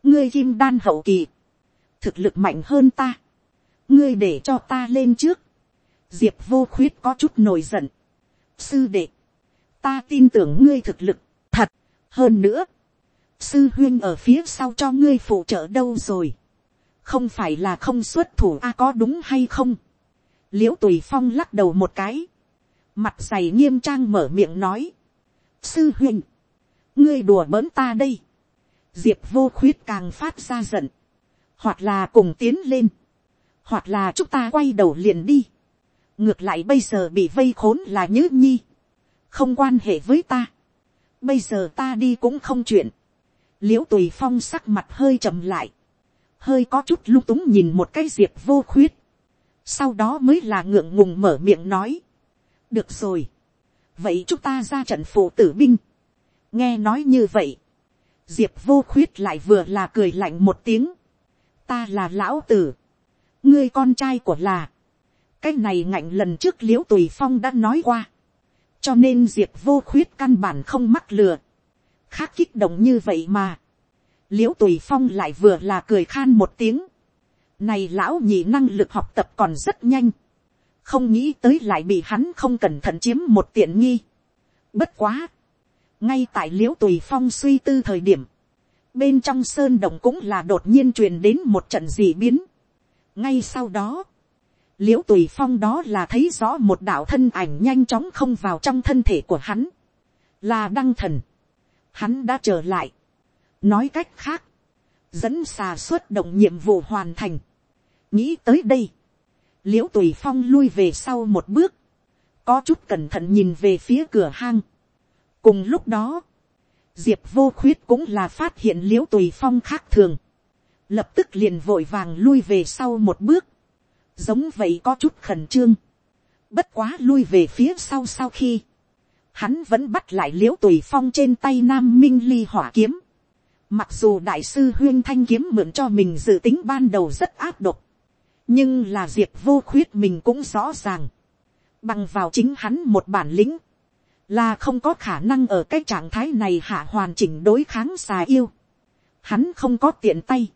ngươi kim đan hậu kỳ, thực lực mạnh hơn ta, ngươi để cho ta lên trước, diệp vô khuyết có chút nổi giận, sư đệ, ta tin tưởng ngươi thực lực, thật, hơn nữa, sư huyên ở phía sau cho ngươi phụ trợ đâu rồi, không phải là không xuất thủ a có đúng hay không, l i ễ u tùy phong lắc đầu một cái, mặt dày nghiêm trang mở miệng nói, sư huyên, ngươi đùa bỡn ta đây, diệp vô khuyết càng phát ra giận, hoặc là cùng tiến lên, hoặc là chúng ta quay đầu liền đi, ngược lại bây giờ bị vây khốn là nhữ nhi, không quan hệ với ta, bây giờ ta đi cũng không chuyện, l i ễ u tùy phong sắc mặt hơi chậm lại, hơi có chút lung túng nhìn một cái diệp vô khuyết, sau đó mới là ngượng ngùng mở miệng nói, được rồi. vậy chúng ta ra trận phụ tử binh. nghe nói như vậy. diệp vô khuyết lại vừa là cười lạnh một tiếng. ta là lão tử. ngươi con trai của là. cái này ngạnh lần trước l i ễ u tùy phong đã nói qua. cho nên diệp vô khuyết căn bản không mắc lừa khác kích động như vậy mà. l i ễ u tùy phong lại vừa là cười khan một tiếng. này lão nhị năng lực học tập còn rất nhanh không nghĩ tới lại bị hắn không cẩn thận chiếm một tiện nghi. Bất quá, ngay tại l i ễ u tùy phong suy tư thời điểm, bên trong sơn động cũng là đột nhiên truyền đến một trận dị biến. ngay sau đó, l i ễ u tùy phong đó là thấy rõ một đạo thân ảnh nhanh chóng không vào trong thân thể của hắn, là đăng thần. Hắn đã trở lại, nói cách khác, dẫn xà xuất động nhiệm vụ hoàn thành. nghĩ tới đây, l i ễ u tùy phong lui về sau một bước, có chút cẩn thận nhìn về phía cửa hang. cùng lúc đó, diệp vô khuyết cũng là phát hiện l i ễ u tùy phong khác thường, lập tức liền vội vàng lui về sau một bước, giống vậy có chút khẩn trương, bất quá lui về phía sau sau khi, hắn vẫn bắt lại l i ễ u tùy phong trên tay nam minh ly hỏa kiếm, Mặc dù đại sư huyên thanh kiếm mượn cho mình dự tính ban đầu rất áp độc. Nhưng là diệp vô khuyết mình cũng rõ ràng. Bằng vào chính hắn một bản lĩnh. Là không có khả năng ở cái trạng thái này hạ hoàn chỉnh đối kháng xà yêu. Hắn không có tiện tay.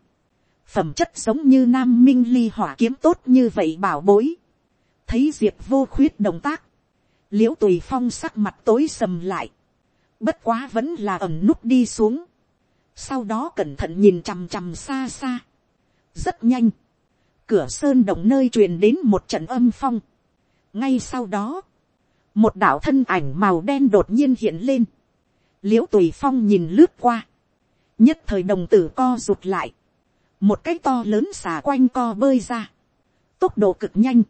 Phẩm chất giống như nam minh ly hỏa kiếm tốt như vậy bảo bối. Thấy diệp vô khuyết động tác. Liễu tùy phong sắc mặt tối sầm lại. Bất quá vẫn là ẩm nút đi xuống. Sau đó cẩn thận nhìn chằm chằm xa xa, rất nhanh, cửa sơn động nơi truyền đến một trận âm phong, ngay sau đó, một đạo thân ảnh màu đen đột nhiên hiện lên, l i ễ u tùy phong nhìn lướt qua, nhất thời đồng tử co rụt lại, một cái to lớn xả quanh co bơi ra, tốc độ cực nhanh,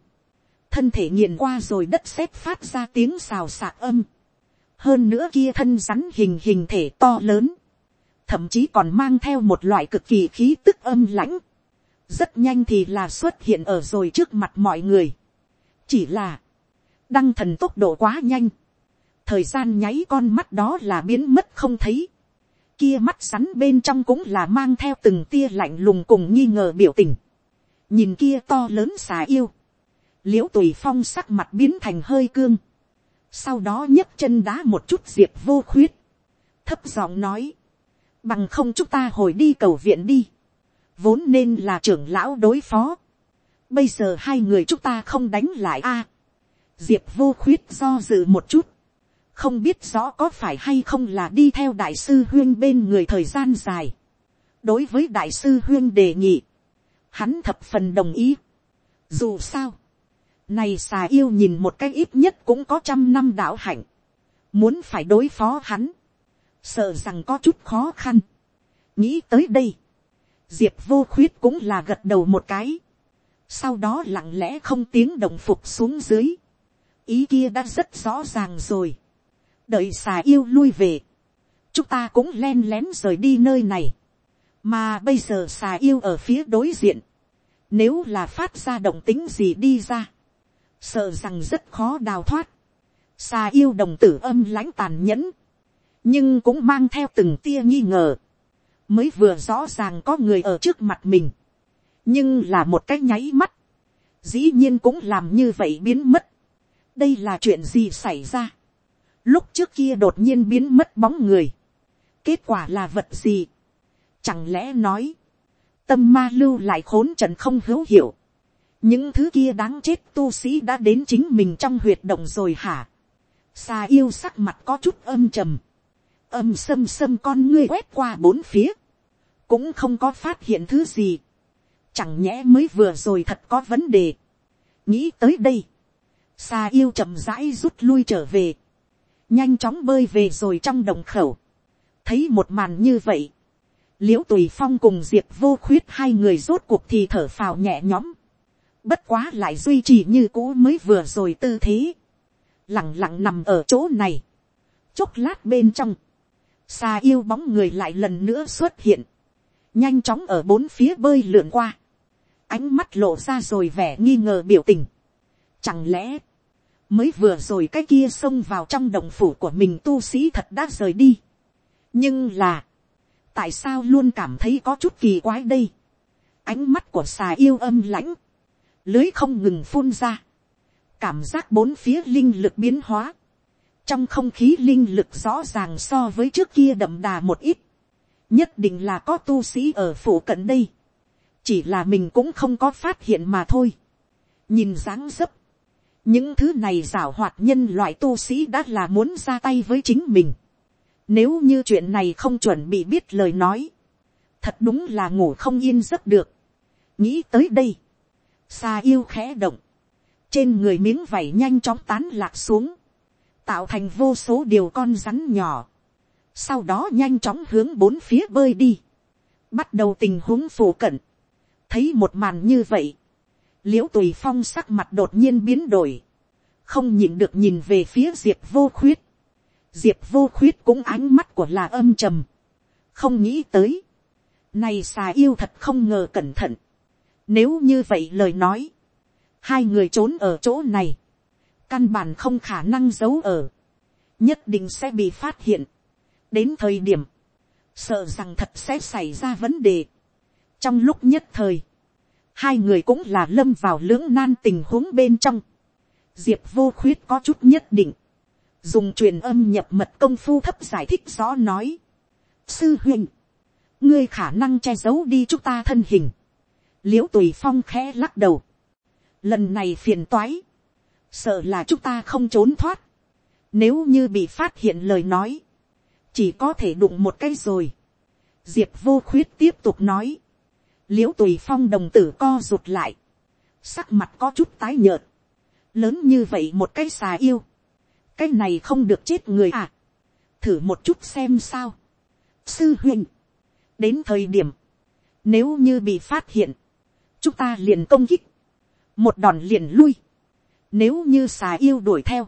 thân thể nghiền qua rồi đất sét phát ra tiếng xào xạc âm, hơn nữa kia thân rắn hình hình thể to lớn, thậm chí còn mang theo một loại cực kỳ khí tức âm lãnh, rất nhanh thì là xuất hiện ở rồi trước mặt mọi người. chỉ là, đăng thần tốc độ quá nhanh, thời gian nháy con mắt đó là biến mất không thấy, kia mắt rắn bên trong cũng là mang theo từng tia lạnh lùng cùng nghi ngờ biểu tình, nhìn kia to lớn xà yêu, l i ễ u tùy phong sắc mặt biến thành hơi cương, sau đó nhấc chân đá một chút diệp vô khuyết, thấp giọng nói, bằng không chúng ta hồi đi cầu viện đi, vốn nên là trưởng lão đối phó, bây giờ hai người chúng ta không đánh lại a, diệp vô khuyết do dự một chút, không biết rõ có phải hay không là đi theo đại sư huyên bên người thời gian dài, đối với đại sư huyên đề nghị, hắn thập phần đồng ý, dù sao, này xà yêu nhìn một cái ít nhất cũng có trăm năm đạo hạnh. Muốn phải đối phó hắn. Sợ rằng có chút khó khăn. nghĩ tới đây, diệp vô khuyết cũng là gật đầu một cái, sau đó lặng lẽ không tiếng đồng phục xuống dưới, ý kia đã rất rõ ràng rồi, đợi xà yêu lui về, chúng ta cũng len lén rời đi nơi này, mà bây giờ xà yêu ở phía đối diện, nếu là phát ra động tính gì đi ra, sợ rằng rất khó đào thoát, xà yêu đồng tử âm lãnh tàn nhẫn, nhưng cũng mang theo từng tia nghi ngờ, mới vừa rõ ràng có người ở trước mặt mình, nhưng là một cái nháy mắt, dĩ nhiên cũng làm như vậy biến mất. đây là chuyện gì xảy ra. lúc trước kia đột nhiên biến mất bóng người, kết quả là vật gì. chẳng lẽ nói, tâm ma lưu lại khốn trần không hữu hiểu, những thứ kia đáng chết tu sĩ đã đến chính mình trong huyệt động rồi hả. xà yêu sắc mặt có chút âm trầm, âm xâm xâm con ngươi quét qua bốn phía, cũng không có phát hiện thứ gì, chẳng nhẽ mới vừa rồi thật có vấn đề, nghĩ tới đây, xà yêu chậm rãi rút lui trở về, nhanh chóng bơi về rồi trong đồng khẩu, thấy một màn như vậy, l i ễ u tùy phong cùng diệp vô khuyết hai người rốt cuộc thì thở phào nhẹ nhõm, bất quá lại duy trì như cũ mới vừa rồi tư thế, lẳng lặng nằm ở chỗ này, chốc lát bên trong, xa yêu bóng người lại lần nữa xuất hiện, nhanh chóng ở bốn phía bơi lượn qua, ánh mắt lộ ra rồi vẻ nghi ngờ biểu tình. Chẳng lẽ, mới vừa rồi cái kia xông vào trong đồng phủ của mình tu sĩ thật đã rời đi. nhưng là, tại sao luôn cảm thấy có chút kỳ quái đây. ánh mắt của xà yêu âm lãnh, lưới không ngừng phun ra, cảm giác bốn phía linh lực biến hóa, trong không khí linh lực rõ ràng so với trước kia đậm đà một ít, nhất định là có tu sĩ ở phủ cận đây, chỉ là mình cũng không có phát hiện mà thôi. nhìn dáng dấp, những thứ này giảo hoạt nhân loại tu sĩ đã là muốn ra tay với chính mình. Nếu như chuyện này không chuẩn bị biết lời nói, thật đúng là ngủ không yên giấc được. nghĩ tới đây, xa yêu khẽ động, trên người miếng vảy nhanh chóng tán lạc xuống, tạo thành vô số điều con rắn nhỏ, sau đó nhanh chóng hướng bốn phía bơi đi, bắt đầu tình huống phổ cận, thấy một màn như vậy, l i ễ u tùy phong sắc mặt đột nhiên biến đổi, không nhìn được nhìn về phía diệp vô khuyết, diệp vô khuyết cũng ánh mắt của là âm trầm, không nghĩ tới, này xà yêu thật không ngờ cẩn thận, nếu như vậy lời nói, hai người trốn ở chỗ này, căn bản không khả năng giấu ở, nhất định sẽ bị phát hiện, đến thời điểm, sợ rằng thật sẽ xảy ra vấn đề. trong lúc nhất thời, hai người cũng là lâm vào lưỡng nan tình huống bên trong. diệp vô khuyết có chút nhất định, dùng truyền âm nhập mật công phu thấp giải thích rõ nói. sư huynh, ngươi khả năng che giấu đi chúng ta thân hình l i ễ u tùy phong khẽ lắc đầu. lần này phiền toái, sợ là chúng ta không trốn thoát. nếu như bị phát hiện lời nói, chỉ có thể đụng một cái rồi. diệp vô khuyết tiếp tục nói, l i ễ u tùy phong đồng tử co rụt lại, sắc mặt có chút tái nhợt, lớn như vậy một cái xà yêu, cái này không được chết người à, thử một chút xem sao. sư huynh, đến thời điểm, nếu như bị phát hiện, chúng ta liền công kích, một đòn liền lui, nếu như xà yêu đuổi theo,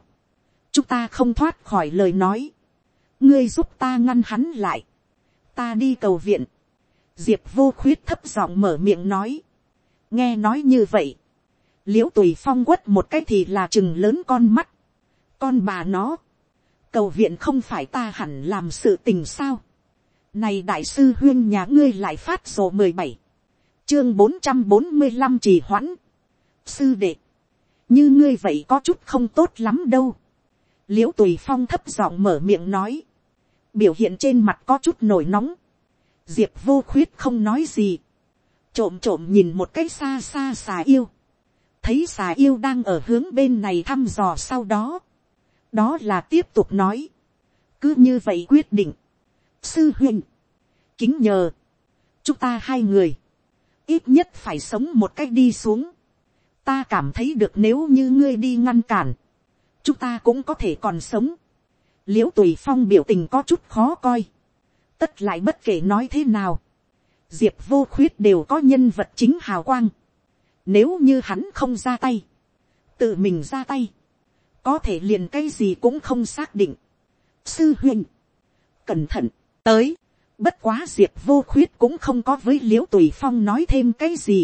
chúng ta không thoát khỏi lời nói, ngươi giúp ta ngăn hắn lại, ta đi cầu viện, diệp vô khuyết thấp giọng mở miệng nói, nghe nói như vậy, l i ễ u tùy phong quất một cái thì là chừng lớn con mắt, con bà nó, cầu viện không phải ta hẳn làm sự tình sao, này đại sư huyên nhà ngươi lại phát sổ mười bảy, chương bốn trăm bốn mươi năm trì hoãn, sư đệ, như ngươi vậy có chút không tốt lắm đâu, l i ễ u tùy phong thấp giọng mở miệng nói, biểu hiện trên mặt có chút nổi nóng, diệp vô khuyết không nói gì, trộm trộm nhìn một cái xa xa xà yêu, thấy xà yêu đang ở hướng bên này thăm dò sau đó, đó là tiếp tục nói, cứ như vậy quyết định, sư huynh, kính nhờ, chúng ta hai người, ít nhất phải sống một cách đi xuống, ta cảm thấy được nếu như ngươi đi ngăn cản, chúng ta cũng có thể còn sống, l i ễ u tùy phong biểu tình có chút khó coi. tất lại bất kể nói thế nào. diệp vô khuyết đều có nhân vật chính hào quang. nếu như hắn không ra tay, tự mình ra tay, có thể liền cái gì cũng không xác định. sư huynh, cẩn thận, tới, bất quá diệp vô khuyết cũng không có với l i ễ u tùy phong nói thêm cái gì,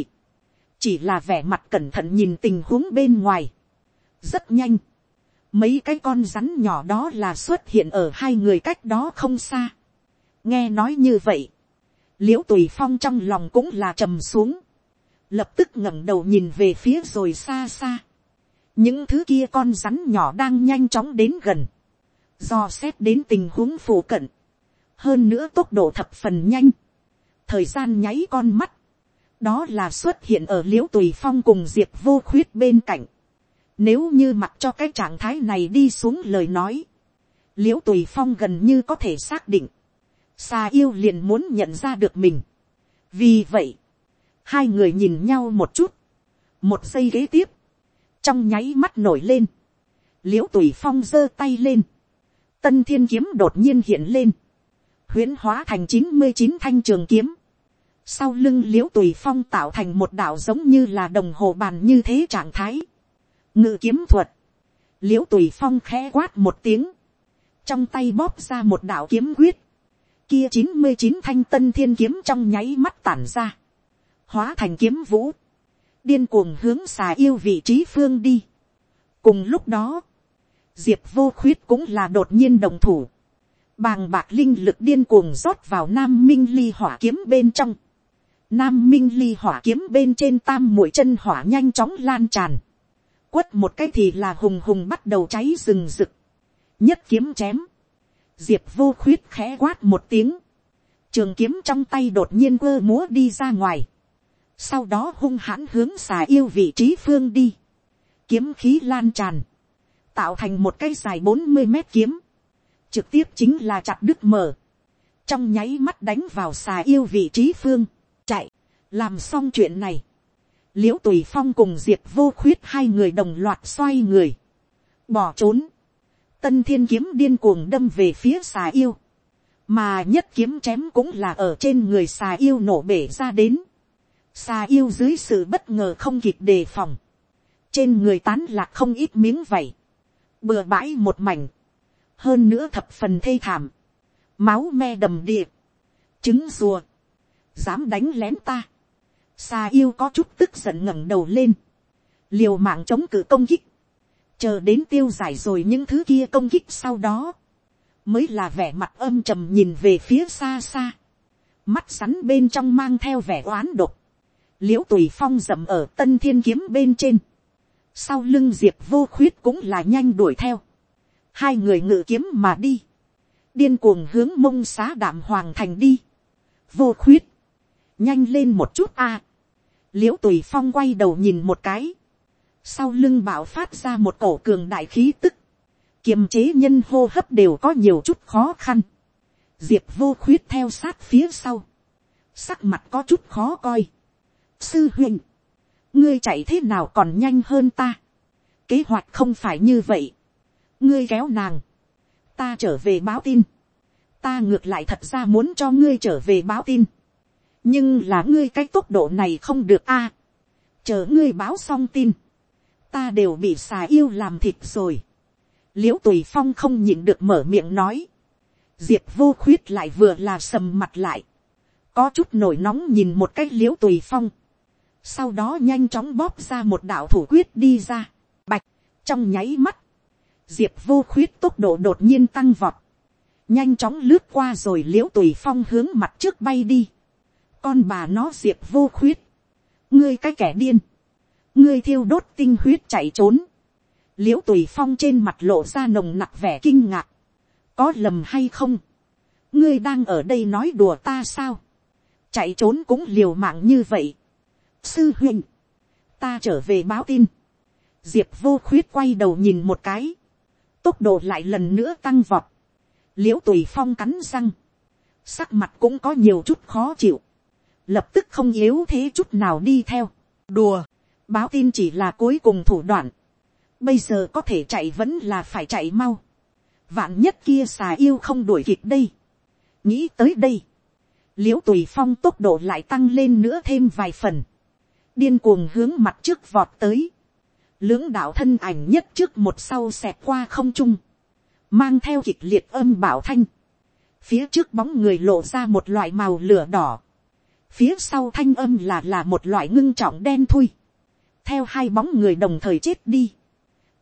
chỉ là vẻ mặt cẩn thận nhìn tình huống bên ngoài, rất nhanh, mấy cái con rắn nhỏ đó là xuất hiện ở hai người cách đó không xa. nghe nói như vậy, l i ễ u tùy phong trong lòng cũng là trầm xuống, lập tức ngẩng đầu nhìn về phía rồi xa xa. những thứ kia con rắn nhỏ đang nhanh chóng đến gần, do xét đến tình huống phổ cận, hơn nữa tốc độ thập phần nhanh, thời gian nháy con mắt, đó là xuất hiện ở l i ễ u tùy phong cùng diệp vô khuyết bên cạnh, nếu như mặc cho cái trạng thái này đi xuống lời nói. l i ễ u tùy phong gần như có thể xác định. Xà yêu liền muốn nhận ra được mình. Vì vậy, hai người nhìn nhau một chút. Một giây kế tiếp. Trong nháy mắt nổi lên. l i ễ u tùy phong giơ tay lên. Tân thiên kiếm đột nhiên hiện lên huyễn hóa thành chín mươi chín thanh trường kiếm. Sau lưng liễu tùy phong tạo thành một đạo giống như là đồng hồ bàn như thế trạng thái. Ngự kiếm thuật, liễu tùy phong khẽ quát một tiếng, trong tay bóp ra một đạo kiếm quyết, kia chín mươi chín thanh tân thiên kiếm trong nháy mắt tản ra, hóa thành kiếm vũ, điên cuồng hướng xà yêu vị trí phương đi. cùng lúc đó, diệp vô khuyết cũng là đột nhiên đồng thủ, bàng bạc linh lực điên cuồng rót vào nam minh ly hỏa kiếm bên trong, nam minh ly hỏa kiếm bên trên tam mũi chân hỏa nhanh chóng lan tràn, quất một cái thì là hùng hùng bắt đầu cháy rừng rực, nhất kiếm chém, diệp vô khuyết khẽ quát một tiếng, trường kiếm trong tay đột nhiên quơ múa đi ra ngoài, sau đó hung hãn hướng xà yêu vị trí phương đi, kiếm khí lan tràn, tạo thành một cái dài bốn mươi mét kiếm, trực tiếp chính là chặt đứt mở, trong nháy mắt đánh vào xà yêu vị trí phương, chạy, làm xong chuyện này, l i ễ u tùy phong cùng diệp vô khuyết hai người đồng loạt xoay người, bỏ trốn, tân thiên kiếm điên cuồng đâm về phía xà yêu, mà nhất kiếm chém cũng là ở trên người xà yêu nổ bể ra đến, xà yêu dưới sự bất ngờ không kịp đề phòng, trên người tán lạc không ít miếng vảy, bừa bãi một mảnh, hơn nữa thập phần thê thảm, máu me đầm địa, trứng rùa, dám đánh lén ta, xa yêu có chút tức giận ngẩng đầu lên, liều mạng chống cự công kích, chờ đến tiêu giải rồi những thứ kia công kích sau đó, mới là vẻ mặt âm trầm nhìn về phía xa xa, mắt sắn bên trong mang theo vẻ oán độc, l i ễ u tùy phong rậm ở tân thiên kiếm bên trên, sau lưng diệp vô khuyết cũng là nhanh đuổi theo, hai người ngự kiếm mà đi, điên cuồng hướng mông xá đạm hoàng thành đi, vô khuyết, nhanh lên một chút a, l i ễ u tùy phong quay đầu nhìn một cái, sau lưng bạo phát ra một cổ cường đại khí tức, kiềm chế nhân hô hấp đều có nhiều chút khó khăn, diệp vô khuyết theo sát phía sau, sắc mặt có chút khó coi, sư huynh, ngươi chạy thế nào còn nhanh hơn ta, kế hoạch không phải như vậy, ngươi kéo nàng, ta trở về báo tin, ta ngược lại thật ra muốn cho ngươi trở về báo tin, nhưng là ngươi cái tốc độ này không được a, à, chờ ngươi báo xong tin, ta đều bị xà yêu làm thịt rồi. l i ễ u tùy phong không nhịn được mở miệng nói. diệp vô khuyết lại vừa là sầm mặt lại. có chút nổi nóng nhìn một cái l i ễ u tùy phong. sau đó nhanh chóng bóp ra một đạo thủ quyết đi ra. bạch, trong nháy mắt diệp vô khuyết tốc độ đột nhiên tăng vọt. nhanh chóng lướt qua rồi l i ễ u tùy phong hướng mặt trước bay đi. con bà nó diệp vô khuyết. ngươi cái kẻ điên. Ngươi thiêu đốt tinh huyết chạy trốn, l i ễ u tùy phong trên mặt lộ ra nồng nặc vẻ kinh ngạc, có lầm hay không, ngươi đang ở đây nói đùa ta sao, chạy trốn cũng liều mạng như vậy, sư huynh, ta trở về báo tin, diệp vô khuyết quay đầu nhìn một cái, tốc độ lại lần nữa tăng vọt, l i ễ u tùy phong cắn răng, sắc mặt cũng có nhiều chút khó chịu, lập tức không yếu thế chút nào đi theo, đùa, báo tin chỉ là cuối cùng thủ đoạn, bây giờ có thể chạy vẫn là phải chạy mau, vạn nhất kia xà yêu không đuổi kịp đây, nghĩ tới đây, l i ễ u tùy phong tốc độ lại tăng lên nữa thêm vài phần, điên cuồng hướng mặt trước vọt tới, lưỡng đạo thân ảnh nhất trước một sau xẹt qua không trung, mang theo kịch liệt âm bảo thanh, phía trước bóng người lộ ra một loại màu lửa đỏ, phía sau thanh âm là là một loại ngưng trọng đen thui, theo hai bóng người đồng thời chết đi,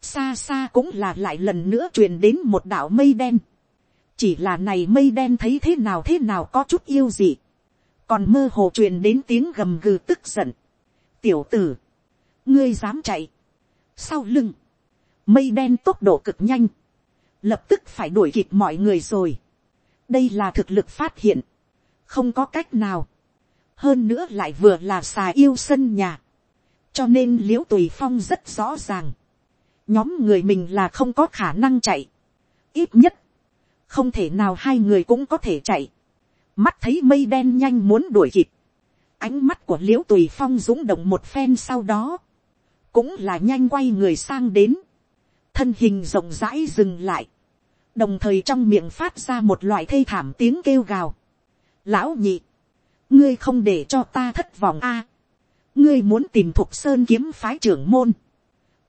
xa xa cũng là lại lần nữa truyền đến một đạo mây đen, chỉ là này mây đen thấy thế nào thế nào có chút yêu gì, còn mơ hồ truyền đến tiếng gầm gừ tức giận, tiểu tử, ngươi dám chạy, sau lưng, mây đen tốc độ cực nhanh, lập tức phải đuổi kịp mọi người rồi, đây là thực lực phát hiện, không có cách nào, hơn nữa lại vừa là xà yêu sân nhà, cho nên l i ễ u tùy phong rất rõ ràng, nhóm người mình là không có khả năng chạy, ít nhất, không thể nào hai người cũng có thể chạy, mắt thấy mây đen nhanh muốn đuổi kịp, ánh mắt của l i ễ u tùy phong dũng động một phen sau đó, cũng là nhanh quay người sang đến, thân hình rộng rãi dừng lại, đồng thời trong miệng phát ra một loại thê thảm tiếng kêu gào. Lão nhị, ngươi không để cho ta thất vọng a ngươi muốn tìm thuộc sơn kiếm phái trưởng môn,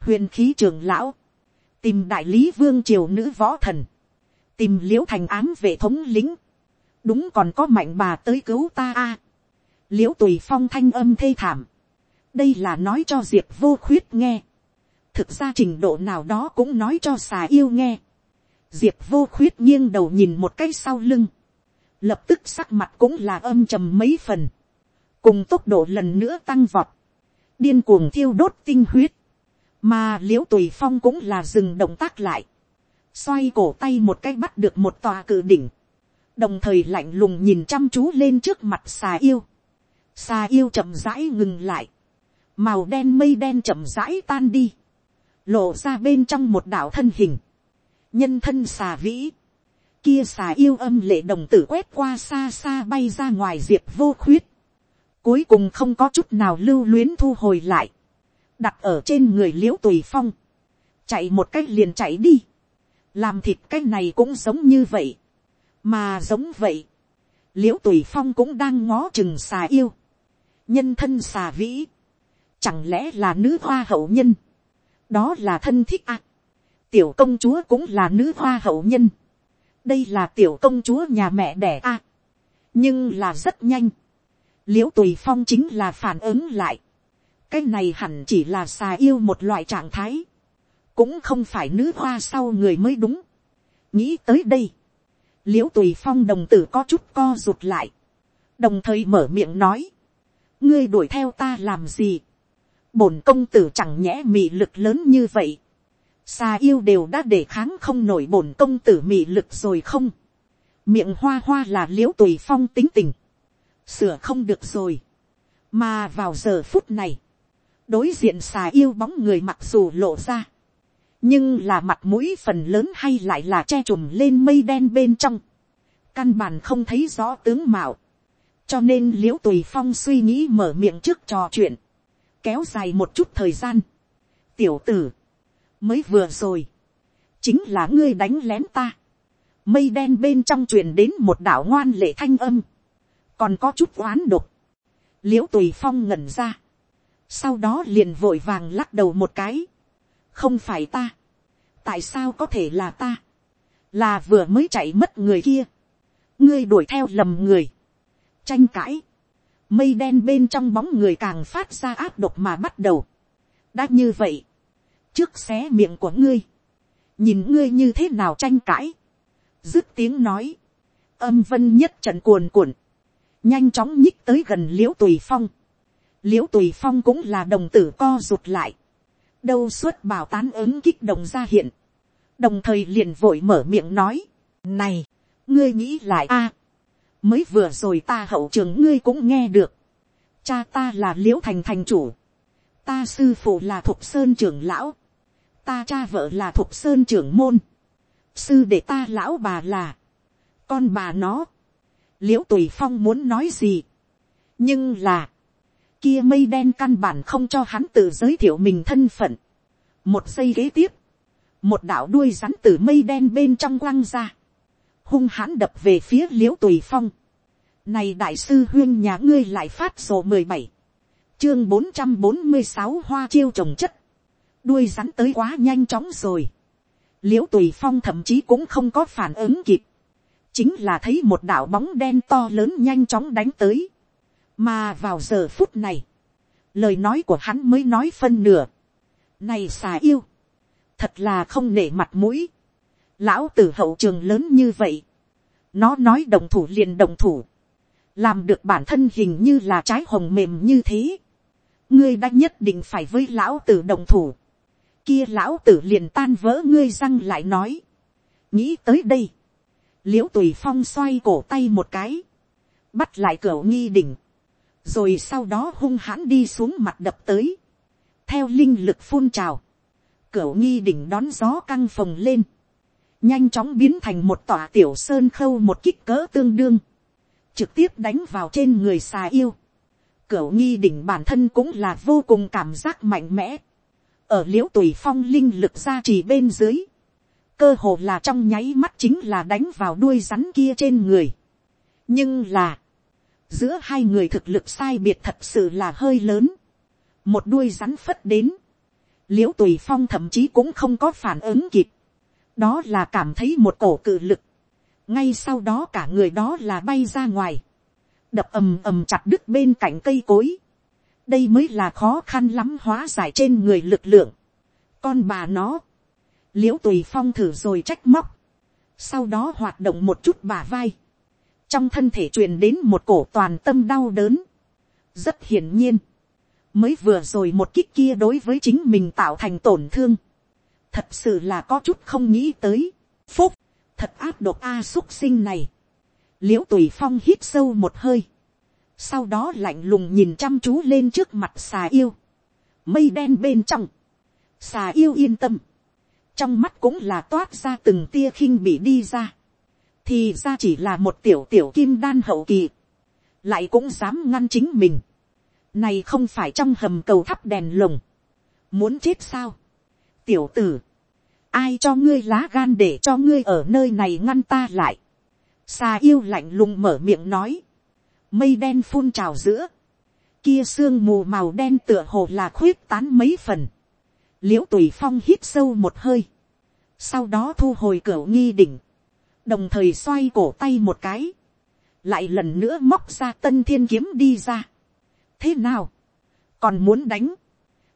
huyền khí trưởng lão, tìm đại lý vương triều nữ võ thần, tìm l i ễ u thành ám vệ thống lính, đúng còn có mạnh bà tới cứu ta a. À. l i ễ u tùy phong thanh âm thê thảm, đây là nói cho diệp vô khuyết nghe, thực ra trình độ nào đó cũng nói cho xà yêu nghe, diệp vô khuyết nghiêng đầu nhìn một cái sau lưng, lập tức sắc mặt cũng là âm trầm mấy phần, cùng tốc độ lần nữa tăng vọt, điên cuồng thiêu đốt tinh huyết, mà l i ễ u tùy phong cũng là dừng động tác lại, xoay cổ tay một cái bắt được một tòa cự đỉnh, đồng thời lạnh lùng nhìn chăm chú lên trước mặt xà yêu, xà yêu chậm rãi ngừng lại, màu đen mây đen chậm rãi tan đi, lộ ra bên trong một đảo thân hình, nhân thân xà vĩ, kia xà yêu âm lệ đồng tử quét qua xa xa bay ra ngoài diệp vô khuyết, cuối cùng không có chút nào lưu luyến thu hồi lại, đặt ở trên người l i ễ u tùy phong, chạy một cách liền chạy đi, làm thịt cái này cũng giống như vậy, mà giống vậy, l i ễ u tùy phong cũng đang ngó chừng xà yêu, nhân thân xà vĩ, chẳng lẽ là nữ hoa hậu nhân, đó là thân thích ạ, tiểu công chúa cũng là nữ hoa hậu nhân, đây là tiểu công chúa nhà mẹ đẻ a, nhưng là rất nhanh, l i ễ u tùy phong chính là phản ứng lại, cái này hẳn chỉ là xà yêu một loại trạng thái, cũng không phải nữ hoa sau người mới đúng, nghĩ tới đây, l i ễ u tùy phong đồng tử có chút co rụt lại, đồng thời mở miệng nói, ngươi đuổi theo ta làm gì, bổn công tử chẳng nhẽ mị lực lớn như vậy, xà yêu đều đã để kháng không nổi bổn công tử mị lực rồi không, miệng hoa hoa là l i ễ u tùy phong tính tình, sửa không được rồi, mà vào giờ phút này, đối diện xà yêu bóng người mặc dù lộ ra, nhưng là mặt mũi phần lớn hay lại là che trùm lên mây đen bên trong, căn bản không thấy rõ tướng mạo, cho nên l i ễ u tùy phong suy nghĩ mở miệng trước trò chuyện, kéo dài một chút thời gian. tiểu tử, mới vừa rồi, chính là ngươi đánh lén ta, mây đen bên trong truyền đến một đạo ngoan lệ thanh âm, còn có chút oán độc, l i ễ u tùy phong ngẩn ra, sau đó liền vội vàng lắc đầu một cái, không phải ta, tại sao có thể là ta, là vừa mới chạy mất người kia, ngươi đuổi theo lầm người, tranh cãi, mây đen bên trong bóng người càng phát ra áp độc mà bắt đầu, đã như vậy, trước xé miệng của ngươi, nhìn ngươi như thế nào tranh cãi, dứt tiếng nói, âm vân nhất trận cuồn cuộn, nhanh chóng nhích tới gần l i ễ u tùy phong, l i ễ u tùy phong cũng là đồng tử co rụt lại, đâu suốt bảo tán ứng kích động ra hiện, đồng thời liền vội mở miệng nói, này, ngươi nghĩ lại a, mới vừa rồi ta hậu trường ngươi cũng nghe được, cha ta là l i ễ u thành thành chủ, ta sư phụ là thục sơn trưởng lão, ta cha vợ là thục sơn trưởng môn, sư để ta lão bà là, con bà nó, l i ễ u tùy phong muốn nói gì, nhưng là, kia mây đen căn bản không cho hắn tự giới thiệu mình thân phận. một giây kế tiếp, một đạo đuôi rắn từ mây đen bên trong quăng ra, hung hãn đập về phía l i ễ u tùy phong. này đại sư huyên nhà ngươi lại phát sổ mười bảy, chương bốn trăm bốn mươi sáu hoa chiêu trồng chất, đuôi rắn tới quá nhanh chóng rồi. l i ễ u tùy phong thậm chí cũng không có phản ứng kịp, chính là thấy một đạo bóng đen to lớn nhanh chóng đánh tới mà vào giờ phút này, lời nói của hắn mới nói phân nửa. này xà yêu, thật là không nể mặt mũi, lão tử hậu trường lớn như vậy, nó nói đồng thủ liền đồng thủ, làm được bản thân hình như là trái hồng mềm như thế, ngươi đã nhất định phải với lão tử đồng thủ, kia lão tử liền tan vỡ ngươi răng lại nói, nghĩ tới đây, l i ễ u tùy phong xoay cổ tay một cái, bắt lại cửa nghi đỉnh, rồi sau đó hung hãn đi xuống mặt đập tới, theo linh lực phun trào, cửa nghi đỉnh đón gió căng phồng lên, nhanh chóng biến thành một tòa tiểu sơn khâu một kích cỡ tương đương, trực tiếp đánh vào trên người xà yêu. Cửu nghi đỉnh bản thân cũng là vô cùng cảm giác mạnh mẽ. Ở liễu tùy phong linh lực ra chỉ bên dưới. Cơ hồ là trong nháy mắt chính là đánh vào đuôi rắn kia trên người. Nhưng là giữa hai người thực lực sai biệt thật sự là hơi lớn, một đuôi rắn phất đến, l i ễ u tùy phong thậm chí cũng không có phản ứng kịp, đó là cảm thấy một cổ cự lực, ngay sau đó cả người đó là bay ra ngoài, đập ầm ầm chặt đứt bên cạnh cây cối, đây mới là khó khăn lắm hóa giải trên người lực lượng, con bà nó, l i ễ u tùy phong thử rồi trách móc, sau đó hoạt động một chút bà vai, trong thân thể truyền đến một cổ toàn tâm đau đớn. rất hiển nhiên, mới vừa rồi một kích kia đối với chính mình tạo thành tổn thương, thật sự là có chút không nghĩ tới. phúc, thật áp độc a xúc sinh này. l i ễ u tùy phong hít sâu một hơi, sau đó lạnh lùng nhìn chăm chú lên trước mặt xà yêu, mây đen bên trong, xà yêu yên tâm, trong mắt cũng là toát ra từng tia khinh bị đi ra thì ra chỉ là một tiểu tiểu kim đan hậu kỳ, lại cũng dám ngăn chính mình. Này không phải trong hầm cầu thắp đèn lồng, muốn chết sao. Tiểu tử, ai cho ngươi lá gan để cho ngươi ở nơi này ngăn ta lại. xà yêu lạnh lùng mở miệng nói, mây đen phun trào giữa, kia sương mù màu đen tựa hồ là khuyết tán mấy phần, l i ễ u tùy phong hít sâu một hơi, sau đó thu hồi cửa nghi đỉnh, đồng thời xoay cổ tay một cái, lại lần nữa móc ra tân thiên kiếm đi ra. thế nào, còn muốn đánh,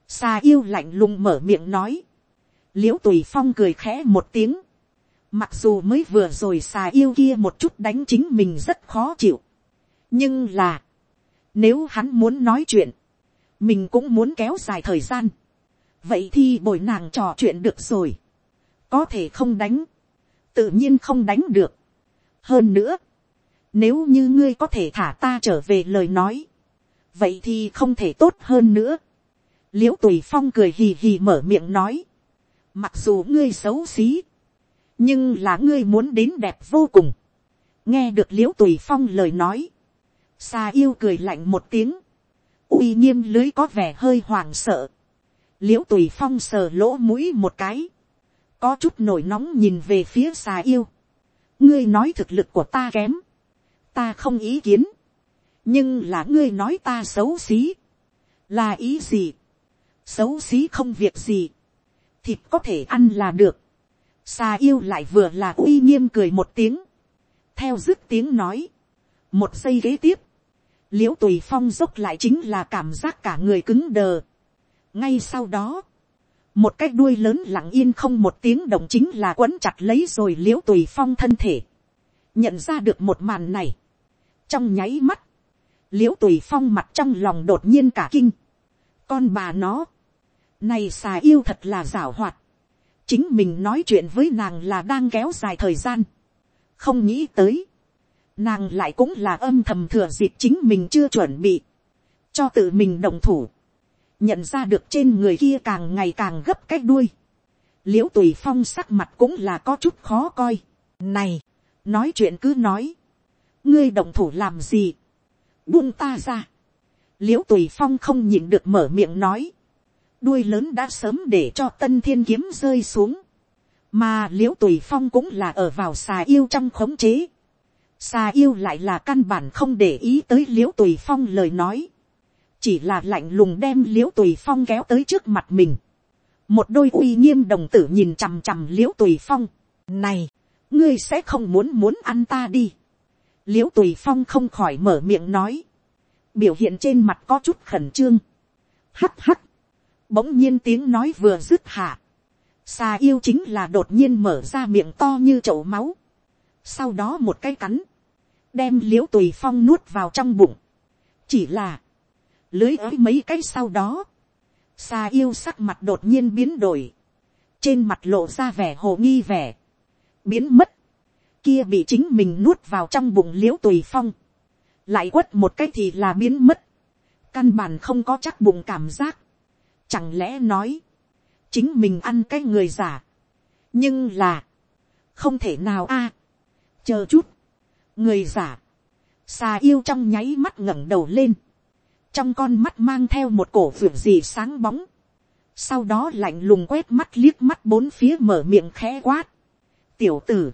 xà yêu lạnh lùng mở miệng nói, l i ễ u tùy phong cười khẽ một tiếng, mặc dù mới vừa rồi xà yêu kia một chút đánh chính mình rất khó chịu, nhưng là, nếu hắn muốn nói chuyện, mình cũng muốn kéo dài thời gian. Vậy thì bồi nàng trò chuyện được rồi. Có thể không đánh. Tự nhiên không đánh được. Hơn nữa, nếu như ngươi có thể thả ta trở về lời nói. Vậy thì không thể tốt hơn nữa. Liễu tùy phong cười hì hì mở miệng nói. Mặc dù ngươi xấu xí. Nhưng là ngươi muốn đến đẹp vô cùng. Nghe được liễu tùy phong lời nói Xà yêu cười lạnh một tiếng. uy nghiêm lưới có vẻ hơi hoảng sợ. l i ễ u tùy phong sờ lỗ mũi một cái. có chút nổi nóng nhìn về phía xà yêu. ngươi nói thực lực của ta kém. ta không ý kiến. nhưng là ngươi nói ta xấu xí. là ý gì. xấu xí không việc gì thịt có thể ăn là được. xà yêu lại vừa là uy nghiêm cười một tiếng. theo dứt tiếng nói. một giây kế tiếp Liễu tùy phong dốc lại chính là cảm giác cả người cứng đờ. ngay sau đó, một cái đuôi lớn lặng yên không một tiếng động chính là quấn chặt lấy rồi Liễu tùy phong thân thể. nhận ra được một màn này. trong nháy mắt, Liễu tùy phong mặt trong lòng đột nhiên cả kinh. con bà nó, này xà yêu thật là giảo hoạt. chính mình nói chuyện với nàng là đang kéo dài thời gian. không nghĩ tới. Nàng lại cũng là âm thầm thừa dịp chính mình chưa chuẩn bị, cho tự mình đồng thủ, nhận ra được trên người kia càng ngày càng gấp cái đuôi, liễu tùy phong sắc mặt cũng là có chút khó coi, này, nói chuyện cứ nói, ngươi đồng thủ làm gì, buông ta ra, liễu tùy phong không nhịn được mở miệng nói, đuôi lớn đã sớm để cho tân thiên kiếm rơi xuống, mà l i ễ u tùy phong cũng là ở vào xà yêu trong khống chế, xà yêu lại là căn bản không để ý tới l i ễ u tùy phong lời nói, chỉ là lạnh lùng đem l i ễ u tùy phong kéo tới trước mặt mình, một đôi uy nghiêm đồng tử nhìn chằm chằm l i ễ u tùy phong, này, ngươi sẽ không muốn muốn ăn ta đi, l i ễ u tùy phong không khỏi mở miệng nói, biểu hiện trên mặt có chút khẩn trương, hắt hắt, bỗng nhiên tiếng nói vừa dứt hạ, xà yêu chính là đột nhiên mở ra miệng to như chậu máu, sau đó một cái cắn, đem l i ễ u tùy phong nuốt vào trong bụng. chỉ là, lưới ới mấy cái sau đó, xà yêu sắc mặt đột nhiên biến đổi, trên mặt lộ ra vẻ hồ nghi vẻ, biến mất, kia bị chính mình nuốt vào trong bụng l i ễ u tùy phong, lại quất một cái thì là biến mất, căn bản không có chắc bụng cảm giác, chẳng lẽ nói, chính mình ăn cái người giả, nhưng là, không thể nào a, chờ chút, người giả, xà yêu trong nháy mắt ngẩng đầu lên, trong con mắt mang theo một cổ vượt gì sáng bóng, sau đó lạnh lùng quét mắt liếc mắt bốn phía mở miệng khẽ quát, tiểu tử,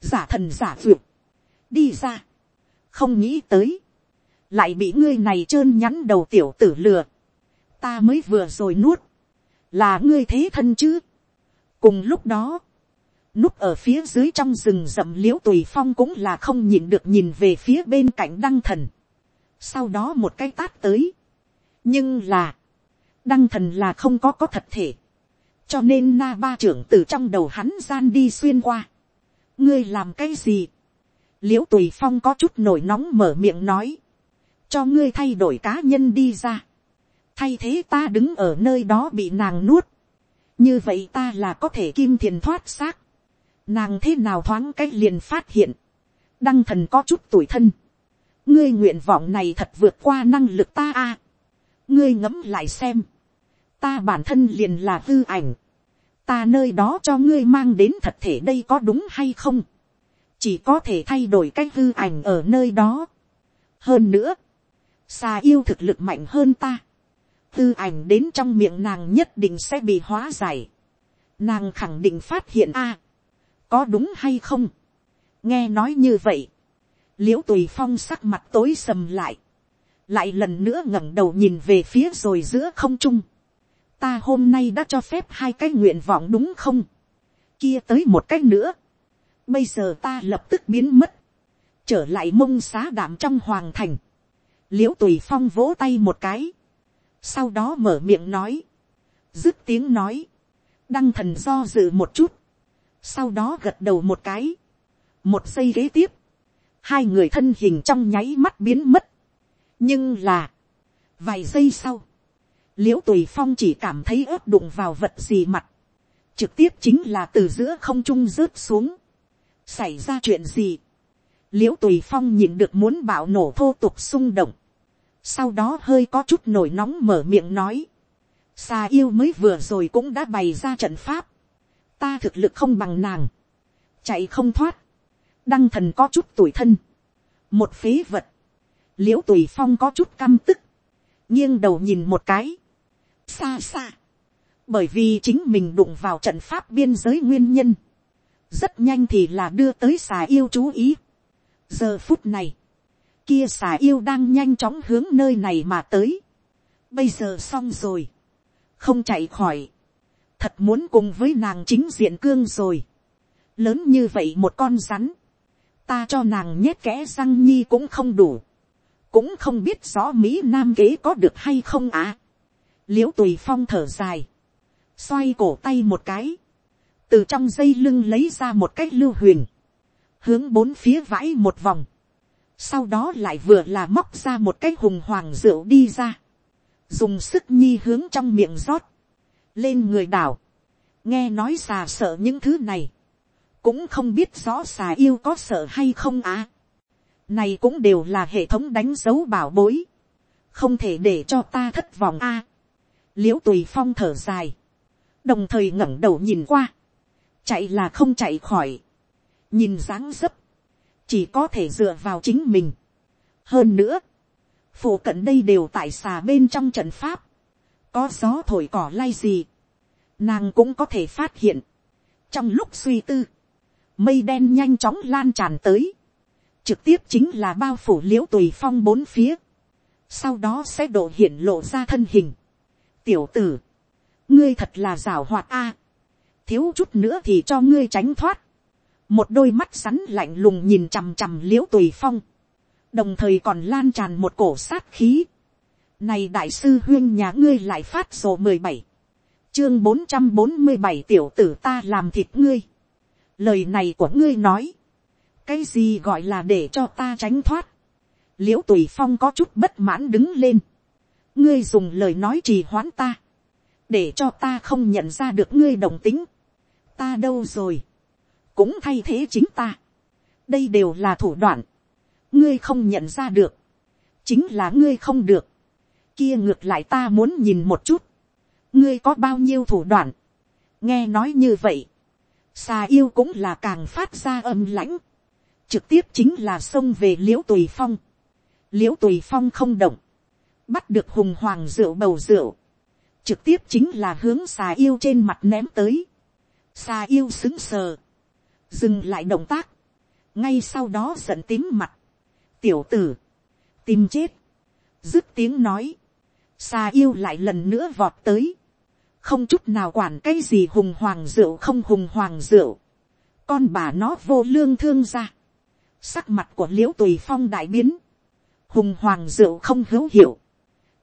giả thần giả vượt, đi ra, không nghĩ tới, lại bị ngươi này trơn nhắn đầu tiểu tử lừa, ta mới vừa rồi nuốt, là ngươi thế thân chứ. cùng lúc đó, núp ở phía dưới trong rừng rậm l i ễ u tùy phong cũng là không nhìn được nhìn về phía bên cạnh đăng thần. sau đó một cái tát tới. nhưng là, đăng thần là không có có thật thể. cho nên na ba trưởng từ trong đầu hắn gian đi xuyên qua. ngươi làm cái gì. l i ễ u tùy phong có chút nổi nóng mở miệng nói. cho ngươi thay đổi cá nhân đi ra thay thế ta đứng ở nơi đó bị nàng nuốt. như vậy ta là có thể kim thiền thoát xác. Nàng thế nào thoáng cách liền phát hiện, đăng thần có chút tuổi thân, ngươi nguyện vọng này thật vượt qua năng lực ta a, ngươi ngẫm lại xem, ta bản thân liền là tư ảnh, ta nơi đó cho ngươi mang đến thật thể đây có đúng hay không, chỉ có thể thay đổi cách tư ảnh ở nơi đó. hơn nữa, xà yêu thực lực mạnh hơn ta, tư ảnh đến trong miệng nàng nhất định sẽ bị hóa giải, nàng khẳng định phát hiện a, có đúng hay không, nghe nói như vậy, l i ễ u tùy phong sắc mặt tối sầm lại, lại lần nữa ngẩng đầu nhìn về phía rồi giữa không trung, ta hôm nay đã cho phép hai cái nguyện vọng đúng không, kia tới một cái nữa, bây giờ ta lập tức biến mất, trở lại mông xá đảm trong hoàng thành, l i ễ u tùy phong vỗ tay một cái, sau đó mở miệng nói, dứt tiếng nói, đăng thần do dự một chút, sau đó gật đầu một cái, một giây kế tiếp, hai người thân hình trong nháy mắt biến mất, nhưng là, vài giây sau, l i ễ u tùy phong chỉ cảm thấy ớt đụng vào vật gì mặt, trực tiếp chính là từ giữa không trung rớt xuống, xảy ra chuyện gì, l i ễ u tùy phong nhìn được muốn bạo nổ thô tục xung động, sau đó hơi có chút nổi nóng mở miệng nói, xà yêu mới vừa rồi cũng đã bày ra trận pháp, ta thực lực không bằng nàng, chạy không thoát, đăng thần có chút tuổi thân, một phế vật, l i ễ u tùy phong có chút căm tức, nghiêng đầu nhìn một cái, xa xa, bởi vì chính mình đụng vào trận pháp biên giới nguyên nhân, rất nhanh thì là đưa tới xà yêu chú ý, giờ phút này, kia xà yêu đang nhanh chóng hướng nơi này mà tới. bây giờ xong rồi, không chạy khỏi, thật muốn cùng với nàng chính diện cương rồi. lớn như vậy một con rắn, ta cho nàng nhét kẽ răng nhi cũng không đủ, cũng không biết rõ mỹ nam kế có được hay không à. l i ễ u tùy phong thở dài, xoay cổ tay một cái, từ trong dây lưng lấy ra một cái lưu huyền, hướng bốn phía vãi một vòng, sau đó lại vừa là móc ra một cái hùng hoàng rượu đi ra, dùng sức nhi hướng trong miệng rót, lên người đảo, nghe nói xà sợ những thứ này, cũng không biết rõ xà yêu có sợ hay không á. này cũng đều là hệ thống đánh dấu bảo bối, không thể để cho ta thất vọng a. À, l i ễ u tùy phong thở dài, đồng thời ngẩng đầu nhìn qua, chạy là không chạy khỏi, nhìn dáng dấp, chỉ có thể dựa vào chính mình. hơn nữa, phụ cận đây đều tại xà bên trong trận pháp, có gió thổi cỏ lay gì, nàng cũng có thể phát hiện. trong lúc suy tư, mây đen nhanh chóng lan tràn tới, trực tiếp chính là bao phủ l i ễ u tùy phong bốn phía, sau đó sẽ độ hiện lộ ra thân hình. tiểu tử, ngươi thật là rào hoạt a, thiếu chút nữa thì cho ngươi tránh thoát, một đôi mắt rắn lạnh lùng nhìn chằm chằm l i ễ u tùy phong, đồng thời còn lan tràn một cổ sát khí. Này đại sư huyên nhà ngươi lại phát sổ mười bảy, chương bốn trăm bốn mươi bảy tiểu tử ta làm thịt ngươi. Lời này của ngươi nói, cái gì gọi là để cho ta tránh thoát. l i ễ u tùy phong có chút bất mãn đứng lên. ngươi dùng lời nói trì hoãn ta, để cho ta không nhận ra được ngươi đồng tính. ta đâu rồi cũng thay thế chính ta. đây đều là thủ đoạn, ngươi không nhận ra được, chính là ngươi không được, kia ngược lại ta muốn nhìn một chút, ngươi có bao nhiêu thủ đoạn, nghe nói như vậy, xà yêu cũng là càng phát ra âm lãnh, trực tiếp chính là xông về l i ễ u tùy phong, l i ễ u tùy phong không động, bắt được hùng hoàng rượu bầu rượu, trực tiếp chính là hướng xà yêu trên mặt ném tới, xà yêu xứng sờ, dừng lại động tác, ngay sau đó giận tím mặt, tiểu tử, tìm chết, dứt tiếng nói, xà yêu lại lần nữa vọt tới, không chút nào quản cái gì hùng hoàng rượu không hùng hoàng rượu, con bà nó vô lương thương ra, sắc mặt của l i ễ u tùy phong đại biến, hùng hoàng rượu không hữu hiệu,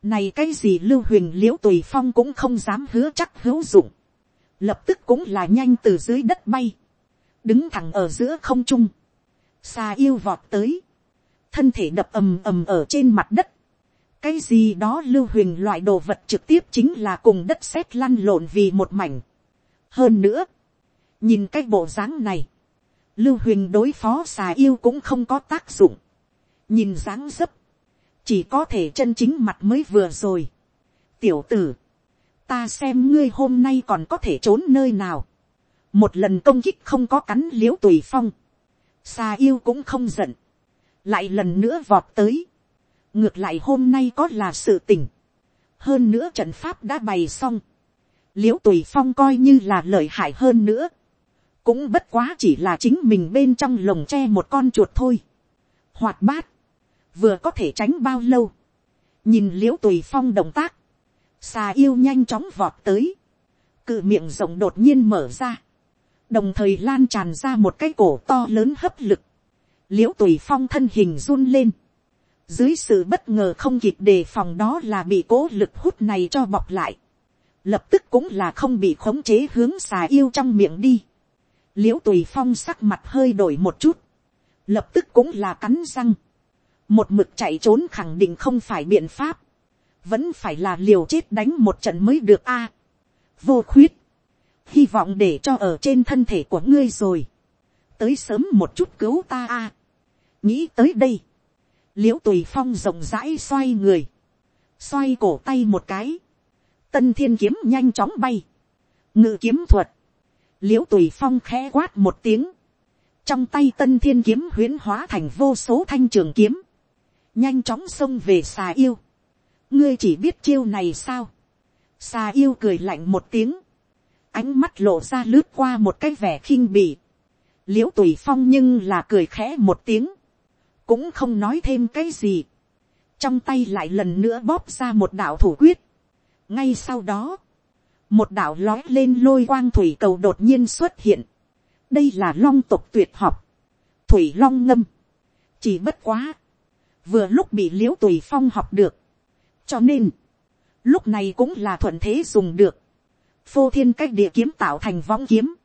này cái gì lưu huỳnh l i ễ u tùy phong cũng không dám hứa chắc hữu dụng, lập tức cũng là nhanh từ dưới đất bay, đứng thẳng ở giữa không trung, xà yêu vọt tới, thân thể đập ầm ầm ở trên mặt đất, cái gì đó lưu huỳnh loại đồ vật trực tiếp chính là cùng đất sét lăn lộn vì một mảnh. hơn nữa, nhìn cái bộ dáng này, lưu huỳnh đối phó xà yêu cũng không có tác dụng, nhìn dáng dấp, chỉ có thể chân chính mặt mới vừa rồi. tiểu tử, ta xem ngươi hôm nay còn có thể trốn nơi nào, một lần công kích không có cắn l i ễ u tùy phong, xà yêu cũng không giận, lại lần nữa vọt tới, ngược lại hôm nay có là sự tình, hơn nữa trận pháp đã bày xong, l i ễ u tùy phong coi như là lợi hại hơn nữa, cũng bất quá chỉ là chính mình bên trong lồng tre một con chuột thôi. hoạt bát, vừa có thể tránh bao lâu, nhìn l i ễ u tùy phong động tác, xà yêu nhanh chóng vọt tới, cự miệng rộng đột nhiên mở ra, đồng thời lan tràn ra một cái cổ to lớn hấp lực, l i ễ u tùy phong thân hình run lên, dưới sự bất ngờ không kịp đề phòng đó là bị cố lực hút này cho bọc lại, lập tức cũng là không bị khống chế hướng xà yêu trong miệng đi, l i ễ u tùy phong sắc mặt hơi đổi một chút, lập tức cũng là cắn răng, một mực chạy trốn khẳng định không phải biện pháp, vẫn phải là liều chết đánh một trận mới được a. vô khuyết, hy vọng để cho ở trên thân thể của ngươi rồi, tới sớm một chút cứu ta a. nghĩ tới đây, l i ễ u tùy phong rộng rãi xoay người, xoay cổ tay một cái, tân thiên kiếm nhanh chóng bay, ngự kiếm thuật, l i ễ u tùy phong khẽ quát một tiếng, trong tay tân thiên kiếm huyễn hóa thành vô số thanh trường kiếm, nhanh chóng xông về xà yêu. ngươi chỉ biết chiêu này sao. xà yêu cười lạnh một tiếng, ánh mắt lộ ra lướt qua một cái vẻ khinh bỉ. l i ễ u tùy phong nhưng là cười khẽ một tiếng, cũng không nói thêm cái gì. trong tay lại lần nữa bóp ra một đạo thủ quyết. ngay sau đó, một đạo lói lên lôi quang thủy cầu đột nhiên xuất hiện. đây là long tục tuyệt học, thủy long ngâm, chỉ bất quá, vừa lúc bị l i ễ u tùy phong học được, cho nên, lúc này cũng là thuận thế dùng được, phô thiên cách địa kiếm tạo thành võng kiếm,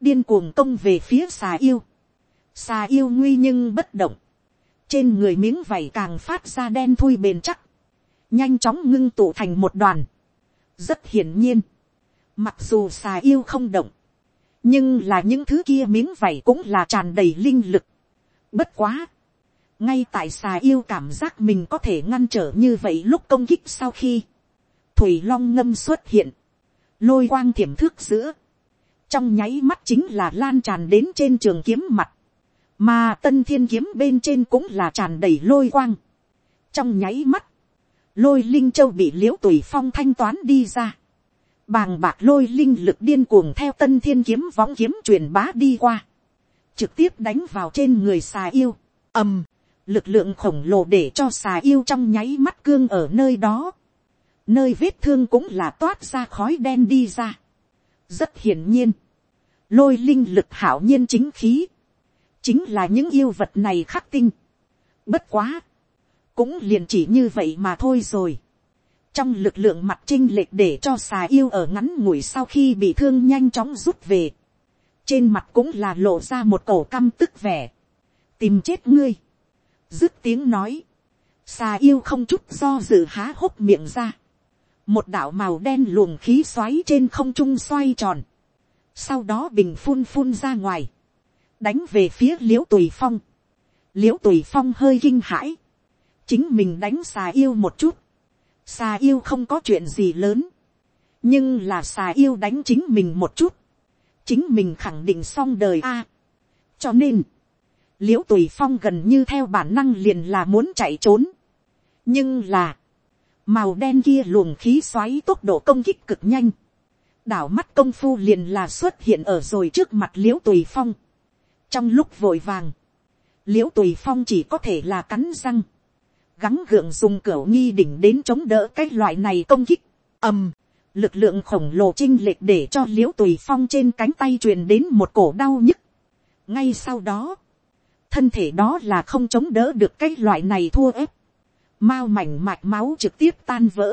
điên cuồng công về phía xà yêu, xà yêu nguy nhưng bất động, trên người miếng vảy càng phát ra đen thui bền chắc, nhanh chóng ngưng tụ thành một đoàn, rất hiển nhiên, Mặc dù xà yêu không động. Nhưng là những thứ kia miếng vảy cũng là tràn đầy linh lực. Bất quá. Ngay tại xà yêu cảm giác mình có thể ngăn trở như vậy lúc công kích sau khi. Thủy long ngâm xuất hiện. Lôi quang thiểm thước giữa. Trong nháy mắt chính là lan tràn đến trên trường kiếm mặt. Mà tân thiên kiếm bên trên cũng là tràn đầy lôi quang. Trong nháy mắt lôi linh châu bị l i ễ u tùy phong thanh toán đi ra bàng bạc lôi linh lực điên cuồng theo tân thiên kiếm võng kiếm truyền bá đi qua, trực tiếp đánh vào trên người xà yêu, ầm, lực lượng khổng lồ để cho xà yêu trong nháy mắt cương ở nơi đó, nơi vết thương cũng là toát ra khói đen đi ra. rất hiển nhiên, lôi linh lực hảo nhiên chính khí, chính là những yêu vật này khắc tinh. bất quá, cũng liền chỉ như vậy mà thôi rồi trong lực lượng mặt trinh lệch để cho xà yêu ở ngắn ngủi sau khi bị thương nhanh chóng rút về. trên mặt cũng là lộ ra một cổ căm tức vẻ. tìm chết ngươi. dứt tiếng nói. xà yêu không chút do dự há hốc miệng ra một đạo màu đen luồng khí xoáy trên không trung xoay tròn. sau đó bình phun phun ra ngoài. đánh về phía l i ễ u tùy phong. l i ễ u tùy phong hơi kinh hãi. chính mình đánh xà yêu một chút xà yêu không có chuyện gì lớn, nhưng là xà yêu đánh chính mình một chút, chính mình khẳng định xong đời a. cho nên, l i ễ u tùy phong gần như theo bản năng liền là muốn chạy trốn, nhưng là, màu đen kia luồng khí xoáy tốc độ công kích cực nhanh, đảo mắt công phu liền là xuất hiện ở rồi trước mặt liễu tùy phong. trong lúc vội vàng, liễu tùy phong chỉ có thể là cắn răng, gắng gượng dùng cửa nghi đỉnh đến chống đỡ cái loại này công kích, ầm, lực lượng khổng lồ chinh lệch để cho liễu tùy phong trên cánh tay truyền đến một cổ đau nhức. ngay sau đó, thân thể đó là không chống đỡ được cái loại này thua ép, mao mảnh mạch máu trực tiếp tan vỡ,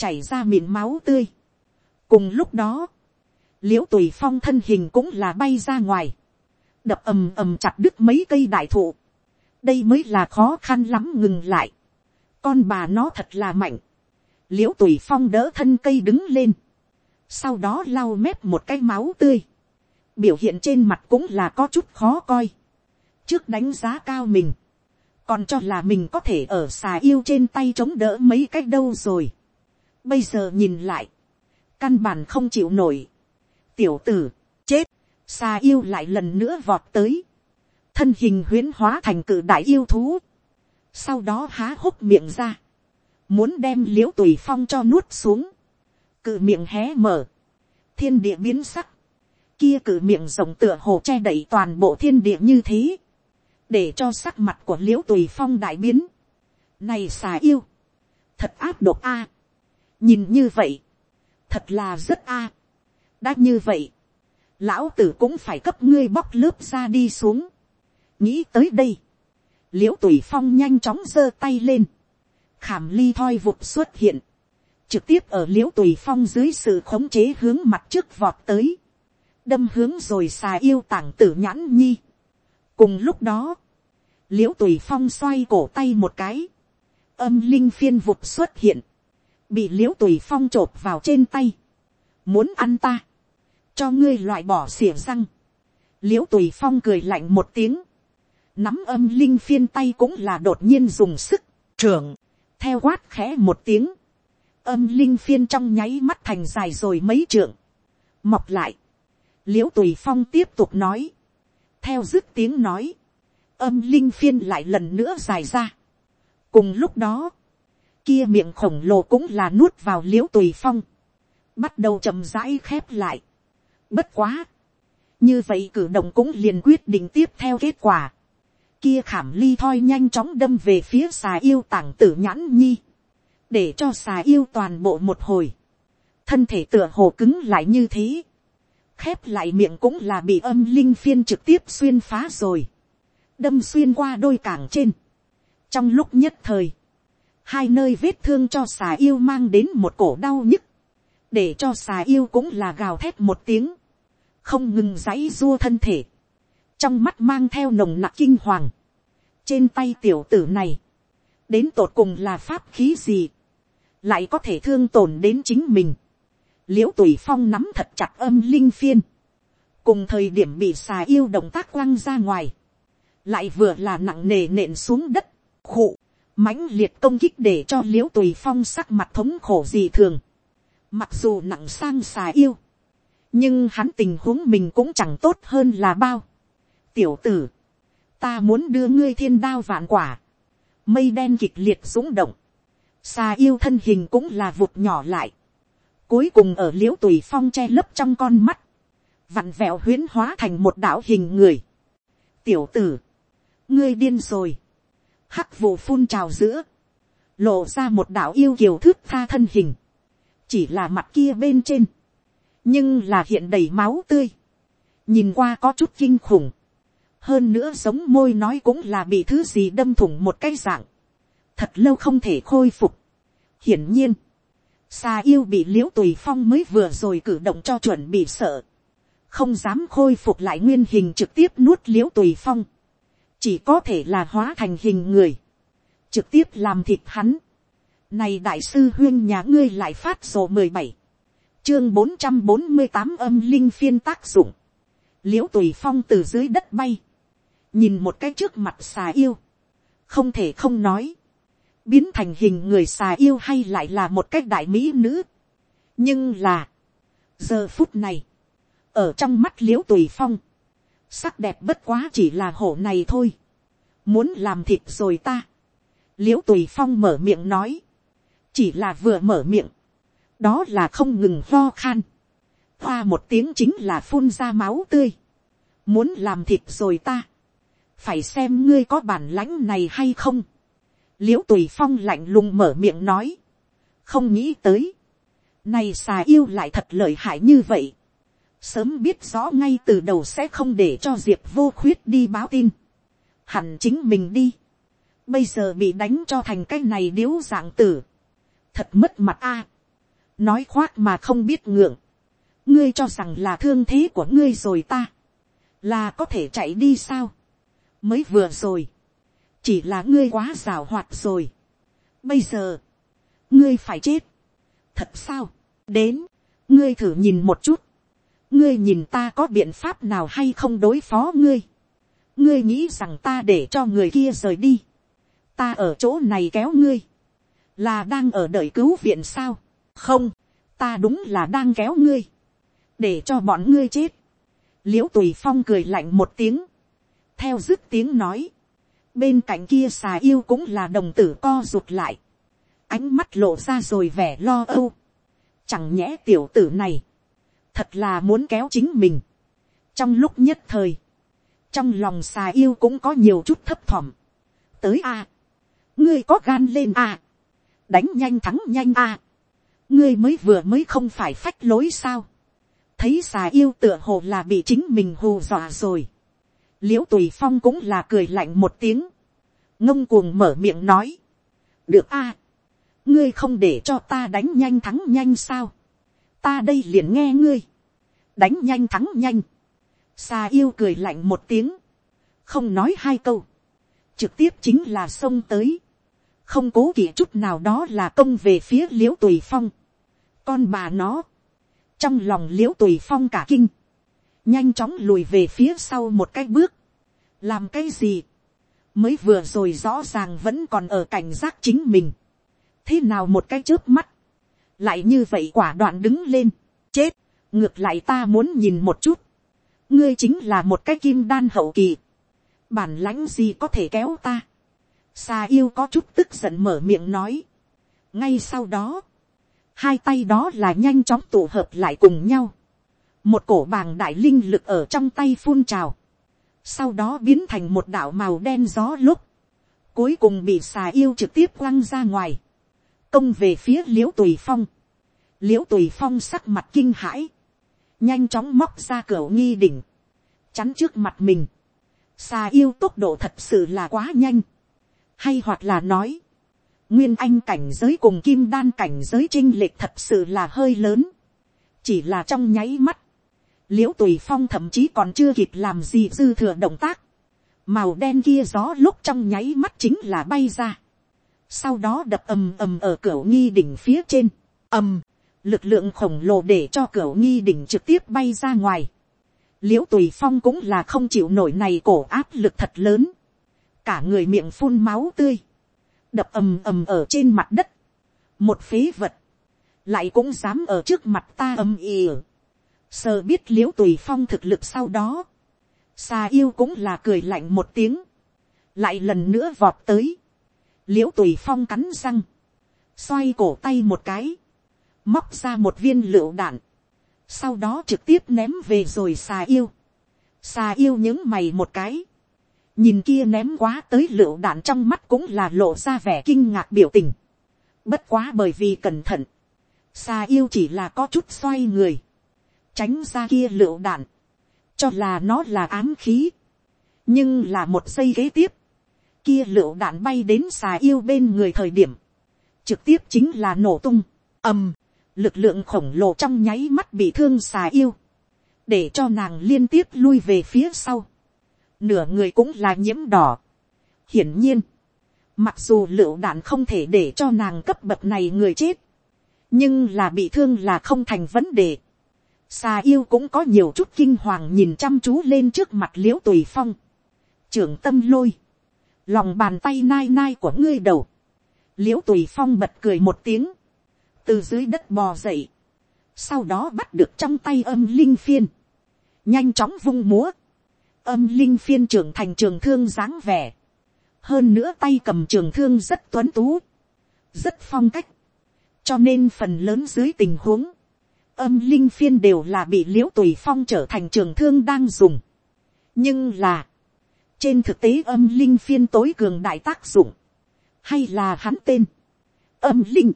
chảy ra miệng máu tươi. cùng lúc đó, l i ễ u tùy phong thân hình cũng là bay ra ngoài, đập ầm ầm chặt đứt mấy cây đại thụ, đây mới là khó khăn lắm ngừng lại. con bà nó thật là mạnh. l i ễ u tùy phong đỡ thân cây đứng lên. sau đó lau mép một cái máu tươi. biểu hiện trên mặt cũng là có chút khó coi. trước đánh giá cao mình còn cho là mình có thể ở xà yêu trên tay chống đỡ mấy cách đâu rồi. bây giờ nhìn lại. căn bản không chịu nổi. tiểu tử, chết. xà yêu lại lần nữa vọt tới thân hình huyễn hóa thành cự đại yêu thú, sau đó há hốc miệng ra, muốn đem l i ễ u tùy phong cho nuốt xuống, cự miệng hé mở, thiên địa biến sắc, kia cử miệng rồng tựa hồ che đậy toàn bộ thiên địa như thế, để cho sắc mặt của l i ễ u tùy phong đại biến. này xà yêu, thật áp độc a, nhìn như vậy, thật là rất a, đã như vậy, lão tử cũng phải cấp ngươi bóc lớp ra đi xuống, nghĩ tới đây, l i ễ u tùy phong nhanh chóng giơ tay lên, khảm ly thoi vụt xuất hiện, trực tiếp ở l i ễ u tùy phong dưới sự khống chế hướng mặt trước vọt tới, đâm hướng rồi xà yêu tảng tử nhãn nhi cùng lúc đó, l i ễ u tùy phong xoay cổ tay một cái, âm linh phiên vụt xuất hiện, bị l i ễ u tùy phong t r ộ p vào trên tay, muốn ăn ta, cho ngươi loại bỏ xỉa răng, l i ễ u tùy phong cười lạnh một tiếng, nắm âm linh phiên tay cũng là đột nhiên dùng sức, trưởng, theo quát khẽ một tiếng, âm linh phiên trong nháy mắt thành dài rồi mấy trượng, mọc lại, l i ễ u tùy phong tiếp tục nói, theo dứt tiếng nói, âm linh phiên lại lần nữa dài ra. cùng lúc đó, kia miệng khổng lồ cũng là nuốt vào l i ễ u tùy phong, bắt đầu chậm rãi khép lại. bất quá, như vậy cử động cũng liền quyết định tiếp theo kết quả. kia khảm ly thoi nhanh chóng đâm về phía xà yêu tảng tử nhãn nhi, để cho xà yêu toàn bộ một hồi, thân thể tựa hồ cứng lại như thế, khép lại miệng cũng là bị âm linh phiên trực tiếp xuyên phá rồi, đâm xuyên qua đôi cảng trên. trong lúc nhất thời, hai nơi vết thương cho xà yêu mang đến một cổ đau nhức, để cho xà yêu cũng là gào thét một tiếng, không ngừng dãy dua thân thể, trong mắt mang theo nồng nặc kinh hoàng, trên tay tiểu tử này, đến tột cùng là pháp khí gì, lại có thể thương tổn đến chính mình, l i ễ u tùy phong nắm thật chặt âm linh phiên, cùng thời điểm bị xà yêu động tác quăng ra ngoài, lại vừa là nặng nề nện xuống đất, khụ, mãnh liệt công kích để cho l i ễ u tùy phong sắc mặt thống khổ gì thường, mặc dù nặng sang xà yêu, nhưng hắn tình huống mình cũng chẳng tốt hơn là bao. tiểu tử, ta muốn đưa ngươi thiên đao vạn quả, mây đen kịch liệt rúng động, xà yêu thân hình cũng là vụt nhỏ lại, cuối cùng ở l i ễ u tùy phong che lấp trong con mắt, vặn vẹo huyến hóa thành một đạo hình người. tiểu tử, ngươi điên rồi, hắc vụ phun trào giữa, lộ ra một đạo yêu kiều thước tha thân hình, chỉ là mặt kia bên trên, nhưng là hiện đầy máu tươi, nhìn qua có chút kinh khủng, hơn nữa giống môi nói cũng là bị thứ gì đâm thủng một cái dạng, thật lâu không thể khôi phục. hiển nhiên, Xa yêu bị l i ễ u tùy phong mới vừa rồi cử động cho chuẩn bị sợ, không dám khôi phục lại nguyên hình trực tiếp nuốt l i ễ u tùy phong, chỉ có thể là hóa thành hình người, trực tiếp làm thịt hắn. Này đại sư huyên nhà ngươi lại phát sổ mười bảy, chương bốn trăm bốn mươi tám âm linh phiên tác dụng, l i ễ u tùy phong từ dưới đất bay, nhìn một cái trước mặt xà yêu, không thể không nói, biến thành hình người xà yêu hay lại là một cách đại mỹ nữ. nhưng là, giờ phút này, ở trong mắt l i ễ u tùy phong, sắc đẹp bất quá chỉ là hổ này thôi, muốn làm thịt rồi ta. l i ễ u tùy phong mở miệng nói, chỉ là vừa mở miệng, đó là không ngừng lo khan, hoa một tiếng chính là phun ra máu tươi, muốn làm thịt rồi ta, phải xem ngươi có bản lãnh này hay không, l i ễ u tùy phong lạnh lùng mở miệng nói, không nghĩ tới, nay xà yêu lại thật lợi hại như vậy, sớm biết rõ ngay từ đầu sẽ không để cho diệp vô khuyết đi báo tin, hẳn chính mình đi, bây giờ bị đánh cho thành cái này điếu dạng tử, thật mất mặt a, nói khoác mà không biết ngượng, ngươi cho rằng là thương thế của ngươi rồi ta, là có thể chạy đi sao, mới vừa rồi, chỉ là ngươi quá rào hoạt rồi. bây giờ, ngươi phải chết. thật sao, đến, ngươi thử nhìn một chút, ngươi nhìn ta có biện pháp nào hay không đối phó ngươi. ngươi nghĩ rằng ta để cho người kia rời đi. ta ở chỗ này kéo ngươi, là đang ở đợi cứu viện sao. không, ta đúng là đang kéo ngươi, để cho bọn ngươi chết. l i ễ u tùy phong cười lạnh một tiếng, theo dứt tiếng nói, bên cạnh kia xà yêu cũng là đồng tử co rụt lại, ánh mắt lộ ra rồi vẻ lo âu, chẳng nhẽ tiểu tử này, thật là muốn kéo chính mình, trong lúc nhất thời, trong lòng xà yêu cũng có nhiều chút thấp thỏm. tới a, ngươi có gan lên a, đánh nhanh thắng nhanh a, ngươi mới vừa mới không phải phách lối sao, thấy xà yêu tựa hồ là bị chính mình hù dọa rồi, l i ễ u tùy phong cũng là cười lạnh một tiếng, ngông cuồng mở miệng nói, được a, ngươi không để cho ta đánh nhanh thắng nhanh sao, ta đây liền nghe ngươi, đánh nhanh thắng nhanh, xa yêu cười lạnh một tiếng, không nói hai câu, trực tiếp chính là xông tới, không cố kỵ chút nào đó là công về phía l i ễ u tùy phong, con bà nó, trong lòng l i ễ u tùy phong cả kinh, nhanh chóng lùi về phía sau một cái bước, làm cái gì, mới vừa rồi rõ ràng vẫn còn ở cảnh giác chính mình, thế nào một cái trước mắt, lại như vậy quả đoạn đứng lên, chết, ngược lại ta muốn nhìn một chút, ngươi chính là một cái kim đan hậu kỳ, bản lãnh gì có thể kéo ta, xa yêu có chút tức giận mở miệng nói, ngay sau đó, hai tay đó là nhanh chóng tụ hợp lại cùng nhau, một cổ bàng đại linh lực ở trong tay phun trào, sau đó biến thành một đạo màu đen gió lúc, cuối cùng bị xà yêu trực tiếp quăng ra ngoài, công về phía l i ễ u tùy phong, l i ễ u tùy phong sắc mặt kinh hãi, nhanh chóng móc ra cửa nghi đỉnh, chắn trước mặt mình, xà yêu tốc độ thật sự là quá nhanh, hay hoặc là nói, nguyên anh cảnh giới cùng kim đan cảnh giới chinh lệch thật sự là hơi lớn. chỉ là trong nháy mắt, l i ễ u tùy phong thậm chí còn chưa kịp làm gì dư thừa động tác. màu đen kia gió lúc trong nháy mắt chính là bay ra. sau đó đập ầm ầm ở cửa nghi đỉnh phía trên. ầm, lực lượng khổng lồ để cho cửa nghi đỉnh trực tiếp bay ra ngoài. l i ễ u tùy phong cũng là không chịu nổi này cổ áp lực thật lớn. cả người miệng phun máu tươi đập ầm ầm ở trên mặt đất, một phế vật, lại cũng dám ở trước mặt ta ầm ì sờ biết l i ễ u tùy phong thực lực sau đó, xà yêu cũng là cười lạnh một tiếng, lại lần nữa vọt tới, l i ễ u tùy phong cắn răng, xoay cổ tay một cái, móc ra một viên lựu đạn, sau đó trực tiếp ném về rồi xà yêu, xà yêu những mày một cái, nhìn kia ném quá tới lựu đạn trong mắt cũng là lộ ra vẻ kinh ngạc biểu tình. bất quá bởi vì cẩn thận, xà yêu chỉ là có chút xoay người, tránh ra kia lựu đạn, cho là nó là ám khí. nhưng là một giây kế tiếp, kia lựu đạn bay đến xà yêu bên người thời điểm, trực tiếp chính là nổ tung, ầm, lực lượng khổng lồ trong nháy mắt bị thương xà yêu, để cho nàng liên tiếp lui về phía sau nửa người cũng là nhiễm đỏ. hiển nhiên, mặc dù lựu đạn không thể để cho nàng cấp bậc này người chết, nhưng là bị thương là không thành vấn đề. Xà yêu cũng có nhiều chút kinh hoàng nhìn chăm chú lên trước mặt l i ễ u tùy phong. trưởng tâm lôi, lòng bàn tay nai nai của ngươi đầu. l i ễ u tùy phong bật cười một tiếng, từ dưới đất bò dậy, sau đó bắt được trong tay âm linh phiên, nhanh chóng vung múa, âm linh phiên trưởng thành trường thương dáng vẻ. Hơn nữa tay cầm trường thương rất tuấn tú. Rất phong cách. Cho nên phần lớn dưới tình huống. Âm linh phiên đều là bị liễu tùy phong trở thành trường thương đang dùng. Nhưng là. Trên thực tế âm linh phiên tối cường đại tác dụng. Hay là hắn tên. Âm linh.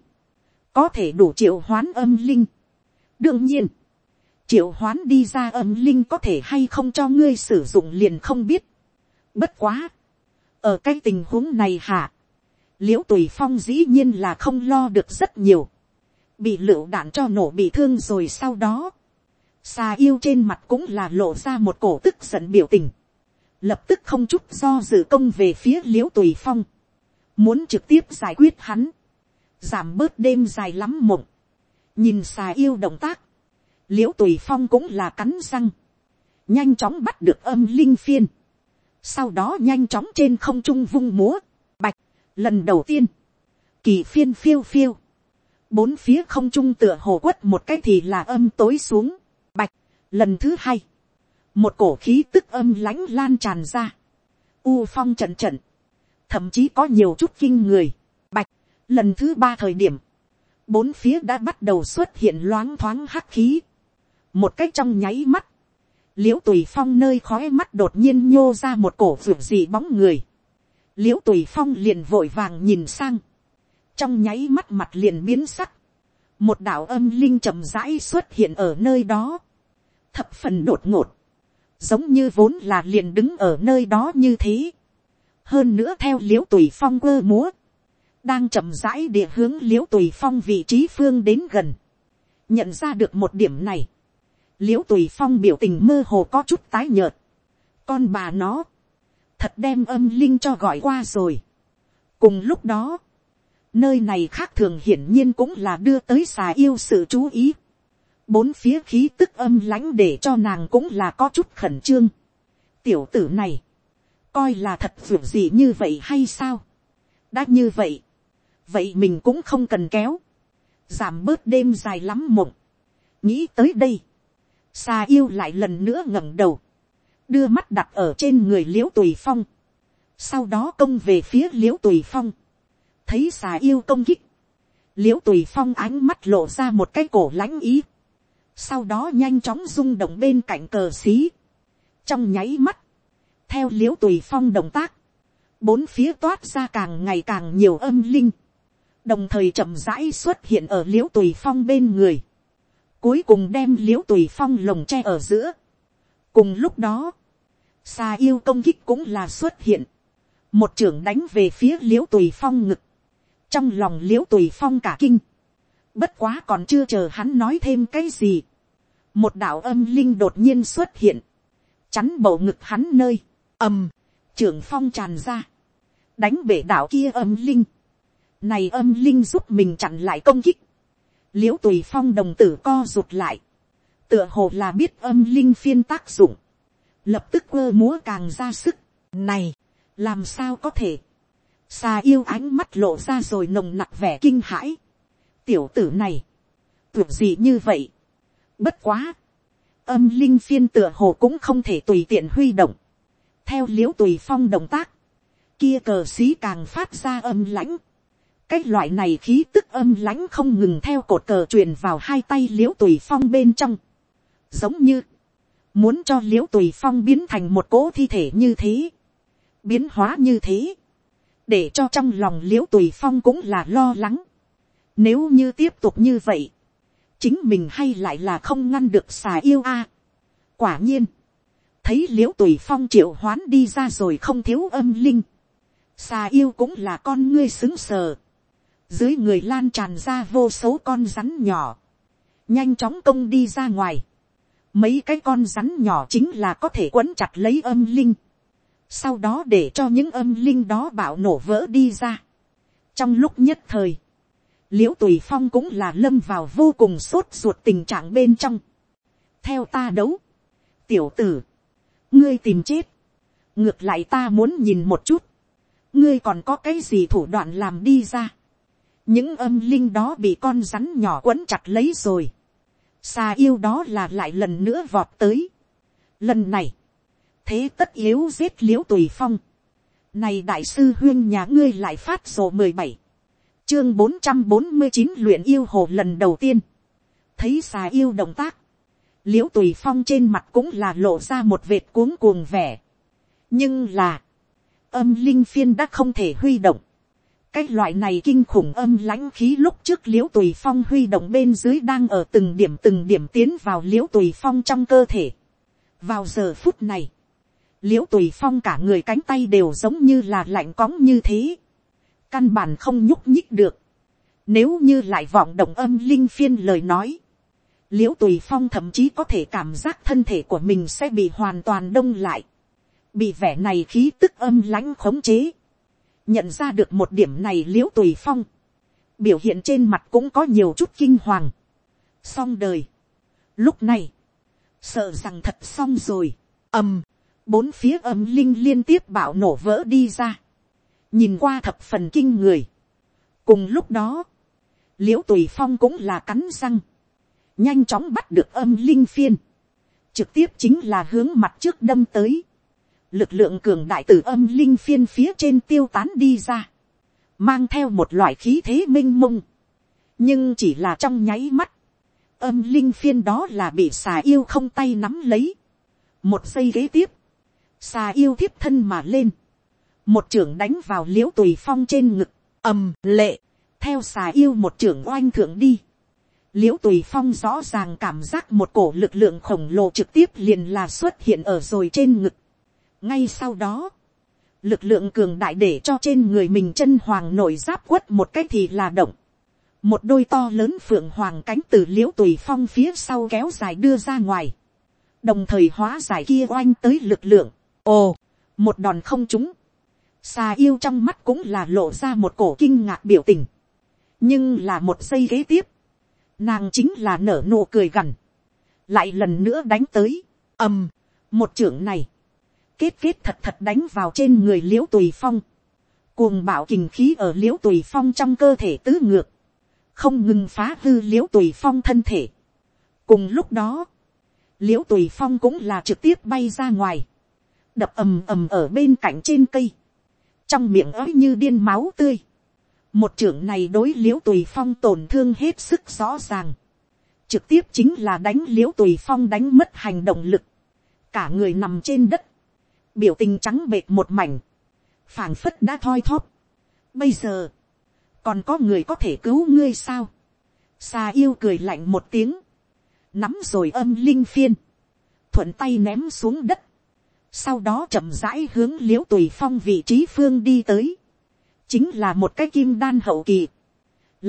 Có thể đủ triệu hoán âm linh. Đương nhiên, triệu hoán đi ra âm linh có thể hay không cho ngươi sử dụng liền không biết. Bất quá. Ở cái tình huống này hả. Liễu tùy phong dĩ nhiên là không lo được rất nhiều. Bị lựu đạn cho nổ bị thương rồi sau đó. Xà yêu trên mặt cũng là lộ ra một cổ tức giận biểu tình. Lập tức không chút do dự công về phía liễu tùy phong. Muốn trực tiếp giải quyết hắn. Giảm bớt đêm dài lắm mộng. Nhìn xà yêu động tác l i ễ u tùy phong cũng là cắn răng, nhanh chóng bắt được âm linh phiên, sau đó nhanh chóng trên không trung vung múa, bạch, lần đầu tiên, kỳ phiên phiêu phiêu, bốn phía không trung tựa hồ quất một cái thì là âm tối xuống, bạch, lần thứ hai, một cổ khí tức âm lãnh lan tràn ra, u phong trận trận, thậm chí có nhiều chút kinh người, bạch, lần thứ ba thời điểm, bốn phía đã bắt đầu xuất hiện loáng thoáng hắc khí, một cách trong nháy mắt, l i ễ u tùy phong nơi khói mắt đột nhiên nhô ra một cổ ruột dị bóng người, l i ễ u tùy phong liền vội vàng nhìn sang, trong nháy mắt mặt liền biến sắc, một đạo âm linh chậm rãi xuất hiện ở nơi đó, thập phần đột ngột, giống như vốn là liền đứng ở nơi đó như thế, hơn nữa theo l i ễ u tùy phong ơ múa, đang chậm rãi địa hướng l i ễ u tùy phong vị trí phương đến gần, nhận ra được một điểm này, l i ễ u tùy phong biểu tình mơ hồ có chút tái nhợt, con bà nó, thật đem âm linh cho gọi qua rồi. cùng lúc đó, nơi này khác thường hiển nhiên cũng là đưa tới xà yêu sự chú ý, bốn phía khí tức âm lãnh để cho nàng cũng là có chút khẩn trương. tiểu tử này, coi là thật vượt gì như vậy hay sao. đã như vậy, vậy mình cũng không cần kéo, giảm bớt đêm dài lắm mộng, nghĩ tới đây, xà yêu lại lần nữa ngẩng đầu, đưa mắt đặt ở trên người liễu tùy phong, sau đó công về phía liễu tùy phong, thấy xà yêu công kích, l i ễ u tùy phong ánh mắt lộ ra một cái cổ lãnh ý, sau đó nhanh chóng rung động bên cạnh cờ xí, trong nháy mắt, theo l i ễ u tùy phong động tác, bốn phía toát ra càng ngày càng nhiều âm linh, đồng thời chậm rãi xuất hiện ở l i ễ u tùy phong bên người, cuối cùng đem l i ễ u tùy phong lồng tre ở giữa. cùng lúc đó, xà yêu công kích cũng là xuất hiện, một trưởng đánh về phía l i ễ u tùy phong ngực, trong lòng l i ễ u tùy phong cả kinh, bất quá còn chưa chờ hắn nói thêm cái gì, một đạo âm linh đột nhiên xuất hiện, chắn bầu ngực hắn nơi, ầm, trưởng phong tràn ra, đánh bể đạo kia âm linh, này âm linh giúp mình chặn lại công kích. l i ễ u tùy phong đồng tử co rụt lại. tựa hồ là biết âm linh phiên tác dụng. lập tức ơ múa càng ra sức. này, làm sao có thể. Xa yêu ánh mắt lộ ra rồi nồng nặc vẻ kinh hãi. tiểu tử này, tưởng gì như vậy. bất quá, âm linh phiên tựa hồ cũng không thể tùy tiện huy động. theo liễu tùy phong động tác, kia cờ xí càng phát ra âm lãnh. Cái loại này khí tức âm lãnh không ngừng theo cột cờ truyền vào hai tay liễu tùy phong bên trong, giống như, muốn cho liễu tùy phong biến thành một cỗ thi thể như thế, biến hóa như thế, để cho trong lòng l i ễ u tùy phong cũng là lo lắng. Nếu như tiếp tục như vậy, chính mình hay lại là không ngăn được xà yêu a. quả nhiên, thấy l i ễ u tùy phong triệu hoán đi ra rồi không thiếu âm linh. xà yêu cũng là con ngươi xứng sờ dưới người lan tràn ra vô số con rắn nhỏ, nhanh chóng công đi ra ngoài, mấy cái con rắn nhỏ chính là có thể quấn chặt lấy âm linh, sau đó để cho những âm linh đó bạo nổ vỡ đi ra. trong lúc nhất thời, l i ễ u tùy phong cũng là lâm vào vô cùng sốt ruột tình trạng bên trong. theo ta đấu, tiểu tử, ngươi tìm chết, ngược lại ta muốn nhìn một chút, ngươi còn có cái gì thủ đoạn làm đi ra những âm linh đó bị con rắn nhỏ quấn chặt lấy rồi, xà yêu đó là lại lần nữa vọt tới. lần này, thế tất yếu giết l i ễ u tùy phong, này đại sư huyên nhà ngươi lại phát sổ mười bảy, chương bốn trăm bốn mươi chín luyện yêu hồ lần đầu tiên, thấy xà yêu động tác, l i ễ u tùy phong trên mặt cũng là lộ ra một vệt cuống cuồng vẻ, nhưng là, âm linh phiên đã không thể huy động, cái loại này kinh khủng âm lãnh khí lúc trước l i ễ u tùy phong huy động bên dưới đang ở từng điểm từng điểm tiến vào l i ễ u tùy phong trong cơ thể. vào giờ phút này, l i ễ u tùy phong cả người cánh tay đều giống như là lạnh cóng như thế. căn bản không nhúc nhích được. nếu như lại vọng động âm linh phiên lời nói, l i ễ u tùy phong thậm chí có thể cảm giác thân thể của mình sẽ bị hoàn toàn đông lại. bị vẻ này khí tức âm lãnh khống chế nhận ra được một điểm này l i ễ u tùy phong, biểu hiện trên mặt cũng có nhiều chút kinh hoàng, xong đời. lúc này, sợ rằng thật xong rồi, ầm, bốn phía âm linh liên tiếp bạo nổ vỡ đi ra, nhìn qua thập phần kinh người. cùng lúc đó, l i ễ u tùy phong cũng là cắn răng, nhanh chóng bắt được âm linh phiên, trực tiếp chính là hướng mặt trước đâm tới, lực lượng cường đại từ âm linh phiên phía trên tiêu tán đi ra, mang theo một loại khí thế m i n h mông, nhưng chỉ là trong nháy mắt, âm linh phiên đó là bị xà yêu không tay nắm lấy, một giây kế tiếp, xà yêu thiếp thân mà lên, một trưởng đánh vào l i ễ u tùy phong trên ngực, ầm lệ, theo xà yêu một trưởng oanh thượng đi, l i ễ u tùy phong rõ ràng cảm giác một cổ lực lượng khổng lồ trực tiếp liền là xuất hiện ở rồi trên ngực. ngay sau đó, lực lượng cường đại để cho trên người mình chân hoàng nổi giáp quất một cách thì là động. một đôi to lớn phượng hoàng cánh từ l i ễ u tùy phong phía sau kéo dài đưa ra ngoài đồng thời hóa giải kia oanh tới lực lượng ồ, một đòn không trúng. xà yêu trong mắt cũng là lộ ra một cổ kinh ngạc biểu tình. nhưng là một giây kế tiếp, nàng chính là nở nụ cười gằn. lại lần nữa đánh tới, ầm, một trưởng này, kết kết thật thật đánh vào trên người l i ễ u tùy phong, cuồng bạo kình khí ở l i ễ u tùy phong trong cơ thể tứ ngược, không ngừng phá hư l i ễ u tùy phong thân thể. cùng lúc đó, l i ễ u tùy phong cũng là trực tiếp bay ra ngoài, đập ầm ầm ở bên cạnh trên cây, trong miệng ói như điên máu tươi. một trưởng này đối l i ễ u tùy phong tổn thương hết sức rõ ràng, trực tiếp chính là đánh l i ễ u tùy phong đánh mất hành động lực, cả người nằm trên đất, biểu tình trắng bệt một mảnh, phảng phất đã thoi thóp. bây giờ, còn có người có thể cứu ngươi sao, Xa yêu cười lạnh một tiếng, nắm rồi âm linh phiên, thuận tay ném xuống đất, sau đó chậm rãi hướng l i ễ u tùy phong vị trí phương đi tới, chính là một cái kim đan hậu kỳ,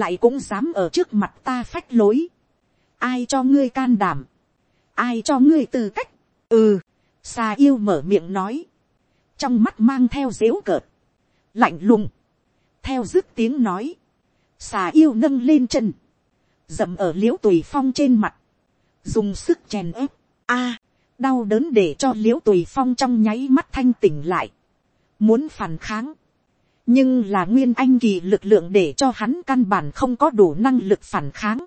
lại cũng dám ở trước mặt ta phách lối, ai cho ngươi can đảm, ai cho ngươi tư cách, ừ, xà yêu mở miệng nói, trong mắt mang theo dếu cợt, lạnh lùng, theo dứt tiếng nói, xà yêu nâng lên chân, dậm ở l i ễ u tùy phong trên mặt, dùng sức chèn ớp, a, đau đớn để cho l i ễ u tùy phong trong nháy mắt thanh tỉnh lại, muốn phản kháng, nhưng là nguyên anh kỳ lực lượng để cho hắn căn bản không có đủ năng lực phản kháng,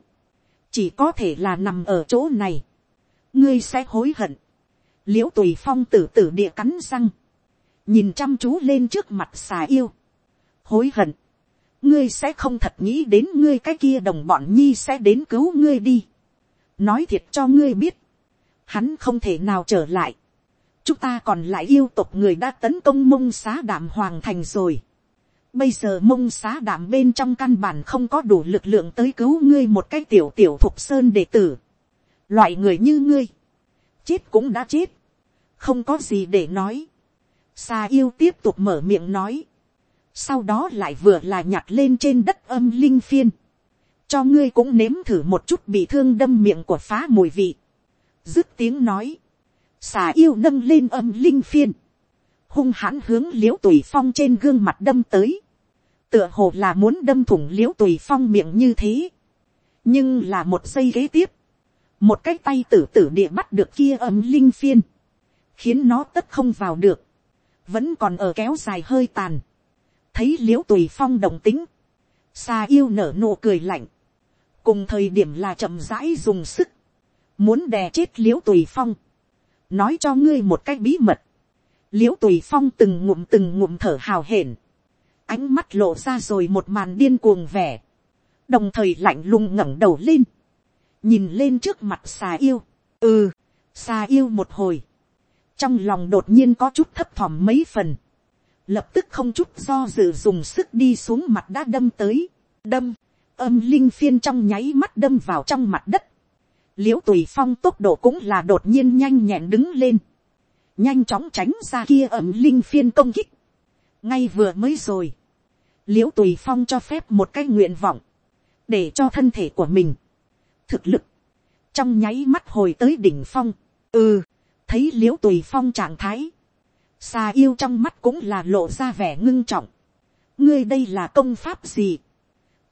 chỉ có thể là nằm ở chỗ này, ngươi sẽ hối hận, l i ễ u tùy phong tử tử địa cắn răng, nhìn chăm chú lên trước mặt xà yêu, hối hận, ngươi sẽ không thật nghĩ đến ngươi cái kia đồng bọn nhi sẽ đến cứu ngươi đi. Nói thiệt cho ngươi biết, hắn không thể nào trở lại. chúng ta còn lại yêu tục người đã tấn công mông xá đảm hoàng thành rồi. bây giờ mông xá đảm bên trong căn bản không có đủ lực lượng tới cứu ngươi một cái tiểu tiểu thục sơn đệ tử. loại người như ngươi, chết cũng đã chết, không có gì để nói. xa yêu tiếp tục mở miệng nói. Sau đó lại vừa là nhặt lên trên đất âm linh phiên cho ngươi cũng nếm thử một chút bị thương đâm miệng của phá mùi vị dứt tiếng nói, xà yêu nâng lên âm linh phiên, hung hãn hướng l i ễ u tùy phong trên gương mặt đâm tới, tựa hồ là muốn đâm thủng l i ễ u tùy phong miệng như thế, nhưng là một giây kế tiếp, một cái tay tử tử địa bắt được kia âm linh phiên, khiến nó tất không vào được, vẫn còn ở kéo dài hơi tàn, thấy l i ễ u tùy phong đồng tính, xà yêu nở nụ cười lạnh, cùng thời điểm là chậm rãi dùng sức, muốn đè chết l i ễ u tùy phong, nói cho ngươi một cái bí mật, l i ễ u tùy phong từng ngụm từng ngụm thở hào hển, ánh mắt lộ ra rồi một màn điên cuồng vẻ, đồng thời lạnh lùng ngẩng đầu lên, nhìn lên trước mặt xà yêu, ừ, xà yêu một hồi, trong lòng đột nhiên có chút thấp thỏm mấy phần, lập tức không chút do dự dùng sức đi xuống mặt đã đâm tới, đâm, âm linh phiên trong nháy mắt đâm vào trong mặt đất l i ễ u tùy phong tốc độ cũng là đột nhiên nhanh nhẹn đứng lên. nhanh chóng tránh ra kia ẩm linh phiên công kích. ngay vừa mới rồi. l i ễ u tùy phong cho phép một cái nguyện vọng. để cho thân thể của mình. thực lực. trong nháy mắt hồi tới đỉnh phong. ừ, thấy l i ễ u tùy phong trạng thái. xà yêu trong mắt cũng là lộ ra vẻ ngưng trọng. ngươi đây là công pháp gì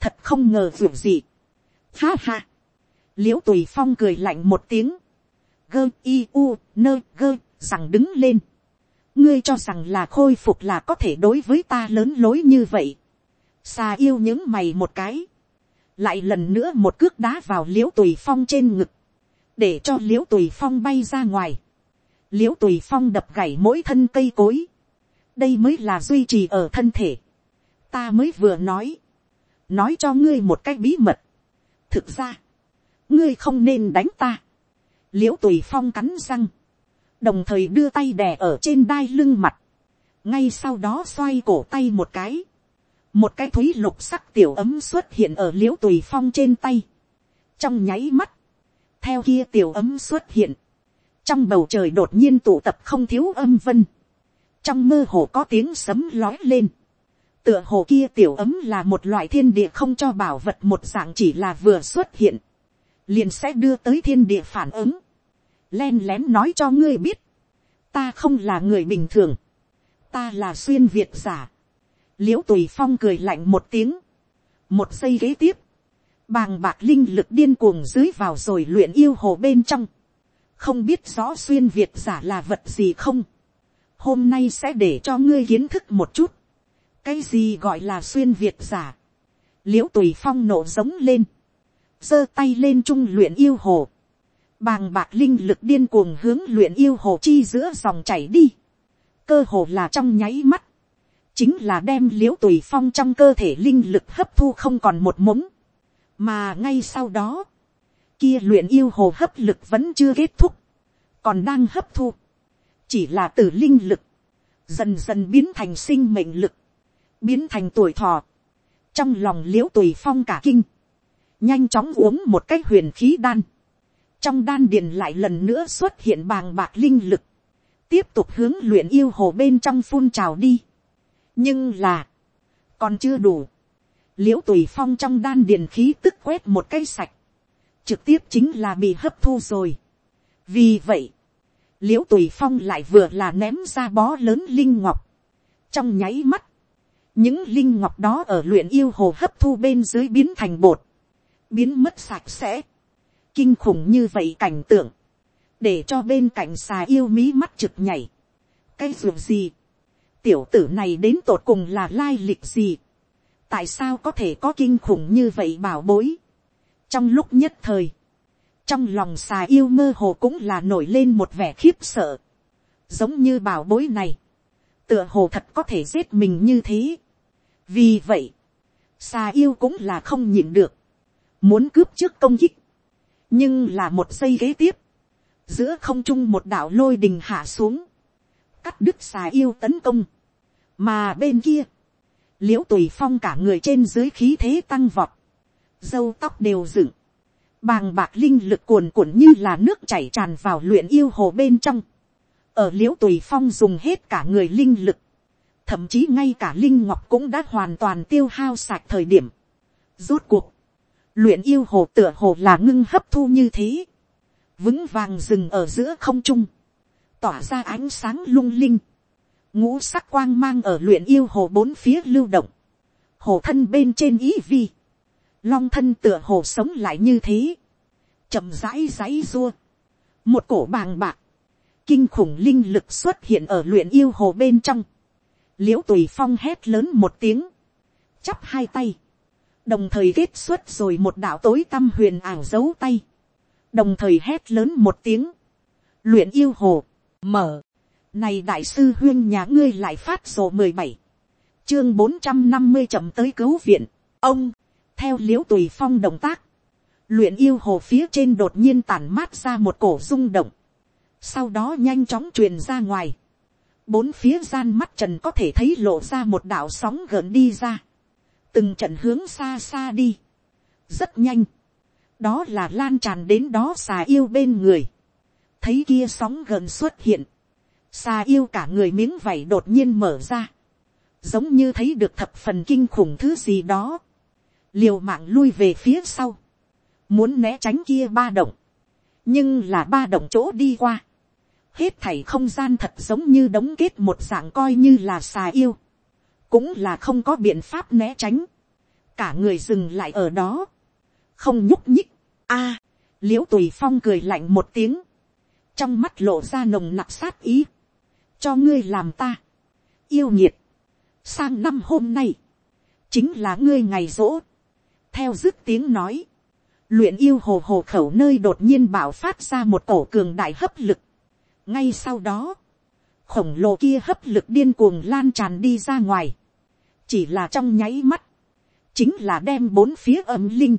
thật không ngờ vượt gì. Ha ha l i ễ u tùy phong cười lạnh một tiếng. gơ i u nơ gơ rằng đứng lên. ngươi cho rằng là khôi phục là có thể đối với ta lớn lối như vậy. xa yêu những mày một cái. lại lần nữa một cước đá vào l i ễ u tùy phong trên ngực. để cho l i ễ u tùy phong bay ra ngoài. l i ễ u tùy phong đập gảy mỗi thân cây cối. đây mới là duy trì ở thân thể. ta mới vừa nói nói cho ngươi một cái bí mật. thực ra, ngươi không nên đánh ta. l i ễ u tùy phong cắn răng, đồng thời đưa tay đè ở trên đai lưng mặt, ngay sau đó xoay cổ tay một cái, một cái thúy lục sắc tiểu ấm xuất hiện ở l i ễ u tùy phong trên tay, trong nháy mắt, theo kia tiểu ấm xuất hiện, trong bầu trời đột nhiên tụ tập không thiếu âm vân, trong mơ hồ có tiếng sấm lói lên, tựa hồ kia tiểu ấm là một loại thiên địa không cho bảo vật một dạng chỉ là vừa xuất hiện, liền sẽ đưa tới thiên địa phản ứng, len lén nói cho ngươi biết, ta không là người bình thường, ta là xuyên việt giả, l i ễ u tùy phong cười lạnh một tiếng, một giây kế tiếp, bàng bạc linh lực điên cuồng dưới vào rồi luyện yêu hồ bên trong, không biết rõ xuyên việt giả là vật gì không, hôm nay sẽ để cho ngươi kiến thức một chút, cái gì gọi là xuyên việt giả, l i ễ u tùy phong nổ giống lên, giơ tay lên trung luyện yêu hồ, bàng bạc linh lực điên cuồng hướng luyện yêu hồ chi giữa dòng chảy đi, cơ hồ là trong nháy mắt, chính là đem liễu tùy phong trong cơ thể linh lực hấp thu không còn một mống, mà ngay sau đó, kia luyện yêu hồ hấp lực vẫn chưa kết thúc, còn đang hấp thu, chỉ là từ linh lực, dần dần biến thành sinh mệnh lực, biến thành tuổi thọ, trong lòng liễu tùy phong cả kinh, nhanh chóng uống một cái huyền khí đan, trong đan điền lại lần nữa xuất hiện bàng bạc linh lực, tiếp tục hướng luyện yêu hồ bên trong phun trào đi, nhưng là, còn chưa đủ, liễu tùy phong trong đan điền khí tức quét một cây sạch, trực tiếp chính là bị hấp thu rồi. vì vậy, liễu tùy phong lại vừa là ném ra bó lớn linh ngọc, trong nháy mắt, những linh ngọc đó ở luyện yêu hồ hấp thu bên dưới biến thành bột, biến mất sạch sẽ, kinh khủng như vậy cảnh tượng, để cho bên cạnh xà yêu mí mắt trực nhảy, cái ruột gì, tiểu tử này đến tột cùng là lai lịch gì. tại sao có thể có kinh khủng như vậy bảo bối. trong lúc nhất thời, trong lòng xà yêu mơ hồ cũng là nổi lên một vẻ khiếp sợ. giống như bảo bối này, tựa hồ thật có thể giết mình như thế. vì vậy, xà yêu cũng là không nhịn được, muốn cướp trước công kích, nhưng là một giây kế tiếp, giữa không trung một đạo lôi đình hạ xuống, cắt đứt xà yêu tấn công, mà bên kia, l i ễ u tùy phong cả người trên dưới khí thế tăng vọt, dâu tóc đều dựng, bàng bạc linh lực cuồn cuộn như là nước chảy tràn vào luyện yêu hồ bên trong, ở l i ễ u tùy phong dùng hết cả người linh lực, thậm chí ngay cả linh ngọc cũng đã hoàn toàn tiêu hao sạch thời điểm. Rốt cuộc, luyện yêu hồ tựa hồ là ngưng hấp thu như thế, vững vàng dừng ở giữa không trung, tỏa ra ánh sáng lung linh, ngũ sắc quang mang ở luyện yêu hồ bốn phía lưu động, hồ thân bên trên ý vi, long thân tựa hồ sống lại như thế, chậm rãi rãi rua, một cổ bàng bạc, kinh khủng linh lực xuất hiện ở luyện yêu hồ bên trong, l i ễ u tùy phong hét lớn một tiếng, chắp hai tay, đồng thời kết xuất rồi một đạo tối tâm huyền ảo giấu tay, đồng thời hét lớn một tiếng, luyện yêu hồ, mở, này đại sư huyên nhà ngươi lại phát sổ mười bảy Chương bốn trăm năm mươi chậm tới cứu viện. Ông, theo liễu tùy phong động tác. Luyện yêu hồ phía trên đột nhiên tản mát ra một cổ rung động. Sau đó nhanh chóng truyền ra ngoài. Bốn phía gian mắt trần có thể thấy lộ ra một đạo sóng gợn đi ra. Từng trận hướng xa xa đi. Rất nhanh. Đó là lan tràn đến đó xà yêu bên người. Thấy kia sóng gần xuất hiện. Xà yêu cả người miếng vảy đột nhiên mở ra, giống như thấy được thập phần kinh khủng thứ gì đó, liều mạng lui về phía sau, muốn né tránh kia ba động, nhưng là ba động chỗ đi qua, hết thảy không gian thật giống như đóng kết một dạng coi như là xà yêu, cũng là không có biện pháp né tránh, cả người dừng lại ở đó, không nhúc nhích, a, à, l i ễ u tùy phong cười lạnh một tiếng, trong mắt lộ ra nồng nặc sát ý, cho ngươi làm ta, yêu nhiệt, sang năm hôm nay, chính là ngươi ngày rỗ, theo dứt tiếng nói, luyện yêu hồ hồ khẩu nơi đột nhiên bảo phát ra một cổ cường đại hấp lực, ngay sau đó, khổng lồ kia hấp lực điên cuồng lan tràn đi ra ngoài, chỉ là trong nháy mắt, chính là đem bốn phía âm linh,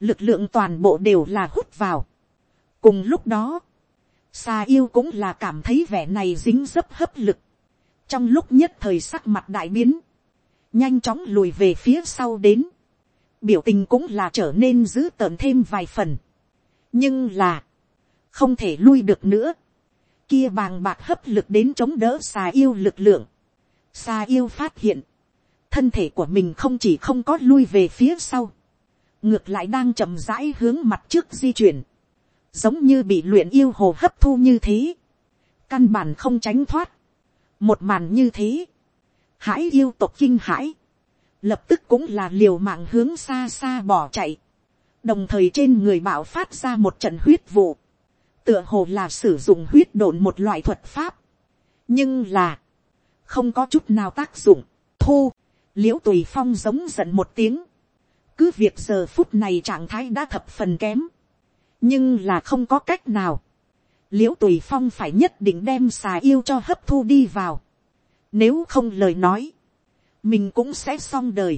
lực lượng toàn bộ đều là hút vào. cùng lúc đó, xa yêu cũng là cảm thấy vẻ này dính dấp hấp lực, trong lúc nhất thời sắc mặt đại biến, nhanh chóng lùi về phía sau đến, biểu tình cũng là trở nên dữ tợn thêm vài phần, nhưng là, không thể lui được nữa, kia bàng bạc hấp lực đến chống đỡ xà yêu lực lượng, xà yêu phát hiện, thân thể của mình không chỉ không có lui về phía sau, ngược lại đang chậm rãi hướng mặt trước di chuyển, giống như bị luyện yêu hồ hấp thu như thế, căn bản không tránh thoát, một màn như thế, hãi yêu tộc kinh hãi, lập tức cũng là liều mạng hướng xa xa bỏ chạy, đồng thời trên người bảo phát ra một trận huyết vụ, tựa hồ là sử dụng huyết đồn một loại thuật pháp, nhưng là, không có chút nào tác dụng, thu, l i ễ u tùy phong giống giận một tiếng, cứ việc giờ phút này trạng thái đã thập phần kém, nhưng là không có cách nào, l i ễ u tùy phong phải nhất định đem xà yêu cho hấp thu đi vào, nếu không lời nói, mình cũng sẽ xong đời,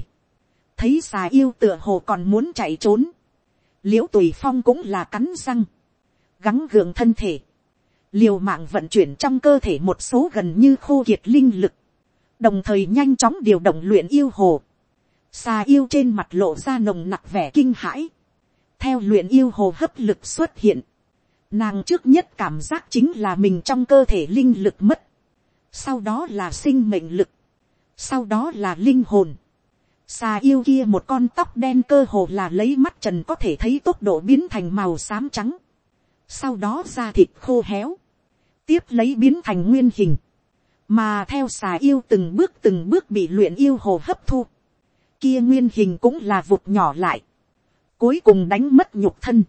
thấy xà yêu tựa hồ còn muốn chạy trốn, l i ễ u tùy phong cũng là cắn răng, gắng gượng thân thể, liều mạng vận chuyển trong cơ thể một số gần như khô kiệt linh lực, đồng thời nhanh chóng điều động luyện yêu hồ, xà yêu trên mặt lộ ra nồng nặc vẻ kinh hãi, theo luyện yêu hồ hấp lực xuất hiện, nàng trước nhất cảm giác chính là mình trong cơ thể linh lực mất, sau đó là sinh mệnh lực, sau đó là linh hồn, xà yêu kia một con tóc đen cơ hồ là lấy mắt trần có thể thấy tốc độ biến thành màu xám trắng, sau đó da thịt khô héo, tiếp lấy biến thành nguyên hình, mà theo xà yêu từng bước từng bước bị luyện yêu hồ hấp thu, kia nguyên hình cũng là vụt nhỏ lại, cuối cùng đánh mất nhục thân,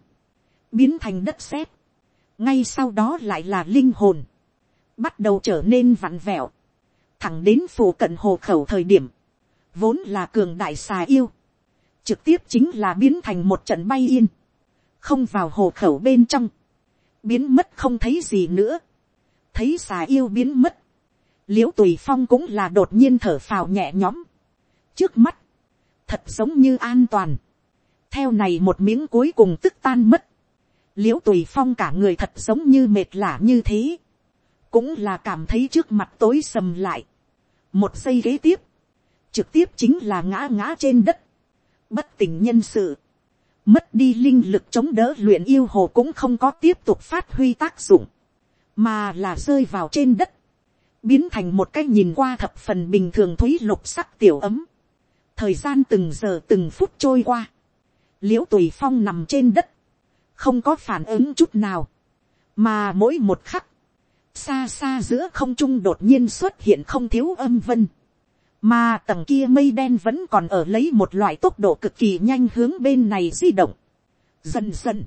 biến thành đất sét, ngay sau đó lại là linh hồn, bắt đầu trở nên vặn vẹo, thẳng đến phủ cận hồ khẩu thời điểm, vốn là cường đại xà yêu, trực tiếp chính là biến thành một trận bay yên, không vào hồ khẩu bên trong, biến mất không thấy gì nữa, thấy xà yêu biến mất, l i ễ u tùy phong cũng là đột nhiên thở phào nhẹ nhõm, trước mắt, thật giống như an toàn, theo này một miếng cuối cùng tức tan mất, l i ễ u tùy phong cả người thật giống như mệt lả như thế, cũng là cảm thấy trước mặt tối sầm lại, một giây kế tiếp, trực tiếp chính là ngã ngã trên đất, bất tỉnh nhân sự, mất đi linh lực chống đỡ luyện yêu hồ cũng không có tiếp tục phát huy tác dụng, mà là rơi vào trên đất, biến thành một cái nhìn qua thập phần bình thường thúy lục sắc tiểu ấm. thời gian từng giờ từng phút trôi qua, l i ễ u tùy phong nằm trên đất, không có phản ứng chút nào, mà mỗi một khắc, xa xa giữa không trung đột nhiên xuất hiện không thiếu âm vân, mà tầng kia mây đen vẫn còn ở lấy một loại tốc độ cực kỳ nhanh hướng bên này di động. dần dần,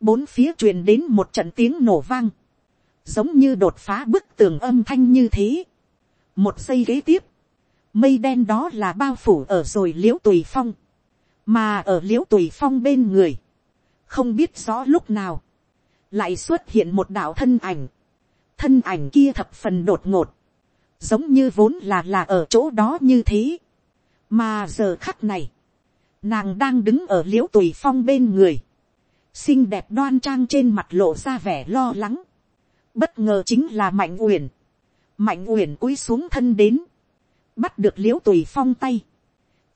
bốn phía truyền đến một trận tiếng nổ vang, giống như đột phá bức tường âm thanh như thế. một giây kế tiếp, mây đen đó là bao phủ ở rồi l i ễ u tùy phong, mà ở l i ễ u tùy phong bên người, không biết rõ lúc nào, lại xuất hiện một đạo thân ảnh, thân ảnh kia thập phần đột ngột, giống như vốn là là ở chỗ đó như thế. mà giờ khắc này, nàng đang đứng ở l i ễ u tùy phong bên người, xinh đẹp đoan trang trên mặt lộ ra vẻ lo lắng, bất ngờ chính là mạnh uyển, mạnh uyển cúi xuống thân đến, bắt được l i ễ u tùy phong tay,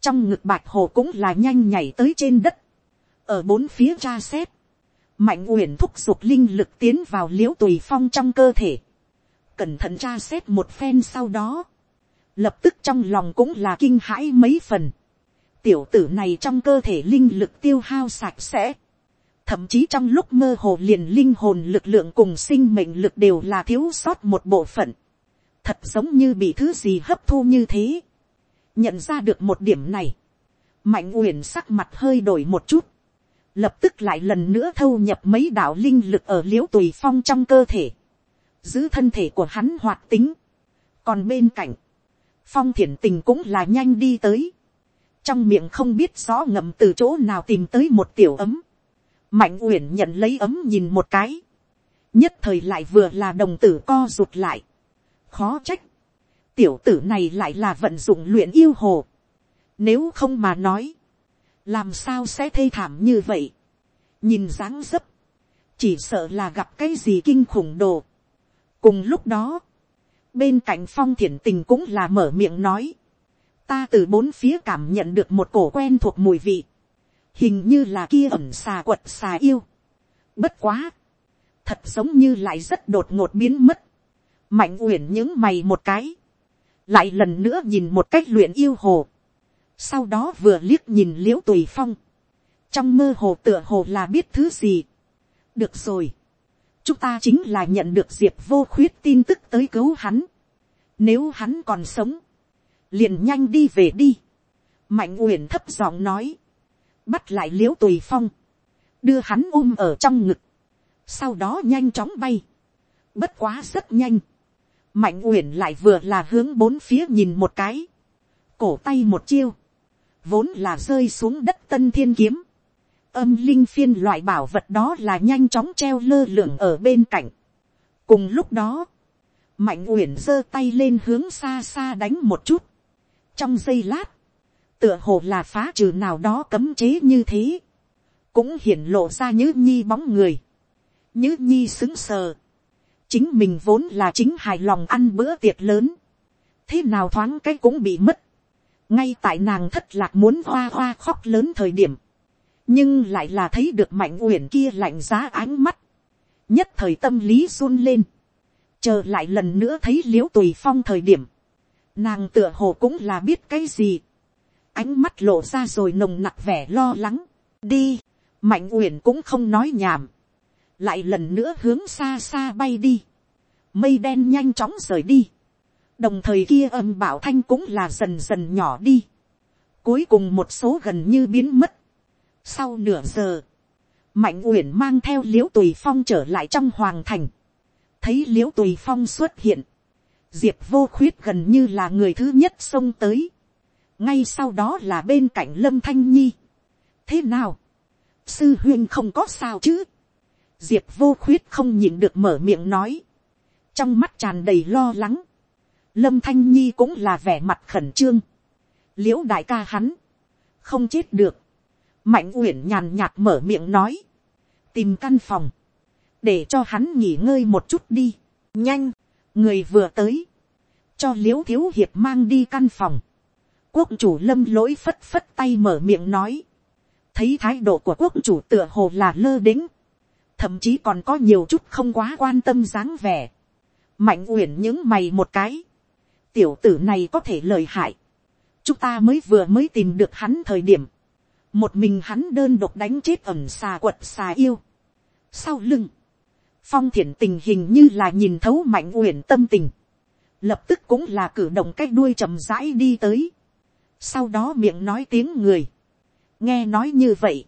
trong ngực bạch hồ cũng là nhanh nhảy tới trên đất, ở bốn phía tra xét, mạnh uyển thúc giục linh lực tiến vào l i ễ u tùy phong trong cơ thể, cẩn thận tra xét một phen sau đó, lập tức trong lòng cũng là kinh hãi mấy phần. tiểu tử này trong cơ thể linh lực tiêu hao sạch sẽ, thậm chí trong lúc mơ hồ liền linh hồn lực lượng cùng sinh mệnh lực đều là thiếu sót một bộ phận, thật giống như bị thứ gì hấp thu như thế. nhận ra được một điểm này, mạnh uyển sắc mặt hơi đổi một chút, lập tức lại lần nữa thâu nhập mấy đạo linh lực ở l i ễ u tùy phong trong cơ thể giữ thân thể của hắn hoạt tính. còn bên cạnh, phong thiển tình cũng là nhanh đi tới. trong miệng không biết rõ ngậm từ chỗ nào tìm tới một tiểu ấm. mạnh uyển nhận lấy ấm nhìn một cái. nhất thời lại vừa là đồng tử co rụt lại. khó trách. tiểu tử này lại là vận dụng luyện yêu hồ. nếu không mà nói, làm sao sẽ thê thảm như vậy. nhìn dáng dấp, chỉ sợ là gặp cái gì kinh khủng đồ cùng lúc đó, bên cạnh phong thiển tình cũng là mở miệng nói, ta từ bốn phía cảm nhận được một cổ quen thuộc mùi vị, hình như là kia ẩm xà quật xà yêu. bất quá, thật giống như lại rất đột ngột biến mất, mạnh uyển những mày một cái, lại lần nữa nhìn một cách luyện yêu hồ, sau đó vừa liếc nhìn l i ễ u tùy phong, trong mơ hồ tựa hồ là biết thứ gì. được rồi, chúng ta chính là nhận được diệp vô khuyết tin tức tới cứu hắn. nếu hắn còn sống, liền nhanh đi về đi. mạnh uyển thấp giọng nói, bắt lại l i ễ u tùy phong, đưa hắn ôm ở trong ngực, sau đó nhanh chóng bay, bất quá rất nhanh, mạnh uyển lại vừa là hướng bốn phía nhìn một cái, cổ tay một chiêu, vốn là rơi xuống đất tân thiên kiếm, âm linh phiên loại bảo vật đó là nhanh chóng treo lơ lửng ở bên cạnh. cùng lúc đó, mạnh uyển giơ tay lên hướng xa xa đánh một chút, trong giây lát, tựa hồ là phá trừ nào đó cấm chế như thế, cũng hiển lộ ra nhữ nhi bóng người, Nhữ nhi xứng sờ, chính mình vốn là chính hài lòng ăn bữa tiệc lớn, thế nào thoáng cái cũng bị mất, ngay tại nàng thất lạc muốn hoa hoa khóc lớn thời điểm, nhưng lại là thấy được mạnh uyển kia lạnh giá ánh mắt, nhất thời tâm lý run lên, chờ lại lần nữa thấy l i ễ u tùy phong thời điểm, nàng tựa hồ cũng là biết cái gì, ánh mắt lộ ra rồi nồng nặc vẻ lo lắng, đi, mạnh uyển cũng không nói nhảm, lại lần nữa hướng xa xa bay đi, mây đen nhanh chóng rời đi, đồng thời kia âm bảo thanh cũng là dần dần nhỏ đi, cuối cùng một số gần như biến mất sau nửa giờ, mạnh uyển mang theo l i ễ u tùy phong trở lại trong hoàng thành, thấy l i ễ u tùy phong xuất hiện, diệp vô khuyết gần như là người thứ nhất xông tới, ngay sau đó là bên cạnh lâm thanh nhi. thế nào, sư huyên không có sao chứ, diệp vô khuyết không nhịn được mở miệng nói, trong mắt tràn đầy lo lắng, lâm thanh nhi cũng là vẻ mặt khẩn trương, l i ễ u đại ca hắn, không chết được, mạnh uyển nhàn nhạt mở miệng nói, tìm căn phòng, để cho hắn nghỉ ngơi một chút đi, nhanh, người vừa tới, cho l i ễ u thiếu hiệp mang đi căn phòng, quốc chủ lâm lỗi phất phất tay mở miệng nói, thấy thái độ của quốc chủ tựa hồ là lơ đĩnh, thậm chí còn có nhiều chút không quá quan tâm dáng vẻ. mạnh uyển những mày một cái, tiểu tử này có thể lời hại, chúng ta mới vừa mới tìm được hắn thời điểm, một mình hắn đơn độc đánh chết ẩm xà quật xà yêu. sau lưng, phong thiển tình hình như là nhìn thấu mạnh uyển tâm tình, lập tức cũng là cử động cái đuôi chậm rãi đi tới, sau đó miệng nói tiếng người, nghe nói như vậy,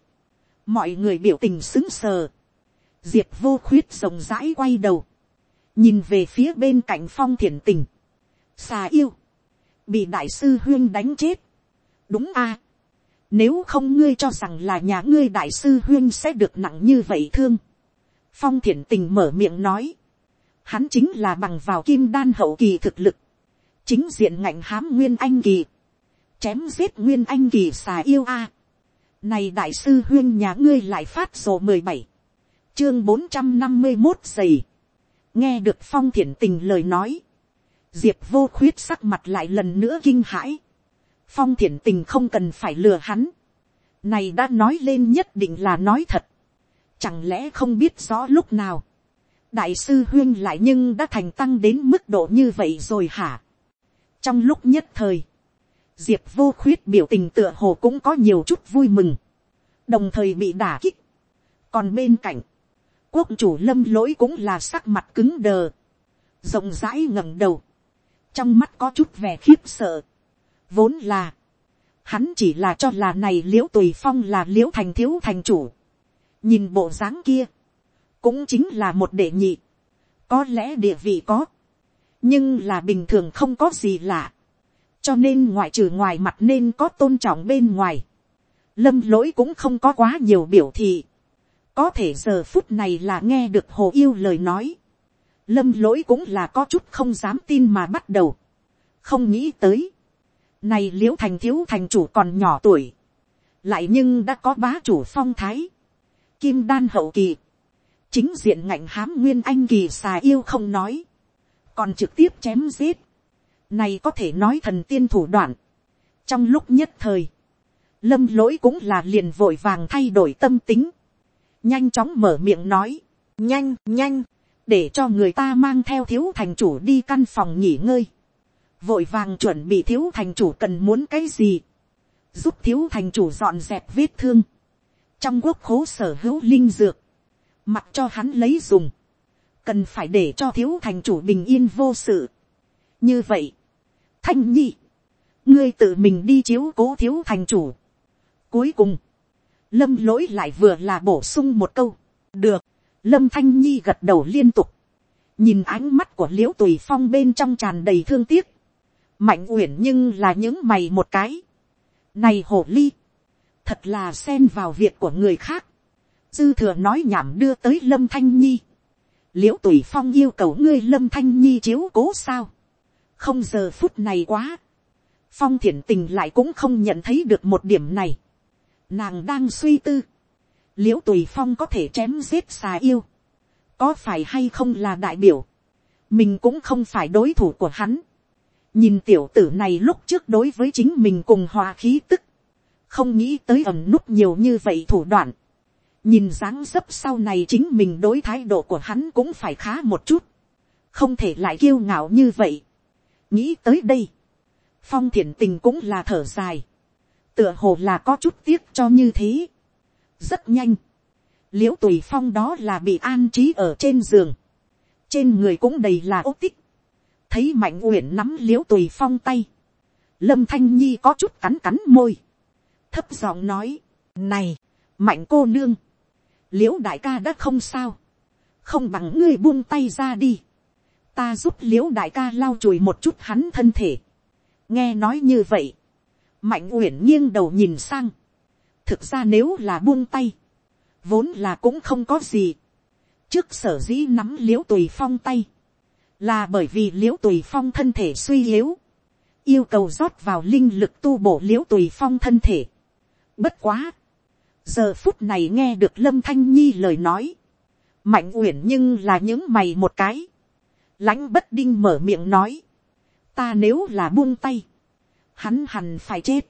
mọi người biểu tình xứng sờ, diệp vô khuyết rộng rãi quay đầu, nhìn về phía bên cạnh phong thiển tình, xà yêu, bị đại sư huyên đánh chết, đúng a, nếu không ngươi cho rằng là nhà ngươi đại sư huyên sẽ được nặng như vậy thương, phong thiển tình mở miệng nói, hắn chính là bằng vào kim đan hậu kỳ thực lực, chính diện ngạnh hám nguyên anh kỳ, chém giết nguyên anh kỳ xà yêu a. Này đại sư huyên nhà ngươi lại phát sổ mười bảy chương bốn trăm năm mươi một giày. nghe được phong thiển tình lời nói. diệp vô khuyết sắc mặt lại lần nữa kinh hãi phong thiển tình không cần phải lừa hắn. này đã nói lên nhất định là nói thật. chẳng lẽ không biết rõ lúc nào. đại sư huyên lại nhưng đã thành tăng đến mức độ như vậy rồi hả. trong lúc nhất thời, diệp vô khuyết biểu tình tựa hồ cũng có nhiều chút vui mừng. đồng thời bị đả kích. còn bên cạnh, quốc chủ lâm lỗi cũng là sắc mặt cứng đờ, rộng rãi ngẩng đầu, trong mắt có chút vẻ khiếp sợ, vốn là, hắn chỉ là cho là này l i ễ u tùy phong là l i ễ u thành thiếu thành chủ, nhìn bộ dáng kia, cũng chính là một đệ nhị, có lẽ địa vị có, nhưng là bình thường không có gì lạ, cho nên ngoại trừ ngoài mặt nên có tôn trọng bên ngoài, lâm lỗi cũng không có quá nhiều biểu thị, có thể giờ phút này là nghe được hồ yêu lời nói, lâm lỗi cũng là có chút không dám tin mà bắt đầu, không nghĩ tới, này l i ễ u thành thiếu thành chủ còn nhỏ tuổi, lại nhưng đã có bá chủ phong thái, kim đan hậu kỳ, chính diện ngạnh hám nguyên anh kỳ xà yêu không nói, còn trực tiếp chém giết, này có thể nói thần tiên thủ đoạn, trong lúc nhất thời, lâm lỗi cũng là liền vội vàng thay đổi tâm tính, nhanh chóng mở miệng nói, nhanh nhanh, để cho người ta mang theo thiếu thành chủ đi căn phòng nghỉ ngơi, vội vàng chuẩn bị thiếu thành chủ cần muốn cái gì, giúp thiếu thành chủ dọn dẹp vết thương, trong quốc khố sở hữu linh dược, mặc cho hắn lấy dùng, cần phải để cho thiếu thành chủ bình yên vô sự. như vậy, thanh nhi, ngươi tự mình đi chiếu cố thiếu thành chủ. cuối cùng, lâm lỗi lại vừa là bổ sung một câu, được, lâm thanh nhi gật đầu liên tục, nhìn ánh mắt của l i ễ u tùy phong bên trong tràn đầy thương tiếc, mạnh uyển nhưng là những mày một cái, này hồ ly, thật là xen vào việc của người khác, dư thừa nói nhảm đưa tới lâm thanh nhi, l i ễ u tùy phong yêu cầu ngươi lâm thanh nhi chiếu cố sao, không giờ phút này quá, phong thiển tình lại cũng không nhận thấy được một điểm này, nàng đang suy tư, l i ễ u tùy phong có thể chém giết xà yêu, có phải hay không là đại biểu, mình cũng không phải đối thủ của hắn, nhìn tiểu tử này lúc trước đối với chính mình cùng hòa khí tức, không nghĩ tới ẩm nút nhiều như vậy thủ đoạn, nhìn dáng dấp sau này chính mình đối thái độ của hắn cũng phải khá một chút, không thể lại kiêu ngạo như vậy. nghĩ tới đây, phong thiển tình cũng là thở dài, tựa hồ là có chút tiếc cho như thế. rất nhanh, l i ễ u tùy phong đó là bị an trí ở trên giường, trên người cũng đầy là ố tích, thấy mạnh uyển nắm l i ễ u tùy phong tay, lâm thanh nhi có chút cắn cắn môi, thấp giọng nói, này, mạnh cô nương, l i ễ u đại ca đã không sao, không bằng ngươi buông tay ra đi, ta giúp l i ễ u đại ca lau chùi một chút hắn thân thể, nghe nói như vậy, mạnh uyển nghiêng đầu nhìn sang, thực ra nếu là buông tay, vốn là cũng không có gì, trước sở dĩ nắm l i ễ u tùy phong tay, là bởi vì l i ễ u tùy phong thân thể suy yếu, yêu cầu rót vào linh lực tu bổ l i ễ u tùy phong thân thể. Bất quá, giờ phút này nghe được lâm thanh nhi lời nói, mạnh uyển nhưng là những mày một cái, lãnh bất đinh mở miệng nói, ta nếu là buông tay, hắn hẳn phải chết,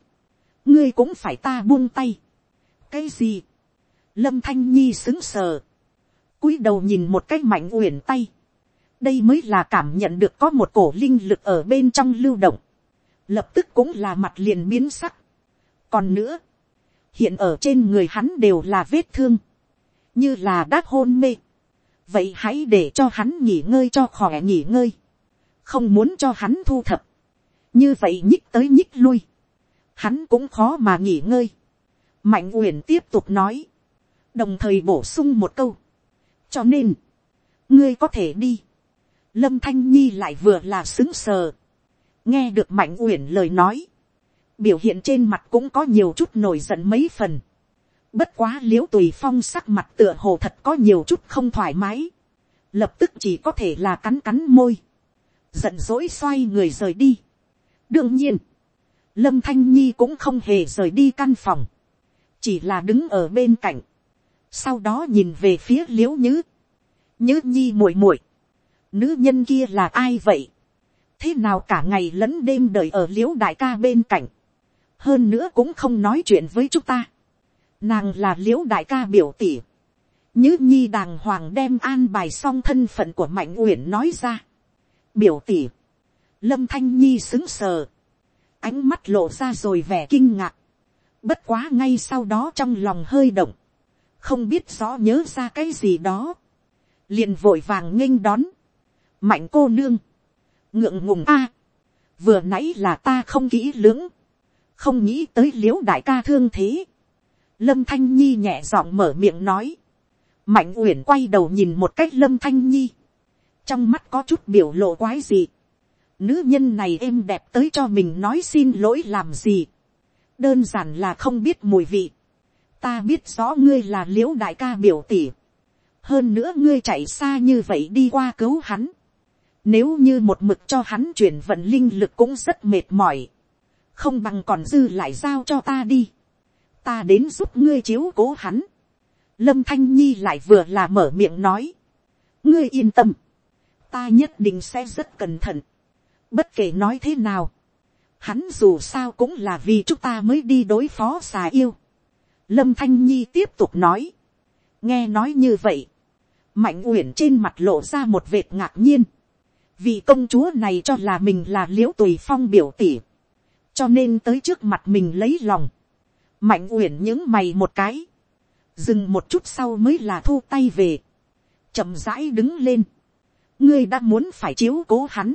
ngươi cũng phải ta buông tay. cái gì, lâm thanh nhi xứng sờ, cúi đầu nhìn một cái mạnh uyển tay, đây mới là cảm nhận được có một cổ linh lực ở bên trong lưu động, lập tức cũng là mặt liền biến sắc. còn nữa, hiện ở trên người hắn đều là vết thương, như là đã hôn mê. vậy hãy để cho hắn nghỉ ngơi cho khỏe nghỉ ngơi, không muốn cho hắn thu thập, như vậy nhích tới nhích lui, hắn cũng khó mà nghỉ ngơi. mạnh uyển tiếp tục nói, đồng thời bổ sung một câu, cho nên, ngươi có thể đi lâm thanh nhi lại vừa là xứng sờ, nghe được mạnh uyển lời nói, biểu hiện trên mặt cũng có nhiều chút nổi giận mấy phần. bất quá l i ễ u tùy phong sắc mặt tựa hồ thật có nhiều chút không thoải mái, lập tức chỉ có thể là cắn cắn môi, giận dỗi xoay người rời đi. Đương nhiên, lâm thanh nhi cũng không hề rời đi căn phòng, chỉ là đứng ở bên cạnh, sau đó nhìn về phía l i ễ u nhứ, nhứ nhi muội muội, nữ nhân kia là ai vậy, thế nào cả ngày lẫn đêm đợi ở l i ễ u đại ca bên cạnh, hơn nữa cũng không nói chuyện với chúng ta, nàng là l i ễ u đại ca biểu tỉ, nhứ nhi đàng hoàng đem an bài xong thân phận của mạnh uyển nói ra, biểu tỉ, lâm thanh nhi xứng sờ, ánh mắt lộ ra rồi vẻ kinh ngạc, bất quá ngay sau đó trong lòng hơi động, không biết rõ nhớ ra cái gì đó, liền vội vàng nghênh đón, mạnh cô nương, ngượng ngùng a, vừa nãy là ta không kỹ lưỡng, không nghĩ tới l i ễ u đại ca thương thế, lâm thanh nhi nhẹ giọng mở miệng nói, mạnh uyển quay đầu nhìn một cách lâm thanh nhi, trong mắt có chút biểu lộ quái gì, Nữ nhân này êm đẹp tới cho mình nói xin lỗi làm gì. Đơn giản là không biết mùi vị. Ta biết rõ ngươi là liễu đại ca biểu tỷ. Hơn nữa ngươi chạy xa như vậy đi qua cứu hắn. Nếu như một mực cho hắn chuyển vận linh lực cũng rất mệt mỏi. Không bằng còn dư lại giao cho ta đi. Ta đến giúp ngươi chiếu cố hắn. lâm thanh nhi lại vừa là mở miệng nói, ngươi yên tâm, ta nhất định sẽ rất cẩn thận, bất kể nói thế nào, hắn dù sao cũng là vì chúng ta mới đi đối phó xà yêu. lâm thanh nhi tiếp tục nói, nghe nói như vậy, mạnh uyển trên mặt lộ ra một vệt ngạc nhiên, vì công chúa này cho là mình là l i ễ u tùy phong biểu tỉ, cho nên tới trước mặt mình lấy lòng, mạnh uyển những mày một cái, dừng một chút sau mới là thu tay về, chậm rãi đứng lên, ngươi đã muốn phải chiếu cố hắn,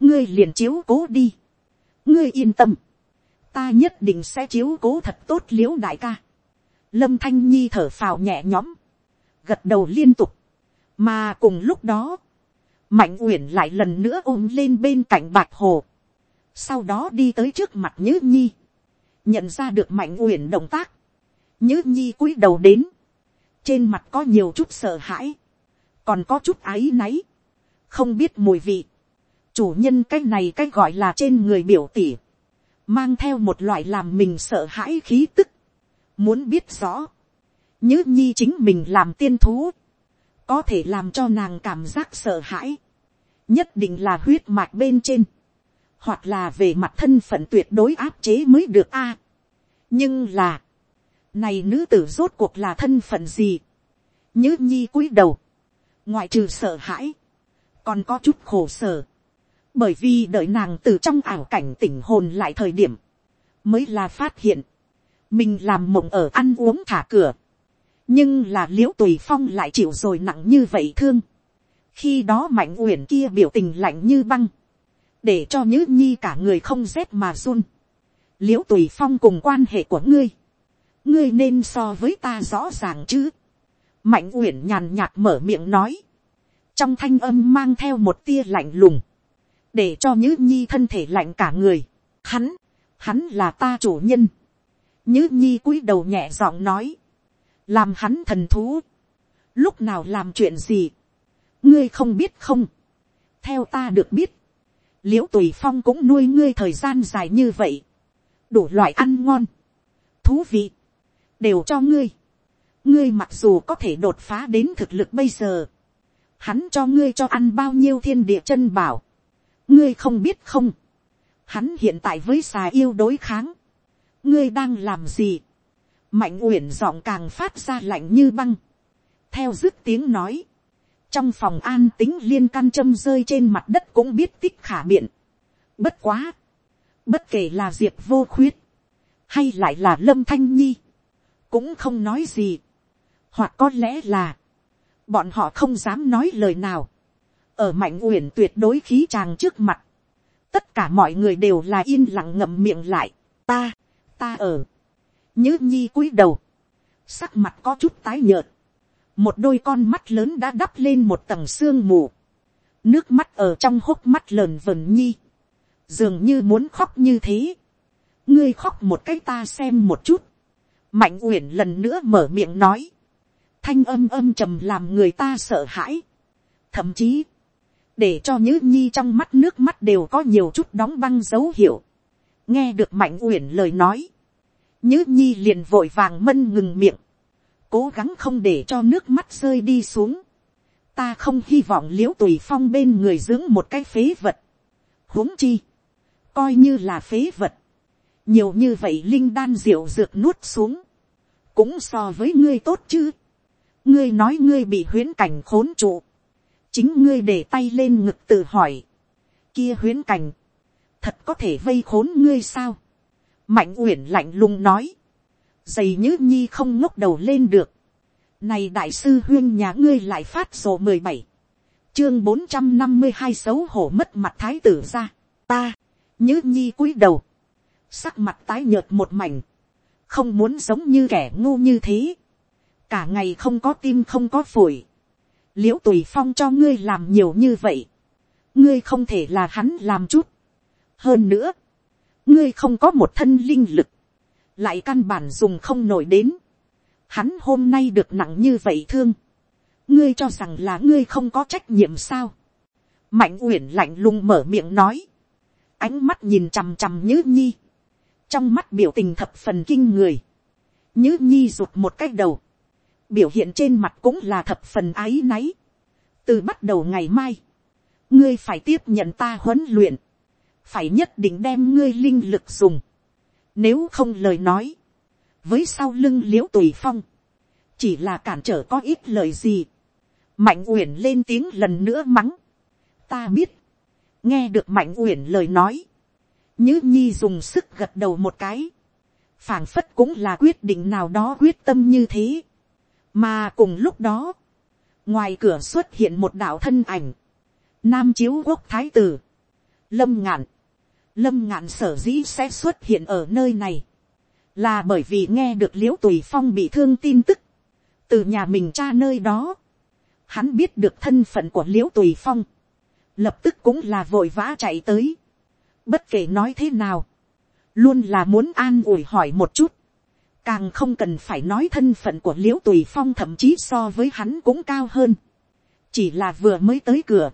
ngươi liền chiếu cố đi, ngươi yên tâm, ta nhất định sẽ chiếu cố thật tốt l i ễ u đại ca, lâm thanh nhi thở phào nhẹ nhõm, gật đầu liên tục, mà cùng lúc đó, mạnh uyển lại lần nữa ôm lên bên cạnh bạch hồ, sau đó đi tới trước mặt nhữ nhi, nhận ra được mạnh uyển động tác, nhữ nhi cúi đầu đến, trên mặt có nhiều chút sợ hãi, còn có chút áy náy, không biết mùi vị, chủ nhân cái này cái gọi là trên người biểu tỉ, mang theo một loại làm mình sợ hãi khí tức, muốn biết rõ, nhữ nhi chính mình làm tiên thú, có thể làm cho nàng cảm giác sợ hãi, nhất định là huyết mạch bên trên, hoặc là về mặt thân phận tuyệt đối áp chế mới được a. nhưng là, này nữ tử rốt cuộc là thân phận gì, nhớ nhi cúi đầu, ngoại trừ sợ hãi, còn có chút khổ sở, bởi vì đợi nàng từ trong ảo cảnh tỉnh hồn lại thời điểm, mới là phát hiện, mình làm mộng ở ăn uống thả cửa, nhưng là l i ễ u tùy phong lại chịu rồi nặng như vậy thương. khi đó mạnh uyển kia biểu tình lạnh như băng, để cho nhữ nhi cả người không rét mà run. l i ễ u tùy phong cùng quan hệ của ngươi, ngươi nên so với ta rõ ràng chứ. mạnh uyển nhàn nhạt mở miệng nói, trong thanh âm mang theo một tia lạnh lùng, để cho nhữ nhi thân thể lạnh cả người. hắn, hắn là ta chủ nhân. nhữ nhi cúi đầu nhẹ giọng nói, làm hắn thần thú, lúc nào làm chuyện gì, ngươi không biết không, theo ta được biết, l i ễ u tùy phong cũng nuôi ngươi thời gian dài như vậy, đủ loại ăn ngon, thú vị, đều cho ngươi, ngươi mặc dù có thể đột phá đến thực lực bây giờ, hắn cho ngươi cho ăn bao nhiêu thiên địa chân bảo, ngươi không biết không, hắn hiện tại với xà yêu đối kháng, ngươi đang làm gì, mạnh uyển giọng càng phát ra lạnh như băng, theo dứt tiếng nói, trong phòng an tính liên căn châm rơi trên mặt đất cũng biết tích khả biện. Bất quá, bất kể là diệp vô khuyết, hay lại là lâm thanh nhi, cũng không nói gì, hoặc có lẽ là, bọn họ không dám nói lời nào, ở mạnh uyển tuyệt đối khí tràng trước mặt, tất cả mọi người đều là yên lặng ngậm miệng lại, ta, ta ở, nhớ nhi cúi đầu, sắc mặt có chút tái nhợt, một đôi con mắt lớn đã đắp lên một tầng sương mù, nước mắt ở trong hốc mắt lờn vờn nhi, dường như muốn khóc như thế, ngươi khóc một cái ta xem một chút, mạnh uyển lần nữa mở miệng nói, thanh âm âm trầm làm người ta sợ hãi, thậm chí, để cho nhữ nhi trong mắt nước mắt đều có nhiều chút đóng băng dấu hiệu, nghe được mạnh uyển lời nói, nhữ nhi liền vội vàng mân ngừng miệng, cố gắng không để cho nước mắt rơi đi xuống. ta không hy vọng l i ễ u tùy phong bên người dưỡng một cái phế vật. huống chi, coi như là phế vật, nhiều như vậy linh đan diệu dược nuốt xuống, cũng so với ngươi tốt chứ. ngươi nói ngươi bị huyễn cảnh khốn trụ, chính ngươi để tay lên ngực tự hỏi, kia huyễn cảnh, thật có thể vây khốn ngươi sao mạnh uyển lạnh lùng nói, dày nhữ nhi không ngốc đầu lên được, này đại sư huyên nhà ngươi lại phát sổ mười bảy, chương bốn trăm năm mươi hai xấu hổ mất mặt thái tử ra, ta, nhữ nhi cúi đầu, sắc mặt tái nhợt một mảnh, không muốn giống như kẻ ngu như thế, cả ngày không có tim không có phổi, l i ễ u tùy phong cho ngươi làm nhiều như vậy, ngươi không thể là hắn làm chút, hơn nữa, ngươi không có một thân linh lực, lại căn bản dùng không nổi đến. Hắn hôm nay được nặng như vậy thương, ngươi cho rằng là ngươi không có trách nhiệm sao. mạnh uyển lạnh lùng mở miệng nói, ánh mắt nhìn chằm chằm Như nhi, trong mắt biểu tình thập phần kinh người, Như nhi rụt một cái đầu, biểu hiện trên mặt cũng là thập phần áy náy. từ bắt đầu ngày mai, ngươi phải tiếp nhận ta huấn luyện, phải nhất định đem ngươi linh lực dùng, nếu không lời nói, với sau lưng l i ễ u tùy phong, chỉ là cản trở có ít lời gì, mạnh uyển lên tiếng lần nữa mắng, ta biết, nghe được mạnh uyển lời nói, nhữ nhi dùng sức gật đầu một cái, phảng phất cũng là quyết định nào đó quyết tâm như thế, mà cùng lúc đó, ngoài cửa xuất hiện một đạo thân ảnh, nam chiếu quốc thái tử, lâm ngạn, lâm ngạn sở dĩ sẽ xuất hiện ở nơi này, là bởi vì nghe được l i ễ u tùy phong bị thương tin tức, từ nhà mình cha nơi đó, hắn biết được thân phận của l i ễ u tùy phong, lập tức cũng là vội vã chạy tới, bất kể nói thế nào, luôn là muốn an ủi hỏi một chút, càng không cần phải nói thân phận của l i ễ u tùy phong thậm chí so với hắn cũng cao hơn, chỉ là vừa mới tới cửa,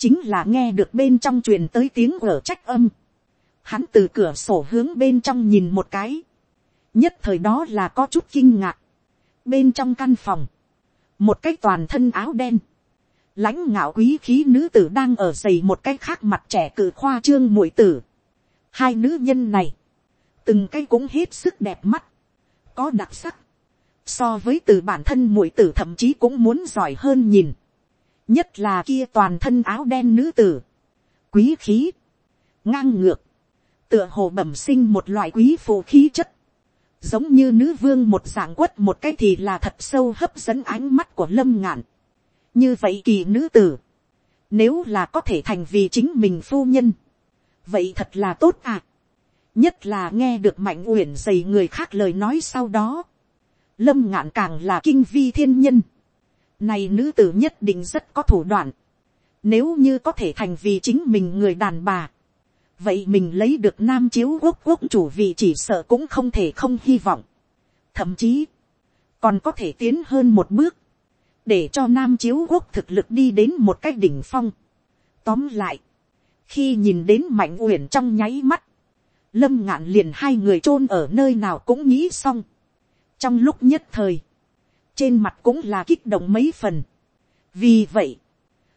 chính là nghe được bên trong truyền tới tiếng ở trách âm, hắn từ cửa sổ hướng bên trong nhìn một cái, nhất thời đó là có chút kinh ngạc, bên trong căn phòng, một cái toàn thân áo đen, lãnh ngạo quý khí nữ tử đang ở giày một cái khác mặt trẻ cử khoa trương mũi tử. Hai nữ nhân này, từng cái cũng hết sức đẹp mắt, có đặc sắc, so với từ bản thân mũi tử thậm chí cũng muốn giỏi hơn nhìn, nhất là kia toàn thân áo đen nữ tử, quý khí, ngang ngược, tựa hồ bẩm sinh một loại quý phụ khí chất, giống như nữ vương một dạng quất một cái thì là thật sâu hấp dẫn ánh mắt của lâm ngạn. như vậy kỳ nữ tử, nếu là có thể thành vì chính mình phu nhân, vậy thật là tốt à. nhất là nghe được mạnh uyển dày người khác lời nói sau đó, lâm ngạn càng là kinh vi thiên nhân. này nữ tử nhất định rất có thủ đoạn, nếu như có thể thành vì chính mình người đàn bà, vậy mình lấy được nam chiếu quốc quốc chủ vị chỉ sợ cũng không thể không hy vọng. thậm chí, còn có thể tiến hơn một bước, để cho nam chiếu quốc thực lực đi đến một cái đỉnh phong. tóm lại, khi nhìn đến mạnh uyển trong nháy mắt, lâm ngạn liền hai người chôn ở nơi nào cũng nghĩ xong. trong lúc nhất thời, trên mặt cũng là kích động mấy phần. vì vậy,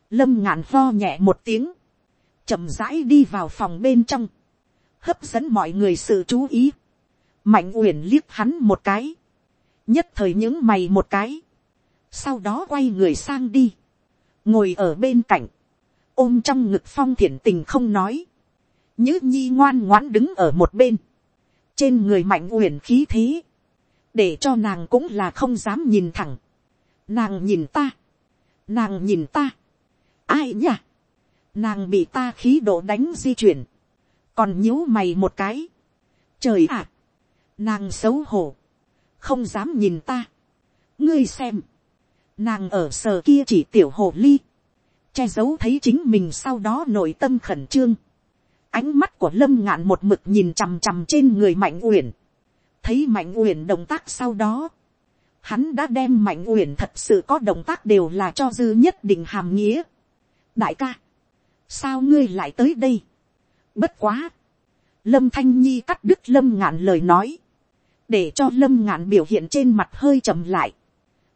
lâm ngạn lo nhẹ một tiếng, chậm rãi đi vào phòng bên trong, hấp dẫn mọi người sự chú ý, mạnh uyển liếc hắn một cái, nhất thời những mày một cái, sau đó quay người sang đi, ngồi ở bên cạnh, ôm trong ngực phong Thiện tình không nói, nhữ nhi ngoan ngoãn đứng ở một bên, trên người mạnh uyển khí thế, để cho nàng cũng là không dám nhìn thẳng, nàng nhìn ta, nàng nhìn ta, ai nhỉ? Nàng bị ta khí độ đánh di chuyển, còn nhíu mày một cái. trời ạ, nàng xấu hổ, không dám nhìn ta. ngươi xem, nàng ở sở kia chỉ tiểu hồ ly, che giấu thấy chính mình sau đó nội tâm khẩn trương. ánh mắt của lâm ngạn một mực nhìn chằm chằm trên người mạnh uyển, thấy mạnh uyển động tác sau đó, hắn đã đem mạnh uyển thật sự có động tác đều là cho dư nhất định hàm nghĩa. đại ca, sao ngươi lại tới đây. bất quá, lâm thanh nhi cắt đứt lâm ngạn lời nói, để cho lâm ngạn biểu hiện trên mặt hơi chậm lại,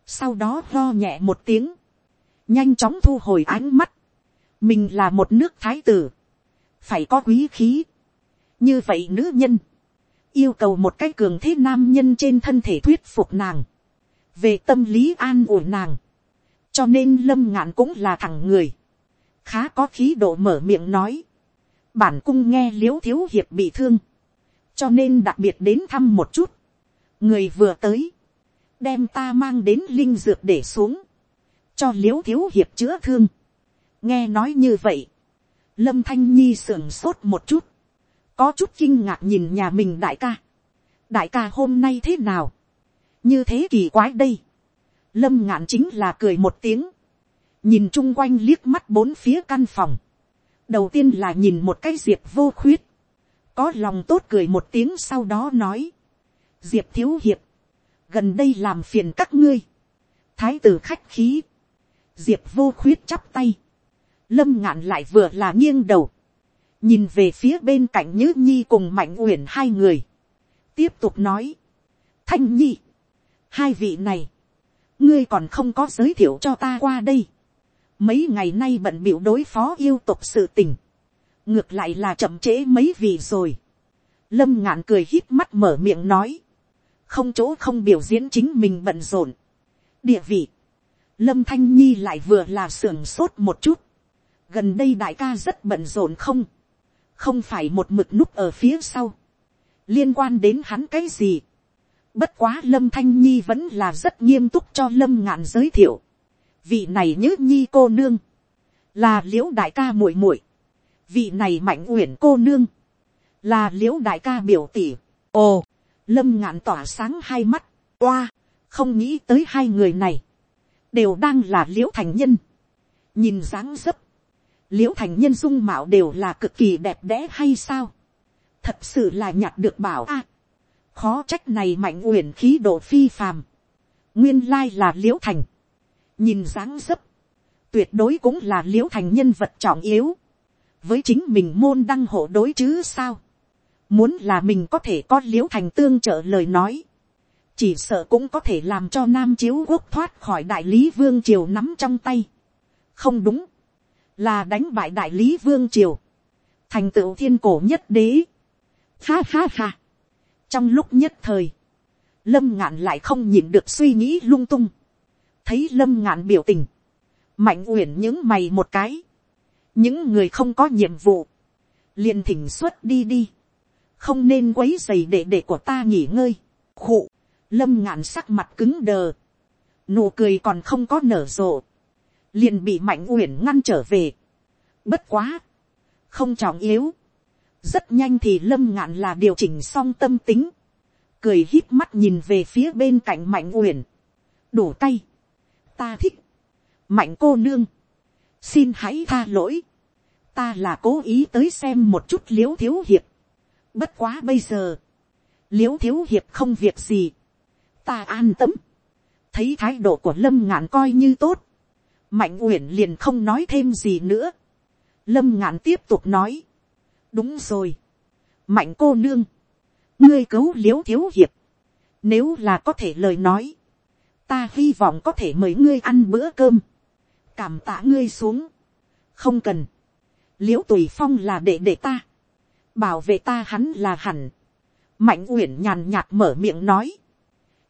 sau đó lo nhẹ một tiếng, nhanh chóng thu hồi ánh mắt, mình là một nước thái tử, phải có quý khí, như vậy nữ nhân, yêu cầu một cái cường thế nam nhân trên thân thể thuyết phục nàng, về tâm lý an ủi nàng, cho nên lâm ngạn cũng là thằng người, khá có khí độ mở miệng nói. bản cung nghe l i ễ u thiếu hiệp bị thương, cho nên đặc biệt đến thăm một chút. người vừa tới, đem ta mang đến linh dược để xuống, cho l i ễ u thiếu hiệp chữa thương. nghe nói như vậy, lâm thanh nhi sưởng sốt một chút, có chút kinh ngạc nhìn nhà mình đại ca. đại ca hôm nay thế nào, như thế kỳ quái đây. lâm ngạn chính là cười một tiếng, nhìn chung quanh liếc mắt bốn phía căn phòng, đầu tiên là nhìn một cái diệp vô khuyết, có lòng tốt cười một tiếng sau đó nói, diệp thiếu hiệp, gần đây làm phiền các ngươi, thái tử khách khí, diệp vô khuyết chắp tay, lâm ngạn lại vừa là nghiêng đầu, nhìn về phía bên cạnh nhữ nhi cùng mạnh uyển hai người, tiếp tục nói, thanh nhi, hai vị này, ngươi còn không có giới thiệu cho ta qua đây mấy ngày nay bận biểu đối phó yêu tục sự tình. ngược lại là chậm trễ mấy vị rồi. lâm ngạn cười hít mắt mở miệng nói. không chỗ không biểu diễn chính mình bận rộn. địa vị. lâm thanh nhi lại vừa là sưởng sốt một chút. gần đây đại ca rất bận rộn không. không phải một mực núp ở phía sau. liên quan đến hắn cái gì Bất quá lâm thanh nhi vẫn là rất nghiêm túc cho lâm ngạn giới thiệu. Vị này nhớ nhi cô nương. Là liễu đại ca muội muội Vị này mạnh uyển cô nương. Là liễu đại ca biểu tỷ. Ồ, lâm ngạn tỏa sáng hai mắt. Oa, không nghĩ tới hai người này. Đều đang là liễu thành nhân. Nhìn dáng dấp. Liễu thành nhân dung mạo đều là cực kỳ đẹp đẽ hay sao? Thật sự là nhặt được bảo a khó trách này mạnh uyển khí độ phi phàm, nguyên lai là l i ễ u thành, nhìn dáng dấp, tuyệt đối cũng là l i ễ u thành nhân vật trọng yếu, với chính mình môn đăng hộ đối chứ sao, muốn là mình có thể có l i ễ u thành tương trợ lời nói, chỉ sợ cũng có thể làm cho nam chiếu quốc thoát khỏi đại lý vương triều nắm trong tay, không đúng, là đánh bại đại lý vương triều, thành tựu thiên cổ nhất đế, ha ha ha, trong lúc nhất thời, lâm ngạn lại không nhìn được suy nghĩ lung tung, thấy lâm ngạn biểu tình, mạnh uyển những mày một cái, những người không có nhiệm vụ, liền thỉnh xuất đi đi, không nên quấy dày để để của ta nghỉ ngơi, khụ, lâm ngạn sắc mặt cứng đờ, nụ cười còn không có nở rộ, liền bị mạnh uyển ngăn trở về, bất quá, không trọng yếu, rất nhanh thì lâm ngạn là điều chỉnh xong tâm tính, cười hít mắt nhìn về phía bên cạnh mạnh uyển, đủ tay, ta thích, mạnh cô nương, xin hãy tha lỗi, ta là cố ý tới xem một chút l i ễ u thiếu hiệp, bất quá bây giờ, l i ễ u thiếu hiệp không việc gì, ta an tâm, thấy thái độ của lâm ngạn coi như tốt, mạnh uyển liền không nói thêm gì nữa, lâm ngạn tiếp tục nói, đúng rồi, mạnh cô nương, ngươi cứu l i ễ u thiếu hiệp, nếu là có thể lời nói, ta hy vọng có thể mời ngươi ăn bữa cơm, cảm tạ ngươi xuống, không cần, l i ễ u tùy phong là để để ta, bảo vệ ta hắn là hẳn, mạnh uyển nhàn nhạt mở miệng nói,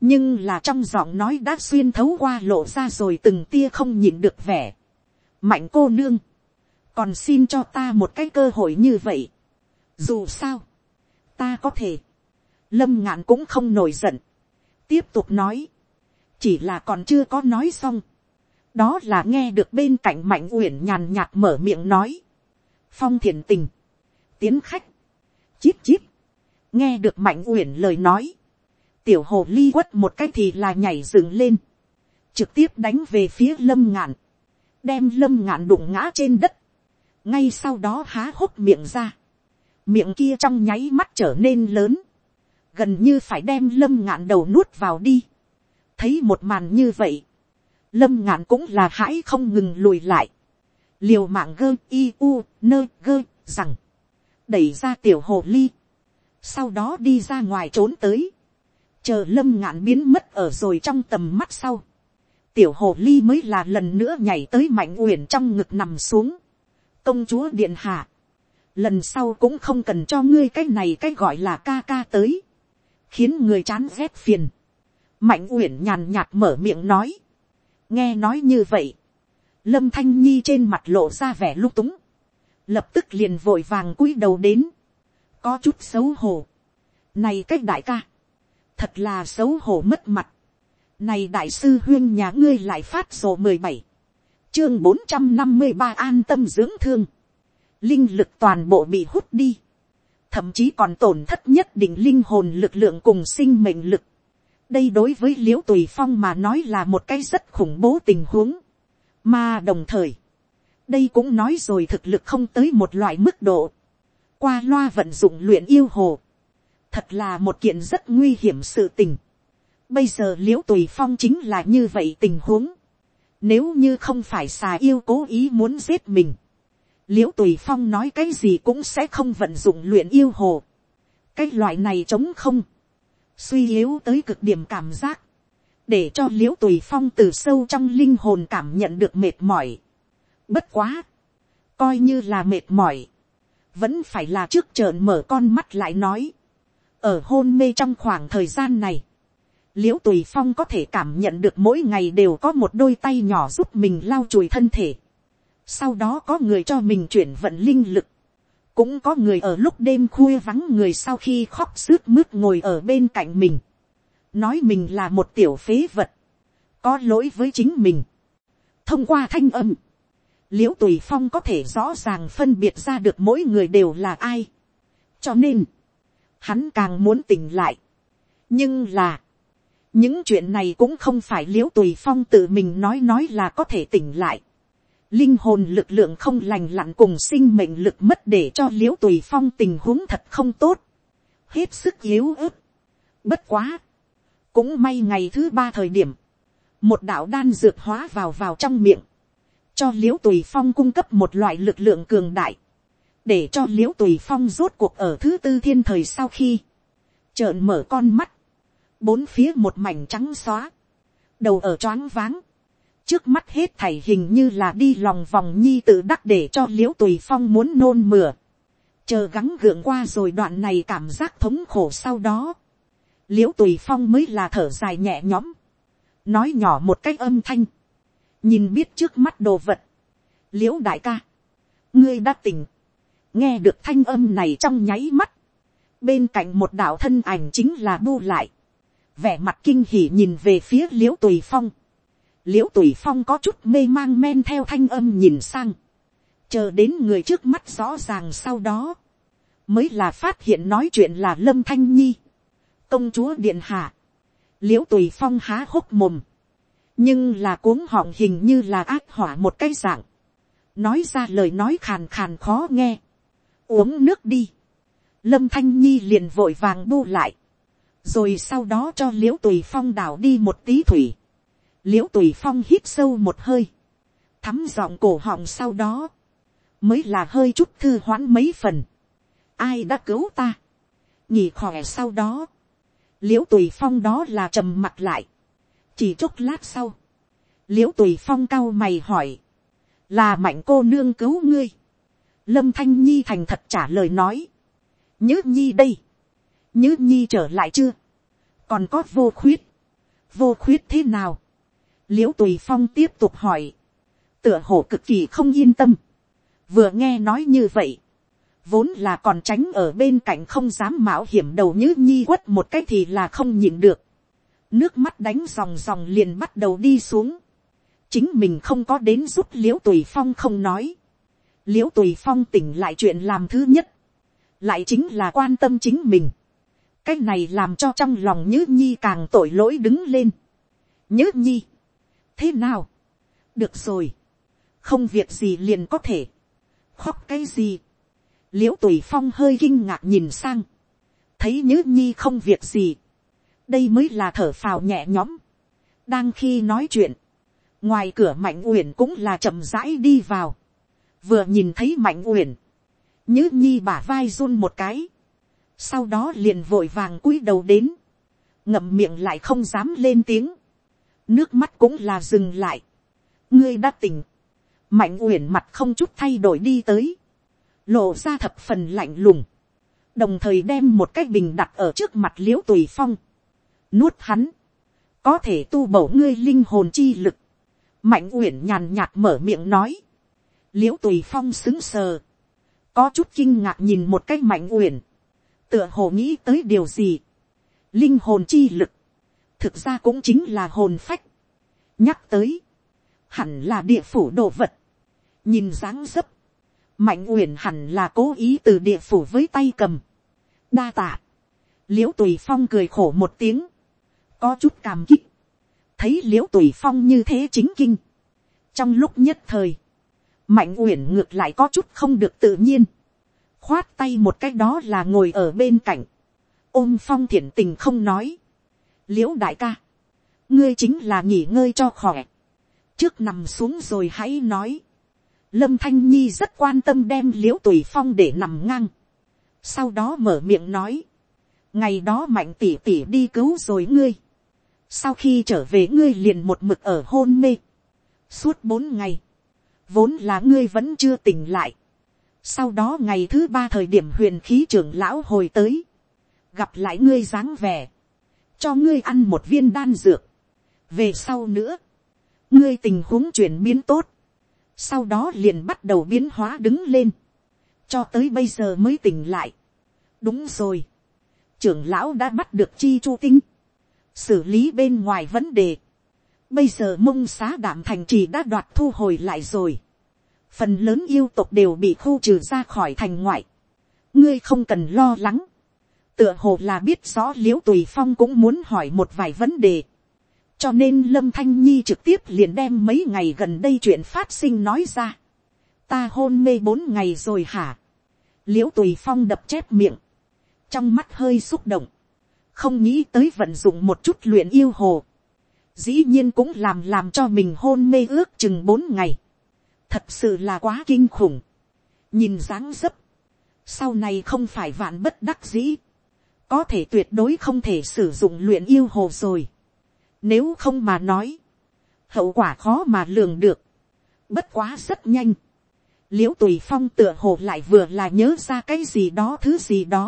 nhưng là trong giọng nói đã xuyên thấu qua lộ ra rồi từng tia không nhìn được vẻ. mạnh cô nương, còn xin cho ta một cái cơ hội như vậy. dù sao, ta có thể, lâm ngạn cũng không nổi giận, tiếp tục nói, chỉ là còn chưa có nói xong, đó là nghe được bên cạnh mạnh uyển nhàn nhạt mở miệng nói, phong thiền tình, tiến khách, chít chít, nghe được mạnh uyển lời nói, tiểu hồ ly quất một cái thì là nhảy dựng lên, trực tiếp đánh về phía lâm ngạn, đem lâm ngạn đụng ngã trên đất, ngay sau đó há hốc miệng ra, miệng kia trong nháy mắt trở nên lớn, gần như phải đem lâm ngạn đầu nuốt vào đi thấy một màn như vậy, lâm ngạn cũng là hãi không ngừng lùi lại, liều mạng gơ i u nơ gơ rằng, đẩy ra tiểu hồ ly, sau đó đi ra ngoài trốn tới, chờ lâm ngạn biến mất ở rồi trong tầm mắt sau, tiểu hồ ly mới là lần nữa nhảy tới mạnh uyển trong ngực nằm xuống, công chúa điện hạ, lần sau cũng không cần cho ngươi cái này cái gọi là ca ca tới, khiến người chán rét phiền mạnh uyển nhàn nhạt mở miệng nói, nghe nói như vậy, lâm thanh nhi trên mặt lộ ra vẻ lung túng, lập tức liền vội vàng cúi đầu đến, có chút xấu hổ. này cách đại ca, thật là xấu hổ mất mặt, này đại sư huyên nhà ngươi lại phát sổ mười bảy. Chương bốn trăm năm mươi ba an tâm dưỡng thương, linh lực toàn bộ bị hút đi, thậm chí còn tổn thất nhất định linh hồn lực lượng cùng sinh mệnh lực đây đối với l i ễ u tùy phong mà nói là một cái rất khủng bố tình huống, mà đồng thời, đây cũng nói rồi thực lực không tới một loại mức độ, qua loa vận dụng luyện yêu hồ, thật là một kiện rất nguy hiểm sự tình. bây giờ l i ễ u tùy phong chính là như vậy tình huống, nếu như không phải xà yêu cố ý muốn giết mình. Liễu tùy phong nói cái gì cũng sẽ không vận dụng luyện yêu hồ. Cái loại này chống không. Suy yếu tới cực điểm cảm giác. để cho l i ễ u tùy phong từ sâu trong linh hồn cảm nhận được mệt mỏi. bất quá, coi như là mệt mỏi, vẫn phải là trước trợn mở con mắt lại nói, ở hôn mê trong khoảng thời gian này, l i ễ u tùy phong có thể cảm nhận được mỗi ngày đều có một đôi tay nhỏ giúp mình lau chùi thân thể, sau đó có người cho mình chuyển vận linh lực, cũng có người ở lúc đêm khuya vắng người sau khi khóc sướt mướt ngồi ở bên cạnh mình, nói mình là một tiểu phế vật, có lỗi với chính mình. thông qua thanh âm, l i ễ u tùy phong có thể rõ ràng phân biệt ra được mỗi người đều là ai. cho nên, hắn càng muốn tỉnh lại. nhưng là, những chuyện này cũng không phải l i ễ u tùy phong tự mình nói nói là có thể tỉnh lại linh hồn lực lượng không lành lặn cùng sinh mệnh lực mất để cho l i ễ u tùy phong tình huống thật không tốt. hết sức yếu ớt. bất quá, cũng may ngày thứ ba thời điểm, một đạo đan dược hóa vào vào trong miệng, cho l i ễ u tùy phong cung cấp một loại lực lượng cường đại, để cho l i ễ u tùy phong rốt cuộc ở thứ tư thiên thời sau khi, trợn mở con mắt, bốn phía một mảnh trắng xóa, đầu ở choáng váng, trước mắt hết thảy hình như là đi lòng vòng nhi tự đắc để cho l i ễ u tùy phong muốn nôn mửa, chờ gắng gượng qua rồi đoạn này cảm giác thống khổ sau đó, l i ễ u tùy phong mới là thở dài nhẹ nhõm, nói nhỏ một cách âm thanh, nhìn biết trước mắt đồ vật, l i ễ u đại ca, ngươi đã tỉnh, nghe được thanh âm này trong nháy mắt, bên cạnh một đạo thân ảnh chính là bu lại, vẻ mặt kinh hỉ nhìn về phía l i ễ u tùy phong, l i ễ u tùy phong có chút mê mang men theo thanh âm nhìn sang, chờ đến người trước mắt rõ ràng sau đó, mới là phát hiện nói chuyện là lâm thanh nhi, công chúa điện hạ, l i ễ u tùy phong há hốc mồm, nhưng là cuống họng hình như là ác hỏa một cái dạng, nói ra lời nói khàn khàn khó nghe, uống nước đi, lâm thanh nhi liền vội vàng bu lại, rồi sau đó cho l i ễ u tùy phong đào đi một tí thủy, l i ễ u tùy phong hít sâu một hơi, thắm giọng cổ họng sau đó, mới là hơi chút thư hoãn mấy phần, ai đã cứu ta, nhỉ khỏe sau đó, l i ễ u tùy phong đó là trầm mặt lại. chỉ chốc lát sau, l i ễ u tùy phong cao mày hỏi, là mạnh cô nương cứu ngươi. lâm thanh nhi thành thật trả lời nói, nhớ nhi đây, nhớ nhi trở lại chưa, còn có vô khuyết, vô khuyết thế nào, l i ễ u tùy phong tiếp tục hỏi, tựa hồ cực kỳ không yên tâm, vừa nghe nói như vậy, vốn là còn tránh ở bên cạnh không dám mạo hiểm đầu như nhi quất một cái thì là không nhịn được. nước mắt đánh dòng dòng liền bắt đầu đi xuống. chính mình không có đến giúp l i ễ u tùy phong không nói. l i ễ u tùy phong tỉnh lại chuyện làm thứ nhất. lại chính là quan tâm chính mình. cái này làm cho trong lòng như nhi càng tội lỗi đứng lên. như nhi thế nào. được rồi. không việc gì liền có thể. khóc cái gì l i ễ u tùy phong hơi kinh ngạc nhìn sang, thấy nhữ nhi không việc gì, đây mới là thở phào nhẹ nhõm. đang khi nói chuyện, ngoài cửa mạnh uyển cũng là chậm rãi đi vào, vừa nhìn thấy mạnh uyển, nhữ nhi bả vai run một cái, sau đó liền vội vàng cúi đầu đến, ngậm miệng lại không dám lên tiếng, nước mắt cũng là dừng lại, ngươi đã tỉnh, mạnh uyển mặt không chút thay đổi đi tới, lộ ra thập phần lạnh lùng, đồng thời đem một cái bình đặt ở trước mặt l i ễ u tùy phong, nuốt hắn, có thể tu bổ ngươi linh hồn chi lực, mạnh uyển nhàn nhạt mở miệng nói, l i ễ u tùy phong xứng sờ, có chút kinh ngạc nhìn một cái mạnh uyển, tựa hồ nghĩ tới điều gì, linh hồn chi lực, thực ra cũng chính là hồn phách, nhắc tới, hẳn là địa phủ đồ vật, nhìn dáng dấp, mạnh uyển hẳn là cố ý từ địa phủ với tay cầm. đa tạ. l i ễ u tùy phong cười khổ một tiếng, có chút cảm kích, thấy l i ễ u tùy phong như thế chính kinh. trong lúc nhất thời, mạnh uyển ngược lại có chút không được tự nhiên, khoát tay một cách đó là ngồi ở bên cạnh, ôm phong thiển tình không nói, l i ễ u đại ca, ngươi chính là nghỉ ngơi cho khỏe, trước nằm xuống rồi hãy nói, Lâm Thanh Nhi rất quan tâm đem liễu tùy phong để nằm ngang. Sau đó mở miệng nói. Ngày đó mạnh tỉ tỉ đi cứu rồi ngươi. sau khi trở về ngươi liền một mực ở hôn mê, suốt bốn ngày, vốn là ngươi vẫn chưa tỉnh lại, sau đó ngày thứ ba thời điểm huyền khí trưởng lão hồi tới, gặp lại ngươi dáng vẻ, cho ngươi ăn một viên đan dược, về sau nữa, ngươi tình huống chuyển biến tốt, sau đó liền bắt đầu biến hóa đứng lên, cho tới bây giờ mới tỉnh lại. đúng rồi, trưởng lão đã bắt được chi chu tinh, xử lý bên ngoài vấn đề, bây giờ mông xá đảm thành trì đã đoạt thu hồi lại rồi, phần lớn yêu tục đều bị khu trừ ra khỏi thành ngoại, ngươi không cần lo lắng, tựa hồ là biết rõ l i ễ u tùy phong cũng muốn hỏi một vài vấn đề, cho nên lâm thanh nhi trực tiếp liền đem mấy ngày gần đây chuyện phát sinh nói ra, ta hôn mê bốn ngày rồi hả, l i ễ u tùy phong đập chép miệng, trong mắt hơi xúc động, không nghĩ tới vận dụng một chút luyện yêu hồ, dĩ nhiên cũng làm làm cho mình hôn mê ước chừng bốn ngày, thật sự là quá kinh khủng, nhìn dáng dấp, sau này không phải vạn bất đắc dĩ, có thể tuyệt đối không thể sử dụng luyện yêu hồ rồi. Nếu không mà nói, hậu quả khó mà lường được. Bất quá rất nhanh. l i ễ u tùy phong tựa hồ lại vừa là nhớ ra cái gì đó thứ gì đó.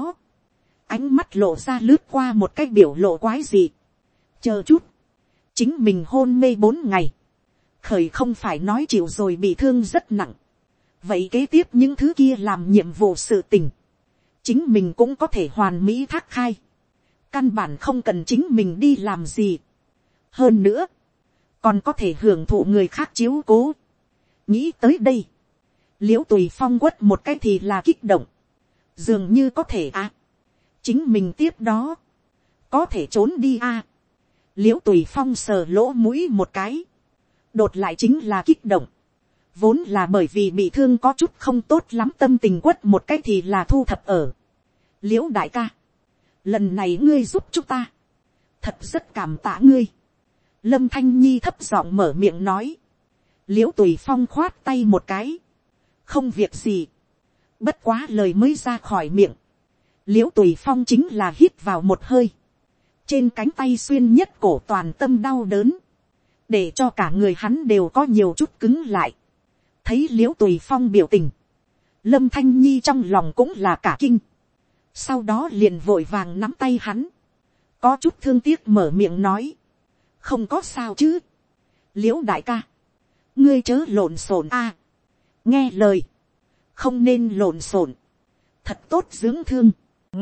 ánh mắt lộ ra lướt qua một cái biểu lộ quái gì. chờ chút. chính mình hôn mê bốn ngày. khởi không phải nói chịu rồi bị thương rất nặng. vậy kế tiếp những thứ kia làm nhiệm vụ sự tình chính mình cũng có thể hoàn mỹ thác khai, căn bản không cần chính mình đi làm gì. hơn nữa, còn có thể hưởng thụ người khác chiếu cố. nghĩ tới đây, l i ễ u tùy phong quất một cái thì là kích động, dường như có thể à, chính mình tiếp đó, có thể trốn đi à. l i ễ u tùy phong sờ lỗ mũi một cái, đột lại chính là kích động, vốn là bởi vì bị thương có chút không tốt lắm tâm tình quất một cái thì là thu thập ở. l i ễ u đại ca, lần này ngươi giúp chúng ta, thật rất cảm tạ ngươi. lâm thanh nhi thấp giọng mở miệng nói, l i ễ u tùy phong khoát tay một cái, không việc gì, bất quá lời mới ra khỏi miệng, l i ễ u tùy phong chính là hít vào một hơi, trên cánh tay xuyên nhất cổ toàn tâm đau đớn, để cho cả người hắn đều có nhiều chút cứng lại thấy l i ễ u tùy phong biểu tình, lâm thanh nhi trong lòng cũng là cả kinh, sau đó liền vội vàng nắm tay hắn, có chút thương tiếc mở miệng nói, không có sao chứ, l i ễ u đại ca, ngươi chớ lộn xộn a, nghe lời, không nên lộn xộn, thật tốt dưỡng thương,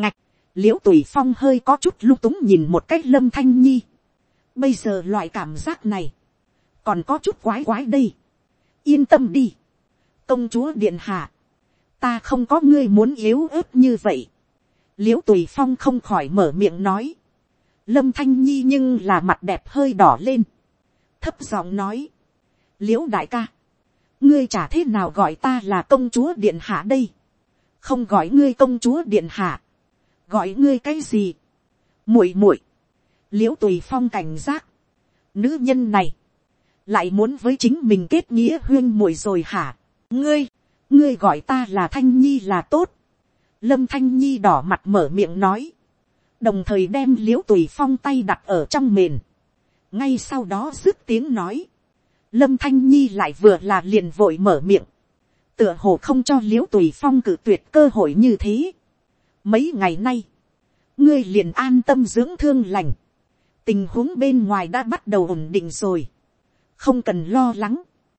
ngạch, l i ễ u tùy phong hơi có chút lung túng nhìn một cách lâm thanh nhi, bây giờ loại cảm giác này, còn có chút quái quái đây, yên tâm đi, công chúa điện hạ, ta không có ngươi muốn yếu ớt như vậy. l i ễ u tùy phong không khỏi mở miệng nói. lâm thanh nhi nhưng là mặt đẹp hơi đỏ lên. thấp giọng nói. l i ễ u đại ca, ngươi chả thế nào gọi ta là công chúa điện hạ đây. không gọi ngươi công chúa điện hạ. gọi ngươi cái gì. muội muội. l i ễ u tùy phong cảnh giác. nữ nhân này, lại muốn với chính mình kết nghĩa huyên muội rồi hả ngươi, ngươi gọi ta là thanh nhi là tốt. lâm thanh nhi đỏ mặt mở miệng nói, đồng thời đem l i ễ u tùy phong tay đặt ở trong mền. ngay sau đó dứt tiếng nói, lâm thanh nhi lại vừa là liền vội mở miệng, tựa hồ không cho l i ễ u tùy phong cử tuyệt cơ hội như thế. mấy ngày nay, ngươi liền an tâm dưỡng thương lành, tình huống bên ngoài đã bắt đầu ổn định rồi, không cần lo lắng,